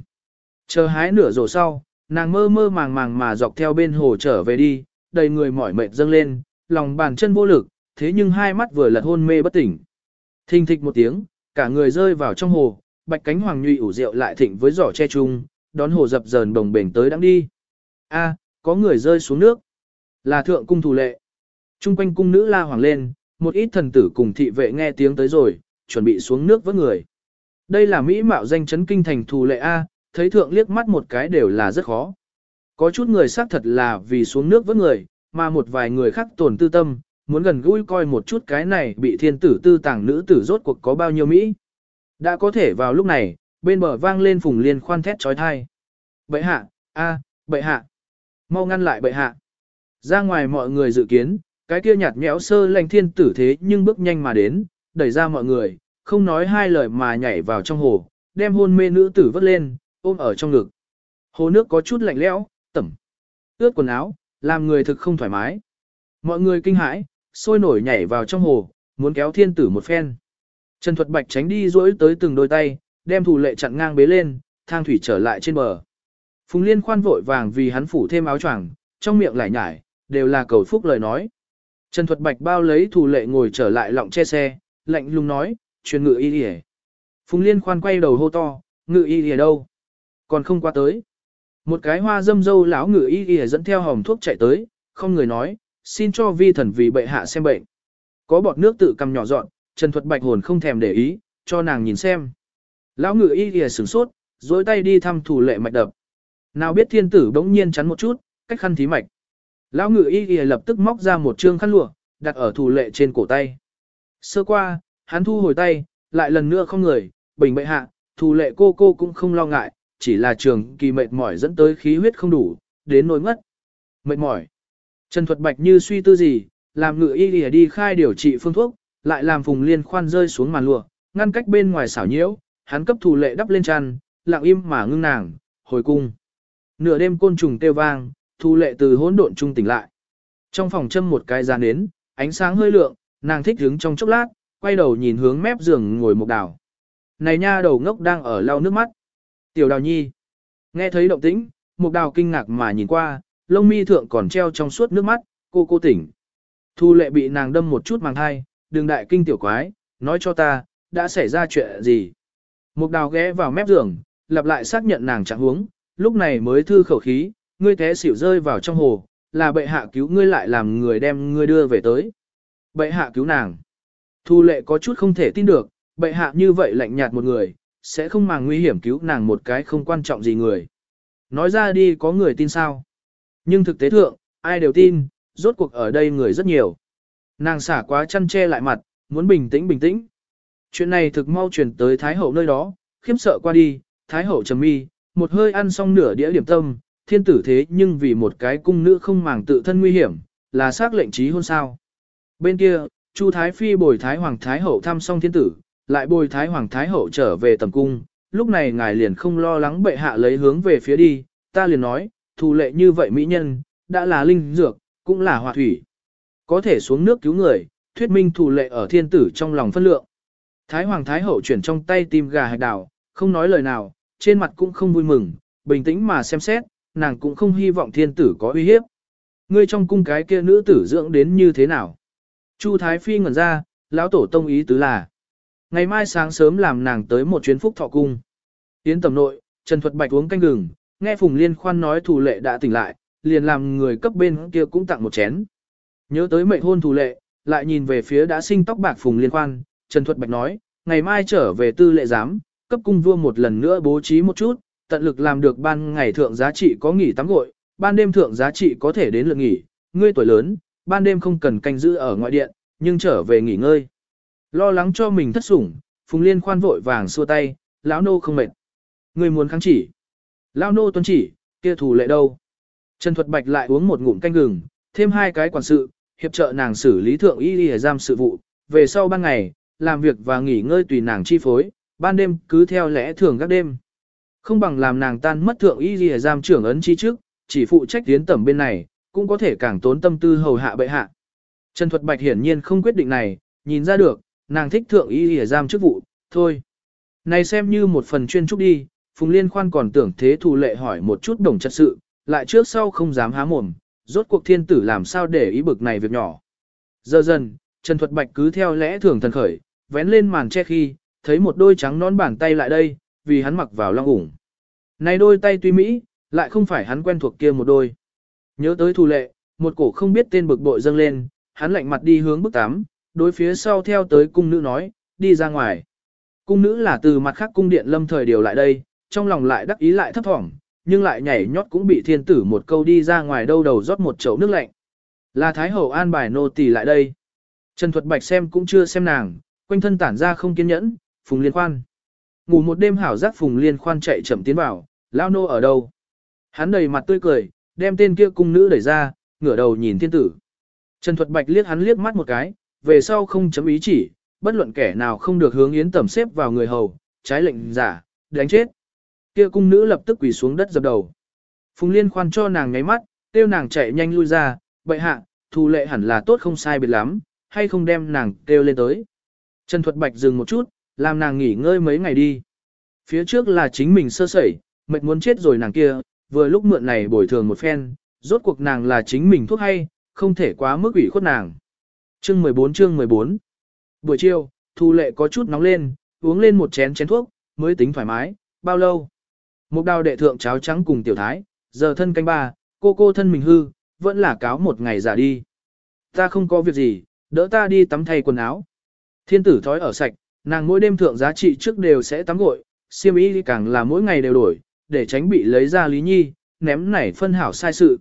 Chờ hái nửa rổ sau, nàng mơ mơ màng màng mà dọc theo bên hồ trở về đi, đầy người mỏi mệt dâng lên, lòng bàn chân vô lực, thế nhưng hai mắt vừa lật hôn mê bất tỉnh. Thình thịch một tiếng, cả người rơi vào trong hồ, bạch cánh hoàng nhụy ủ rượu lại thịnh với giỏ che chung, đón hồ dập dờn bồng bềnh tới đang đi. A, có người rơi xuống nước. Là thượng cung thủ lệ. Trung quanh cung nữ la hoàng lên, một ít thần tử cùng thị vệ nghe tiếng tới rồi, chuẩn bị xuống nước với người. Đây là Mỹ mạo danh chấn kinh thành thù lệ A, thấy thượng liếc mắt một cái đều là rất khó. Có chút người xác thật là vì xuống nước với người, mà một vài người khác tổn tư tâm, muốn gần gũi coi một chút cái này bị thiên tử tư tàng nữ tử rốt cuộc có bao nhiêu Mỹ. Đã có thể vào lúc này, bên bờ vang lên phùng liên khoan thét trói thai. Bệ hạ, a, bệ hạ, mau ngăn lại bệ hạ. Ra ngoài mọi người dự kiến, cái kia nhạt nhẽo sơ lành thiên tử thế nhưng bước nhanh mà đến, đẩy ra mọi người, không nói hai lời mà nhảy vào trong hồ, đem hôn mê nữ tử vớt lên, ôm ở trong ngực. Hồ nước có chút lạnh lẽo, tẩm, ướt quần áo, làm người thực không thoải mái. Mọi người kinh hãi, sôi nổi nhảy vào trong hồ, muốn kéo thiên tử một phen. Trần Thuật Bạch tránh đi rỗi tới từng đôi tay, đem thủ lệ chặn ngang bế lên, thang thủy trở lại trên bờ. Phùng Liên khoan vội vàng vì hắn phủ thêm áo choàng, trong miệng lại nhải, đều là cầu phúc lời nói. Trần Thuật Bạch bao lấy thủ lệ ngồi trở lại lọng che xe, lạnh lùng nói, truyền ngự y đi Phùng Liên khoan quay đầu hô to, ngự y đi đâu? Còn không qua tới. Một cái hoa dâm dâu lão ngự y y dẫn theo hòm thuốc chạy tới, không người nói, xin cho vi thần vì bệ hạ xem bệnh. Có bọt nước tự cầm nhỏ dọn, Trần Thuật Bạch hồn không thèm để ý, cho nàng nhìn xem. Lão ngự y y sửng sốt, dối tay đi thăm thủ lệ mạch đập. Nào biết thiên tử bỗng nhiên chắn một chút, cách khăn thí mạch. Lão ngự y y lập tức móc ra một trương khăn lụa, đặt ở thủ lệ trên cổ tay. Sơ qua, hắn thu hồi tay, lại lần nữa không người, bình bệ hạ, thủ lệ cô cô cũng không lo ngại, chỉ là trường kỳ mệt mỏi dẫn tới khí huyết không đủ, đến nỗi ngất. Mệt mỏi. Trần Thuật Bạch như suy tư gì, làm ngự y đi, đi khai điều trị phương thuốc, lại làm Phùng Liên khoan rơi xuống màn lụa, ngăn cách bên ngoài xảo nhiễu, hắn cấp thủ lệ đắp lên chăn, lặng im mà ngưng nàng, hồi cung. Nửa đêm côn trùng kêu vang, Thu lệ từ hỗn độn trung tỉnh lại. Trong phòng châm một cái giàn nến, ánh sáng hơi lượng, nàng thích đứng trong chốc lát, quay đầu nhìn hướng mép giường ngồi mục đào. Này nha đầu ngốc đang ở lau nước mắt. Tiểu đào nhi. Nghe thấy động tĩnh, mục đào kinh ngạc mà nhìn qua, lông mi thượng còn treo trong suốt nước mắt, cô cô tỉnh. Thu lệ bị nàng đâm một chút mang thai, đừng đại kinh tiểu quái, nói cho ta, đã xảy ra chuyện gì. Mục đào ghé vào mép giường, lặp lại xác nhận nàng trạng huống, lúc này mới thư khẩu khí, ngươi té xỉu rơi vào trong hồ, là bệ hạ cứu ngươi lại làm người đem ngươi đưa về tới. Bệ hạ cứu nàng. Thu lệ có chút không thể tin được, bệ hạ như vậy lạnh nhạt một người, sẽ không màng nguy hiểm cứu nàng một cái không quan trọng gì người. Nói ra đi có người tin sao. Nhưng thực tế thượng, ai đều tin, rốt cuộc ở đây người rất nhiều. Nàng xả quá chăn che lại mặt, muốn bình tĩnh bình tĩnh. Chuyện này thực mau truyền tới Thái Hậu nơi đó, khiếp sợ qua đi, Thái Hậu trầm mi, một hơi ăn xong nửa đĩa điểm tâm, thiên tử thế nhưng vì một cái cung nữ không màng tự thân nguy hiểm, là xác lệnh trí hôn sao. Bên kia, Chu Thái Phi bồi Thái Hoàng Thái Hậu thăm xong thiên tử, lại bồi Thái Hoàng Thái Hậu trở về tầm cung, lúc này ngài liền không lo lắng bệ hạ lấy hướng về phía đi, ta liền nói, thù lệ như vậy mỹ nhân, đã là linh dược, cũng là hòa thủy. Có thể xuống nước cứu người, thuyết minh thù lệ ở thiên tử trong lòng phân lượng. Thái Hoàng Thái Hậu chuyển trong tay tim gà hạch đảo, không nói lời nào, trên mặt cũng không vui mừng, bình tĩnh mà xem xét, nàng cũng không hy vọng thiên tử có uy hiếp. Ngươi trong cung cái kia nữ tử dưỡng đến như thế nào? Chu Thái Phi ngẩn ra, lão tổ tông ý tứ là. Ngày mai sáng sớm làm nàng tới một chuyến phúc thọ cung. Tiến tầm nội, Trần Thuật Bạch uống canh gừng, nghe Phùng Liên khoan nói thủ lệ đã tỉnh lại, liền làm người cấp bên kia cũng tặng một chén. Nhớ tới mệnh hôn thủ lệ, lại nhìn về phía đã sinh tóc bạc Phùng Liên khoan, Trần Thuật Bạch nói, ngày mai trở về tư lệ giám, cấp cung vua một lần nữa bố trí một chút, tận lực làm được ban ngày thượng giá trị có nghỉ tắm gội, ban đêm thượng giá trị có thể đến lượt nghỉ, ngươi tuổi lớn, ban đêm không cần canh giữ ở ngoại điện, nhưng trở về nghỉ ngơi. Lo lắng cho mình thất sủng, Phùng Liên khoan vội vàng xua tay, lão nô không mệt. Ngươi muốn kháng chỉ. Lão nô tuân chỉ, kia thủ lệ đâu. Trần Thuật Bạch lại uống một ngụm canh gừng, thêm hai cái quản sự, hiệp trợ nàng xử lý thượng y y giam sự vụ, về sau ban ngày, làm việc và nghỉ ngơi tùy nàng chi phối, ban đêm cứ theo lẽ thường các đêm. Không bằng làm nàng tan mất thượng y y giam trưởng ấn chi trước, chỉ phụ trách tiến tẩm bên này, cũng có thể càng tốn tâm tư hầu hạ bệ hạ. Trần Thuật Bạch hiển nhiên không quyết định này, nhìn ra được, nàng thích thượng y y giam chức vụ, thôi. Này xem như một phần chuyên trúc đi, Phùng Liên khoan còn tưởng thế thù lệ hỏi một chút đồng chất sự, lại trước sau không dám há mồm, rốt cuộc thiên tử làm sao để ý bực này việc nhỏ. Giờ dần, Trần Thuật Bạch cứ theo lẽ thường thần khởi, vén lên màn che khi, thấy một đôi trắng nón bàn tay lại đây, vì hắn mặc vào long ủng. Này đôi tay tuy Mỹ, lại không phải hắn quen thuộc kia một đôi. Nhớ tới thù lệ, một cổ không biết tên bực bội dâng lên, hắn lạnh mặt đi hướng bức tám, đối phía sau theo tới cung nữ nói, đi ra ngoài. Cung nữ là từ mặt khác cung điện lâm thời điều lại đây, trong lòng lại đắc ý lại thấp thỏm, nhưng lại nhảy nhót cũng bị thiên tử một câu đi ra ngoài đâu đầu rót một chậu nước lạnh. Là Thái Hậu an bài nô tỳ lại đây. Trần Thuật Bạch xem cũng chưa xem nàng, quanh thân tản ra không kiên nhẫn, Phùng Liên Khoan. Ngủ một đêm hảo giác Phùng Liên Khoan chạy chậm tiến vào, lao nô ở đâu? Hắn đầy mặt tươi cười, đem tên kia cung nữ đẩy ra, ngửa đầu nhìn thiên tử. Trần Thuật Bạch liếc hắn liếc mắt một cái, về sau không chấm ý chỉ, bất luận kẻ nào không được hướng yến tẩm xếp vào người hầu, trái lệnh giả, đánh chết. Kia cung nữ lập tức quỳ xuống đất dập đầu. Phùng Liên khoan cho nàng nháy mắt, tiêu nàng chạy nhanh lui ra, bệ hạ, thù lệ hẳn là tốt không sai biệt lắm, hay không đem nàng kêu lên tới. Trần Thuật Bạch dừng một chút, làm nàng nghỉ ngơi mấy ngày đi. Phía trước là chính mình sơ sẩy, mệt muốn chết rồi nàng kia, vừa lúc mượn này bồi thường một phen, rốt cuộc nàng là chính mình thuốc hay, không thể quá mức ủy khuất nàng. Chương 14 chương 14 Buổi chiều, Thu Lệ có chút nóng lên, uống lên một chén chén thuốc, mới tính thoải mái, bao lâu? Một đào đệ thượng cháo trắng cùng tiểu thái, giờ thân canh ba, cô cô thân mình hư, vẫn là cáo một ngày giả đi. Ta không có việc gì, đỡ ta đi tắm thay quần áo. Thiên tử thói ở sạch, nàng mỗi đêm thượng giá trị trước đều sẽ tắm gội, siêm ý càng là mỗi ngày đều đổi, để tránh bị lấy ra lý nhi, ném nảy phân hảo sai sự.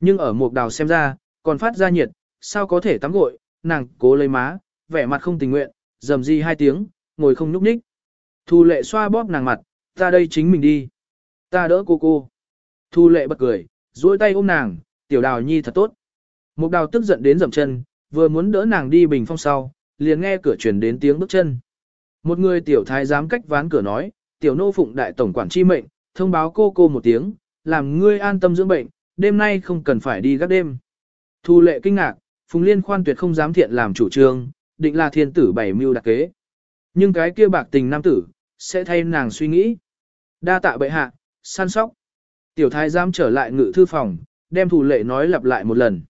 Nhưng ở một đào xem ra, còn phát ra nhiệt, sao có thể tắm gội, nàng cố lấy má, vẻ mặt không tình nguyện, dầm di hai tiếng, ngồi không nhúc nhích. Thu lệ xoa bóp nàng mặt, ta đây chính mình đi. Ta đỡ cô cô. Thu lệ bật cười, duỗi tay ôm nàng, tiểu đào nhi thật tốt. mục đào tức giận đến dậm chân, vừa muốn đỡ nàng đi bình phong sau, liền nghe cửa truyền đến tiếng bước chân. Một người tiểu thái giám cách ván cửa nói, tiểu nô phụng đại tổng quản chi mệnh, thông báo cô cô một tiếng, làm ngươi an tâm dưỡng bệnh, đêm nay không cần phải đi gác đêm. Thu lệ kinh ngạc, Phùng Liên khoan tuyệt không dám thiện làm chủ trương, định là thiên tử bảy mưu đặc kế. Nhưng cái kia bạc tình nam tử, sẽ thay nàng suy nghĩ. Đa tạ bệ hạ, săn sóc. Tiểu thái giám trở lại ngự thư phòng, đem thủ lệ nói lặp lại một lần.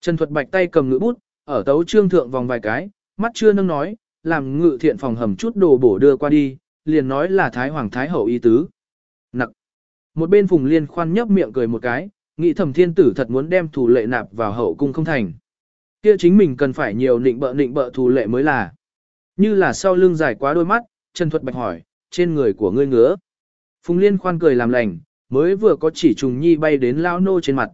Trần Thuật Bạch tay cầm ngự bút, ở tấu trương thượng vòng vài cái, mắt chưa nâng nói, làm ngự thiện phòng hầm chút đồ bổ đưa qua đi, liền nói là Thái Hoàng Thái Hậu ý tứ. Nặc. Một bên Phùng Liên khoan nhấp miệng cười một cái, nghĩ thẩm thiên tử thật muốn đem thủ lệ nạp vào hậu cung không thành. Kia chính mình cần phải nhiều nịnh bợ nịnh bợ thủ lệ mới là. Như là sau lưng dài quá đôi mắt, Trần Thuật Bạch hỏi, trên người của ngươi ngứa. Phùng Liên khoan cười làm lành, mới vừa có chỉ trùng nhi bay đến lao nô trên mặt.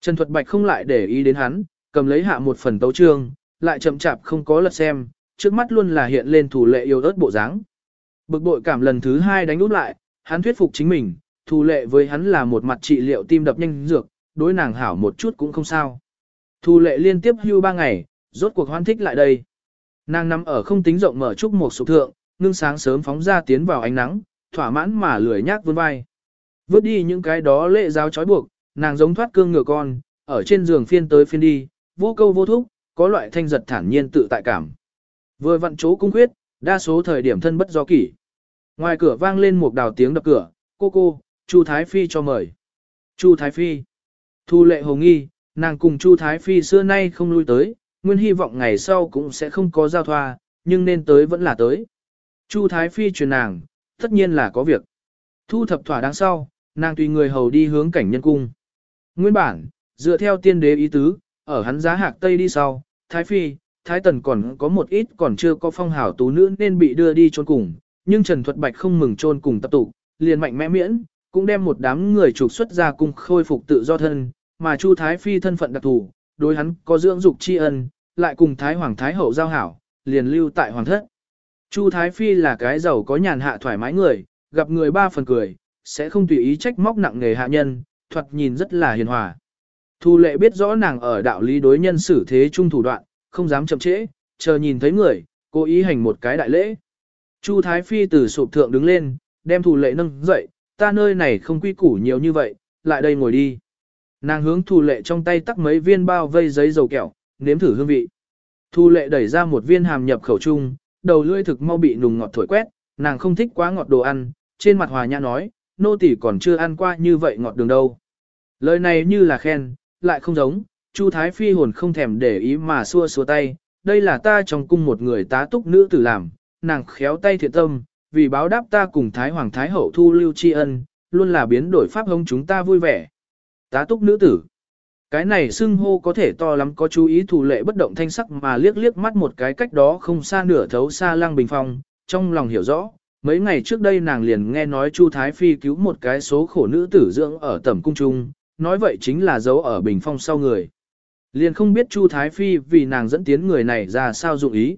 Trần Thuật Bạch không lại để ý đến hắn, cầm lấy hạ một phần tấu trương, lại chậm chạp không có lật xem, trước mắt luôn là hiện lên thủ lệ yêu ớt bộ dáng. Bực bội cảm lần thứ hai đánh úp lại, hắn thuyết phục chính mình, thủ lệ với hắn là một mặt trị liệu tim đập nhanh dược, đối nàng hảo một chút cũng không sao. Thủ lệ liên tiếp hưu ba ngày, rốt cuộc hoan thích lại đây. Nàng nằm ở không tính rộng mở trúc một sụp thượng, ngưng sáng sớm phóng ra tiến vào ánh nắng, thỏa mãn mà lười nhác vươn vai. Vớt đi những cái đó lệ giáo trói buộc, nàng giống thoát cương ngựa con, ở trên giường phiên tới phiên đi, vô câu vô thúc, có loại thanh giật thản nhiên tự tại cảm. Vừa vặn chỗ cung quyết, đa số thời điểm thân bất do kỷ. Ngoài cửa vang lên một đào tiếng đập cửa, cô cô, Chu Thái Phi cho mời. Chu Thái Phi. Thu lệ hồng nghi, nàng cùng Chu Thái Phi xưa nay không lui tới, nguyên hy vọng ngày sau cũng sẽ không có giao thoa, nhưng nên tới vẫn là tới. Chu Thái Phi truyền nàng, tất nhiên là có việc. Thu thập thỏa đáng sau, nàng tùy người hầu đi hướng cảnh nhân cung. Nguyên bản, dựa theo tiên đế ý tứ, ở hắn giá hạc Tây đi sau, Thái Phi, Thái Tần còn có một ít còn chưa có phong hào tú nữ nên bị đưa đi chôn cùng, nhưng Trần Thuật Bạch không mừng chôn cùng tập tụ, liền mạnh mẽ miễn, cũng đem một đám người trục xuất ra cung khôi phục tự do thân, mà Chu Thái Phi thân phận đặc thù, đối hắn có dưỡng dục tri ân, lại cùng Thái Hoàng Thái Hậu giao hảo, liền lưu tại Hoàng thất. Chu Thái Phi là cái giàu có nhàn hạ thoải mái người, gặp người ba phần cười, sẽ không tùy ý trách móc nặng nghề hạ nhân, thuật nhìn rất là hiền hòa. Thu lệ biết rõ nàng ở đạo lý đối nhân xử thế trung thủ đoạn, không dám chậm trễ, chờ nhìn thấy người, cố ý hành một cái đại lễ. Chu Thái Phi từ sụp thượng đứng lên, đem thủ lệ nâng dậy, ta nơi này không quy củ nhiều như vậy, lại đây ngồi đi. Nàng hướng thủ lệ trong tay tắc mấy viên bao vây giấy dầu kẹo, nếm thử hương vị. Thu lệ đẩy ra một viên hàm nhập khẩu trung, đầu lưỡi thực mau bị nùng ngọt thổi quét, nàng không thích quá ngọt đồ ăn, trên mặt hòa nhã nói, nô tỳ còn chưa ăn qua như vậy ngọt đường đâu. Lời này như là khen, lại không giống, Chu Thái Phi hồn không thèm để ý mà xua xua tay, đây là ta trong cung một người tá túc nữ tử làm, nàng khéo tay thiện tâm, vì báo đáp ta cùng Thái Hoàng Thái Hậu thu lưu tri ân, luôn là biến đổi pháp hông chúng ta vui vẻ. Tá túc nữ tử. Cái này xưng hô có thể to lắm có chú ý thủ lệ bất động thanh sắc mà liếc liếc mắt một cái cách đó không xa nửa thấu xa lăng bình phong, trong lòng hiểu rõ, mấy ngày trước đây nàng liền nghe nói Chu Thái Phi cứu một cái số khổ nữ tử dưỡng ở tẩm cung trung, nói vậy chính là dấu ở bình phong sau người. Liền không biết Chu Thái Phi vì nàng dẫn tiến người này ra sao dụng ý.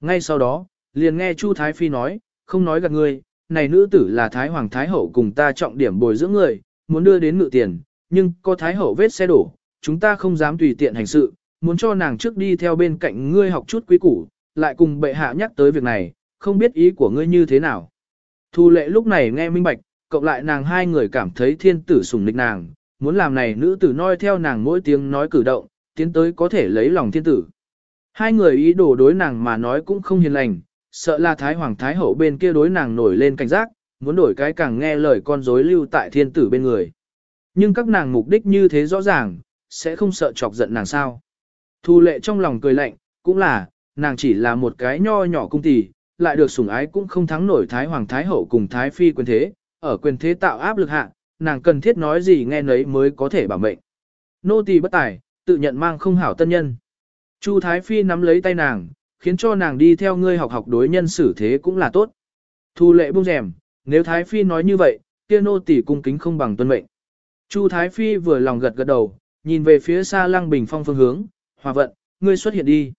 Ngay sau đó, liền nghe Chu Thái Phi nói, không nói gạt người, này nữ tử là Thái Hoàng Thái Hậu cùng ta trọng điểm bồi dưỡng người, muốn đưa đến ngự tiền, nhưng có Thái Hậu vết xe đổ, chúng ta không dám tùy tiện hành sự, muốn cho nàng trước đi theo bên cạnh ngươi học chút quý củ, lại cùng bệ hạ nhắc tới việc này, không biết ý của ngươi như thế nào. Thu lệ lúc này nghe minh bạch, cộng lại nàng hai người cảm thấy thiên tử sùng nịch nàng, muốn làm này nữ tử noi theo nàng mỗi tiếng nói cử động, tiến tới có thể lấy lòng thiên tử. Hai người ý đồ đối nàng mà nói cũng không hiền lành, sợ là Thái Hoàng Thái Hậu bên kia đối nàng nổi lên cảnh giác, muốn đổi cái càng nghe lời con rối lưu tại thiên tử bên người. Nhưng các nàng mục đích như thế rõ ràng, sẽ không sợ chọc giận nàng sao. Thu lệ trong lòng cười lạnh, cũng là, nàng chỉ là một cái nho nhỏ cung tỷ, lại được sủng ái cũng không thắng nổi Thái Hoàng Thái Hậu cùng Thái Phi quyền thế, ở quyền thế tạo áp lực hạ, nàng cần thiết nói gì nghe nấy mới có thể bảo mệnh. Nô tỳ bất tài, tự nhận mang không hảo tân nhân. Chu Thái Phi nắm lấy tay nàng, khiến cho nàng đi theo ngươi học học đối nhân xử thế cũng là tốt. Thu lệ buông rèm, nếu Thái Phi nói như vậy, kia nô tỷ cung kính không bằng tuân mệnh. Chu Thái Phi vừa lòng gật gật đầu, nhìn về phía xa lăng bình phong phương hướng, hòa vận, ngươi xuất hiện đi.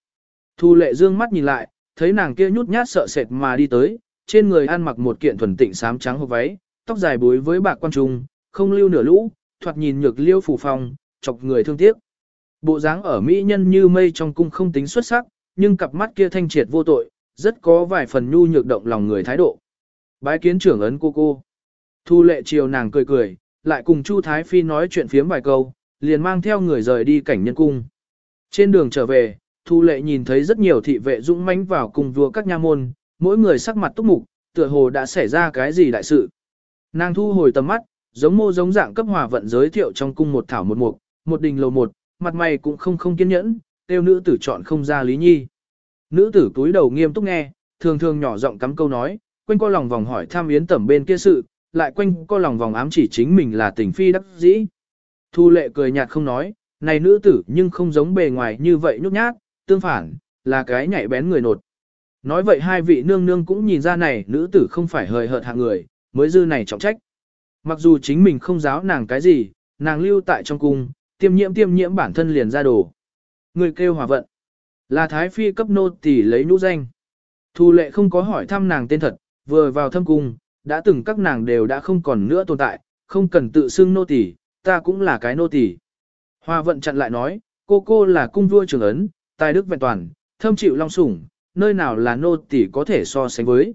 Thu lệ dương mắt nhìn lại, thấy nàng kia nhút nhát sợ sệt mà đi tới, trên người ăn mặc một kiện thuần tịnh sám trắng hộp váy, tóc dài bối với bạc quan trung, không lưu nửa lũ, thoạt nhìn nhược liêu phủ phong, chọc người thương tiếc. Bộ dáng ở mỹ nhân như mây trong cung không tính xuất sắc, nhưng cặp mắt kia thanh triệt vô tội, rất có vài phần nhu nhược động lòng người thái độ. Bái kiến trưởng ấn cô cô. Thu lệ chiều nàng cười cười, lại cùng Chu Thái Phi nói chuyện phiếm vài câu, liền mang theo người rời đi cảnh nhân cung. Trên đường trở về, Thu lệ nhìn thấy rất nhiều thị vệ dũng mãnh vào cùng vua các nha môn, mỗi người sắc mặt túc mục, tựa hồ đã xảy ra cái gì đại sự. Nàng thu hồi tầm mắt, giống mô giống dạng cấp hòa vận giới thiệu trong cung một thảo một mục, một đình lầu một, mặt mày cũng không không kiên nhẫn, tiêu nữ tử chọn không ra lý nhi. Nữ tử túi đầu nghiêm túc nghe, thường thường nhỏ giọng cắm câu nói, quanh co lòng vòng hỏi tham yến tẩm bên kia sự, lại quanh co lòng vòng ám chỉ chính mình là tình phi đắc dĩ. Thu lệ cười nhạt không nói, này nữ tử nhưng không giống bề ngoài như vậy nhút nhát, tương phản, là cái nhảy bén người nột. Nói vậy hai vị nương nương cũng nhìn ra này nữ tử không phải hời hợt hạng người, mới dư này trọng trách. Mặc dù chính mình không giáo nàng cái gì, nàng lưu tại trong cung, tiêm nhiễm tiêm nhiễm bản thân liền ra đồ. Người kêu hòa vận, là thái phi cấp nô tỷ lấy nhũ danh. Thu lệ không có hỏi thăm nàng tên thật, vừa vào thâm cung, đã từng các nàng đều đã không còn nữa tồn tại, không cần tự xưng nô tỷ ta cũng là cái nô tỷ Hòa vận chặn lại nói, cô cô là cung vua trường ấn, tài đức vẹn toàn, thâm chịu long sủng, nơi nào là nô tỷ có thể so sánh với.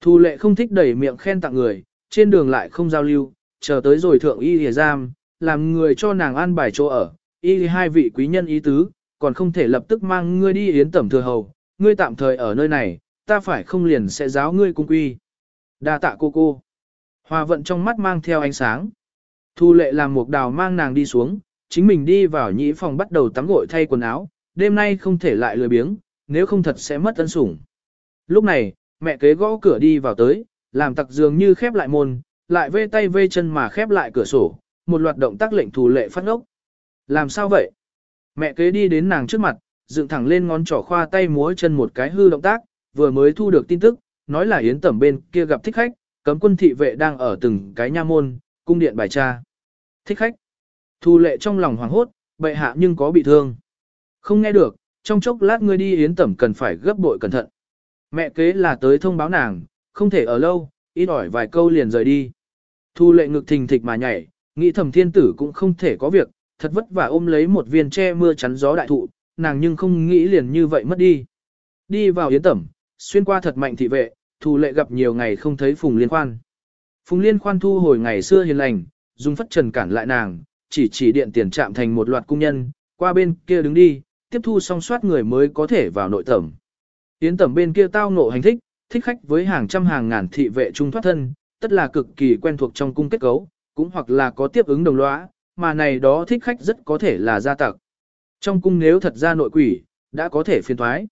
Thu lệ không thích đẩy miệng khen tặng người, trên đường lại không giao lưu, chờ tới rồi thượng y hề giam, làm người cho nàng an bài chỗ ở, y hai vị quý nhân ý tứ, còn không thể lập tức mang ngươi đi yến tẩm thừa hầu, ngươi tạm thời ở nơi này, ta phải không liền sẽ giáo ngươi cung quy. đa tạ cô cô. Hòa vận trong mắt mang theo ánh sáng. Thu lệ làm một đào mang nàng đi xuống, chính mình đi vào nhĩ phòng bắt đầu tắm gội thay quần áo, đêm nay không thể lại lười biếng, nếu không thật sẽ mất ân sủng. Lúc này, mẹ kế gõ cửa đi vào tới, làm tặc dường như khép lại môn, lại vê tay vê chân mà khép lại cửa sổ, một loạt động tác lệnh thù lệ phát ngốc. Làm sao vậy? Mẹ kế đi đến nàng trước mặt, dựng thẳng lên ngón trỏ khoa tay múa chân một cái hư động tác, vừa mới thu được tin tức, nói là Yến Tẩm bên kia gặp thích khách, cấm quân thị vệ đang ở từng cái nha môn, cung điện bài tra. Thích khách. Thu lệ trong lòng hoảng hốt, bệ hạ nhưng có bị thương. Không nghe được, trong chốc lát ngươi đi Yến Tẩm cần phải gấp bội cẩn thận. Mẹ kế là tới thông báo nàng, không thể ở lâu, ít ỏi vài câu liền rời đi. Thu lệ ngực thình thịch mà nhảy, nghĩ thẩm thiên tử cũng không thể có việc, thật vất vả ôm lấy một viên che mưa chắn gió đại thụ, nàng nhưng không nghĩ liền như vậy mất đi. Đi vào yến tẩm, xuyên qua thật mạnh thị vệ, thu lệ gặp nhiều ngày không thấy Phùng Liên Khoan. Phùng Liên Khoan thu hồi ngày xưa hiền lành, dùng phất trần cản lại nàng, chỉ chỉ điện tiền chạm thành một loạt cung nhân, qua bên kia đứng đi, tiếp thu xong soát người mới có thể vào nội tẩm. Yến tẩm bên kia tao ngộ hành thích, thích khách với hàng trăm hàng ngàn thị vệ trung thoát thân, tất là cực kỳ quen thuộc trong cung kết cấu, cũng hoặc là có tiếp ứng đồng lõa, mà này đó thích khách rất có thể là gia tặc. Trong cung nếu thật ra nội quỷ, đã có thể phiên thoái.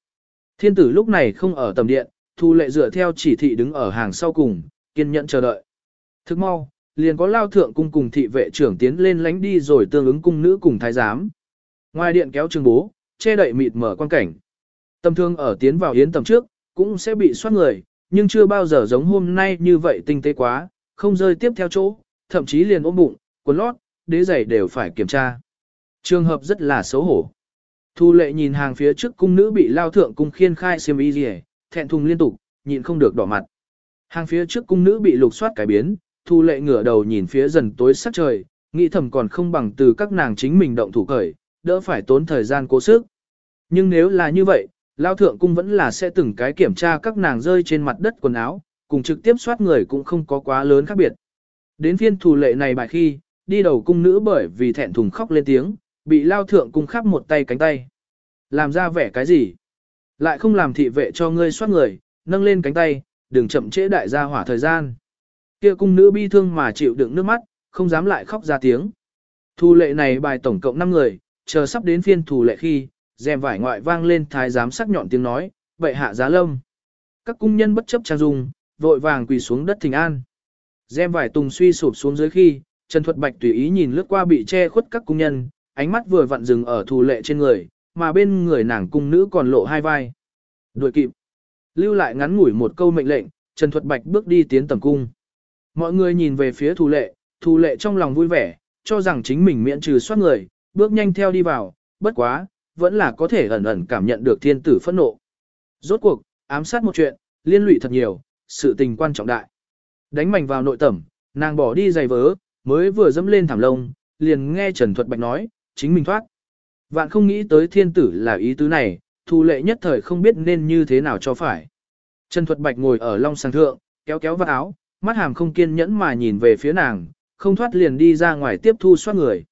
Thiên tử lúc này không ở tầm điện, thu lệ dựa theo chỉ thị đứng ở hàng sau cùng, kiên nhẫn chờ đợi. Thức mau, liền có lao thượng cung cùng thị vệ trưởng tiến lên lánh đi rồi tương ứng cung nữ cùng thái giám. Ngoài điện kéo trường bố, che đậy mịt mở quan cảnh. Tâm thương ở tiến vào yến tầm trước, cũng sẽ bị soát người, nhưng chưa bao giờ giống hôm nay như vậy tinh tế quá, không rơi tiếp theo chỗ, thậm chí liền ôm bụng, quần lót, đế giày đều phải kiểm tra. Trường hợp rất là xấu hổ. Thu lệ nhìn hàng phía trước cung nữ bị lao thượng cung khiên khai xiêm y rìa, thẹn thùng liên tục, nhịn không được đỏ mặt. Hàng phía trước cung nữ bị lục soát cải biến, thu lệ ngửa đầu nhìn phía dần tối sắc trời, nghĩ thầm còn không bằng từ các nàng chính mình động thủ cởi, đỡ phải tốn thời gian cố sức. Nhưng nếu là như vậy, lao thượng cung vẫn là sẽ từng cái kiểm tra các nàng rơi trên mặt đất quần áo, cùng trực tiếp soát người cũng không có quá lớn khác biệt. Đến phiên thủ lệ này bài khi, đi đầu cung nữ bởi vì thẹn thùng khóc lên tiếng, bị lao thượng cung khắp một tay cánh tay. Làm ra vẻ cái gì? Lại không làm thị vệ cho ngươi soát người, nâng lên cánh tay, đừng chậm trễ đại gia hỏa thời gian. Kia cung nữ bi thương mà chịu đựng nước mắt, không dám lại khóc ra tiếng. thủ lệ này bài tổng cộng 5 người, chờ sắp đến phiên thủ lệ khi, rèm vải ngoại vang lên thái giám sắc nhọn tiếng nói, vậy hạ giá lâm. Các cung nhân bất chấp trang dung, vội vàng quỳ xuống đất thỉnh an. Rèm vải tùng suy sụp xuống dưới khi, Trần Thuật Bạch tùy ý nhìn lướt qua bị che khuất các cung nhân, ánh mắt vừa vặn dừng ở thù lệ trên người, mà bên người nàng cung nữ còn lộ hai vai. Đuổi kịp. Lưu lại ngắn ngủi một câu mệnh lệnh, Trần Thuật Bạch bước đi tiến tầm cung. Mọi người nhìn về phía thù lệ, thù lệ trong lòng vui vẻ, cho rằng chính mình miễn trừ soát người, bước nhanh theo đi vào, bất quá, vẫn là có thể ẩn ẩn cảm nhận được thiên tử phẫn nộ. Rốt cuộc, ám sát một chuyện, liên lụy thật nhiều, sự tình quan trọng đại. Đánh mảnh vào nội tẩm, nàng bỏ đi giày vớ, mới vừa dẫm lên thảm lông, liền nghe Trần Thuật Bạch nói, chính mình thoát. Vạn không nghĩ tới thiên tử là ý tứ này, thu lệ nhất thời không biết nên như thế nào cho phải. Trần Thuật Bạch ngồi ở long sàng thượng, kéo kéo vạt áo, mắt hàm không kiên nhẫn mà nhìn về phía nàng, không thoát liền đi ra ngoài tiếp thu soát người.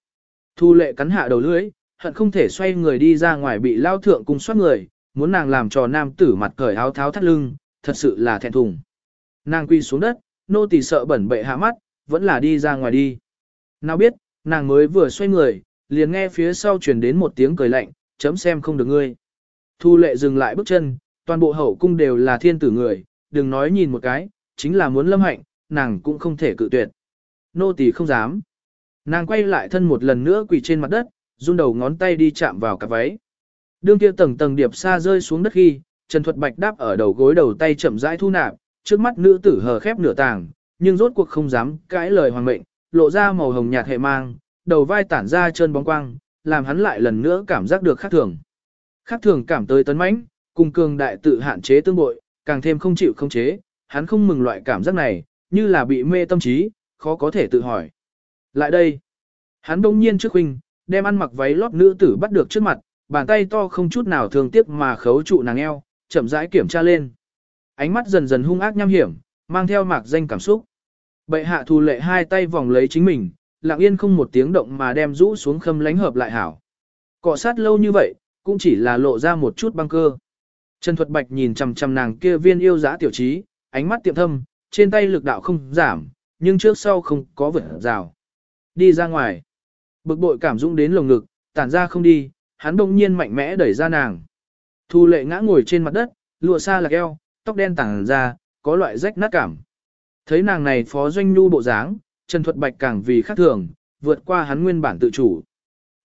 Thu lệ cắn hạ đầu lưỡi, hận không thể xoay người đi ra ngoài bị lao thượng cùng soát người, muốn nàng làm trò nam tử mặt cởi áo tháo thắt lưng, thật sự là thẹn thùng. Nàng quy xuống đất, nô tỳ sợ bẩn bệ hạ mắt, vẫn là đi ra ngoài đi. Nào biết, nàng mới vừa xoay người, liền nghe phía sau truyền đến một tiếng cười lạnh, chấm xem không được ngươi. Thu lệ dừng lại bước chân, toàn bộ hậu cung đều là thiên tử người, đừng nói nhìn một cái, chính là muốn lâm hạnh, nàng cũng không thể cự tuyệt. Nô tỳ không dám. Nàng quay lại thân một lần nữa quỳ trên mặt đất, run đầu ngón tay đi chạm vào cả váy. Đương kia tầng tầng điệp xa rơi xuống đất khi, Trần Thuật Bạch đáp ở đầu gối đầu tay chậm rãi thu nạp, trước mắt nữ tử hờ khép nửa tàng, nhưng rốt cuộc không dám cãi lời hoàng mệnh, lộ ra màu hồng nhạt hệ mang, đầu vai tản ra chân bóng quang, làm hắn lại lần nữa cảm giác được khác thường. Khác thường cảm tới tấn mãnh, cùng cường đại tự hạn chế tương bội, càng thêm không chịu không chế, hắn không mừng loại cảm giác này, như là bị mê tâm trí, khó có thể tự hỏi. Lại đây, hắn đông nhiên trước huynh, đem ăn mặc váy lót nữ tử bắt được trước mặt, bàn tay to không chút nào thương tiếc mà khấu trụ nàng eo, chậm rãi kiểm tra lên. Ánh mắt dần dần hung ác nham hiểm, mang theo mạc danh cảm xúc. Bệ hạ thù lệ hai tay vòng lấy chính mình, lặng yên không một tiếng động mà đem rũ xuống khâm lánh hợp lại hảo. Cọ sát lâu như vậy, cũng chỉ là lộ ra một chút băng cơ. Trần Thuật Bạch nhìn chằm chằm nàng kia viên yêu giá tiểu trí, ánh mắt tiệm thâm, trên tay lực đạo không giảm, nhưng trước sau không có vượt rào. Đi ra ngoài. Bực bội cảm dũng đến lồng ngực, tản ra không đi, hắn đông nhiên mạnh mẽ đẩy ra nàng. Thu lệ ngã ngồi trên mặt đất, lụa xa lạc eo, tóc đen tàng ra, có loại rách nát cảm. Thấy nàng này phó doanh nhu bộ dáng, Trần Thuật Bạch càng vì khác thường, vượt qua hắn nguyên bản tự chủ.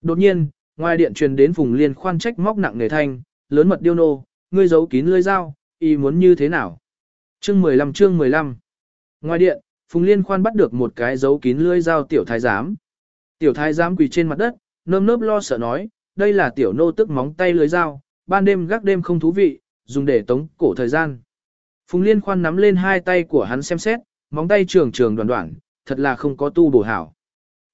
Đột nhiên, ngoài điện truyền đến vùng liên khoan trách móc nặng nề thanh, lớn mật điêu nô, ngươi giấu kín lưỡi dao, y muốn như thế nào? Chương 15 chương 15 Ngoài điện, Phùng Liên khoan bắt được một cái giấu kín lưỡi dao tiểu thái giám. Tiểu thái giám quỳ trên mặt đất, nơm nớp lo sợ nói, đây là tiểu nô tức móng tay lưỡi dao, ban đêm gác đêm không thú vị, dùng để tống cổ thời gian. Phùng Liên khoan nắm lên hai tay của hắn xem xét, móng tay trường trường đoàn đoạn, thật là không có tu bổ hảo.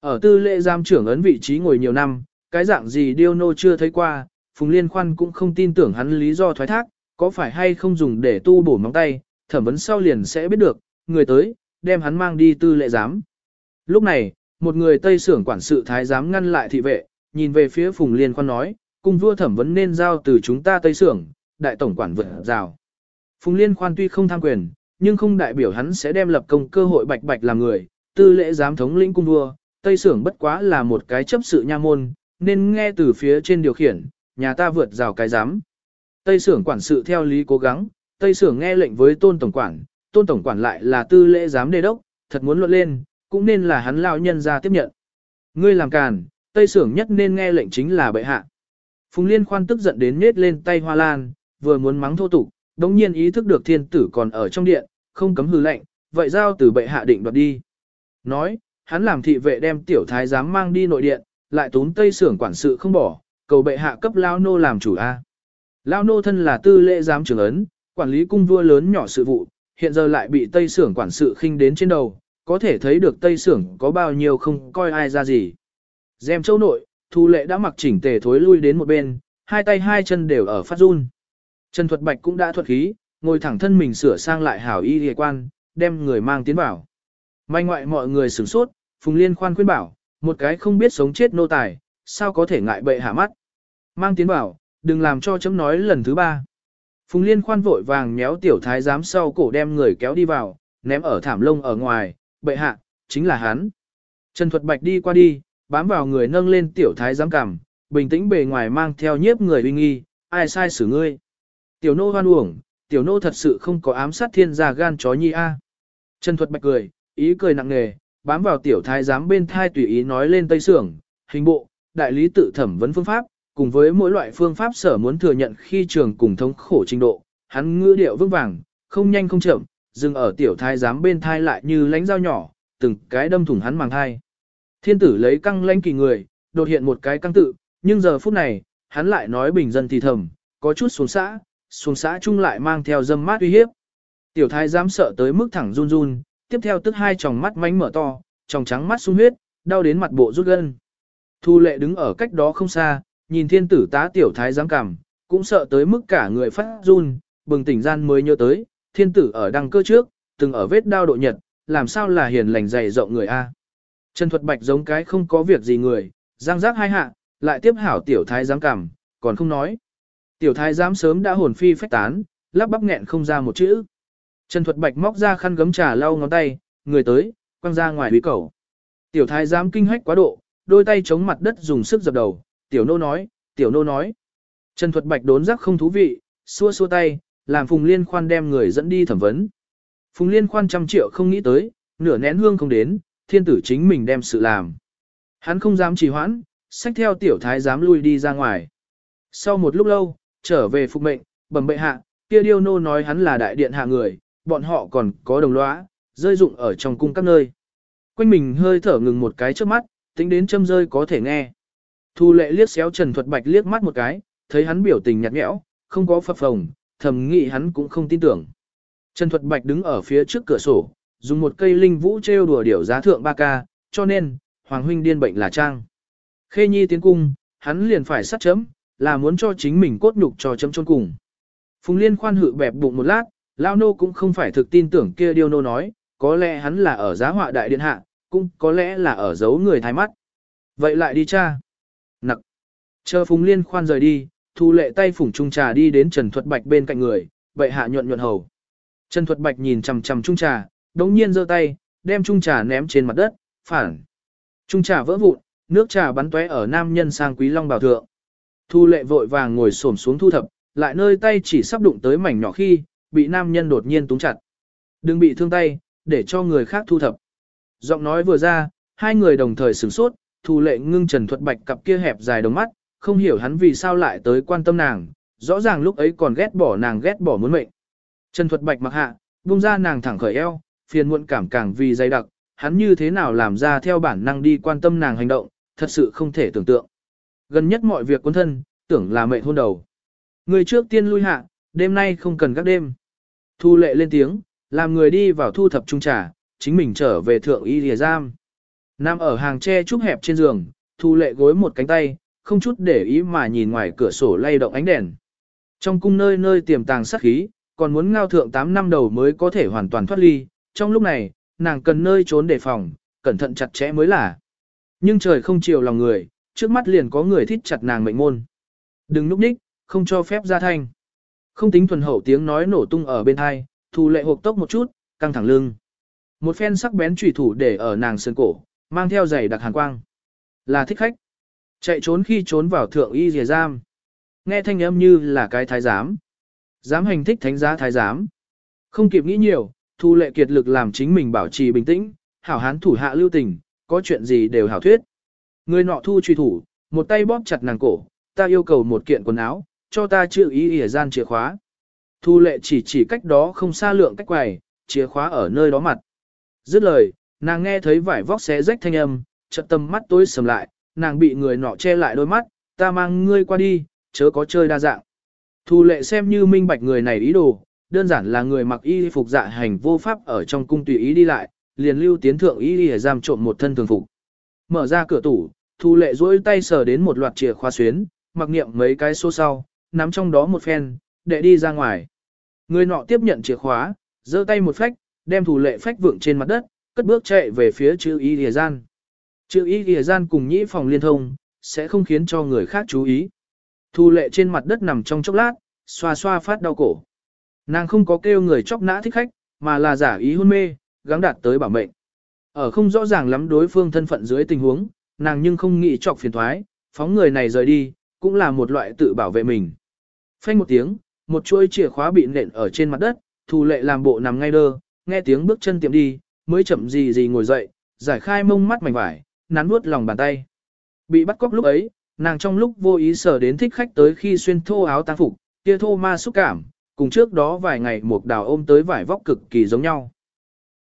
Ở tư lệ giam trưởng ấn vị trí ngồi nhiều năm, cái dạng gì điêu nô chưa thấy qua, Phùng Liên khoan cũng không tin tưởng hắn lý do thoái thác, có phải hay không dùng để tu bổ móng tay, thẩm vấn sau liền sẽ biết được, người tới, đem hắn mang đi tư lệ giám. Lúc này, một người Tây sưởng quản sự thái giám ngăn lại thị vệ, nhìn về phía Phùng Liên khoan nói, cung vua thẩm vấn nên giao từ chúng ta Tây sưởng, đại tổng quản vượt rào. Phùng Liên khoan tuy không tham quyền, nhưng không đại biểu hắn sẽ đem lập công cơ hội bạch bạch làm người, tư lễ giám thống lĩnh cung vua, Tây sưởng bất quá là một cái chấp sự nha môn, nên nghe từ phía trên điều khiển, nhà ta vượt rào cái giám. Tây sưởng quản sự theo lý cố gắng, Tây sưởng nghe lệnh với tôn tổng quản, tôn tổng quản lại là tư lễ giám đề đốc, thật muốn luận lên, cũng nên là hắn lao nhân ra tiếp nhận. Ngươi làm càn, Tây sưởng nhất nên nghe lệnh chính là bệ hạ. Phùng Liên khoan tức giận đến nết lên tay hoa lan, vừa muốn mắng thô tục, đống nhiên ý thức được thiên tử còn ở trong điện, không cấm hư lệnh, vậy giao từ bệ hạ định đoạt đi. Nói, hắn làm thị vệ đem tiểu thái giám mang đi nội điện, lại tốn tây sưởng quản sự không bỏ, cầu bệ hạ cấp lao nô làm chủ a. Lao nô thân là tư lễ giám trưởng ấn, quản lý cung vua lớn nhỏ sự vụ, hiện giờ lại bị tây sưởng quản sự khinh đến trên đầu, có thể thấy được tây sưởng có bao nhiêu không coi ai ra gì. Dèm châu nội, thu lệ đã mặc chỉnh tề thối lui đến một bên, hai tay hai chân đều ở phát run. Trần Thuật Bạch cũng đã thuật khí, ngồi thẳng thân mình sửa sang lại hảo y địa quan, đem người mang tiến vào. May ngoại mọi người sửng sốt, Phùng Liên khoan khuyên bảo, một cái không biết sống chết nô tài, sao có thể ngại bệ hạ mắt. Mang tiến bảo, đừng làm cho chấm nói lần thứ ba. Phùng Liên khoan vội vàng méo tiểu thái giám sau cổ đem người kéo đi vào, ném ở thảm lông ở ngoài, bệ hạ, chính là hắn. Trần Thuật Bạch đi qua đi, bám vào người nâng lên tiểu thái giám cằm, bình tĩnh bề ngoài mang theo nhiếp người uy nghi, ai sai xử ngươi. Tiểu nô hoan uổng, tiểu nô thật sự không có ám sát thiên gia gan chó nhi a. Trần Thuật Bạch cười, ý cười nặng nề, bám vào tiểu thái giám bên thai tùy ý nói lên tây sưởng, hình bộ, đại lý tự thẩm vấn phương pháp, cùng với mỗi loại phương pháp sở muốn thừa nhận khi trường cùng thống khổ trình độ, hắn ngữ điệu vững vàng, không nhanh không chậm, dừng ở tiểu thái giám bên thai lại như lánh dao nhỏ, từng cái đâm thủng hắn màng thai. Thiên tử lấy căng lãnh kỳ người, đột hiện một cái căng tự, nhưng giờ phút này, hắn lại nói bình dân thì thầm, có chút xuống xã, xuống xã chung lại mang theo dâm mát uy hiếp. Tiểu thái dám sợ tới mức thẳng run run, tiếp theo tức hai tròng mắt mánh mở to, tròng trắng mắt sung huyết, đau đến mặt bộ rút gân. Thu lệ đứng ở cách đó không xa, nhìn thiên tử tá tiểu thái dám cảm, cũng sợ tới mức cả người phát run, bừng tỉnh gian mới nhớ tới, thiên tử ở đăng cơ trước, từng ở vết đao độ nhật, làm sao là hiền lành dày rộng người A. Trần Thuật Bạch giống cái không có việc gì người, giang giác hai hạ, lại tiếp hảo tiểu thái dám cảm, còn không nói. Tiểu thái giám sớm đã hồn phi phách tán, lắp bắp nghẹn không ra một chữ. Trần Thuật Bạch móc ra khăn gấm trà lau ngón tay, người tới, quăng ra ngoài hủy cầu. Tiểu thái giám kinh hách quá độ, đôi tay chống mặt đất dùng sức dập đầu, tiểu nô nói, tiểu nô nói. Trần Thuật Bạch đốn giác không thú vị, xua xua tay, làm Phùng Liên Khoan đem người dẫn đi thẩm vấn. Phùng Liên Khoan trăm triệu không nghĩ tới, nửa nén hương không đến, thiên tử chính mình đem sự làm. Hắn không dám trì hoãn, xách theo tiểu thái dám lui đi ra ngoài. Sau một lúc lâu, trở về phục mệnh, bẩm bệ hạ, kia điêu nô nói hắn là đại điện hạ người, bọn họ còn có đồng lõa, rơi dụng ở trong cung các nơi. Quanh mình hơi thở ngừng một cái trước mắt, tính đến châm rơi có thể nghe. Thu lệ liếc xéo Trần Thuật Bạch liếc mắt một cái, thấy hắn biểu tình nhạt nhẽo, không có phập phồng, thầm nghĩ hắn cũng không tin tưởng. Trần Thuật Bạch đứng ở phía trước cửa sổ, dùng một cây linh vũ trêu đùa điểu giá thượng ba ca, cho nên, Hoàng huynh điên bệnh là trang. Khê Nhi tiến cung, hắn liền phải sát chấm, là muốn cho chính mình cốt nhục cho chấm chôn cùng. Phùng Liên khoan hự bẹp bụng một lát, Lao Nô cũng không phải thực tin tưởng kia điêu nô nói, có lẽ hắn là ở giá họa đại điện hạ, cũng có lẽ là ở giấu người thái mắt. Vậy lại đi cha. Nặc. Chờ Phùng Liên khoan rời đi, thu lệ tay phùng trung trà đi đến Trần Thuật Bạch bên cạnh người, vậy hạ nhuận nhuận hầu. Trần Thuật Bạch nhìn chằm chằm trung trà, đống nhiên giơ tay, đem trung trà ném trên mặt đất, phản. Trung trà vỡ vụn, nước trà bắn tóe ở nam nhân sang quý long bảo thượng. Thu lệ vội vàng ngồi xổm xuống thu thập, lại nơi tay chỉ sắp đụng tới mảnh nhỏ khi, bị nam nhân đột nhiên túng chặt. Đừng bị thương tay, để cho người khác thu thập. Giọng nói vừa ra, hai người đồng thời sửng sốt, thu lệ ngưng trần thuật bạch cặp kia hẹp dài đồng mắt, không hiểu hắn vì sao lại tới quan tâm nàng, rõ ràng lúc ấy còn ghét bỏ nàng ghét bỏ muốn mệnh. Trần thuật bạch mặc hạ, buông ra nàng thẳng khởi eo, phiền muộn cảm càng vì dày đặc, hắn như thế nào làm ra theo bản năng đi quan tâm nàng hành động, thật sự không thể tưởng tượng. Gần nhất mọi việc quân thân, tưởng là mệnh hôn đầu. Người trước tiên lui hạ, đêm nay không cần các đêm. Thu lệ lên tiếng, làm người đi vào thu thập trung trà, chính mình trở về thượng y lìa giam. Nam ở hàng tre trúc hẹp trên giường, thu lệ gối một cánh tay, không chút để ý mà nhìn ngoài cửa sổ lay động ánh đèn. Trong cung nơi nơi tiềm tàng sát khí, còn muốn ngao thượng 8 năm đầu mới có thể hoàn toàn thoát ly, trong lúc này, nàng cần nơi trốn đề phòng, cẩn thận chặt chẽ mới là. Nhưng trời không chiều lòng người, trước mắt liền có người thít chặt nàng mệnh môn. Đừng núp ních, không cho phép ra thanh. Không tính thuần hậu tiếng nói nổ tung ở bên hai, thu lệ hộp tốc một chút, căng thẳng lưng. Một phen sắc bén trùy thủ để ở nàng sơn cổ, mang theo giày đặc hàn quang. Là thích khách. Chạy trốn khi trốn vào thượng y dìa giam. Nghe thanh âm như là cái thái giám. Dám hành thích thánh giá thái giám. Không kịp nghĩ nhiều, thu lệ kiệt lực làm chính mình bảo trì bình tĩnh, hảo hán thủ hạ lưu tình, có chuyện gì đều hảo thuyết. Người nọ thu truy thủ, một tay bóp chặt nàng cổ, ta yêu cầu một kiện quần áo, cho ta chữ ý ỉa gian chìa khóa. Thu lệ chỉ chỉ cách đó không xa lượng cách quầy, chìa khóa ở nơi đó mặt. Dứt lời, nàng nghe thấy vải vóc xé rách thanh âm, chợt tâm mắt tối sầm lại, nàng bị người nọ che lại đôi mắt, ta mang ngươi qua đi, chớ có chơi đa dạng. Thu lệ xem như minh bạch người này ý đồ, đơn giản là người mặc y phục dạ hành vô pháp ở trong cung tùy ý đi lại, liền lưu tiến thượng y y giam trộm một thân thường phục. Mở ra cửa tủ, thu lệ duỗi tay sờ đến một loạt chìa khóa xuyến, mặc niệm mấy cái số sau, nắm trong đó một phen, để đi ra ngoài. Người nọ tiếp nhận chìa khóa, giơ tay một phách, đem thủ lệ phách vượng trên mặt đất, cất bước chạy về phía chữ y lìa gian. Chữ y lìa gian cùng nhĩ phòng liên thông, sẽ không khiến cho người khác chú ý. Thu lệ trên mặt đất nằm trong chốc lát, xoa xoa phát đau cổ. Nàng không có kêu người chóc nã thích khách, mà là giả ý hôn mê, gắng đạt tới bảo mệnh. Ở không rõ ràng lắm đối phương thân phận dưới tình huống, nàng nhưng không nghĩ chọc phiền thoái, phóng người này rời đi, cũng là một loại tự bảo vệ mình. Phanh một tiếng, một chuôi chìa khóa bị nện ở trên mặt đất, thù lệ làm bộ nằm ngay đơ, nghe tiếng bước chân tiệm đi, mới chậm gì gì ngồi dậy, giải khai mông mắt mảnh vải, nắn nuốt lòng bàn tay. Bị bắt cóc lúc ấy, nàng trong lúc vô ý sở đến thích khách tới khi xuyên thô áo tang phục, kia thô ma xúc cảm, cùng trước đó vài ngày một đào ôm tới vải vóc cực kỳ giống nhau.